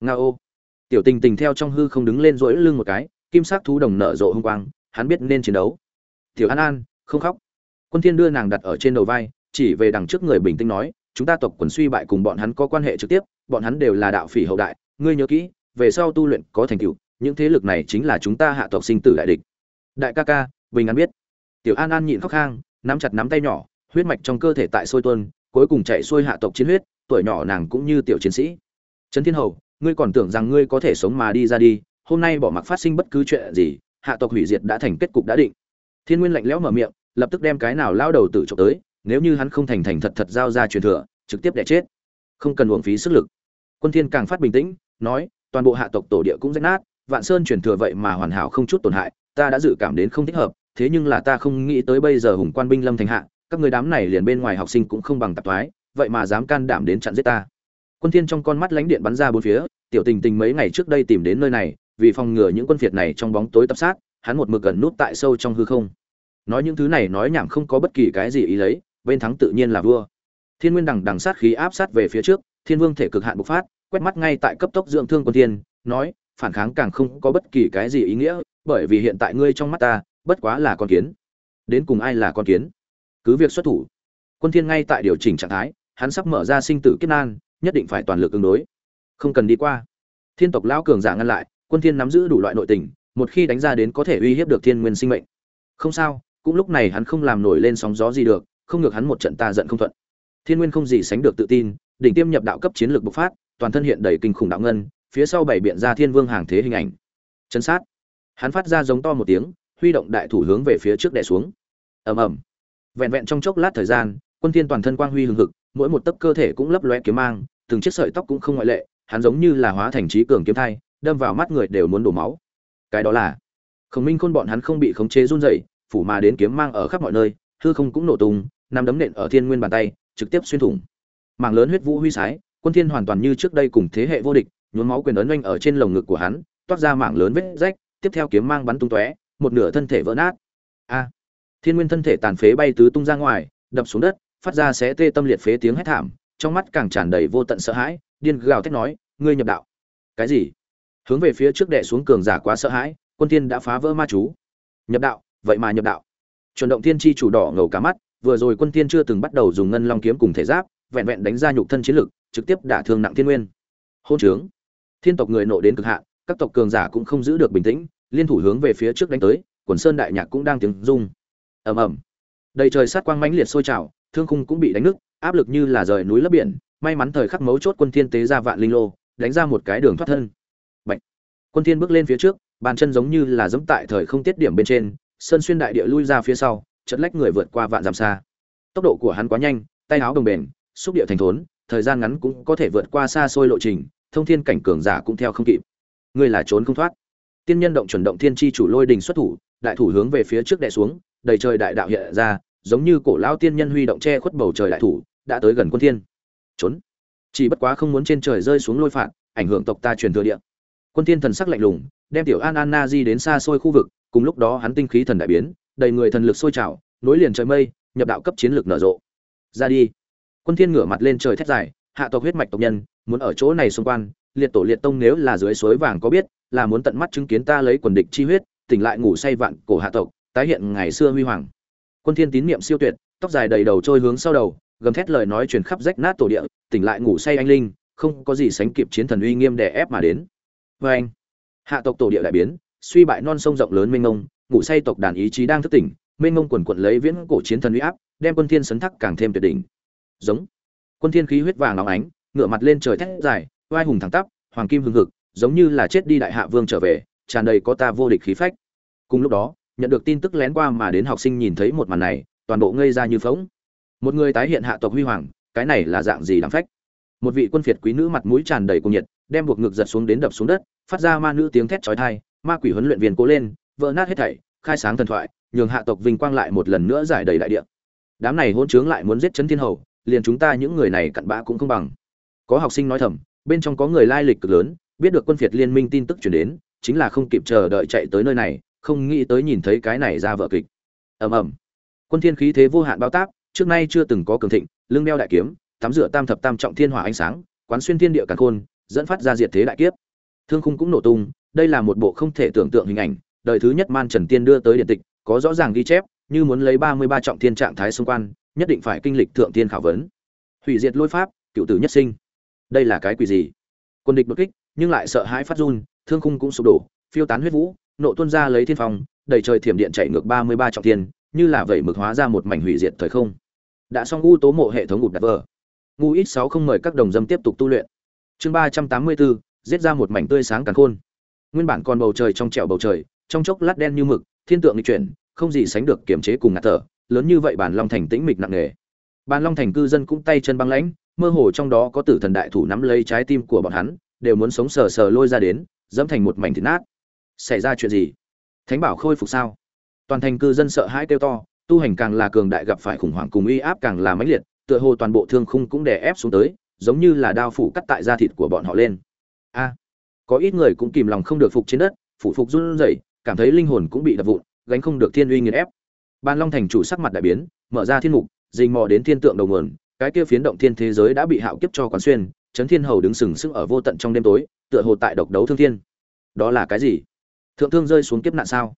Nga ô. Tiểu tình tình theo trong hư không đứng lên rỗi lưng một cái kim sắc thú đồng nở rộ hung quang, hắn biết nên chiến đấu. Tiểu an an, không khóc. Quân thiên đưa nàng đặt ở trên đầu vai, chỉ về đằng trước người bình tĩnh nói, chúng ta tộc quần suy bại cùng bọn hắn có quan hệ trực tiếp, bọn hắn đều là đạo phỉ hậu đại, ngươi nhớ kỹ, về sau tu luyện có thành tựu, những thế lực này chính là chúng ta hạ tộc sinh tử đại địch. Đại ca ca, bình an biết. Tiểu an an nhịn khóc khang, nắm chặt nắm tay nhỏ, huyết mạch trong cơ thể tại sôi tuôn, cuối cùng chạy xuôi hạ tộc chiến huyết, tuổi nhỏ nàng cũng như tiểu chiến sĩ. Trấn thiên hầu, ngươi còn tưởng rằng ngươi có thể sống mà đi ra đi hôm nay bỏ mặc phát sinh bất cứ chuyện gì, hạ tộc hủy diệt đã thành kết cục đã định. Thiên nguyên lạnh lẽo mở miệng, lập tức đem cái nào lao đầu tử trộm tới, nếu như hắn không thành thành thật thật giao ra truyền thừa, trực tiếp đẻ chết. Không cần uổng phí sức lực. Quân thiên càng phát bình tĩnh, nói, toàn bộ hạ tộc tổ địa cũng rách nát, vạn sơn truyền thừa vậy mà hoàn hảo không chút tổn hại, ta đã dự cảm đến không thích hợp, thế nhưng là ta không nghĩ tới bây giờ hùng quan binh lâm thành hạ, các người đám này liền bên ngoài học sinh cũng không bằng tạp thoái, vậy mà dám can đảm đến chặn giết ta. Quân thiên trong con mắt lánh điện bắn ra bốn phía, tiểu tình tình mấy ngày trước đây tìm đến nơi này vì phòng ngừa những quân phiệt này trong bóng tối tập sát, hắn một mực gần nút tại sâu trong hư không. Nói những thứ này nói nhảm không có bất kỳ cái gì ý lấy, bên thắng tự nhiên là vua. Thiên nguyên đằng đằng sát khí áp sát về phía trước, thiên vương thể cực hạn bộc phát, quét mắt ngay tại cấp tốc dưỡng thương quân thiên, nói, phản kháng càng không có bất kỳ cái gì ý nghĩa, bởi vì hiện tại ngươi trong mắt ta, bất quá là con kiến. Đến cùng ai là con kiến? Cứ việc xuất thủ. Quân thiên ngay tại điều chỉnh trạng thái, hắn sắp mở ra sinh tử kiếp nan, nhất định phải toàn lực ứng đối. Không cần đi qua. Thiên tộc lão cường giả ngăn lại quân thiên nắm giữ đủ loại nội tình, một khi đánh ra đến có thể uy hiếp được thiên nguyên sinh mệnh. Không sao, cũng lúc này hắn không làm nổi lên sóng gió gì được, không ngược hắn một trận ta giận không thuận. Thiên nguyên không gì sánh được tự tin, đỉnh tiêm nhập đạo cấp chiến lược bộc phát, toàn thân hiện đầy kinh khủng đạo ngân, phía sau bảy biện ra thiên vương hàng thế hình ảnh. Chân sát. Hắn phát ra giống to một tiếng, huy động đại thủ hướng về phía trước đè xuống. Ầm ầm. Vẹn vẹn trong chốc lát thời gian, quân thiên toàn thân quang huy hừng hực, mỗi một tấc cơ thể cũng lấp lóe kiếm mang, từng chiếc sợi tóc cũng không ngoại lệ, hắn giống như là hóa thành trí cường kiếm thai đâm vào mắt người đều muốn đổ máu. Cái đó là, khổng minh khôn bọn hắn không bị khống chế run rẩy, phủ mà đến kiếm mang ở khắp mọi nơi, hư không cũng nổ tung nằm đấm nện ở thiên nguyên bàn tay, trực tiếp xuyên thủng. Mảng lớn huyết vũ huy sái, quân thiên hoàn toàn như trước đây cùng thế hệ vô địch, nhuốm máu quyền ấn oanh ở trên lồng ngực của hắn, toát ra mảng lớn vết rách, tiếp theo kiếm mang bắn tung tóe, một nửa thân thể vỡ nát. A! À, thiên nguyên thân thể tàn phế bay tứ tung ra ngoài, đập xuống đất, phát ra xé tê tâm liệt phế tiếng hét thảm, trong mắt càng tràn đầy vô tận sợ hãi, điên gào thét nói, ngươi nhập đạo. Cái gì? Hướng về phía trước đệ xuống cường giả quá sợ hãi, quân tiên đã phá vỡ ma chú. Nhập đạo, vậy mà nhập đạo. Chuẩn động thiên chi chủ đỏ ngầu cả mắt, vừa rồi quân tiên chưa từng bắt đầu dùng ngân long kiếm cùng thể giáp, vẹn vẹn đánh ra nhục thân chiến lực, trực tiếp đả thương nặng thiên nguyên. Hôn trướng. Thiên tộc người nộ đến cực hạn, các tộc cường giả cũng không giữ được bình tĩnh, liên thủ hướng về phía trước đánh tới, quần sơn đại nhạc cũng đang tiếng rung. Ầm ầm. Đầy trời sát quang mãnh liệt sôi trào, thương khung cũng bị đánh nứt, áp lực như là rời núi lấp biển, may mắn thời khắc mấu chốt quân thiên tế ra vạn linh lô, đánh ra một cái đường thoát thân quân thiên bước lên phía trước, bàn chân giống như là giẫm tại thời không tiết điểm bên trên, sơn xuyên đại địa lui ra phía sau, chật lách người vượt qua vạn dặm xa. Tốc độ của hắn quá nhanh, tay áo đồng bền, xúc địa thành thốn, thời gian ngắn cũng có thể vượt qua xa xôi lộ trình, thông thiên cảnh cường giả cũng theo không kịp. Ngươi là trốn không thoát. Tiên nhân động chuẩn động thiên chi chủ lôi đình xuất thủ, đại thủ hướng về phía trước đè xuống, đầy trời đại đạo hiện ra, giống như cổ lão tiên nhân huy động che khuất bầu trời đại thủ, đã tới gần quân thiên. Trốn. Chỉ bất quá không muốn trên trời rơi xuống lôi phạt, ảnh hưởng tộc ta truyền thừa địa quân thiên thần sắc lạnh lùng, đem tiểu an an na di đến xa xôi khu vực, cùng lúc đó hắn tinh khí thần đại biến, đầy người thần lực sôi trào, nối liền trời mây, nhập đạo cấp chiến lược nở rộ. Ra đi. Quân thiên ngửa mặt lên trời thét dài, hạ tộc huyết mạch tộc nhân, muốn ở chỗ này xung quanh, liệt tổ liệt tông nếu là dưới suối vàng có biết, là muốn tận mắt chứng kiến ta lấy quần địch chi huyết, tỉnh lại ngủ say vạn cổ hạ tộc, tái hiện ngày xưa huy hoàng. Quân thiên tín niệm siêu tuyệt, tóc dài đầy đầu trôi hướng sau đầu, gầm thét lời nói truyền khắp rách nát tổ địa, tỉnh lại ngủ say anh linh, không có gì sánh kịp chiến thần uy nghiêm đè ép mà đến với anh, hạ tộc tổ địa đại biến, suy bại non sông rộng lớn mênh mông, ngủ say tộc đàn ý chí đang thức tỉnh, mênh mông quần quận lấy viễn cổ chiến thần uy áp, đem quân thiên sấn thắc càng thêm tuyệt đỉnh. Giống, quân thiên khí huyết vàng nóng ánh, ngửa mặt lên trời thét dài, oai hùng thẳng tắp, hoàng kim hưng hực, giống như là chết đi đại hạ vương trở về, tràn đầy có ta vô địch khí phách. Cùng lúc đó, nhận được tin tức lén qua mà đến học sinh nhìn thấy một màn này, toàn bộ ngây ra như phóng một người tái hiện hạ tộc huy hoàng, cái này là dạng gì đáng phách? Một vị quân phiệt quý nữ mặt mũi tràn đầy cuồng nhiệt, đem buộc ngực giật xuống đến đập xuống đất, phát ra ma nữ tiếng thét chói tai, ma quỷ huấn luyện viên cố lên, vỡ nát hết thảy, khai sáng thần thoại, nhường hạ tộc vinh quang lại một lần nữa giải đầy đại địa. Đám này hôn trướng lại muốn giết chấn thiên hầu, liền chúng ta những người này cặn bã cũng không bằng. Có học sinh nói thầm, bên trong có người lai lịch cực lớn, biết được quân phiệt liên minh tin tức chuyển đến, chính là không kịp chờ đợi chạy tới nơi này, không nghĩ tới nhìn thấy cái này ra vợ kịch. Ầm ầm. Quân thiên khí thế vô hạn bao táp, trước nay chưa từng có cường thịnh, lưng đeo đại kiếm tắm rửa tam thập tam trọng thiên hỏa ánh sáng, quán xuyên thiên địa càn khôn, dẫn phát ra diệt thế đại kiếp. Thương khung cũng nổ tung, đây là một bộ không thể tưởng tượng hình ảnh. Đời thứ nhất man trần tiên đưa tới điện tịch, có rõ ràng ghi chép, như muốn lấy ba mươi ba trọng thiên trạng thái xung quanh, nhất định phải kinh lịch thượng thiên khảo vấn. Hủy diệt lôi pháp, cựu tử nhất sinh. Đây là cái quỷ gì? Quân địch bất kích, nhưng lại sợ hãi phát run, thương khung cũng sụp đổ, phiêu tán huyết vũ, nộ tuôn ra lấy thiên phong, đầy trời thiểm điện chạy ngược ba mươi ba trọng thiên, như là vẩy mực hóa ra một mảnh hủy diệt thời không. Đã xong u tố mộ hệ thống gục đặt vờ ngu ít sáu không mời các đồng dâm tiếp tục tu luyện. Chương ba trăm tám mươi bốn, giết ra một mảnh tươi sáng càng khôn. Nguyên bản còn bầu trời trong trẻo bầu trời, trong chốc lát đen như mực, thiên tượng lịch chuyển, không gì sánh được kiểm chế cùng ngạt thở, lớn như vậy bản long thành tĩnh mịch nặng nề. Bản long thành cư dân cũng tay chân băng lãnh, mơ hồ trong đó có tử thần đại thủ nắm lấy trái tim của bọn hắn, đều muốn sống sờ sờ lôi ra đến, dẫm thành một mảnh thịt nát. Xảy ra chuyện gì? Thánh bảo khôi phục sao? Toàn thành cư dân sợ hãi kêu to, tu hành càng là cường đại gặp phải khủng hoảng cùng uy áp càng là mãnh liệt tựa hồ toàn bộ thương khung cũng đè ép xuống tới, giống như là đao phủ cắt tại da thịt của bọn họ lên. A, có ít người cũng kìm lòng không được phục trên đất, phủ phục run rẩy, cảm thấy linh hồn cũng bị đập vụn, gánh không được thiên uy nghiền ép. Ban long thành chủ sắc mặt đại biến, mở ra thiên mục dình mò đến thiên tượng đầu nguồn, cái kia phiến động thiên thế giới đã bị hạo kiếp cho quán xuyên chấn thiên hầu đứng sừng sững ở vô tận trong đêm tối, tựa hồ tại độc đấu thương thiên. Đó là cái gì? Thượng thương rơi xuống kiếp nạn sao?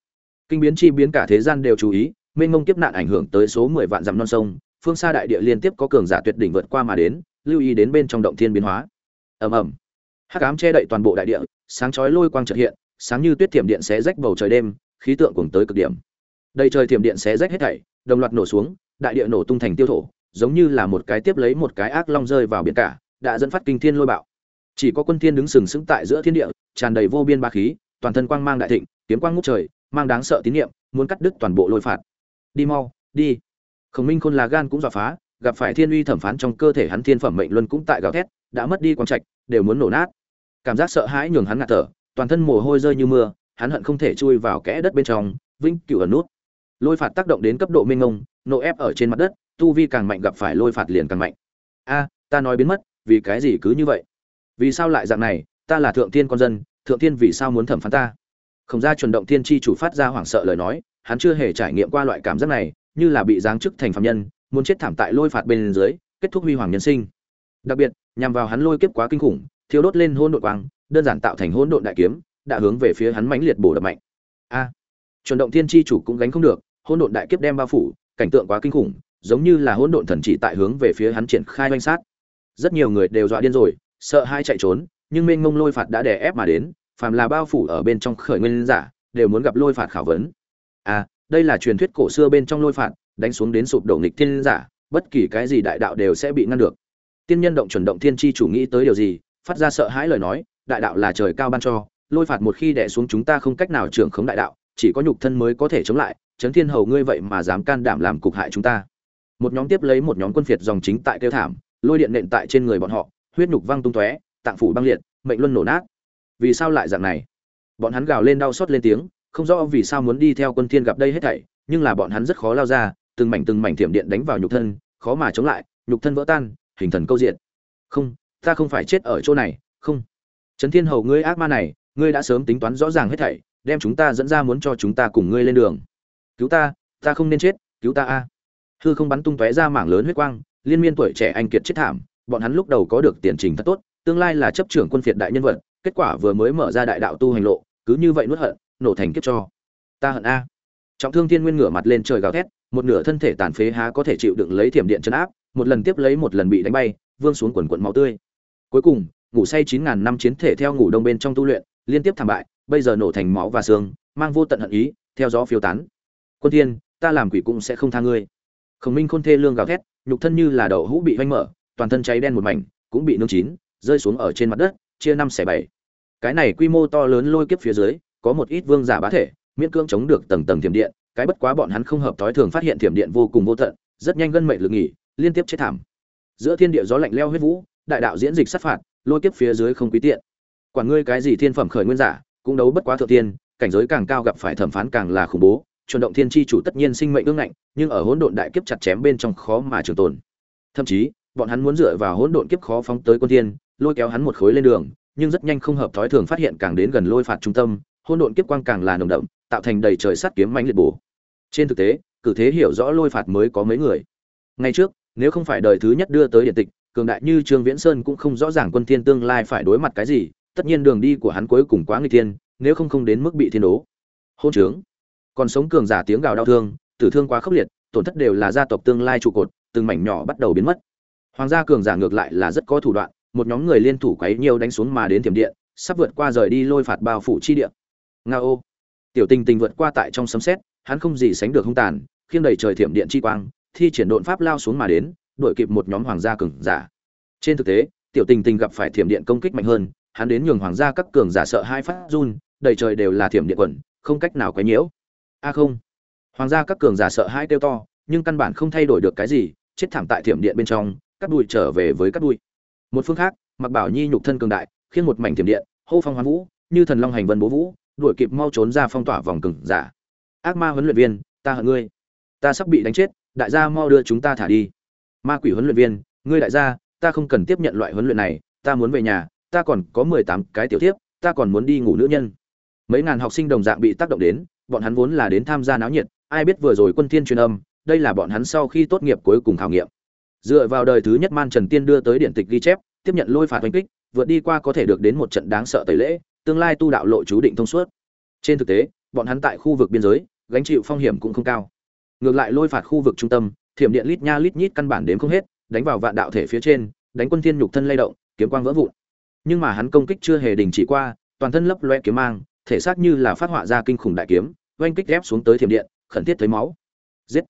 Kinh biến chi biến cả thế gian đều chú ý, mênh mông kiếp nạn ảnh hưởng tới số mười vạn dặm non sông phương xa đại địa liên tiếp có cường giả tuyệt đỉnh vượt qua mà đến, lưu ý đến bên trong động thiên biến hóa. Ầm ầm. Hắc ám che đậy toàn bộ đại địa, sáng chói lôi quang chợt hiện, sáng như tuyết thiểm điện xé rách bầu trời đêm, khí tượng cuồng tới cực điểm. Đầy trời thiểm điện xé rách hết thảy, đồng loạt nổ xuống, đại địa nổ tung thành tiêu thổ, giống như là một cái tiếp lấy một cái ác long rơi vào biển cả, đã dẫn phát kinh thiên lôi bạo. Chỉ có quân thiên đứng sừng sững tại giữa thiên địa, tràn đầy vô biên ba khí, toàn thân quang mang đại thịnh, kiếm quang ngút trời, mang đáng sợ tín niệm, muốn cắt đứt toàn bộ lôi phạt. Đi mau, đi khổng minh khôn là gan cũng dọa phá, gặp phải thiên uy thẩm phán trong cơ thể hắn thiên phẩm mệnh luân cũng tại gào thét, đã mất đi quang trạch, đều muốn nổ nát. Cảm giác sợ hãi nhường hắn ngạt thở, toàn thân mồ hôi rơi như mưa, hắn hận không thể chui vào kẽ đất bên trong, vĩnh cửu ẩn nút. Lôi phạt tác động đến cấp độ minh ngông nộ ép ở trên mặt đất, tu vi càng mạnh gặp phải lôi phạt liền càng mạnh. A, ta nói biến mất, vì cái gì cứ như vậy? Vì sao lại dạng này, ta là thượng thiên con dân, thượng thiên vì sao muốn thẩm phán ta? Không ra chuẩn động thiên chi chủ phát ra hoảng sợ lời nói, hắn chưa hề trải nghiệm qua loại cảm giác này như là bị giáng chức thành phạm nhân, muốn chết thảm tại lôi phạt bên dưới, kết thúc huy hoàng nhân sinh. Đặc biệt, nhằm vào hắn lôi kiếp quá kinh khủng thiếu đốt lên hôn đội quang, đơn giản tạo thành hỗn độn đại kiếm, đã hướng về phía hắn mãnh liệt bổ đập mạnh. A à, chuẩn động thiên chi chủ cũng gánh không được, hỗn độn đại kiếp đem bao phủ, cảnh tượng quá kinh khủng, giống như là hỗn độn thần chỉ tại hướng về phía hắn triển khai oanh sát. Rất nhiều người đều dọa điên rồi, sợ hai chạy trốn, nhưng mênh mông lôi phạt đã đè ép mà đến, phàm là bao phủ ở bên trong khởi nguyên giả, đều muốn gặp lôi phạt khảo vấn. À đây là truyền thuyết cổ xưa bên trong lôi phạt, đánh xuống đến sụp đổ nghịch thiên giả, bất kỳ cái gì đại đạo đều sẽ bị ngăn được. Tiên nhân động chuẩn động thiên chi chủ nghĩ tới điều gì, phát ra sợ hãi lời nói, đại đạo là trời cao ban cho, lôi phạt một khi đẻ xuống chúng ta không cách nào trưởng khống đại đạo, chỉ có nhục thân mới có thể chống lại, chấn thiên hầu ngươi vậy mà dám can đảm làm cục hại chúng ta. Một nhóm tiếp lấy một nhóm quân phiệt dòng chính tại kêu thảm, lôi điện nện tại trên người bọn họ, huyết nhục văng tung tóe, tạng phủ băng liệt, mệnh luân nổ nát. Vì sao lại dạng này? Bọn hắn gào lên đau xót lên tiếng không rõ vì sao muốn đi theo quân thiên gặp đây hết thảy, nhưng là bọn hắn rất khó lao ra, từng mảnh từng mảnh thiểm điện đánh vào nhục thân, khó mà chống lại, nhục thân vỡ tan, hình thần câu diện. Không, ta không phải chết ở chỗ này, không. Trấn thiên hầu ngươi ác ma này, ngươi đã sớm tính toán rõ ràng hết thảy, đem chúng ta dẫn ra muốn cho chúng ta cùng ngươi lên đường. Cứu ta ta không nên chết, cứu ta a. Hư không bắn tung tóe ra mảng lớn huyết quang, liên miên tuổi trẻ anh kiệt chết thảm, bọn hắn lúc đầu có được tiền trình thật tốt, tương lai là chấp trưởng quân phiệt đại nhân vật, kết quả vừa mới mở ra đại đạo tu hành lộ, cứ như vậy nuốt hận nổ thành kiếp cho. Ta hận a. Trọng thương thiên nguyên ngửa mặt lên trời gào thét, một nửa thân thể tàn phế há có thể chịu đựng lấy thiểm điện chấn áp, một lần tiếp lấy một lần bị đánh bay, vương xuống quần quận máu tươi. Cuối cùng, ngủ say chín ngàn năm chiến thể theo ngủ đông bên trong tu luyện, liên tiếp thảm bại, bây giờ nổ thành máu và xương, mang vô tận hận ý, theo gió phiêu tán. Quân thiên, ta làm quỷ cũng sẽ không tha ngươi. Khổng minh khôn thê lương gào thét, nhục thân như là đậu hũ bị vanh mở, toàn thân cháy đen một mảnh, cũng bị nương chín, rơi xuống ở trên mặt đất, chia năm xẻ bảy. Cái này quy mô to lớn lôi kiếp phía dưới có một ít vương giả bá thể, miễn cưỡng chống được tầng tầng thiểm điện, cái bất quá bọn hắn không hợp thói thường phát hiện thiểm điện vô cùng vô tận, rất nhanh gân mệnh lực nghỉ, liên tiếp chết thảm. Giữa thiên địa gió lạnh leo huyết vũ, đại đạo diễn dịch sát phạt, lôi kiếp phía dưới không quý tiện. Quản ngươi cái gì thiên phẩm khởi nguyên giả, cũng đấu bất quá thượng tiên, cảnh giới càng cao gặp phải thẩm phán càng là khủng bố, chuẩn động thiên chi chủ tất nhiên sinh mệnh ương ngạnh, nhưng ở hỗn độn đại kiếp chặt chém bên trong khó mà trường tồn. Thậm chí, bọn hắn muốn dựa vào hỗn độn kiếp khó phóng tới quân thiên, lôi kéo hắn một khối lên đường, nhưng rất nhanh không hợp thói thường phát hiện càng đến gần lôi phạt trung tâm hỗn độn kiếp quang càng là nồng đậm, tạo thành đầy trời sắt kiếm mãnh liệt bổ. Trên thực tế, cử thế hiểu rõ lôi phạt mới có mấy người. Ngay trước, nếu không phải đời thứ nhất đưa tới điện tịch, cường đại như trương viễn sơn cũng không rõ ràng quân thiên tương lai phải đối mặt cái gì, tất nhiên đường đi của hắn cuối cùng quá nguy thiên, nếu không không đến mức bị thiên đố. Hôn trướng. Còn sống cường giả tiếng gào đau thương, tử thương quá khốc liệt, tổn thất đều là gia tộc tương lai trụ cột, từng mảnh nhỏ bắt đầu biến mất. Hoàng gia cường giả ngược lại là rất có thủ đoạn, một nhóm người liên thủ quấy nhiều đánh xuống mà đến tiềm điện, sắp vượt qua rời đi lôi phạt bao phủ chi địa nga ô. Tiểu tình tình vượt qua tại trong sấm xét hắn không gì sánh được hung tàn, khiêng đầy trời thiểm điện chi quang, thi triển độn pháp lao xuống mà đến, đuổi kịp một nhóm hoàng gia cường giả. Trên thực tế, tiểu tình tình gặp phải thiểm điện công kích mạnh hơn, hắn đến nhường hoàng gia các cường giả sợ hai phát run, đầy trời đều là thiểm điện quần, không cách nào quấy nhiễu. A à không. Hoàng gia các cường giả sợ hai kêu to, nhưng căn bản không thay đổi được cái gì, chết thảm tại thiểm điện bên trong, cắt đùi trở về với cắt đùi một phương khác mặc bảo nhi nhục thân cường đại khiến một mảnh thiểm điện, hô phong hoán vũ, như thần long hành vân bố vũ đuổi kịp mau trốn ra phong tỏa vòng cừng giả. Ác ma huấn luyện viên, ta hận ngươi. Ta sắp bị đánh chết, đại gia mau đưa chúng ta thả đi. Ma quỷ huấn luyện viên, ngươi đại gia, ta không cần tiếp nhận loại huấn luyện này, ta muốn về nhà, ta còn có mười tám cái tiểu tiếp ta còn muốn đi ngủ nữ nhân. Mấy ngàn học sinh đồng dạng bị tác động đến, bọn hắn vốn là đến tham gia náo nhiệt, ai biết vừa rồi quân thiên truyền âm, đây là bọn hắn sau khi tốt nghiệp cuối cùng khảo nghiệm. Dựa vào đời thứ nhất man trần tiên đưa tới điện tịch ghi chép, tiếp nhận lôi phạt oanh kích, vượt đi qua có thể được đến một trận đáng sợ tẩy lễ tương lai tu đạo lộ chú định thông suốt. Trên thực tế, bọn hắn tại khu vực biên giới, gánh chịu phong hiểm cũng không cao. Ngược lại lôi phạt khu vực trung tâm, thiểm điện lít nha lít nhít căn bản đến không hết, đánh vào vạn đạo thể phía trên, đánh quân thiên nhục thân lay động, kiếm quang vỡ vụn. Nhưng mà hắn công kích chưa hề đình chỉ qua, toàn thân lấp loe kiếm mang, thể xác như là phát họa ra kinh khủng đại kiếm, oanh kích ép xuống tới thiểm điện, khẩn thiết thấy máu. Giết!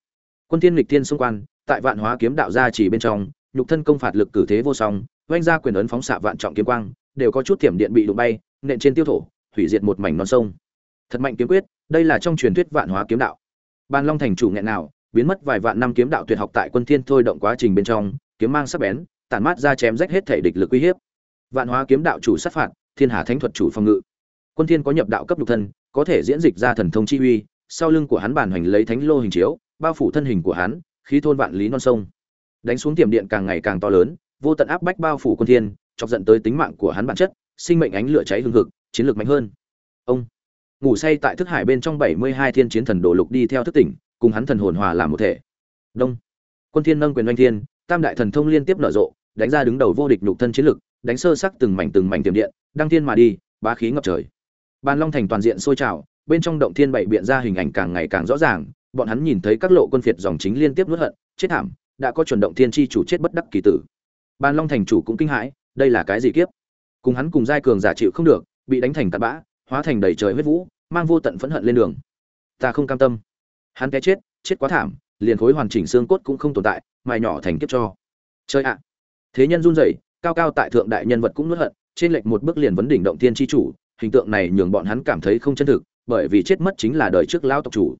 Quân thiên lịch thiên xung quanh, tại vạn hóa kiếm đạo gia chỉ bên trong, nhục thân công phạt lực cử thế vô song, oanh ra quyền ấn phóng xạ vạn trọng kiếm quang, đều có chút thiểm điện bị đụng bay nện trên tiêu thổ, hủy diệt một mảnh non sông. Thật mạnh kiếm quyết, đây là trong truyền thuyết vạn hóa kiếm đạo. Ban long thành chủ nghẹn nào, biến mất vài vạn năm kiếm đạo tuyệt học tại quân thiên thôi động quá trình bên trong, kiếm mang sắc bén, tản mát ra chém rách hết thể địch lực uy hiếp. Vạn hóa kiếm đạo chủ sát phạt, thiên hà thánh thuật chủ phòng ngự. Quân thiên có nhập đạo cấp nhục thân, có thể diễn dịch ra thần thông chi uy, sau lưng của hắn bản hành lấy thánh lô hình chiếu, bao phủ thân hình của hắn, khí thôn vạn lý non sông. Đánh xuống tiềm điện càng ngày càng to lớn, vô tận áp bách bao phủ quân thiên, chọc giận tới tính mạng của hắn bản chất sinh mệnh ánh lửa cháy hừng hực, chiến lược mạnh hơn. Ông ngủ say tại thức hải bên trong 72 thiên chiến thần đồ lục đi theo thức tỉnh, cùng hắn thần hồn hòa làm một thể. Đông. Quân thiên nâng quyền oanh thiên, tam đại thần thông liên tiếp nở rộ, đánh ra đứng đầu vô địch nhục thân chiến lực đánh sơ sắc từng mảnh từng mảnh tiềm điện, đăng thiên mà đi, bá khí ngập trời. Bàn long thành toàn diện sôi trào, bên trong động thiên bảy biện ra hình ảnh càng ngày càng rõ ràng, bọn hắn nhìn thấy các lộ quân phiệt dòng chính liên tiếp nuốt hận, chết thảm, đã có chuẩn động thiên chi chủ chết bất đắc kỳ tử. Ban long thành chủ cũng kinh hãi, đây là cái gì kiếp? Cùng hắn cùng giai cường giả chịu không được, bị đánh thành tạt bã, hóa thành đầy trời huyết vũ, mang vô tận phẫn hận lên đường. Ta không cam tâm. Hắn té chết chết quá thảm, liền khối hoàn chỉnh xương cốt cũng không tồn tại, mài nhỏ thành kiếp cho. Chơi ạ. Thế nhân run rẩy, cao cao tại thượng đại nhân vật cũng nuốt hận, trên lệch một bước liền vấn đỉnh động tiên chi chủ, hình tượng này nhường bọn hắn cảm thấy không chân thực, bởi vì chết mất chính là đời trước lão tộc chủ.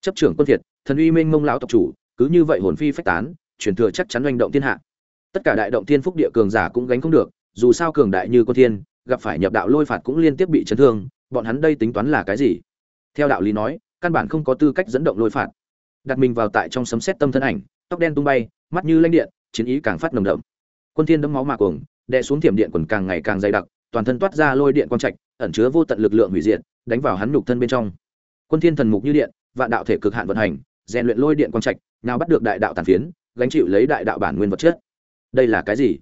Chấp trưởng quân thiệt thần uy minh mông lão tộc chủ, cứ như vậy hồn phi phách tán, truyền thừa chắc chắn oanh động thiên hạ. Tất cả đại động thiên phúc địa cường giả cũng gánh không được dù sao cường đại như quân thiên, gặp phải nhập đạo lôi phạt cũng liên tiếp bị chấn thương, bọn hắn đây tính toán là cái gì? Theo đạo lý nói, căn bản không có tư cách dẫn động lôi phạt. Đặt mình vào tại trong sấm sét tâm thân ảnh, tóc đen tung bay, mắt như lanh điện, chiến ý càng phát nồng đậm. Quân thiên đấm máu mà cuồng, đè xuống thiểm điện quần càng ngày càng dày đặc, toàn thân toát ra lôi điện quang trạch, ẩn chứa vô tận lực lượng hủy diệt, đánh vào hắn nhục thân bên trong. Quân thiên thần mục như điện, vạn đạo thể cực hạn vận hành, rèn luyện lôi điện quang trạch, nào bắt được đại đạo tàn phiến, gánh chịu lấy đại đạo bản nguyên vật chất. Đây là cái gì?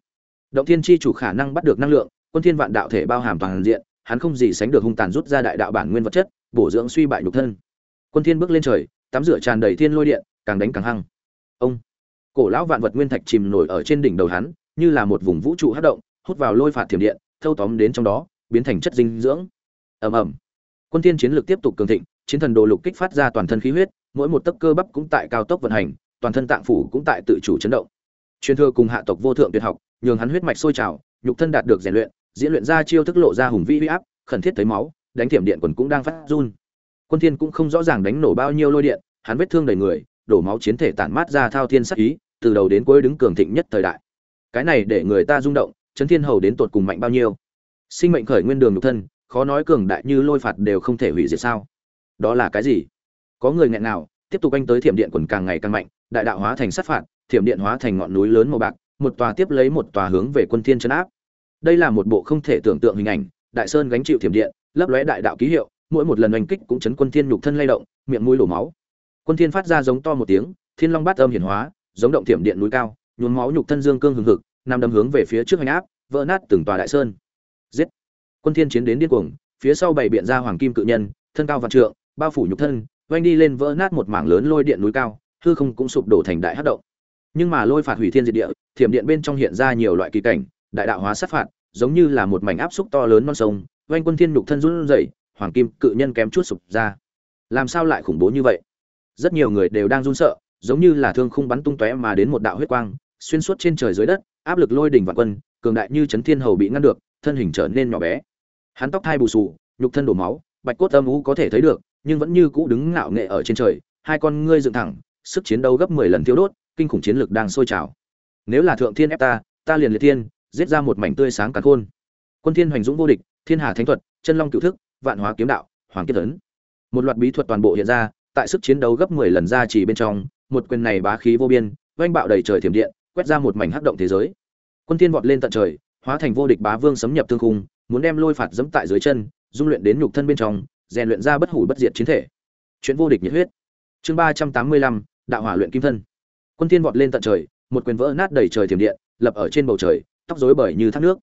Động thiên chi chủ khả năng bắt được năng lượng, quân thiên vạn đạo thể bao hàm toàn diện, hắn không gì sánh được hung tàn rút ra đại đạo bản nguyên vật chất, bổ dưỡng suy bại nhục thân. Quân thiên bước lên trời, tắm rửa tràn đầy thiên lôi điện, càng đánh càng hăng. Ông! Cổ lão vạn vật nguyên thạch chìm nổi ở trên đỉnh đầu hắn, như là một vùng vũ trụ hất động, hút vào lôi phạt thiểm điện, thâu tóm đến trong đó, biến thành chất dinh dưỡng. Ầm ầm! Quân thiên chiến lược tiếp tục cường thịnh, chiến thần đồ lục kích phát ra toàn thân khí huyết, mỗi một tấc cơ bắp cũng tại cao tốc vận hành, toàn thân tạng phủ cũng tại tự chủ chấn động. Truyền thừa cùng hạ tộc vô thượng tuyệt học nhường hắn huyết mạch sôi trào, nhục thân đạt được rèn luyện, diễn luyện ra chiêu thức lộ ra hùng vĩ uy áp, khẩn thiết thấy máu, đánh thiểm điện quần cũng đang phát run. Quân thiên cũng không rõ ràng đánh nổ bao nhiêu lôi điện, hắn vết thương đầy người, đổ máu chiến thể tản mát ra thao thiên sát ý, từ đầu đến cuối đứng cường thịnh nhất thời đại. Cái này để người ta rung động, chấn thiên hầu đến tột cùng mạnh bao nhiêu? Sinh mệnh khởi nguyên đường nhục thân, khó nói cường đại như lôi phạt đều không thể hủy diệt sao? Đó là cái gì? Có người nghẹn nào tiếp tục anh tới thiểm điện quần càng ngày càng mạnh, đại đạo hóa thành sát phạt, thiểm điện hóa thành ngọn núi lớn màu bạc một tòa tiếp lấy một tòa hướng về quân thiên chấn áp. Đây là một bộ không thể tưởng tượng hình ảnh, đại sơn gánh chịu thiểm điện, lấp lóe đại đạo ký hiệu, mỗi một lần oanh kích cũng chấn quân thiên nhục thân lay động, miệng mũi đổ máu. Quân thiên phát ra giống to một tiếng, thiên long bát âm hiển hóa, giống động thiểm điện núi cao, nhuốm máu nhục thân dương cương hừng hực nằm đâm hướng về phía trước hành áp, vỡ nát từng tòa đại sơn. Giết! Quân thiên chiến đến điên cuồng, phía sau bày biện ra hoàng kim cự nhân, thân cao vạn trượng, bao phủ nhục thân, oanh đi lên vỡ nát một mảng lớn lôi điện núi cao, hư không cũng sụp đổ thành đại hắc động. Nhưng mà lôi phạt hủy thiên diệt địa thiểm điện bên trong hiện ra nhiều loại kỳ cảnh, đại đạo hóa sát phạt, giống như là một mảnh áp xúc to lớn non sông, oanh quân thiên nhục thân run rẩy, hoàng kim cự nhân kém chút sụp ra. Làm sao lại khủng bố như vậy? Rất nhiều người đều đang run sợ, giống như là thương khung bắn tung tóe mà đến một đạo huyết quang, xuyên suốt trên trời dưới đất, áp lực lôi đỉnh vạn quân, cường đại như chấn thiên hầu bị ngăn được, thân hình trở nên nhỏ bé. Hắn tóc hai bù sù nhục thân đổ máu, bạch cốt âm u có thể thấy được, nhưng vẫn như cũ đứng ngạo nghệ ở trên trời, hai con ngươi dựng thẳng, sức chiến đấu gấp mười lần thiếu đốt, kinh khủng chiến lực đang sôi trào nếu là thượng thiên ép ta ta liền liệt thiên giết ra một mảnh tươi sáng càn khôn. Quân thiên hoành dũng vô địch thiên hà thánh thuật chân long cựu thức vạn hóa kiếm đạo hoàng kiếp tấn một loạt bí thuật toàn bộ hiện ra tại sức chiến đấu gấp 10 lần ra chỉ bên trong một quyền này bá khí vô biên oanh bạo đầy trời thiểm điện quét ra một mảnh hắc động thế giới. Quân thiên vọt lên tận trời hóa thành vô địch bá vương sấm nhập thương khung muốn đem lôi phạt dẫm tại dưới chân dung luyện đến nhục thân bên trong rèn luyện ra bất hủ bất diệt chiến thể. Chuyện vô địch nhiệt huyết. Chương 385, đạo hỏa luyện kim thân. Quân thiên vọt lên tận trời một quyền vỡ nát đầy trời thiểm điện, lập ở trên bầu trời, tóc rối bời như thác nước.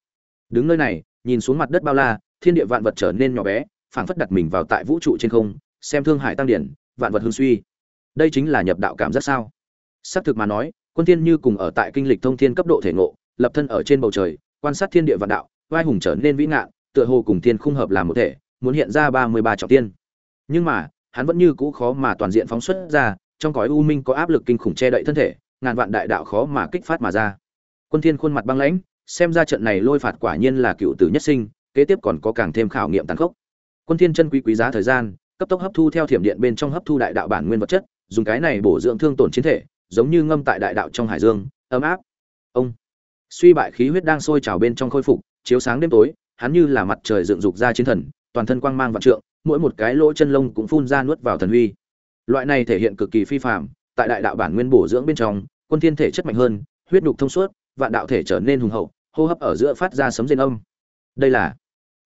Đứng nơi này, nhìn xuống mặt đất bao la, thiên địa vạn vật trở nên nhỏ bé, phảng phất đặt mình vào tại vũ trụ trên không, xem thương hải tăng điển, vạn vật hương suy. Đây chính là nhập đạo cảm giác sao? Xác thực mà nói, quân thiên như cùng ở tại kinh lịch thông thiên cấp độ thể ngộ, lập thân ở trên bầu trời, quan sát thiên địa vạn đạo vai hùng trở nên vĩ ngạn, tựa hồ cùng thiên khung hợp làm một thể, muốn hiện ra 33 trọng tiên. Nhưng mà, hắn vẫn như cũ khó mà toàn diện phóng xuất ra, trong cõi u minh có áp lực kinh khủng che đậy thân thể ngàn vạn đại đạo khó mà kích phát mà ra. Quân thiên khuôn mặt băng lãnh, xem ra trận này lôi phạt quả nhiên là cựu tử nhất sinh, kế tiếp còn có càng thêm khảo nghiệm tàn khốc. Quân thiên chân quý quý giá thời gian, cấp tốc hấp thu theo thiểm điện bên trong hấp thu đại đạo bản nguyên vật chất, dùng cái này bổ dưỡng thương tổn chiến thể, giống như ngâm tại đại đạo trong hải dương, ấm áp. Ông. Suy bại khí huyết đang sôi trào bên trong khôi phục, chiếu sáng đêm tối, hắn như là mặt trời dựng dục ra chiến thần, toàn thân quang mang vạn trượng, mỗi một cái lỗ chân lông cũng phun ra nuốt vào thần huy. Loại này thể hiện cực kỳ phi phàm tại đại đạo bản nguyên bổ dưỡng bên trong, quân thiên thể chất mạnh hơn, huyết đục thông suốt, vạn đạo thể trở nên hùng hậu, hô hấp ở giữa phát ra sấm rền âm. Đây là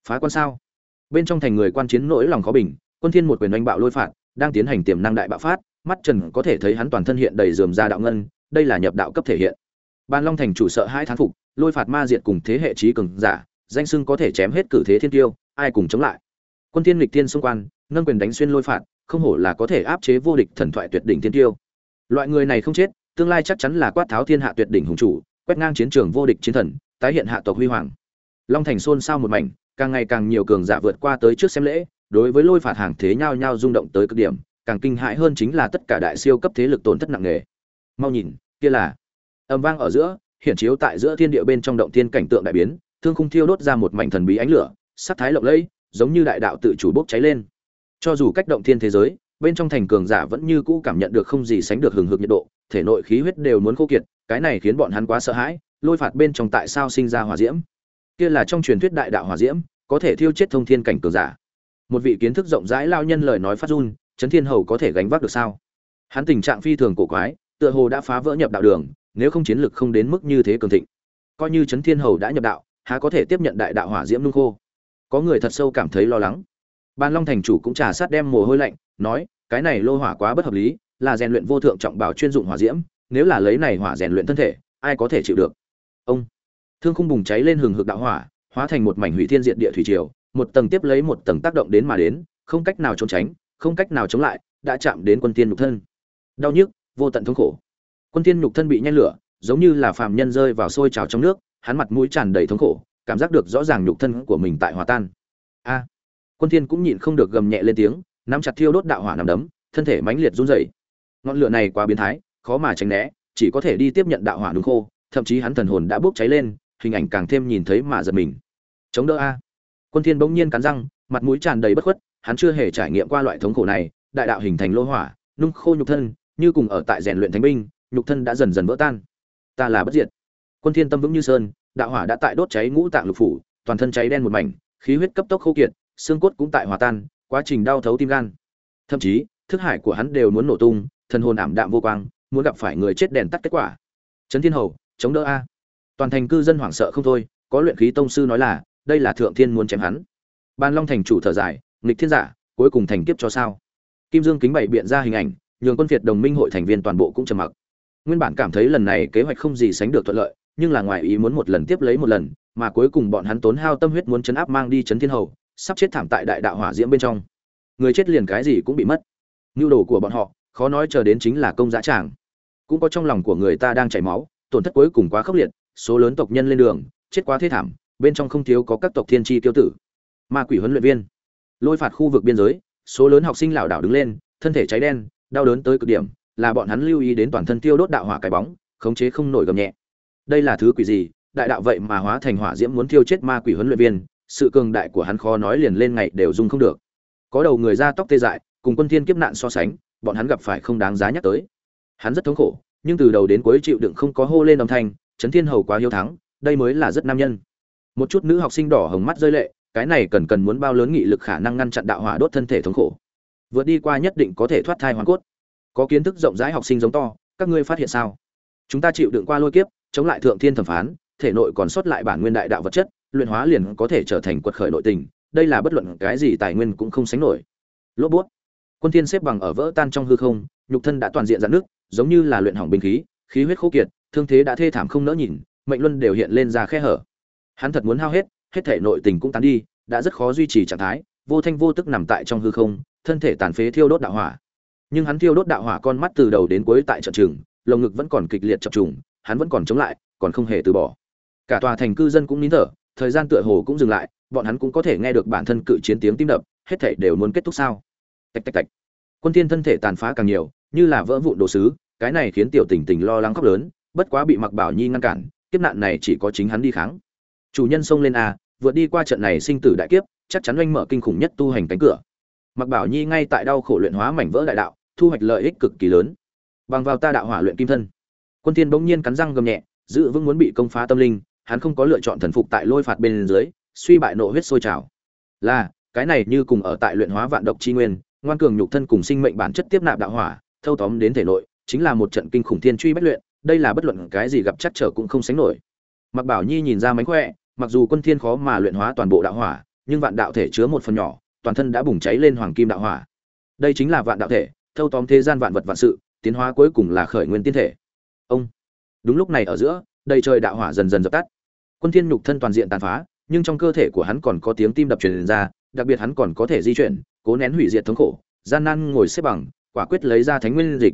phá quan sao? Bên trong thành người quan chiến nỗi lòng khó bình, quân thiên một quyền đánh bạo lôi phạt, đang tiến hành tiềm năng đại bạo phát, mắt trần có thể thấy hắn toàn thân hiện đầy rườm ra đạo ngân, đây là nhập đạo cấp thể hiện. Ban long thành chủ sợ hai thán phục, lôi phạt ma diệt cùng thế hệ trí cường giả, danh xưng có thể chém hết cử thế thiên tiêu, ai cùng chống lại? Quân thiên lịch thiên xung quan nâng quyền đánh xuyên lôi phạt, không hổ là có thể áp chế vô địch thần thoại tuyệt đỉnh thiên tiêu loại người này không chết, tương lai chắc chắn là quát tháo thiên hạ tuyệt đỉnh hùng chủ, quét ngang chiến trường vô địch chiến thần, tái hiện hạ tộc huy hoàng. Long thành xôn xao một mảnh, càng ngày càng nhiều cường giả vượt qua tới trước xem lễ, đối với lôi phạt hàng thế nhau nhau rung động tới cực điểm, càng kinh hãi hơn chính là tất cả đại siêu cấp thế lực tổn thất nặng nề. Mau nhìn, kia là âm vang ở giữa, hiển chiếu tại giữa thiên địa bên trong động thiên cảnh tượng đại biến, thương khung thiêu đốt ra một mảnh thần bí ánh lửa, sắc thái lộng lẫy, giống như đại đạo tự chủ bốc cháy lên. Cho dù cách động thiên thế giới bên trong thành cường giả vẫn như cũ cảm nhận được không gì sánh được hừng hực nhiệt độ, thể nội khí huyết đều muốn khô kiệt, cái này khiến bọn hắn quá sợ hãi, lôi phạt bên trong tại sao sinh ra hỏa diễm? Kia là trong truyền thuyết đại đạo hỏa diễm, có thể thiêu chết thông thiên cảnh cường giả. Một vị kiến thức rộng rãi lao nhân lời nói phát run chấn thiên hầu có thể gánh vác được sao? Hắn tình trạng phi thường cổ quái, tựa hồ đã phá vỡ nhập đạo đường, nếu không chiến lực không đến mức như thế cường thịnh. Coi như chấn thiên hầu đã nhập đạo, há có thể tiếp nhận đại đạo hỏa diễm nung khô? Có người thật sâu cảm thấy lo lắng. Ban long thành chủ cũng trà sát đem mồ hôi lạnh nói, cái này lô hỏa quá bất hợp lý, là rèn luyện vô thượng trọng bảo chuyên dụng hỏa diễm, nếu là lấy này hỏa rèn luyện thân thể, ai có thể chịu được? Ông, thương khung bùng cháy lên hừng hực đạo hỏa, hóa thành một mảnh hủy thiên diện địa thủy triều, một tầng tiếp lấy một tầng tác động đến mà đến, không cách nào trốn tránh, không cách nào chống lại, đã chạm đến quân tiên nhục thân. Đau nhức, vô tận thống khổ. Quân tiên nhục thân bị nhen lửa, giống như là phàm nhân rơi vào sôi trào trong nước, hắn mặt mũi tràn đầy thống khổ, cảm giác được rõ ràng nhục thân của mình tại hòa tan. A, quân thiên cũng nhịn không được gầm nhẹ lên tiếng nắm chặt thiêu đốt đạo hỏa nằm đấm, thân thể mãnh liệt run rẩy. Ngọn lửa này quá biến thái, khó mà tránh né, chỉ có thể đi tiếp nhận đạo hỏa đúng khô, thậm chí hắn thần hồn đã bốc cháy lên, hình ảnh càng thêm nhìn thấy mà giật mình. Chống đỡ a. Quân thiên bỗng nhiên cắn răng, mặt mũi tràn đầy bất khuất, hắn chưa hề trải nghiệm qua loại thống khổ này, đại đạo hình thành lô hỏa, nung khô nhục thân, như cùng ở tại rèn luyện thánh binh, nhục thân đã dần dần vỡ tan. Ta là bất diệt. Quân thiên tâm vững như sơn, đạo hỏa đã tại đốt cháy ngũ tạng lục phủ, toàn thân cháy đen một mảnh, khí huyết cấp tốc khô kiệt, xương cốt cũng tại hòa tan quá trình đau thấu tim gan. Thậm chí, thức hải của hắn đều muốn nổ tung, thần hồn ảm đạm vô quang, muốn gặp phải người chết đèn tắt kết quả. Trấn thiên hầu, chống đỡ a. Toàn thành cư dân hoảng sợ không thôi, có luyện khí tông sư nói là, đây là thượng thiên muốn chém hắn. Ban long thành chủ thở dài, nghịch thiên giả, cuối cùng thành kiếp cho sao? Kim dương kính bảy biện ra hình ảnh, nhường quân việt đồng minh hội thành viên toàn bộ cũng trầm mặc. Nguyên bản cảm thấy lần này kế hoạch không gì sánh được thuận lợi, nhưng là ngoài ý muốn một lần tiếp lấy một lần, mà cuối cùng bọn hắn tốn hao tâm huyết muốn chấn áp mang đi chấn thiên hầu sắp chết thảm tại đại đạo hỏa diễm bên trong. Người chết liền cái gì cũng bị mất. Nhu đồ của bọn họ, khó nói chờ đến chính là công giá tràng. Cũng có trong lòng của người ta đang chảy máu, tổn thất cuối cùng quá khốc liệt, số lớn tộc nhân lên đường, chết quá thế thảm, bên trong không thiếu có các tộc thiên tri tiêu tử. Ma quỷ huấn luyện viên. Lôi phạt khu vực biên giới, số lớn học sinh lảo đảo đứng lên, thân thể cháy đen, đau đớn tới cực điểm, là bọn hắn lưu ý đến toàn thân tiêu đốt đạo hỏa cái bóng, khống chế không nổi gầm nhẹ. Đây là thứ quỷ gì? Đại đạo vậy mà hóa thành hỏa diễm muốn thiêu chết ma quỷ huấn luyện viên sự cường đại của hắn khó nói liền lên ngày đều dung không được. Có đầu người da tóc tê dại, cùng quân thiên kiếp nạn so sánh, bọn hắn gặp phải không đáng giá nhắc tới. Hắn rất thống khổ, nhưng từ đầu đến cuối chịu đựng không có hô lên âm thanh chấn thiên hầu quá hiếu thắng, đây mới là rất nam nhân. Một chút nữ học sinh đỏ hồng mắt rơi lệ, cái này cần cần muốn bao lớn nghị lực khả năng ngăn chặn đạo hỏa đốt thân thể thống khổ. Vượt đi qua nhất định có thể thoát thai hoàn cốt. Có kiến thức rộng rãi học sinh giống to, các ngươi phát hiện sao? Chúng ta chịu đựng qua lôi kiếp, chống lại thượng thiên thẩm phán, thể nội còn sót lại bản nguyên đại đạo vật chất luyện hóa liền có thể trở thành quật khởi nội tình, đây là bất luận cái gì tài nguyên cũng không sánh nổi. Lốp bút. Quân thiên xếp bằng ở vỡ tan trong hư không, nhục thân đã toàn diện dạn nước giống như là luyện hỏng binh khí khí huyết khô kiệt, thương thế đã thê thảm không nỡ nhìn, mệnh luân đều hiện lên ra khe hở. Hắn thật muốn hao hết hết thể nội tình cũng tán đi, đã rất khó duy trì trạng thái, vô thanh vô tức nằm tại trong hư không, thân thể tàn phế thiêu đốt đạo hỏa. Nhưng hắn thiêu đốt đạo hỏa con mắt từ đầu đến cuối tại trận trường lồng ngực vẫn còn kịch liệt chập trùng, hắn vẫn còn chống lại, còn không hề từ bỏ. Cả tòa thành cư dân cũng nín thở thời gian tựa hồ cũng dừng lại, bọn hắn cũng có thể nghe được bản thân cự chiến tiếng tim đập, hết thảy đều muốn kết thúc sao? Tạch tạch tạch. Quân thiên thân thể tàn phá càng nhiều, như là vỡ vụn đồ sứ, cái này khiến tiểu tình tình lo lắng khóc lớn, bất quá bị mặc bảo nhi ngăn cản, kiếp nạn này chỉ có chính hắn đi kháng. Chủ nhân xông lên a vượt đi qua trận này sinh tử đại kiếp, chắc chắn oanh mở kinh khủng nhất tu hành cánh cửa. Mặc bảo nhi ngay tại đau khổ luyện hóa mảnh vỡ đại đạo, thu hoạch lợi ích cực kỳ lớn. Bằng vào ta đạo hỏa luyện kim thân, quân thiên bỗng nhiên cắn răng gầm nhẹ, giữ vững muốn bị công phá tâm linh hắn không có lựa chọn thần phục tại lôi phạt bên dưới, suy bại nộ huyết sôi trào. Là, cái này như cùng ở tại luyện hóa vạn độc chi nguyên, ngoan cường nhục thân cùng sinh mệnh bản chất tiếp nạp đạo hỏa, thâu tóm đến thể nội, chính là một trận kinh khủng thiên truy bất luyện, đây là bất luận cái gì gặp chắc trở cũng không sánh nổi. Mặc bảo nhi nhìn ra mánh khỏe, mặc dù quân thiên khó mà luyện hóa toàn bộ đạo hỏa, nhưng vạn đạo thể chứa một phần nhỏ, toàn thân đã bùng cháy lên hoàng kim đạo hỏa. Đây chính là vạn đạo thể, thâu tóm thế gian vạn vật vạn sự, tiến hóa cuối cùng là khởi nguyên tiên thể. Ông, đúng lúc này ở giữa, đầy trời đạo hỏa dần dần dập tắt quân thiên nhục thân toàn diện tàn phá, nhưng trong cơ thể của hắn còn có tiếng tim đập truyền ra, đặc biệt hắn còn có thể di chuyển, cố nén hủy diệt thống khổ, gian nan ngồi xếp bằng, quả quyết lấy ra thánh nguyên dịch.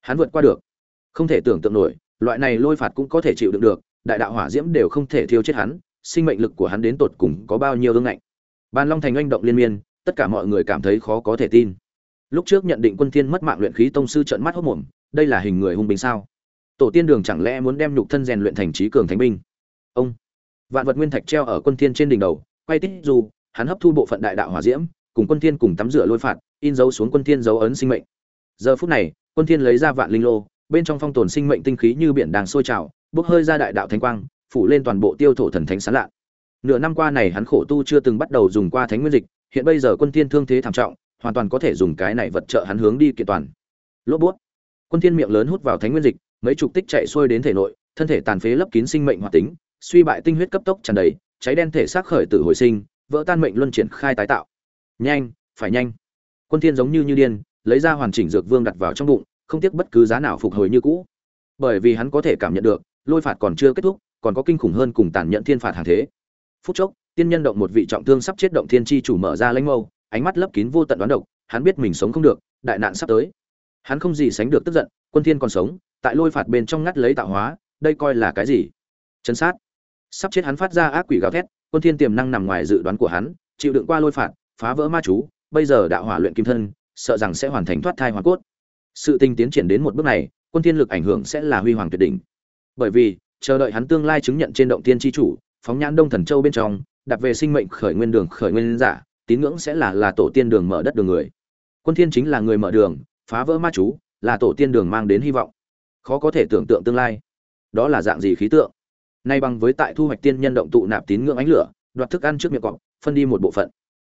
Hắn vượt qua được. Không thể tưởng tượng nổi, loại này lôi phạt cũng có thể chịu đựng được, đại đạo hỏa diễm đều không thể thiêu chết hắn, sinh mệnh lực của hắn đến tột cùng có bao nhiêu ương ngạnh. Ban long thành oanh động liên miên, tất cả mọi người cảm thấy khó có thể tin. Lúc trước nhận định quân thiên mất mạng luyện khí tông sư trợn mắt hốt mồm đây là hình người hung binh sao? Tổ tiên đường chẳng lẽ muốn đem nhục thân rèn luyện thành trí cường thánh binh? Ông! Vạn vật nguyên thạch treo ở quân thiên trên đỉnh đầu, quay tít dù, hắn hấp thu bộ phận đại đạo hỏa diễm, cùng quân thiên cùng tắm rửa lôi phạt, in dấu xuống quân thiên dấu ấn sinh mệnh. Giờ phút này, quân thiên lấy ra vạn linh lô, bên trong phong tồn sinh mệnh tinh khí như biển đang sôi trào, bốc hơi ra đại đạo thánh quang, phủ lên toàn bộ tiêu thổ thần thánh sáng lạ nửa năm qua này hắn khổ tu chưa từng bắt đầu dùng qua thánh nguyên dịch, hiện bây giờ quân thiên thương thế thảm trọng, hoàn toàn có thể dùng cái này vật trợ hắn hướng đi kiện toàn. Lốp bút. Quân thiên miệng lớn hút vào thánh nguyên dịch, mấy chục tích chạy xuôi đến thể nội, thân thể tàn phế lấp kín sinh mệnh hoạt tính suy bại tinh huyết cấp tốc tràn đầy, cháy đen thể xác khởi tử hồi sinh, vỡ tan mệnh luân triển khai tái tạo. Nhanh, phải nhanh. Quân thiên giống như như điên, lấy ra hoàn chỉnh dược vương đặt vào trong bụng, không tiếc bất cứ giá nào phục hồi như cũ. Bởi vì hắn có thể cảm nhận được, lôi phạt còn chưa kết thúc, còn có kinh khủng hơn cùng tàn nhẫn thiên phạt hàng thế. Phút chốc, tiên nhân động một vị trọng thương sắp chết động thiên chi chủ mở ra lãnh mâu, ánh mắt lấp kín vô tận đoán độc, hắn biết mình sống không được, đại nạn sắp tới. Hắn không gì sánh được tức giận, quân thiên còn sống, tại lôi phạt bên trong ngắt lấy tạo hóa, đây coi là cái gì? Chấn sát sắp chết hắn phát ra ác quỷ gào thét, quân thiên tiềm năng nằm ngoài dự đoán của hắn, chịu đựng qua lôi phạt, phá vỡ ma chú, bây giờ đạo hỏa luyện kim thân, sợ rằng sẽ hoàn thành thoát thai hoàn cốt. Sự tình tiến triển đến một bước này, quân thiên lực ảnh hưởng sẽ là huy hoàng tuyệt đỉnh. Bởi vì, chờ đợi hắn tương lai chứng nhận trên động tiên chi chủ, phóng nhãn đông thần châu bên trong, đặt về sinh mệnh khởi nguyên đường khởi nguyên giả, tín ngưỡng sẽ là là tổ tiên đường mở đất đường người. Quân thiên chính là người mở đường, phá vỡ ma chú, là tổ tiên đường mang đến hy vọng. Khó có thể tưởng tượng tương lai. Đó là dạng gì khí tượng? Nay bằng với tại thu hoạch tiên nhân động tụ nạp tín ngưỡng ánh lửa, đoạt thức ăn trước miệng cọp, phân đi một bộ phận.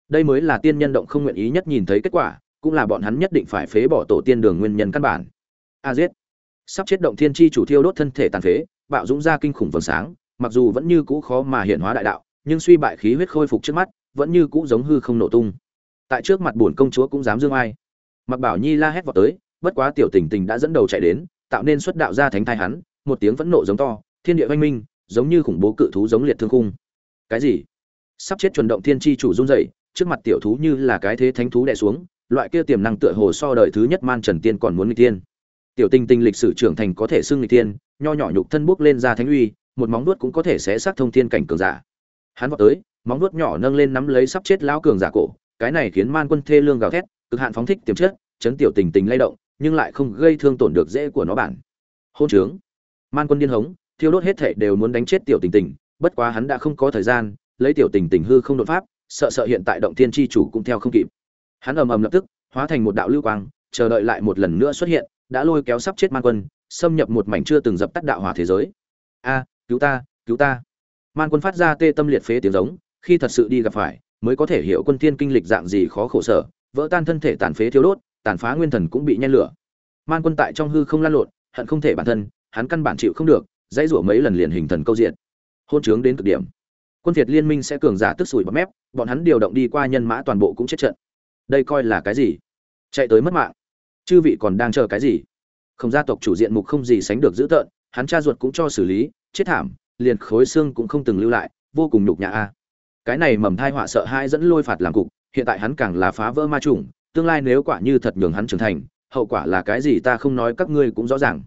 Đây mới là tiên nhân động không nguyện ý nhất nhìn thấy kết quả, cũng là bọn hắn nhất định phải phế bỏ tổ tiên đường nguyên nhân căn bản. A giết. Sắp chết động thiên chi chủ thiêu đốt thân thể tàn phế, bạo dũng ra kinh khủng vầng sáng, mặc dù vẫn như cũ khó mà hiện hóa đại đạo, nhưng suy bại khí huyết khôi phục trước mắt, vẫn như cũ giống hư không nổ tung. Tại trước mặt bổn công chúa cũng dám dương ai. Mặc bảo nhi la hét vào tới, bất quá tiểu tình tình đã dẫn đầu chạy đến, tạo nên xuất đạo ra thánh thai hắn, một tiếng vẫn nộ giống to, thiên địa oanh minh giống như khủng bố cự thú giống liệt thương khung. Cái gì? Sắp chết chuẩn động thiên chi chủ run rẩy, trước mặt tiểu thú như là cái thế thánh thú đè xuống, loại kia tiềm năng tựa hồ so đời thứ nhất man trần tiên còn muốn nghịch tiên tiểu tinh tinh lịch sử trưởng thành có thể xưng nghịch tiên nho nhỏ nhục thân bước lên ra thánh uy, một móng nuốt cũng có thể xé xác thông thiên cảnh cường giả. Hắn vọt tới, móng nuốt nhỏ nâng lên nắm lấy sắp chết lão cường giả cổ, cái này khiến man quân thê lương gào thét, cực hạn phóng thích tiềm chất, chấn tiểu tình tình lay động, nhưng lại không gây thương tổn được dễ của nó bản. Hôn trướng. Man quân điên hống thiêu đốt hết thể đều muốn đánh chết tiểu tình tình, bất quá hắn đã không có thời gian, lấy tiểu tình tình hư không đột pháp, sợ sợ hiện tại động thiên tri chủ cũng theo không kịp. Hắn ầm ầm lập tức, hóa thành một đạo lưu quang, chờ đợi lại một lần nữa xuất hiện, đã lôi kéo sắp chết man quân, xâm nhập một mảnh chưa từng dập tắt đạo hỏa thế giới. A, cứu ta cứu ta. Man quân phát ra tê tâm liệt phế tiếng giống, khi thật sự đi gặp phải, mới có thể hiểu quân thiên kinh lịch dạng gì khó khổ sở, vỡ tan thân thể tàn phế thiếu đốt, tàn phá nguyên thần cũng bị nhen lửa. Man quân tại trong hư không lan lộn, hận không thể bản thân, hắn căn bản chịu không được dãy rủa mấy lần liền hình thần câu diện hôn trướng đến cực điểm. Quân việt liên minh sẽ cường giả tức sủi bọt mép, bọn hắn điều động đi qua nhân mã toàn bộ cũng chết trận. Đây coi là cái gì? Chạy tới mất mạng. Chư vị còn đang chờ cái gì? Không, gia tộc chủ diện mục không gì sánh được dữ tợn, hắn cha ruột cũng cho xử lý, chết thảm, liền khối xương cũng không từng lưu lại, vô cùng nhục nhã a. Cái này mầm thai họa sợ hai dẫn lôi phạt làm cục, hiện tại hắn càng là phá vỡ ma trùng tương lai nếu quả như thật nhường hắn trưởng thành, hậu quả là cái gì ta không nói, các ngươi cũng rõ ràng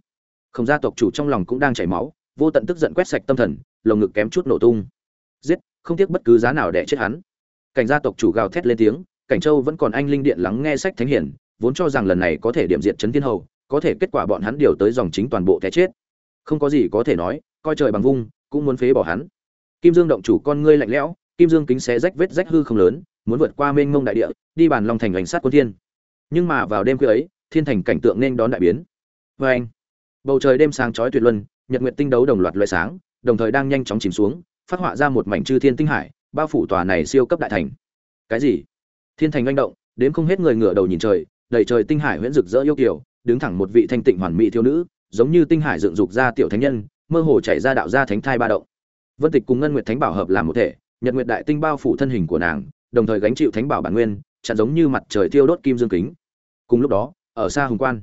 không, gia tộc chủ trong lòng cũng đang chảy máu, vô tận tức giận quét sạch tâm thần, lồng ngực kém chút nổ tung. Giết, không tiếc bất cứ giá nào để chết hắn. Cảnh gia tộc chủ gào thét lên tiếng, cảnh châu vẫn còn anh linh điện lắng nghe sách thánh hiển, vốn cho rằng lần này có thể điểm diện chấn thiên hầu, có thể kết quả bọn hắn điều tới dòng chính toàn bộ té chết. Không có gì có thể nói, coi trời bằng vung, cũng muốn phế bỏ hắn. Kim dương động chủ con ngươi lạnh lẽo, kim dương kính xé rách vết rách hư không lớn, muốn vượt qua mênh mông đại địa, đi bàn long thành hành sát quân thiên. Nhưng mà vào đêm khuya ấy, thiên thành cảnh tượng nên đón đại biến. Vê anh bầu trời đêm sáng chói tuyệt luân, nhật nguyệt tinh đấu đồng loạt loại sáng, đồng thời đang nhanh chóng chìm xuống, phát họa ra một mảnh chư thiên tinh hải, bao phủ tòa này siêu cấp đại thành. Cái gì? Thiên thành manh động, đến không hết người ngửa đầu nhìn trời, đầy trời tinh hải huyễn rực rỡ yêu kiều, đứng thẳng một vị thanh tịnh hoàn mỹ thiếu nữ, giống như tinh hải dựng dục ra tiểu thánh nhân, mơ hồ chảy ra đạo gia thánh thai ba động. Vân tịch cùng ngân nguyệt thánh bảo hợp làm một thể, nhật nguyệt đại tinh bao phủ thân hình của nàng, đồng thời gánh chịu thánh bảo bản nguyên, chặn giống như mặt trời thiêu đốt kim dương kính. Cùng lúc đó, ở xa hùng quan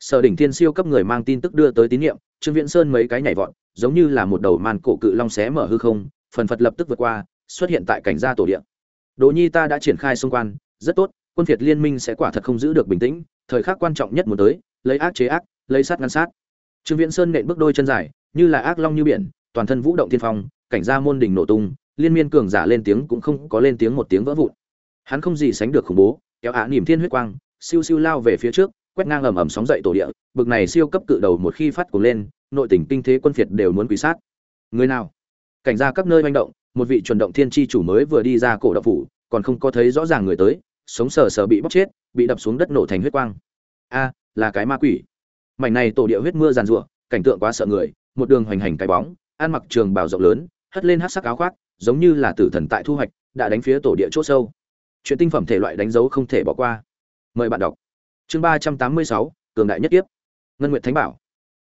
sở đỉnh thiên siêu cấp người mang tin tức đưa tới tín nhiệm, trương viễn sơn mấy cái nhảy vọt, giống như là một đầu màn cổ cự long xé mở hư không, phần phật lập tức vượt qua, xuất hiện tại cảnh gia tổ điện đỗ nhi ta đã triển khai xung quan, rất tốt, quân phiệt liên minh sẽ quả thật không giữ được bình tĩnh, thời khắc quan trọng nhất muốn tới, lấy ác chế ác, lấy sát ngăn sát. Trương viễn sơn nện bước đôi chân dài, như là ác long như biển, toàn thân vũ động thiên phong, cảnh gia môn đỉnh nổ tung, liên miên cường giả lên tiếng cũng không có lên tiếng một tiếng vỡ vụn. Hắn không gì sánh được khủng bố, kéo ạ niềm thiên huyết quang, siêu siêu lao về phía trước quét ngang ầm ầm sóng dậy tổ địa, bực này siêu cấp cự đầu một khi phát cuồng lên, nội tình kinh thế quân phiệt đều muốn quỷ sát. Người nào? Cảnh ra các nơi manh động, một vị chuẩn động thiên chi chủ mới vừa đi ra cổ động phủ, còn không có thấy rõ ràng người tới, sống sờ sờ bị bóc chết, bị đập xuống đất nổ thành huyết quang. A, là cái ma quỷ. Mảnh này tổ địa huyết mưa giàn rủa cảnh tượng quá sợ người, một đường hoành hành cái bóng, ăn mặc trường bào rộng lớn, hất lên hắc sắc áo khoác, giống như là tử thần tại thu hoạch, đã đánh phía tổ địa chỗ sâu. Chuyện tinh phẩm thể loại đánh dấu không thể bỏ qua. Mời bạn đọc chương ba trăm tám mươi sáu, cường đại nhất tiếp ngân nguyệt thánh bảo.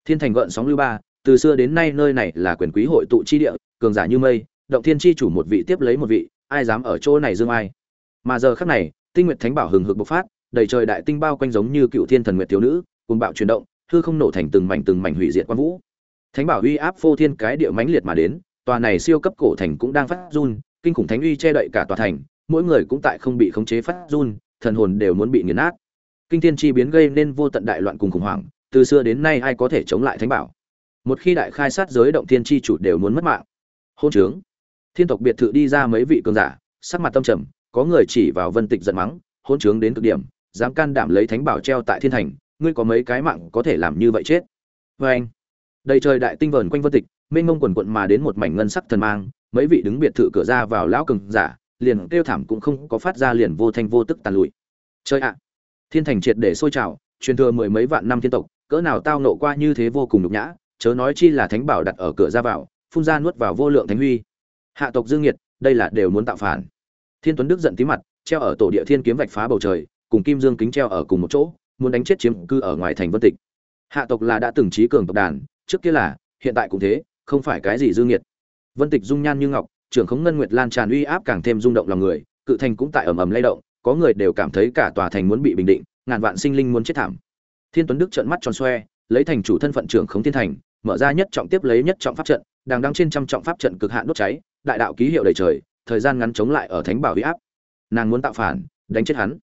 Thiên thành gợn sóng lưu ba, từ xưa đến nay nơi này là quyền quý hội tụ chi địa, cường giả như mây, động thiên chi chủ một vị tiếp lấy một vị, ai dám ở chỗ này dương ai. Mà giờ khắc này, tinh nguyệt thánh bảo hừng hực bộc phát, đầy trời đại tinh bao quanh giống như cựu thiên thần nguyệt thiếu nữ cùng bạo chuyển động, hư không nổ thành từng mảnh từng mảnh hủy diệt quan vũ. Thánh bảo uy áp phô thiên cái địa mãnh liệt mà đến, tòa này siêu cấp cổ thành cũng đang phát run, kinh khủng thánh uy che đậy cả tòa thành, mỗi người cũng tại không bị khống chế phát run, thần hồn đều muốn bị nghiền nát kinh thiên chi biến gây nên vô tận đại loạn cùng khủng hoảng, từ xưa đến nay ai có thể chống lại thánh bảo? Một khi đại khai sát giới động thiên chi chủ đều muốn mất mạng. Hôn trướng. Thiên tộc biệt thự đi ra mấy vị cường giả, sắc mặt tâm trầm, có người chỉ vào vân tịch giận mắng, hôn trướng đến cực điểm, dám can đảm lấy thánh bảo treo tại thiên thành, ngươi có mấy cái mạng có thể làm như vậy chết? Vê anh, đầy trời đại tinh vờn quanh vân tịch, mênh mông quần quận mà đến một mảnh ngân sắc thần mang, mấy vị đứng biệt thự cửa ra vào lão cường giả, liền kêu thảm cũng không có phát ra liền vô thanh vô tức tàn lụi. Chơi ạ! Thiên thành triệt để sôi trào, truyền thừa mười mấy vạn năm thiên tộc, cỡ nào tao nộ qua như thế vô cùng nhục nhã, chớ nói chi là thánh bảo đặt ở cửa ra vào, phun ra nuốt vào vô lượng thánh huy. Hạ tộc dương nhiệt, đây là đều muốn tạo phản. Thiên tuấn đức giận tí mặt, treo ở tổ địa thiên kiếm vạch phá bầu trời, cùng kim dương kính treo ở cùng một chỗ, muốn đánh chết chiếm cư ở ngoài thành vân tịch. Hạ tộc là đã từng trí cường tộc đàn, trước kia là, hiện tại cũng thế, không phải cái gì dương nhiệt. Vân tịch dung nhan như ngọc, trưởng khống ngân nguyệt lan tràn uy áp càng thêm rung động lòng người, cự thành cũng tại ầm ầm lay động có người đều cảm thấy cả tòa thành muốn bị bình định, ngàn vạn sinh linh muốn chết thảm. Thiên tuấn đức trợn mắt tròn xoe, lấy thành chủ thân phận trưởng khống thiên thành, mở ra nhất trọng tiếp lấy nhất trọng pháp trận, đang đăng trên trăm trọng pháp trận cực hạn đốt cháy, đại đạo ký hiệu đầy trời, thời gian ngắn chống lại ở thánh bảo huy áp. Nàng muốn tạo phản, đánh chết hắn.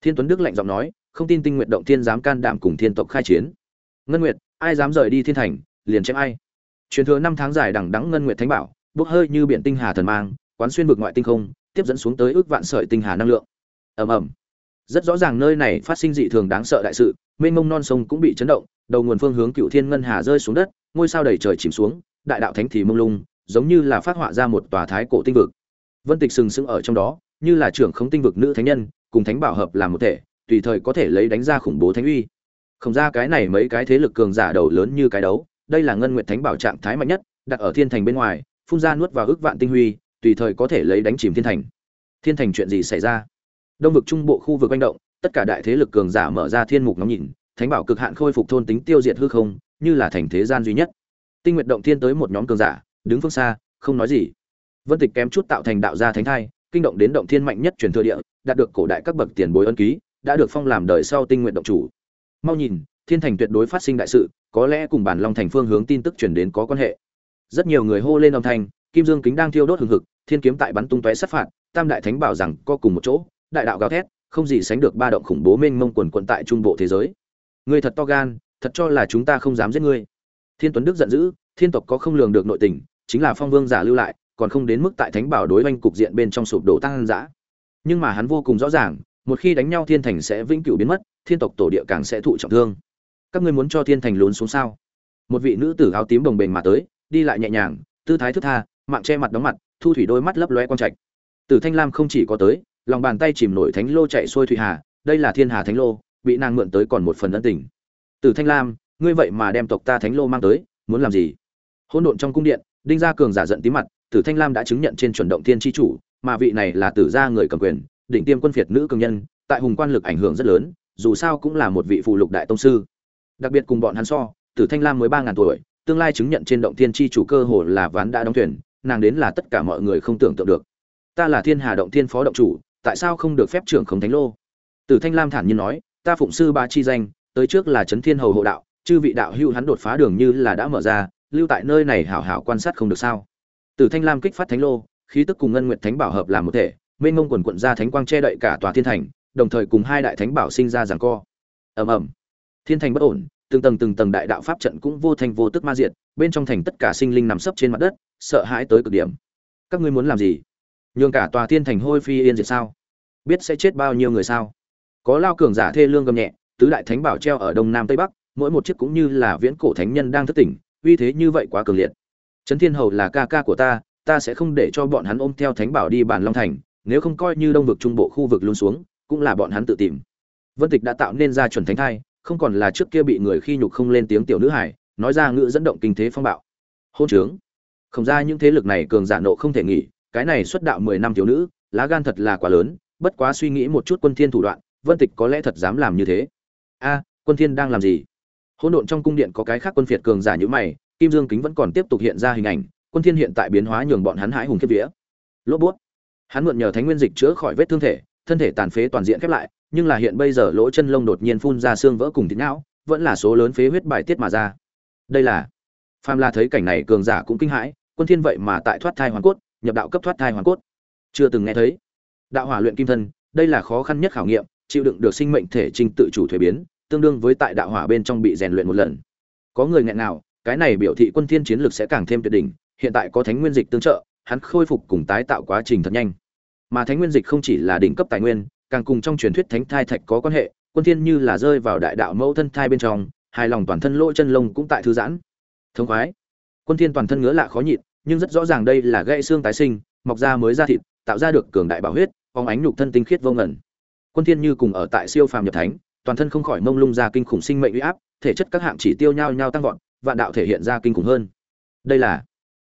Thiên tuấn đức lạnh giọng nói, không tin tinh nguyện động thiên dám can đảm cùng thiên tộc khai chiến. Ngân nguyệt, ai dám rời đi thiên thành, liền chém ai. Truyền thừa năm tháng dài đằng đắng ngân nguyệt thánh bảo, bốc hơi như biển tinh hà thần mang, quán xuyên vực ngoại tinh không, tiếp dẫn xuống tới ước vạn sợi tinh hà năng lượng ầm ầm. Rất rõ ràng nơi này phát sinh dị thường đáng sợ đại sự, mênh mông non sông cũng bị chấn động, đầu nguồn phương hướng cựu thiên ngân hà rơi xuống đất, ngôi sao đầy trời chìm xuống, đại đạo thánh thì mông lung, giống như là phát họa ra một tòa thái cổ tinh vực. Vân tịch sừng sững ở trong đó, như là trưởng không tinh vực nữ thánh nhân, cùng thánh bảo hợp làm một thể, tùy thời có thể lấy đánh ra khủng bố thánh uy. Không ra cái này mấy cái thế lực cường giả đầu lớn như cái đấu, đây là ngân nguyệt thánh bảo trạng thái mạnh nhất, đặt ở thiên thành bên ngoài, phun ra nuốt vào ước vạn tinh huy, tùy thời có thể lấy đánh chìm thiên thành. Thiên thành chuyện gì xảy ra? Đông vực trung bộ khu vực quanh động, tất cả đại thế lực cường giả mở ra thiên mục ngắm nhìn, thánh bảo cực hạn khôi phục thôn tính tiêu diệt hư không, như là thành thế gian duy nhất. Tinh nguyện động thiên tới một nhóm cường giả, đứng phương xa, không nói gì. Vân tịch kém chút tạo thành đạo gia thánh thai, kinh động đến động thiên mạnh nhất truyền thừa địa, đạt được cổ đại các bậc tiền bối ân ký, đã được phong làm đời sau tinh nguyện động chủ. Mau nhìn, thiên thành tuyệt đối phát sinh đại sự, có lẽ cùng bản long thành phương hướng tin tức truyền đến có quan hệ. Rất nhiều người hô lên âm thanh, kim dương kính đang thiêu đốt hừng hực, thiên kiếm tại bắn tung tóe sát phạt, tam đại thánh bảo rằng có cùng một chỗ đại đạo gào thét, không gì sánh được ba động khủng bố mênh mông quần quần tại trung bộ thế giới. Ngươi thật to gan, thật cho là chúng ta không dám giết ngươi. Thiên tuấn đức giận dữ, thiên tộc có không lường được nội tình, chính là phong vương giả lưu lại, còn không đến mức tại thánh bảo đối oanh cục diện bên trong sụp đổ tăng dã. Nhưng mà hắn vô cùng rõ ràng, một khi đánh nhau thiên thành sẽ vĩnh cửu biến mất, thiên tộc tổ địa càng sẽ thụ trọng thương. Các ngươi muốn cho thiên thành lún xuống sao? Một vị nữ tử áo tím đồng bền mà tới, đi lại nhẹ nhàng, tư thái thướt tha, mạng che mặt đóng mặt, thu thủy đôi mắt lấp lóe quang trạch. Tử thanh lam không chỉ có tới lòng bàn tay chìm nổi thánh lô chạy xuôi thủy hà, đây là thiên hà thánh lô, bị nàng mượn tới còn một phần ân tình. Tử thanh lam, ngươi vậy mà đem tộc ta thánh lô mang tới, muốn làm gì? Hỗn độn trong cung điện, đinh gia cường giả giận tí mặt tử thanh lam đã chứng nhận trên chuẩn động thiên tri chủ, mà vị này là tử gia người cầm quyền, đỉnh tiêm quân phiệt nữ cường nhân, tại hùng quan lực ảnh hưởng rất lớn, dù sao cũng là một vị phụ lục đại tông sư. Đặc biệt cùng bọn hắn so tử thanh lam mới ba ngàn tuổi, tương lai chứng nhận trên động thiên tri chủ cơ hồ là ván đã đóng thuyền, nàng đến là tất cả mọi người không tưởng tượng được. Ta là thiên hà động thiên phó động chủ tại sao không được phép trưởng khống thánh lô? Tử thanh lam thản nhiên nói, ta phụng sư ba chi danh, tới trước là trấn thiên hầu hộ đạo, chư vị đạo hữu hắn đột phá đường như là đã mở ra, lưu tại nơi này hảo hảo quan sát không được sao? Tử thanh lam kích phát thánh lô, khí tức cùng ngân nguyệt thánh bảo hợp làm một thể, mênh mông quần quận ra thánh quang che đậy cả tòa thiên thành, đồng thời cùng hai đại thánh bảo sinh ra giằng co. Ầm ầm. Thiên thành bất ổn, từng tầng từng tầng đại đạo pháp trận cũng vô thành vô tức ma diệt, bên trong thành tất cả sinh linh nằm sấp trên mặt đất, sợ hãi tới cực điểm. Các ngươi muốn làm gì? Nhường cả tòa thiên thành hôi phi yên diệt sao? Biết sẽ chết bao nhiêu người sao? Có lao cường giả thê lương gầm nhẹ, tứ đại thánh bảo treo ở đông nam tây bắc, mỗi một chiếc cũng như là viễn cổ thánh nhân đang thất tỉnh, uy thế như vậy quá cường liệt. Trấn thiên hầu là ca ca của ta ta sẽ không để cho bọn hắn ôm theo thánh bảo đi bàn long thành, nếu không coi như đông vực trung bộ khu vực luôn xuống, cũng là bọn hắn tự tìm. Vân tịch đã tạo nên ra chuẩn thánh thai, không còn là trước kia bị người khi nhục không lên tiếng tiểu nữ hải nói ra ngữ dẫn động kinh thế phong bạo. Hôn trướng. Không ra những thế lực này cường giả nộ không thể nghỉ cái này xuất đạo mười năm thiếu nữ, lá gan thật là quá lớn, bất quá suy nghĩ một chút quân thiên thủ đoạn, vân tịch có lẽ thật dám làm như thế. A, quân thiên đang làm gì? Hỗn độn trong cung điện có cái khác quân phiệt cường giả như mày, kim dương kính vẫn còn tiếp tục hiện ra hình ảnh, quân thiên hiện tại biến hóa nhường bọn hắn hãi hùng kiếp vía. Lỗ buốt. hắn mượn nhờ thánh nguyên dịch chữa khỏi vết thương thể, thân thể tàn phế toàn diện khép lại, nhưng là hiện bây giờ lỗ chân lông đột nhiên phun ra xương vỡ cùng thịt não, vẫn là số lớn phế huyết bài tiết mà ra. Đây là. Phàm la thấy cảnh này cường giả cũng kinh hãi, quân thiên vậy mà tại thoát thai hoàn cốt nhập đạo cấp thoát thai hoàn cốt. Chưa từng nghe thấy. Đạo hỏa luyện kim thân, đây là khó khăn nhất khảo nghiệm, chịu đựng được sinh mệnh thể trình tự chủ thuế biến, tương đương với tại đạo hỏa bên trong bị rèn luyện một lần. Có người nghẹn nào cái này biểu thị quân thiên chiến lực sẽ càng thêm tuyệt đỉnh, hiện tại có thánh nguyên dịch tương trợ, hắn khôi phục cùng tái tạo quá trình thật nhanh. Mà thánh nguyên dịch không chỉ là đỉnh cấp tài nguyên, càng cùng trong truyền thuyết thánh thai thạch có quan hệ, quân thiên như là rơi vào đại đạo mẫu thân thai bên trong, hài lòng toàn thân lỗ chân lông cũng tại thư giãn. Thông khoái. Quân thiên toàn thân ngứa lạ khó nhịn nhưng rất rõ ràng đây là gãy xương tái sinh, mọc ra mới ra thịt, tạo ra được cường đại bảo huyết phóng ánh nhục thân tinh khiết vô ngần. Quân thiên như cùng ở tại siêu phàm nhập thánh, toàn thân không khỏi mông lung ra kinh khủng sinh mệnh uy áp, thể chất các hạng chỉ tiêu nhau nhau tăng vọt, vạn đạo thể hiện ra kinh khủng hơn. Đây là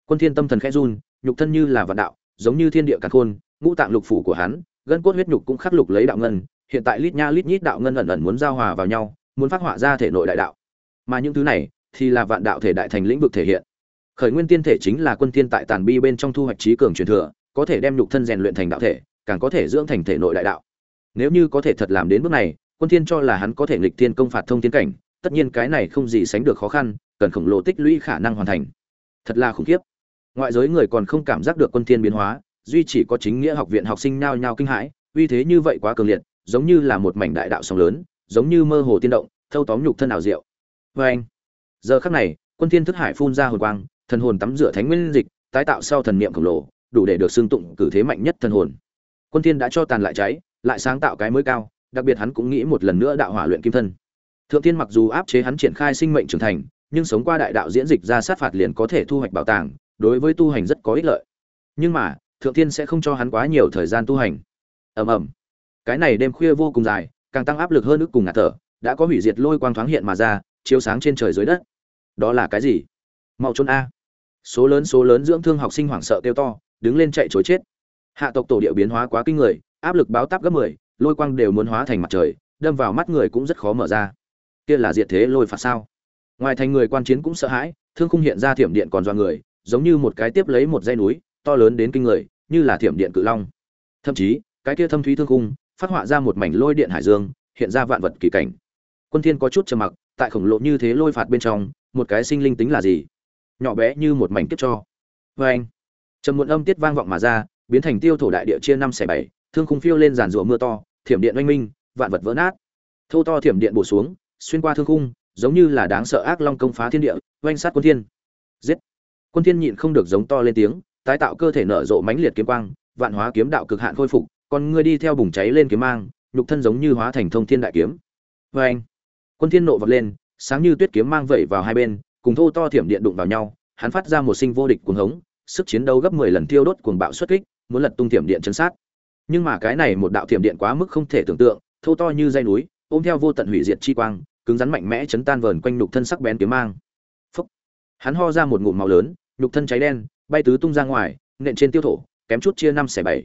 quân thiên tâm thần khẽ run, nhục thân như là vạn đạo, giống như thiên địa càn khôn, ngũ tạng lục phủ của hắn, gân cốt huyết nhục cũng khắc lục lấy đạo ngân, hiện tại lít nha lít nhít đạo ngân ẩn ẩn muốn giao hòa vào nhau, muốn phát hỏa ra thể nội đại đạo. Mà những thứ này thì là vạn đạo thể đại thành lĩnh vực thể hiện khởi nguyên tiên thể chính là quân tiên tại tàn bi bên trong thu hoạch trí cường truyền thừa, có thể đem nhục thân rèn luyện thành đạo thể, càng có thể dưỡng thành thể nội đại đạo. Nếu như có thể thật làm đến bước này, quân thiên cho là hắn có thể nghịch thiên công phạt thông thiên cảnh, tất nhiên cái này không gì sánh được khó khăn, cần khổng lồ tích lũy khả năng hoàn thành. Thật là khủng khiếp. Ngoại giới người còn không cảm giác được quân thiên biến hóa, duy chỉ có chính nghĩa học viện học sinh nhao nhao kinh hãi, uy thế như vậy quá cường liệt, giống như là một mảnh đại đạo sóng lớn, giống như mơ hồ tiên động, thâu tóm nhục thân ảo diệu. Với anh giờ khắc này, quân thiên thức hải phun ra hồn quang thần hồn tắm rửa thánh nguyên dịch, tái tạo sau thần niệm khổng lồ, đủ để được xương tụng cử thế mạnh nhất thần hồn. Quân thiên đã cho tàn lại cháy, lại sáng tạo cái mới cao, đặc biệt hắn cũng nghĩ một lần nữa đạo hỏa luyện kim thân. Thượng thiên mặc dù áp chế hắn triển khai sinh mệnh trưởng thành, nhưng sống qua đại đạo diễn dịch ra sát phạt liền có thể thu hoạch bảo tàng, đối với tu hành rất có ích lợi. Nhưng mà, thượng thiên sẽ không cho hắn quá nhiều thời gian tu hành. Ầm ầm. Cái này đêm khuya vô cùng dài, càng tăng áp lực hơn ức cùng ngạt thở, đã có hủy diệt lôi quang thoáng hiện mà ra, chiếu sáng trên trời dưới đất. Đó là cái gì? Mau trốn a số lớn số lớn dưỡng thương học sinh hoảng sợ kêu to, đứng lên chạy chối chết. Hạ tộc tổ địa biến hóa quá kinh người, áp lực báo táp gấp mười, lôi quang đều muốn hóa thành mặt trời, đâm vào mắt người cũng rất khó mở ra. Kia là diệt thế lôi phạt sao? Ngoài thành người quan chiến cũng sợ hãi, thương khung hiện ra thiểm điện còn do người, giống như một cái tiếp lấy một dây núi, to lớn đến kinh người, như là thiểm điện cự long. Thậm chí, cái kia thâm thúy thương khung, phát họa ra một mảnh lôi điện hải dương, hiện ra vạn vật kỳ cảnh. Quân thiên có chút trầm mặc, tại khổng lồ như thế lôi phạt bên trong, một cái sinh linh tính là gì? Nhỏ bé như một mảnh kiếp cho. Với anh, trầm muộn âm tiết vang vọng mà ra, biến thành tiêu thổ đại địa chia năm xẻ bảy, thương khung phiêu lên giàn rủa mưa to, thiểm điện oanh minh, vạn vật vỡ nát. Thâu to thiểm điện bổ xuống, xuyên qua thương khung, giống như là đáng sợ ác long công phá thiên địa, oanh sát quân thiên. Giết! Quân thiên nhịn không được giống to lên tiếng, tái tạo cơ thể nở rộ mãnh liệt kiếm quang, vạn hóa kiếm đạo cực hạn khôi phục còn ngươi đi theo bùng cháy lên kiếm mang, nhục thân giống như hóa thành thông thiên đại kiếm. Với anh, quân thiên nộ vọt lên, sáng như tuyết kiếm mang vẩy vào hai bên cùng thô to thiểm điện đụng vào nhau, hắn phát ra một sinh vô địch cuồng hống, sức chiến đấu gấp 10 lần tiêu đốt cuồng bạo xuất kích, muốn lật tung thiểm điện chấn sát. Nhưng mà cái này một đạo thiểm điện quá mức không thể tưởng tượng, thô to như dây núi, ôm theo vô tận hủy diệt chi quang, cứng rắn mạnh mẽ chấn tan vờn quanh nhục thân sắc bén kiếm mang. Phúc. hắn ho ra một ngụm máu lớn, nhục thân cháy đen, bay tứ tung ra ngoài, nện trên tiêu thổ, kém chút chia năm xẻ bảy.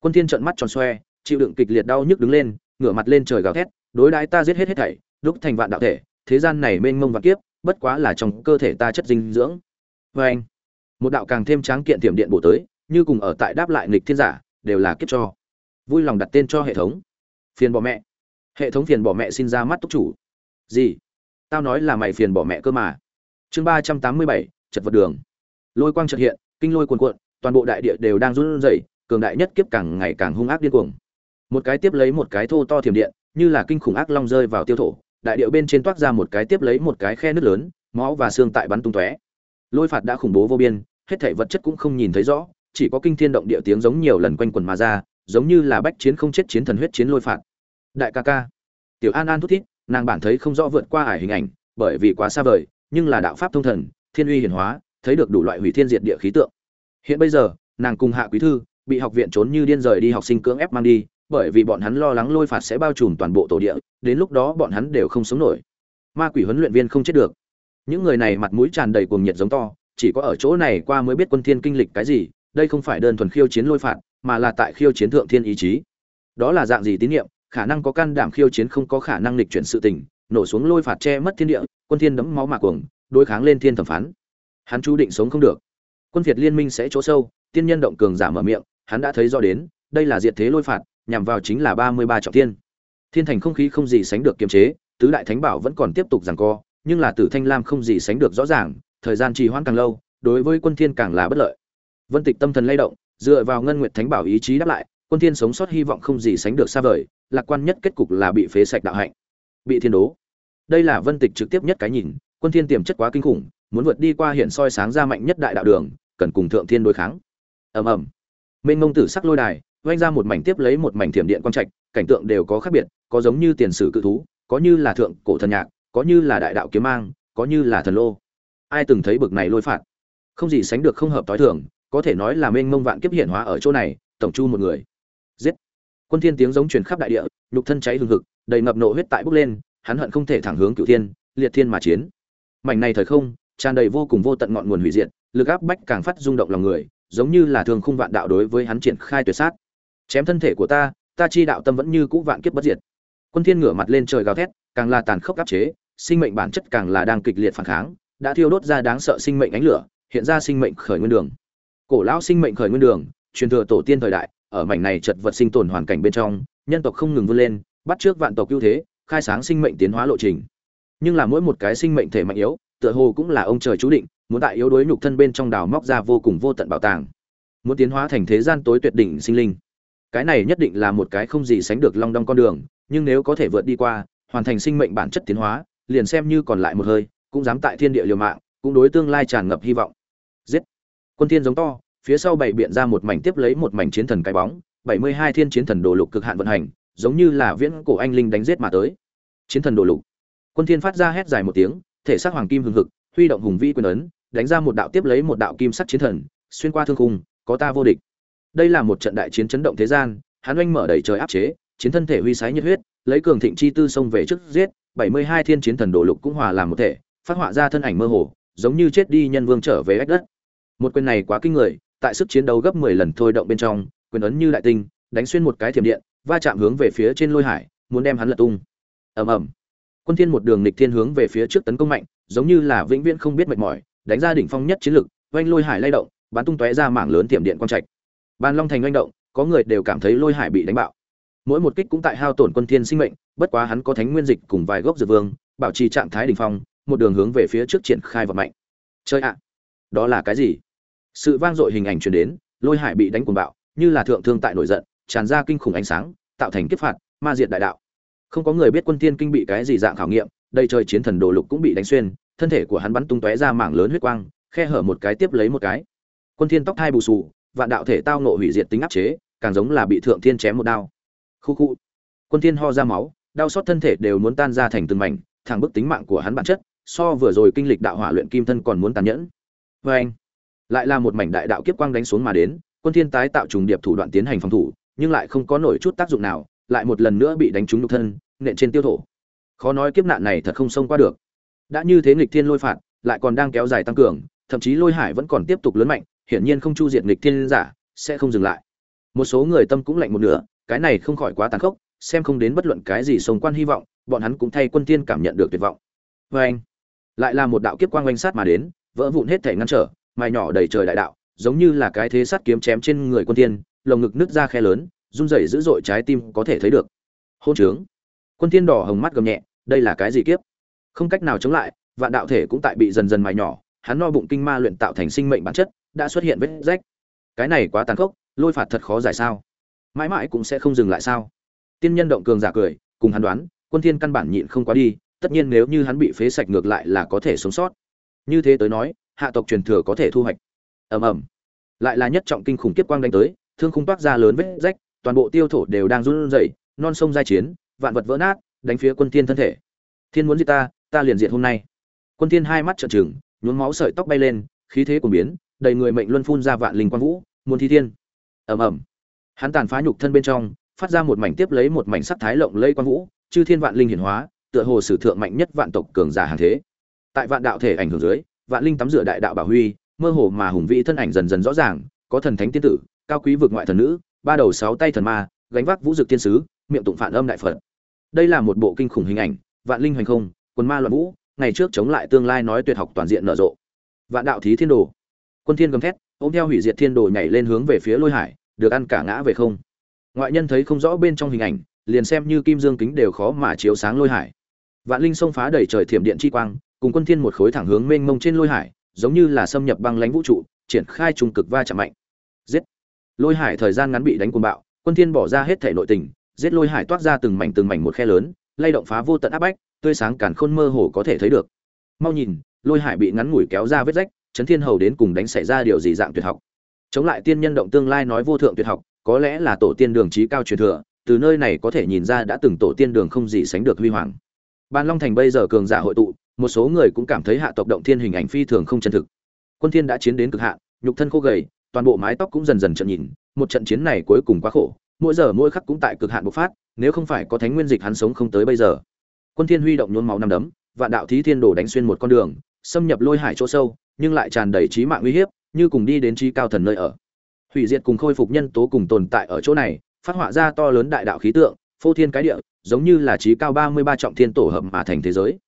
Quân thiên trợn mắt tròn xoe, chịu đựng kịch liệt đau nhức đứng lên, ngửa mặt lên trời gào thét, đối đãi ta giết hết hết thảy, đúc thành vạn đạo thể, thế gian này mênh mông vạn kiếp bất quá là trong cơ thể ta chất dinh dưỡng. Với anh, một đạo càng thêm tráng kiện tiềm điện bổ tới, như cùng ở tại đáp lại nghịch thiên giả, đều là kiếp cho. Vui lòng đặt tên cho hệ thống. Phiền bỏ mẹ. Hệ thống phiền bỏ mẹ xin ra mắt túc chủ. Gì? Tao nói là mày phiền bỏ mẹ cơ mà. Chương ba trăm tám mươi bảy, chật vật đường. Lôi quang trật hiện, kinh lôi cuồn cuộn, toàn bộ đại địa đều đang run rẩy, cường đại nhất kiếp càng ngày càng hung ác điên cuồng. Một cái tiếp lấy một cái thô to thiểm điện, như là kinh khủng ác long rơi vào tiêu thổ đại điệu bên trên toát ra một cái tiếp lấy một cái khe nứt lớn, máu và xương tại bắn tung tóe. Lôi phạt đã khủng bố vô biên, hết thảy vật chất cũng không nhìn thấy rõ, chỉ có kinh thiên động địa tiếng giống nhiều lần quanh quần mà ra, giống như là bách chiến không chết chiến thần huyết chiến lôi phạt. Đại ca ca, tiểu an an thút thít, nàng bản thấy không rõ vượt qua ải hình ảnh, bởi vì quá xa vời, nhưng là đạo pháp thông thần, thiên uy hiển hóa, thấy được đủ loại hủy thiên diệt địa khí tượng. Hiện bây giờ, nàng cùng hạ quý thư, bị học viện trốn như điên rời đi học sinh cưỡng ép mang đi bởi vì bọn hắn lo lắng lôi phạt sẽ bao trùm toàn bộ tổ địa, đến lúc đó bọn hắn đều không sống nổi. Ma quỷ huấn luyện viên không chết được. Những người này mặt mũi tràn đầy cuồng nhiệt giống to, chỉ có ở chỗ này qua mới biết quân thiên kinh lịch cái gì, đây không phải đơn thuần khiêu chiến lôi phạt, mà là tại khiêu chiến thượng thiên ý chí. Đó là dạng gì tín nhiệm, khả năng có can đảm khiêu chiến không có khả năng lịch chuyển sự tình, nổ xuống lôi phạt che mất thiên địa, quân thiên đấm máu mạc cuồng, đối kháng lên thiên thẩm phán. Hắn chú định sống không được. Quân việt liên minh sẽ chỗ sâu, tiên nhân động cường giả mở miệng, hắn đã thấy rõ đến, đây là diệt thế lôi phạt nhằm vào chính là ba mươi ba trọng thiên. Thiên thành không khí không gì sánh được kiềm chế, tứ đại thánh bảo vẫn còn tiếp tục giằng co, nhưng là tử thanh lam không gì sánh được rõ ràng, thời gian trì hoãn càng lâu, đối với quân thiên càng là bất lợi. Vân tịch tâm thần lay động, dựa vào ngân nguyệt thánh bảo ý chí đáp lại, quân thiên sống sót hy vọng không gì sánh được xa vời, lạc quan nhất kết cục là bị phế sạch đạo hạnh, bị thiên đố. Đây là vân tịch trực tiếp nhất cái nhìn, quân thiên tiềm chất quá kinh khủng, muốn vượt đi qua hiện soi sáng ra mạnh nhất đại đạo đường, cần cùng thượng thiên đối kháng. Ầm ầm. Mên Ngông tử sắc lôi đài vang ra một mảnh tiếp lấy một mảnh thiểm điện quang trạch, cảnh tượng đều có khác biệt, có giống như tiền sử cự thú, có như là thượng cổ thần nhạc, có như là đại đạo kiếm mang, có như là thần lô. Ai từng thấy bực này lôi phạt? Không gì sánh được không hợp tối thường, có thể nói là mênh mông vạn kiếp hiện hóa ở chỗ này, tổng chu một người. Giết! Quân thiên tiếng giống truyền khắp đại địa, nhục thân cháy hừng hực, đầy ngập nộ huyết tại bốc lên, hắn hận không thể thẳng hướng cửu thiên, liệt thiên mà chiến. Mảnh này thời không, tràn đầy vô cùng vô tận ngọn nguồn hủy diệt, lực áp bách càng phát rung động lòng người, giống như là thường khung vạn đạo đối với hắn triển khai tuyệt sát chém thân thể của ta ta chi đạo tâm vẫn như cũ vạn kiếp bất diệt. Quân thiên ngửa mặt lên trời gào thét, càng là tàn khốc áp chế, sinh mệnh bản chất càng là đang kịch liệt phản kháng, đã thiêu đốt ra đáng sợ sinh mệnh ánh lửa, hiện ra sinh mệnh khởi nguyên đường. Cổ lão sinh mệnh khởi nguyên đường, truyền thừa tổ tiên thời đại, ở mảnh này chật vật sinh tồn hoàn cảnh bên trong, nhân tộc không ngừng vươn lên, bắt trước vạn tộc ưu thế, khai sáng sinh mệnh tiến hóa lộ trình. Nhưng là mỗi một cái sinh mệnh thể mạnh yếu, tựa hồ cũng là ông trời chú định, muốn tại yếu đuối nhục thân bên trong đào móc ra vô cùng vô tận bảo tàng. Muốn tiến hóa thành thế gian tối tuyệt đỉnh sinh linh cái này nhất định là một cái không gì sánh được long đong con đường, nhưng nếu có thể vượt đi qua, hoàn thành sinh mệnh bản chất tiến hóa, liền xem như còn lại một hơi, cũng dám tại thiên địa liều mạng, cũng đối tương lai tràn ngập hy vọng. Giết! Quân thiên giống to, phía sau bảy biện ra một mảnh tiếp lấy một mảnh chiến thần cái bóng 72 thiên chiến thần đồ lục cực hạn vận hành, giống như là viễn cổ anh linh đánh giết mà tới. Chiến thần đồ lục. Quân thiên phát ra hét dài một tiếng, thể xác hoàng kim hừng hực, huy động hùng vĩ quyền ấn, đánh ra một đạo tiếp lấy một đạo kim sắc chiến thần, xuyên qua thương khung, có ta vô địch đây là một trận đại chiến chấn động thế gian, hắn oanh mở đầy trời áp chế, chiến thân thể huy sái nhiệt huyết, lấy cường thịnh chi tư xông về trước giết 72 thiên chiến thần đồ lục cũng hòa làm một thể, phát họa ra thân ảnh mơ hồ, giống như chết đi nhân vương trở về ách đất. Một quyền này quá kinh người, tại sức chiến đấu gấp 10 lần thôi động bên trong, quyền ấn như đại tinh, đánh xuyên một cái thiểm điện, va chạm hướng về phía trên lôi hải, muốn đem hắn lật tung. Ầm ầm. Quân thiên một đường nghịch thiên hướng về phía trước tấn công mạnh, giống như là vĩnh viễn không biết mệt mỏi, đánh ra đỉnh phong nhất chiến lực, oanh lôi hải lay động, bắn tung tóe ra mảng lớn thiểm điện quang trạch ban long thành oanh động, có người đều cảm thấy lôi hải bị đánh bạo. Mỗi một kích cũng tại hao tổn quân thiên sinh mệnh, bất quá hắn có thánh nguyên dịch cùng vài gốc dược vương, bảo trì trạng thái đỉnh phong, một đường hướng về phía trước triển khai vật mạnh chơi ạ à, đó là cái gì? Sự vang dội hình ảnh truyền đến, lôi hải bị đánh cuồng bạo, như là thượng thương tại nổi giận, tràn ra kinh khủng ánh sáng, tạo thành kiếp phạt, ma diệt đại đạo. Không có người biết quân Thiên kinh bị cái gì dạng khảo nghiệm đây trời chiến thần đồ lục cũng bị đánh xuyên, thân thể của hắn bắn tung tóe ra mảng lớn huyết quang, khe hở một cái tiếp lấy một cái. Quân thiên tóc thai bù sù vạn đạo thể tao nộ hủy diệt tính áp chế, càng giống là bị thượng thiên chém một đao. Khu khu. Quân thiên ho ra máu, đau xót thân thể đều muốn tan ra thành từng mảnh, thẳng bức tính mạng của hắn bản chất, so vừa rồi kinh lịch đạo hỏa luyện kim thân còn muốn tàn nhẫn. Với anh, lại là một mảnh đại đạo kiếp quang đánh xuống mà đến, quân thiên tái tạo trùng điệp thủ đoạn tiến hành phòng thủ, nhưng lại không có nổi chút tác dụng nào, lại một lần nữa bị đánh trúng nhục thân, nện trên tiêu thổ. Khó nói kiếp nạn này thật không xông qua được. Đã như thế nghịch thiên lôi phạt, lại còn đang kéo dài tăng cường, thậm chí lôi hải vẫn còn tiếp tục lớn mạnh hiển nhiên không chu diệt nghịch thiên giả, sẽ không dừng lại. Một số người tâm cũng lạnh một nửa, cái này không khỏi quá tàn khốc, xem không đến bất luận cái gì sống quan hy vọng, bọn hắn cũng thay quân tiên cảm nhận được tuyệt vọng. Vê anh, lại là một đạo kiếp quang oanh sát mà đến, vỡ vụn hết thể ngăn trở, mài nhỏ đầy trời đại đạo, giống như là cái thế sắt kiếm chém trên người quân tiên, lồng ngực nứt ra khe lớn, run rẩy dữ dội trái tim có thể thấy được. Hôn trướng. Quân tiên đỏ hồng mắt gầm nhẹ, đây là cái gì kiếp? Không cách nào chống lại, vạn đạo thể cũng tại bị dần dần mài nhỏ, hắn no bụng kinh ma luyện tạo thành sinh mệnh bản chất đã xuất hiện vết rách. Cái này quá tàn khốc, lôi phạt thật khó giải sao. Mãi mãi cũng sẽ không dừng lại sao? Tiên nhân động cường giả cười, cùng hắn đoán, quân thiên căn bản nhịn không quá đi, tất nhiên nếu như hắn bị phế sạch ngược lại là có thể sống sót. Như thế tới nói, hạ tộc truyền thừa có thể thu hoạch. Ầm ầm. Lại là nhất trọng kinh khủng kiếp quang đánh tới, thương khung toát ra lớn vết rách, toàn bộ tiêu thổ đều đang run rẩy, non sông giai chiến, vạn vật vỡ nát, đánh phía quân thiên thân thể. Thiên muốn giết ta ta liền diệt hôm nay. Quân thiên hai mắt trợn trừng, nhuốm máu sợi tóc bay lên, khí thế cuồng biến đầy người mệnh luân phun ra vạn linh quang vũ muôn thi thiên. Ầm ầm. Hắn tàn phá nhục thân bên trong, phát ra một mảnh tiếp lấy một mảnh sắc thái lộng lây quang vũ, chư thiên vạn linh hiển hóa, tựa hồ sử thượng mạnh nhất vạn tộc cường giả hàng thế. Tại vạn đạo thể ảnh hưởng dưới, vạn linh tắm rửa đại đạo bảo huy, mơ hồ mà hùng vĩ thân ảnh dần dần rõ ràng, có thần thánh tiên tử, cao quý vực ngoại thần nữ, ba đầu sáu tay thần ma, gánh vác vũ dực tiên sứ, miệng tụng phản âm đại phật. Đây là một bộ kinh khủng hình ảnh, vạn linh hoành không, quần ma loạn vũ, ngày trước chống lại tương lai nói tuyệt học toàn diện nở rộ. Vạn đạo thí thiên đồ quân thiên gầm thét, ôm theo hủy diệt thiên đồ nhảy lên hướng về phía lôi hải, được ăn cả ngã về không. Ngoại nhân thấy không rõ bên trong hình ảnh, liền xem như kim dương kính đều khó mà chiếu sáng lôi hải. Vạn linh xông phá đầy trời thiểm điện chi quang, cùng quân thiên một khối thẳng hướng mênh mông trên lôi hải, giống như là xâm nhập băng lãnh vũ trụ, triển khai trùng cực va chạm mạnh. Giết! Lôi hải thời gian ngắn bị đánh cuồng bạo, quân thiên bỏ ra hết thể nội tình, giết lôi hải toát ra từng mảnh từng mảnh một khe lớn, lay động phá vô tận áp bách, tươi sáng càn khôn mơ hồ có thể thấy được. Mau nhìn, lôi hải bị ngắn ngủi kéo ra vết rách chấn thiên hầu đến cùng đánh xảy ra điều gì dạng tuyệt học? Chống lại tiên nhân động tương lai nói vô thượng tuyệt học, có lẽ là tổ tiên đường trí cao truyền thừa, từ nơi này có thể nhìn ra đã từng tổ tiên đường không gì sánh được huy hoàng. Ban long thành bây giờ cường giả hội tụ, một số người cũng cảm thấy hạ tộc động thiên hình ảnh phi thường không chân thực. Quân thiên đã chiến đến cực hạn, nhục thân khô gầy, toàn bộ mái tóc cũng dần dần trận nhìn, một trận chiến này cuối cùng quá khổ, mỗi giờ mỗi khắc cũng tại cực hạn bộc phát, nếu không phải có thánh nguyên dịch hắn sống không tới bây giờ. Quân thiên huy động nhuốm máu năm đấm, vạn đạo thí thiên đổ đánh xuyên một con đường, xâm nhập lôi hải chỗ sâu nhưng lại tràn đầy trí mạng uy hiếp, như cùng đi đến trí cao thần nơi ở. Hủy diệt cùng khôi phục nhân tố cùng tồn tại ở chỗ này, phát họa ra to lớn đại đạo khí tượng, phô thiên cái địa, giống như là trí cao ba mươi ba trọng thiên tổ hợp mà thành thế giới.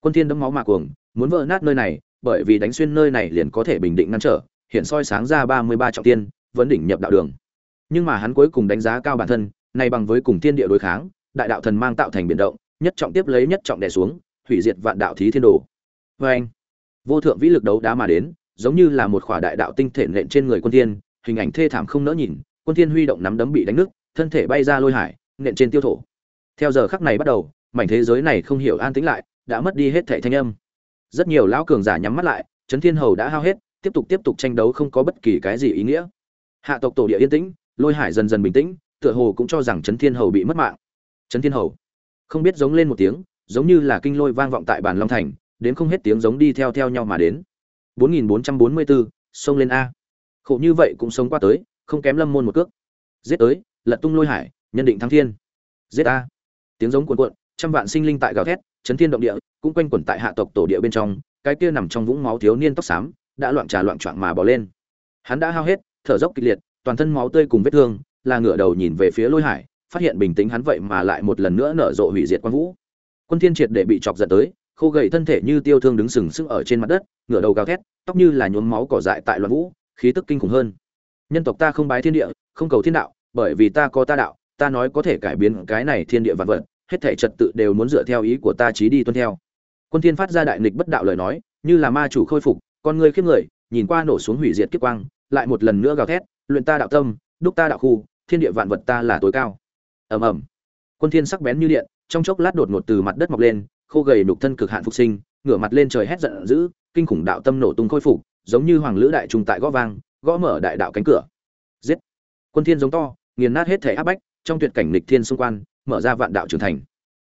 Quân thiên đấm máu mà cuồng, muốn vỡ nát nơi này, bởi vì đánh xuyên nơi này liền có thể bình định ngăn trở, hiện soi sáng ra ba mươi ba trọng thiên, vẫn đỉnh nhập đạo đường. Nhưng mà hắn cuối cùng đánh giá cao bản thân, này bằng với cùng thiên địa đối kháng, đại đạo thần mang tạo thành biển động, nhất trọng tiếp lấy nhất trọng đè xuống, hủy diệt vạn đạo thí thiên đồ. Vê anh vô thượng vĩ lực đấu đá mà đến, giống như là một khỏa đại đạo tinh thể nện trên người quân thiên, hình ảnh thê thảm không nỡ nhìn, quân thiên huy động nắm đấm bị đánh nứt, thân thể bay ra lôi hải, nện trên tiêu thổ. Theo giờ khắc này bắt đầu, mảnh thế giới này không hiểu an tĩnh lại, đã mất đi hết thể thanh âm. Rất nhiều lão cường giả nhắm mắt lại, chấn thiên hầu đã hao hết, tiếp tục tiếp tục tranh đấu không có bất kỳ cái gì ý nghĩa. Hạ tộc tổ địa yên tĩnh, lôi hải dần dần bình tĩnh, tựa hồ cũng cho rằng chấn thiên hầu bị mất mạng. Chấn thiên hầu. Không biết giống lên một tiếng, giống như là kinh lôi vang vọng tại bản long thành đến không hết tiếng giống đi theo theo nhau mà đến. 4444, xông lên a. Khổ như vậy cũng sống qua tới không kém lâm môn một cước. Giết tới lật tung lôi hải nhân định thắng thiên. Giết a. Tiếng giống cuồn cuộn trăm vạn sinh linh tại gào thét chấn thiên động địa cũng quanh quẩn tại hạ tộc tổ địa bên trong cái kia nằm trong vũng máu thiếu niên tóc xám đã loạn trà loạn choạng mà bỏ lên. Hắn đã hao hết thở dốc kịch liệt toàn thân máu tươi cùng vết thương là ngửa đầu nhìn về phía lôi hải phát hiện bình tĩnh hắn vậy mà lại một lần nữa nở rộ hủy diệt quan vũ. Quân thiên triệt để bị chọc giận tới khô gầy thân thể như tiêu thương đứng sừng sững ở trên mặt đất, ngửa đầu gào thét, tóc như là nhuốm máu cỏ dại tại loạn vũ, khí tức kinh khủng hơn. Nhân tộc ta không bái thiên địa, không cầu thiên đạo, bởi vì ta có ta đạo, ta nói có thể cải biến cái này thiên địa vạn vật, hết thể trật tự đều muốn dựa theo ý của ta chí đi tuân theo. Quân thiên phát ra đại nghịch bất đạo lời nói, như là ma chủ khôi phục, con người khiếp người, nhìn qua nổ xuống hủy diệt kiếp quang, lại một lần nữa gào thét, luyện ta đạo tâm, đúc ta đạo khu, thiên địa vạn vật ta là tối cao. Ầm ầm. Quân thiên sắc bén như điện, trong chốc lát đột ngột từ mặt đất mọc lên khô gầy nục thân cực hạn phục sinh ngửa mặt lên trời hét giận dữ kinh khủng đạo tâm nổ tung khôi phục giống như hoàng lữ đại trung tại gõ vang gõ mở đại đạo cánh cửa. Giết! Quân thiên giống to nghiền nát hết thể áp bách trong tuyệt cảnh lịch thiên xung quanh mở ra vạn đạo trưởng thành.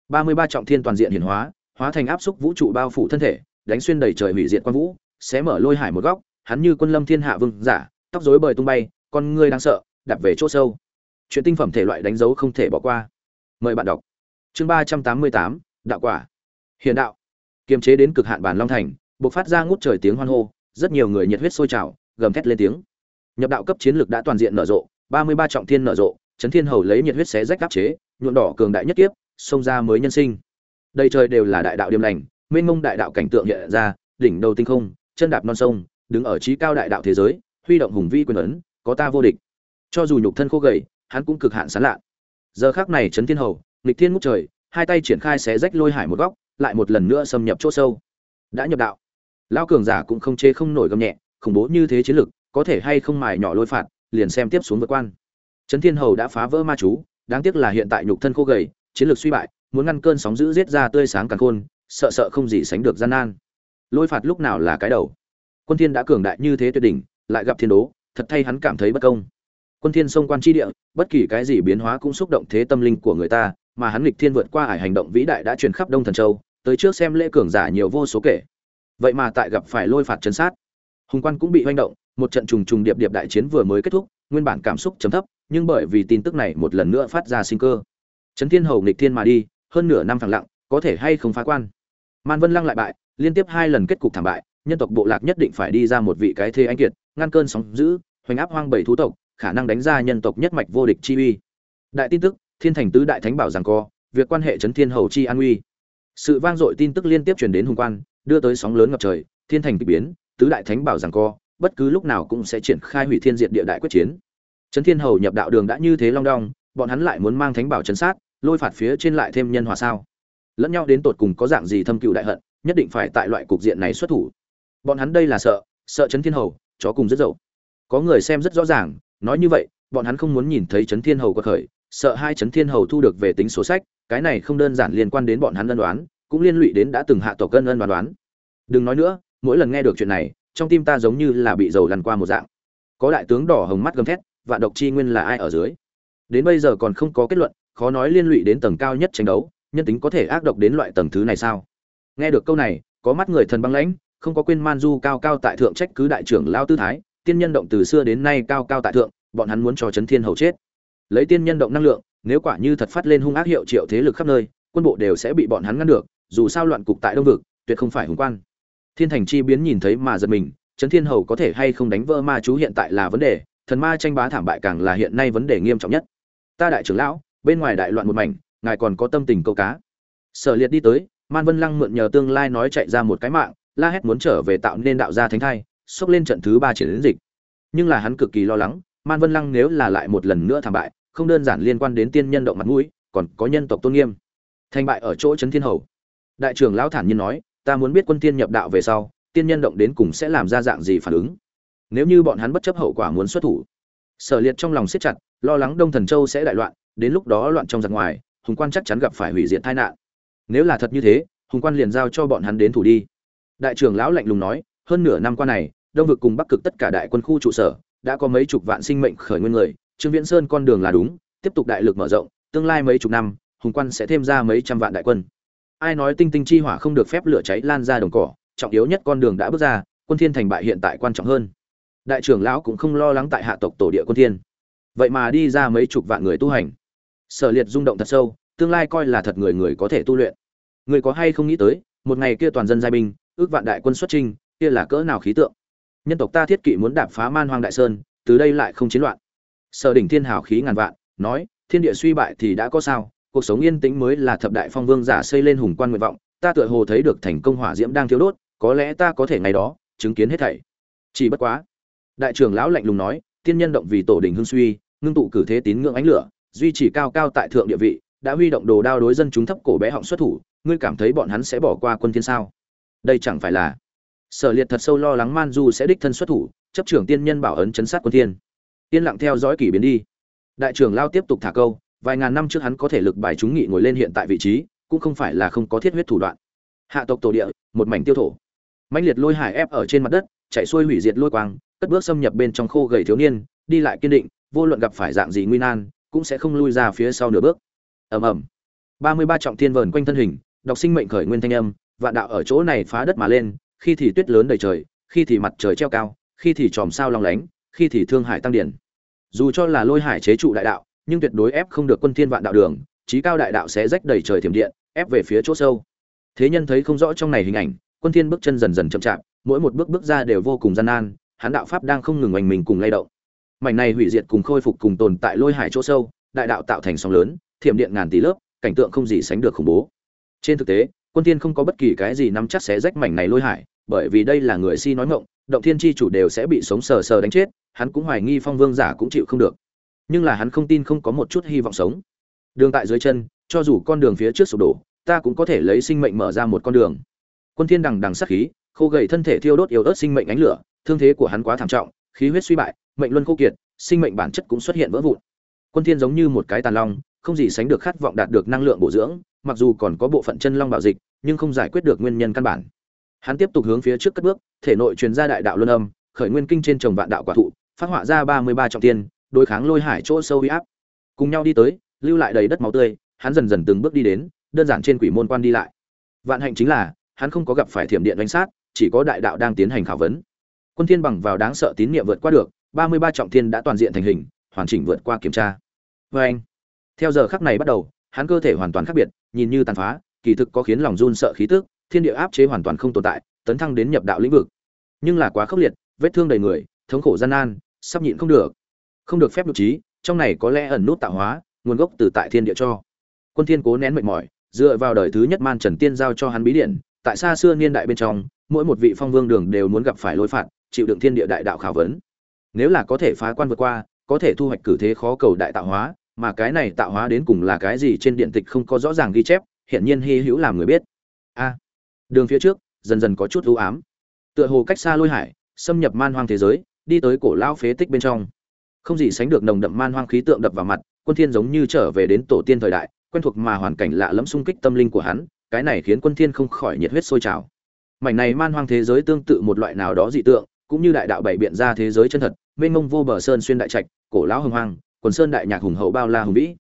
33 trọng thiên toàn diện hiển hóa hóa thành áp xúc vũ trụ bao phủ thân thể đánh xuyên đầy trời hủy diệt quan vũ xé mở lôi hải một góc hắn như quân lâm thiên hạ vương giả tóc rối bời tung bay con ngươi đang sợ đạp về chỗ sâu. Chuyện tinh phẩm thể loại đánh dấu không thể bỏ qua. Mời bạn đọc. Chương 388, đạo quả hiền đạo. Kiềm chế đến cực hạn bản long thành, bộc phát ra ngút trời tiếng hoan hô, rất nhiều người nhiệt huyết sôi trào, gầm thét lên tiếng. Nhập đạo cấp chiến lược đã toàn diện nở rộ 33 trọng thiên nở rộ, chấn thiên hầu lấy nhiệt huyết xé rách áp chế, nhuộm đỏ cường đại nhất kiếp, xông ra mới nhân sinh. Đây trời đều là đại đạo điềm lành, mênh mông đại đạo cảnh tượng hiện ra, đỉnh đầu tinh không, chân đạp non sông, đứng ở trí cao đại đạo thế giới, huy động hùng vi quyền ấn, có ta vô địch. Cho dù nhục thân khô gầy, hắn cũng cực hạn sán lạ. Giờ khác này chấn thiên hầu, nghịch thiên ngút trời, hai tay triển khai xé rách lôi hải một góc lại một lần nữa xâm nhập chỗ sâu. Đã nhập đạo, lão cường giả cũng không chê không nổi gầm nhẹ, khủng bố như thế chiến lực, có thể hay không mài nhỏ lôi phạt, liền xem tiếp xuống vượt quan. Chấn thiên hầu đã phá vỡ ma chú, đáng tiếc là hiện tại nhục thân khô gầy, chiến lược suy bại, muốn ngăn cơn sóng dữ giết ra tươi sáng càng khôn, sợ sợ không gì sánh được gian nan. Lôi phạt lúc nào là cái đầu? Quân thiên đã cường đại như thế tuyệt đỉnh, lại gặp thiên đố, thật thay hắn cảm thấy bất công. Quân thiên sông quan chi địa, bất kỳ cái gì biến hóa cũng xúc động thế tâm linh của người ta, mà hắn nghịch thiên vượt qua ải hành động vĩ đại đã truyền khắp đông thần châu tới trước xem lễ cường giả nhiều vô số kể. Vậy mà tại gặp phải lôi phạt chấn sát, hùng quan cũng bị hoành động, một trận trùng trùng điệp điệp đại chiến vừa mới kết thúc, nguyên bản cảm xúc chấm thấp, nhưng bởi vì tin tức này một lần nữa phát ra sinh cơ. Trấn thiên hầu nghịch thiên mà đi, hơn nửa năm phẳng lặng, có thể hay không phá quan. Man vân lăng lại bại, liên tiếp hai lần kết cục thảm bại, nhân tộc bộ lạc nhất định phải đi ra một vị cái thế anh kiệt, ngăn cơn sóng dữ, hoành áp hoang bảy thú tộc, khả năng đánh ra nhân tộc nhất mạch vô địch chi uy. Đại tin tức, thiên thành tứ đại thánh bảo rằng co, việc quan hệ trấn thiên hầu chi an uy sự vang dội tin tức liên tiếp truyền đến hùng quan, đưa tới sóng lớn ngập trời, thiên thành kịch biến, tứ đại thánh bảo rằng co, bất cứ lúc nào cũng sẽ triển khai hủy thiên diệt địa đại quyết chiến. Chấn thiên hầu nhập đạo đường đã như thế long đong, bọn hắn lại muốn mang thánh bảo chấn sát, lôi phạt phía trên lại thêm nhân hòa sao. Lẫn nhau đến tột cùng có dạng gì thâm cựu đại hận, nhất định phải tại loại cục diện này xuất thủ. Bọn hắn đây là sợ sợ chấn thiên hầu, chó cùng rất dậu. Có người xem rất rõ ràng, nói như vậy, bọn hắn không muốn nhìn thấy chấn thiên hầu có khởi sợ hai chấn thiên hầu thu được về tính số sách, cái này không đơn giản liên quan đến bọn hắn ân đoán cũng liên lụy đến đã từng hạ tổ cân ân đoán đoán đừng nói nữa, mỗi lần nghe được chuyện này, trong tim ta giống như là bị dầu lăn qua một dạng. Có đại tướng đỏ hồng mắt gầm thét và độc chi nguyên là ai ở dưới? Đến bây giờ còn không có kết luận, khó nói liên lụy đến tầng cao nhất tranh đấu, nhân tính có thể ác độc đến loại tầng thứ này sao? Nghe được câu này, có mắt người thần băng lãnh, không có quên man du cao cao tại thượng trách cứ đại trưởng lao tư thái, tiên nhân động từ xưa đến nay cao cao tại thượng, bọn hắn muốn cho chấn thiên hầu chết lấy tiên nhân động năng lượng, nếu quả như thật phát lên hung ác hiệu triệu thế lực khắp nơi, quân bộ đều sẽ bị bọn hắn ngăn được, dù sao loạn cục tại đông vực, tuyệt không phải hùng quan. Thiên thành chi biến nhìn thấy mà giật mình, Trấn thiên hầu có thể hay không đánh vỡ ma chú hiện tại là vấn đề, thần ma tranh bá thảm bại càng là hiện nay vấn đề nghiêm trọng nhất. Ta đại trưởng lão, bên ngoài đại loạn một mảnh, ngài còn có tâm tình câu cá. Sở liệt đi tới, man vân lăng mượn nhờ tương lai nói chạy ra một cái mạng, la hét muốn trở về tạo nên đạo gia thánh thai, xốc lên trận thứ ba triển đến dịch. Nhưng là hắn cực kỳ lo lắng, man vân lăng nếu là lại một lần nữa thảm bại không đơn giản liên quan đến tiên nhân động mặt mũi, còn có nhân tộc tôn nghiêm. Thành bại ở chỗ trấn thiên hầu. Đại trưởng lão thản nhiên nói, ta muốn biết quân tiên nhập đạo về sau, tiên nhân động đến cùng sẽ làm ra dạng gì phản ứng? Nếu như bọn hắn bất chấp hậu quả muốn xuất thủ, sở liệt trong lòng siết chặt, lo lắng đông thần châu sẽ đại loạn, đến lúc đó loạn trong giặc ngoài, hùng quan chắc chắn gặp phải hủy diệt tai nạn. Nếu là thật như thế, hùng quan liền giao cho bọn hắn đến thủ đi. Đại trưởng lão lạnh lùng nói, hơn nửa năm qua này, đông vực cùng bắc cực tất cả đại quân khu trụ sở, đã có mấy chục vạn sinh mệnh khởi nguyên người trương viễn sơn con đường là đúng tiếp tục đại lực mở rộng tương lai mấy chục năm hùng quan sẽ thêm ra mấy trăm vạn đại quân. Ai nói tinh tinh chi hỏa không được phép lửa cháy lan ra đồng cỏ trọng yếu nhất con đường đã bước ra quân thiên thành bại hiện tại quan trọng hơn. Đại trưởng lão cũng không lo lắng tại hạ tộc tổ địa quân thiên. Vậy mà đi ra mấy chục vạn người tu hành. Sở liệt rung động thật sâu tương lai coi là thật người người có thể tu luyện. Người có hay không nghĩ tới một ngày kia toàn dân giai binh ước vạn đại quân xuất chinh, kia là cỡ nào khí tượng. Nhân tộc ta thiết kỵ muốn đạp phá man hoang đại sơn từ đây lại không chiến loạn sở đỉnh thiên hào khí ngàn vạn, nói, thiên địa suy bại thì đã có sao, cuộc sống yên tĩnh mới là thập đại phong vương giả xây lên hùng quan nguyện vọng, ta tựa hồ thấy được thành công hỏa diễm đang thiếu đốt, có lẽ ta có thể ngày đó chứng kiến hết thảy. Chỉ bất quá, đại trưởng lão lạnh lùng nói, tiên nhân động vì tổ đình hưng suy, ngưng tụ cử thế tín ngưỡng ánh lửa, duy trì cao cao tại thượng địa vị, đã huy động đồ đao đối dân chúng thấp cổ bé họng xuất thủ, ngươi cảm thấy bọn hắn sẽ bỏ qua quân thiên sao? Đây chẳng phải là sở liệt thật sâu lo lắng man du sẽ đích thân xuất thủ, chấp trưởng tiên nhân bảo ấn chấn sát quân thiên tiên lặng theo dõi kỷ biến đi. Đại trưởng lao tiếp tục thả câu, vài ngàn năm trước hắn có thể lực bài chúng nghị ngồi lên hiện tại vị trí, cũng không phải là không có thiết huyết thủ đoạn. Hạ tộc tổ địa, một mảnh tiêu thổ. Mãnh liệt lôi hải ép ở trên mặt đất, chạy xuôi hủy diệt lôi quang, cất bước xâm nhập bên trong khô gầy thiếu niên, đi lại kiên định, vô luận gặp phải dạng gì nguy nan, cũng sẽ không lui ra phía sau nửa bước. Ầm ầm. Ba mươi ba trọng thiên vờn quanh thân hình, đọc sinh mệnh khởi nguyên thanh âm, vạn đạo ở chỗ này phá đất mà lên, khi thì tuyết lớn đầy trời, khi thì mặt trời treo cao, khi thì tròm sao long lánh khi thì thương hải tăng điển. Dù cho là lôi hải chế trụ đại đạo, nhưng tuyệt đối ép không được quân thiên vạn đạo đường trí cao đại đạo sẽ rách đầy trời thiểm điện, ép về phía chỗ sâu. Thế nhân thấy không rõ trong này hình ảnh, quân thiên bước chân dần dần chậm chạp, mỗi một bước bước ra đều vô cùng gian nan, hắn đạo pháp đang không ngừng oanh mình cùng lay động. Mảnh này hủy diệt cùng khôi phục cùng tồn tại lôi hải chỗ sâu, đại đạo tạo thành sóng lớn, thiểm điện ngàn tỷ lớp, cảnh tượng không gì sánh được khủng bố. Trên thực tế, quân thiên không có bất kỳ cái gì nắm chắc xé rách mảnh này lôi hải, bởi vì đây là người si nói ngọng, động thiên chi chủ đều sẽ bị sống sờ sờ đánh chết hắn cũng hoài nghi phong vương giả cũng chịu không được. Nhưng là hắn không tin không có một chút hy vọng sống. Đường tại dưới chân, cho dù con đường phía trước sụp đổ, ta cũng có thể lấy sinh mệnh mở ra một con đường. Quân thiên đằng đằng sát khí, khô gầy thân thể thiêu đốt yếu ớt sinh mệnh ánh lửa, thương thế của hắn quá thảm trọng, khí huyết suy bại, mệnh luân khô kiệt, sinh mệnh bản chất cũng xuất hiện vỡ vụn. Quân thiên giống như một cái tàn long, không gì sánh được khát vọng đạt được năng lượng bổ dưỡng, mặc dù còn có bộ phận chân long bạo dịch, nhưng không giải quyết được nguyên nhân căn bản. Hắn tiếp tục hướng phía trước cất bước, thể nội truyền ra đại đạo luân âm, khởi nguyên kinh trên trồng vạn đạo quả thụ phát họa ra ba mươi ba trọng tiên, đối kháng lôi hải chỗ sâu huy áp. Cùng nhau đi tới, lưu lại đầy đất máu tươi, hắn dần dần từng bước đi đến, đơn giản trên quỷ môn quan đi lại. Vạn hạnh chính là, hắn không có gặp phải thiểm điện đánh sát, chỉ có đại đạo đang tiến hành khảo vấn. Quân thiên bằng vào đáng sợ tín niệm vượt qua được, ba mươi ba trọng thiên đã toàn diện thành hình, hoàn chỉnh vượt qua kiểm tra. Với anh, theo giờ khắc này bắt đầu, hắn cơ thể hoàn toàn khác biệt, nhìn như tàn phá, kỳ thực có khiến lòng run sợ khí tức, thiên địa áp chế hoàn toàn không tồn tại, tấn thăng đến nhập đạo lĩnh vực. Nhưng là quá khốc liệt, vết thương đầy người, thống khổ gian nan sắp nhịn không được. Không được phép nhục trí, trong này có lẽ ẩn nút tạo hóa, nguồn gốc từ tại thiên địa cho. Quân thiên cố nén mệt mỏi, dựa vào đời thứ nhất man trần tiên giao cho hắn bí điển, tại xa xưa niên đại bên trong, mỗi một vị phong vương đường đều muốn gặp phải lối phạt, chịu đựng thiên địa đại đạo khảo vấn. Nếu là có thể phá quan vượt qua, có thể thu hoạch cử thế khó cầu đại tạo hóa, mà cái này tạo hóa đến cùng là cái gì trên điện tịch không có rõ ràng ghi chép hiện nhiên hy hữu làm người biết. A. Đường phía trước, dần dần có chút ưu ám. Tựa hồ cách xa lôi hải, xâm nhập man hoang thế giới đi tới cổ lao phế tích bên trong. Không gì sánh được nồng đậm man hoang khí tượng đập vào mặt, quân thiên giống như trở về đến tổ tiên thời đại, quen thuộc mà hoàn cảnh lạ lẫm xung kích tâm linh của hắn, cái này khiến quân thiên không khỏi nhiệt huyết sôi trào. Mảnh này man hoang thế giới tương tự một loại nào đó dị tượng, cũng như đại đạo bảy biện ra thế giới chân thật, mênh mông vô bờ sơn xuyên đại trạch, cổ lão hưng hoang, quần sơn đại nhạc hùng hậu bao la hùng vĩ.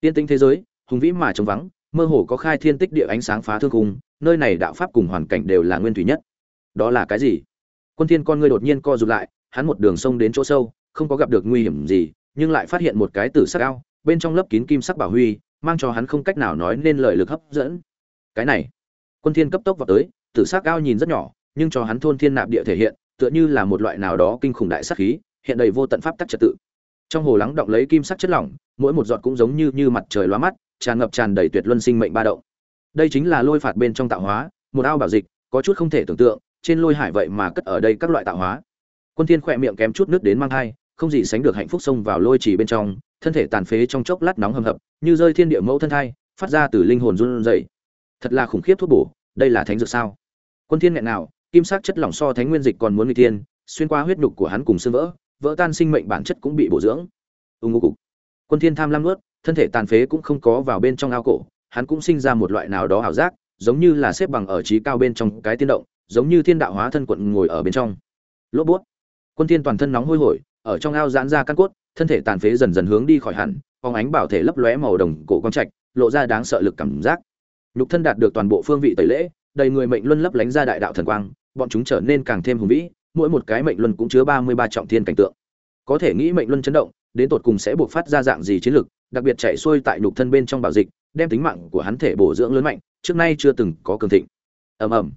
Tiên tinh thế giới, hùng vĩ mà trống vắng, mơ hồ có khai thiên tích địa ánh sáng phá thương cùng, nơi này đạo pháp cùng hoàn cảnh đều là nguyên thủy nhất. Đó là cái gì? Quân thiên con ngươi đột nhiên co rụt lại hắn một đường sông đến chỗ sâu, không có gặp được nguy hiểm gì, nhưng lại phát hiện một cái tử sắc ao, bên trong lớp kín kim sắc bảo huy, mang cho hắn không cách nào nói nên lời lực hấp dẫn. Cái này, quân thiên cấp tốc vào tới, tử sắc ao nhìn rất nhỏ, nhưng cho hắn thôn thiên nạp địa thể hiện, tựa như là một loại nào đó kinh khủng đại sát khí, hiện đầy vô tận pháp tắc trật tự. Trong hồ lắng động lấy kim sắc chất lỏng, mỗi một giọt cũng giống như như mặt trời lóa mắt, tràn ngập tràn đầy tuyệt luân sinh mệnh ba động. Đây chính là lôi phạt bên trong tạo hóa, một ao bảo dịch, có chút không thể tưởng tượng, trên lôi hải vậy mà cất ở đây các loại tạo hóa quân thiên khỏe miệng kém chút nước đến mang hai không gì sánh được hạnh phúc xông vào lôi trì bên trong, thân thể tàn phế trong chốc lát nóng hầm hập, như rơi thiên địa mẫu thân thai, phát ra từ linh hồn run rẩy. Thật là khủng khiếp thuốc bổ, đây là thánh dược sao? Quân thiên nghẹn nào, kim sắc chất lỏng so thánh nguyên dịch còn muốn nguy thiên, xuyên qua huyết nhục của hắn cùng xương vỡ vỡ tan sinh mệnh bản chất cũng bị bổ dưỡng. Ung ngô cục. Quân thiên tham lam nuốt, thân thể tàn phế cũng không có vào bên trong ao cổ, hắn cũng sinh ra một loại nào đó ảo giác, giống như là xếp bằng ở trí cao bên trong cái tiên động, giống như thiên đạo hóa thân quận ngồi ở bên trong. Lỗ bút quân thiên toàn thân nóng hôi hổi, ở trong ao giãn ra căn cốt, thân thể tàn phế dần dần hướng đi khỏi hẳn phóng ánh bảo thể lấp lóe màu đồng cổ quang trạch, lộ ra đáng sợ lực cảm giác. Nhục thân đạt được toàn bộ phương vị tẩy lễ, đầy người mệnh luân lấp lánh ra đại đạo thần quang, bọn chúng trở nên càng thêm hùng vĩ, mỗi một cái mệnh luân cũng chứa ba mươi ba trọng thiên cảnh tượng. Có thể nghĩ mệnh luân chấn động, đến tột cùng sẽ buộc phát ra dạng gì chiến lực, đặc biệt chạy xuôi tại nhục thân bên trong bảo dịch, đem tính mạng của hắn thể bổ dưỡng lớn mạnh, trước nay chưa từng có cường thịnh. Ầm ầm.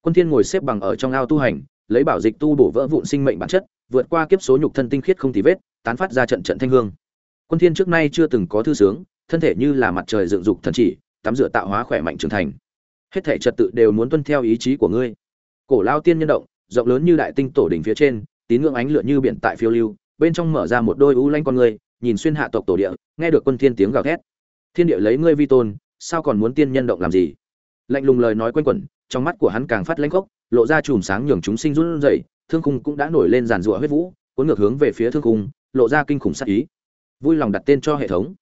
Quân thiên ngồi xếp bằng ở trong ao tu hành lấy bảo dịch tu bổ vỡ vụn sinh mệnh bản chất, vượt qua kiếp số nhục thân tinh khiết không tì vết, tán phát ra trận trận thanh hương. Quân thiên trước nay chưa từng có thư sướng, thân thể như là mặt trời dựng dục thần chỉ, tắm rửa tạo hóa khỏe mạnh trưởng thành. Hết thảy trật tự đều muốn tuân theo ý chí của ngươi. Cổ lao tiên nhân động, rộng lớn như đại tinh tổ đỉnh phía trên, tín ngưỡng ánh lửa như biển tại phiêu lưu, bên trong mở ra một đôi u lanh con người nhìn xuyên hạ tộc tổ địa, nghe được quân thiên tiếng gào thét. Thiên địa lấy ngươi vi tôn, sao còn muốn tiên nhân động làm gì? Lạnh lùng lời nói quanh quẩn, trong mắt của hắn càng phát lãnh khốc lộ ra chùm sáng nhường chúng sinh run rẩy, thương khung cũng đã nổi lên giàn giụa huyết vũ, cuốn ngược hướng về phía thương khung, lộ ra kinh khủng sát ý. Vui lòng đặt tên cho hệ thống.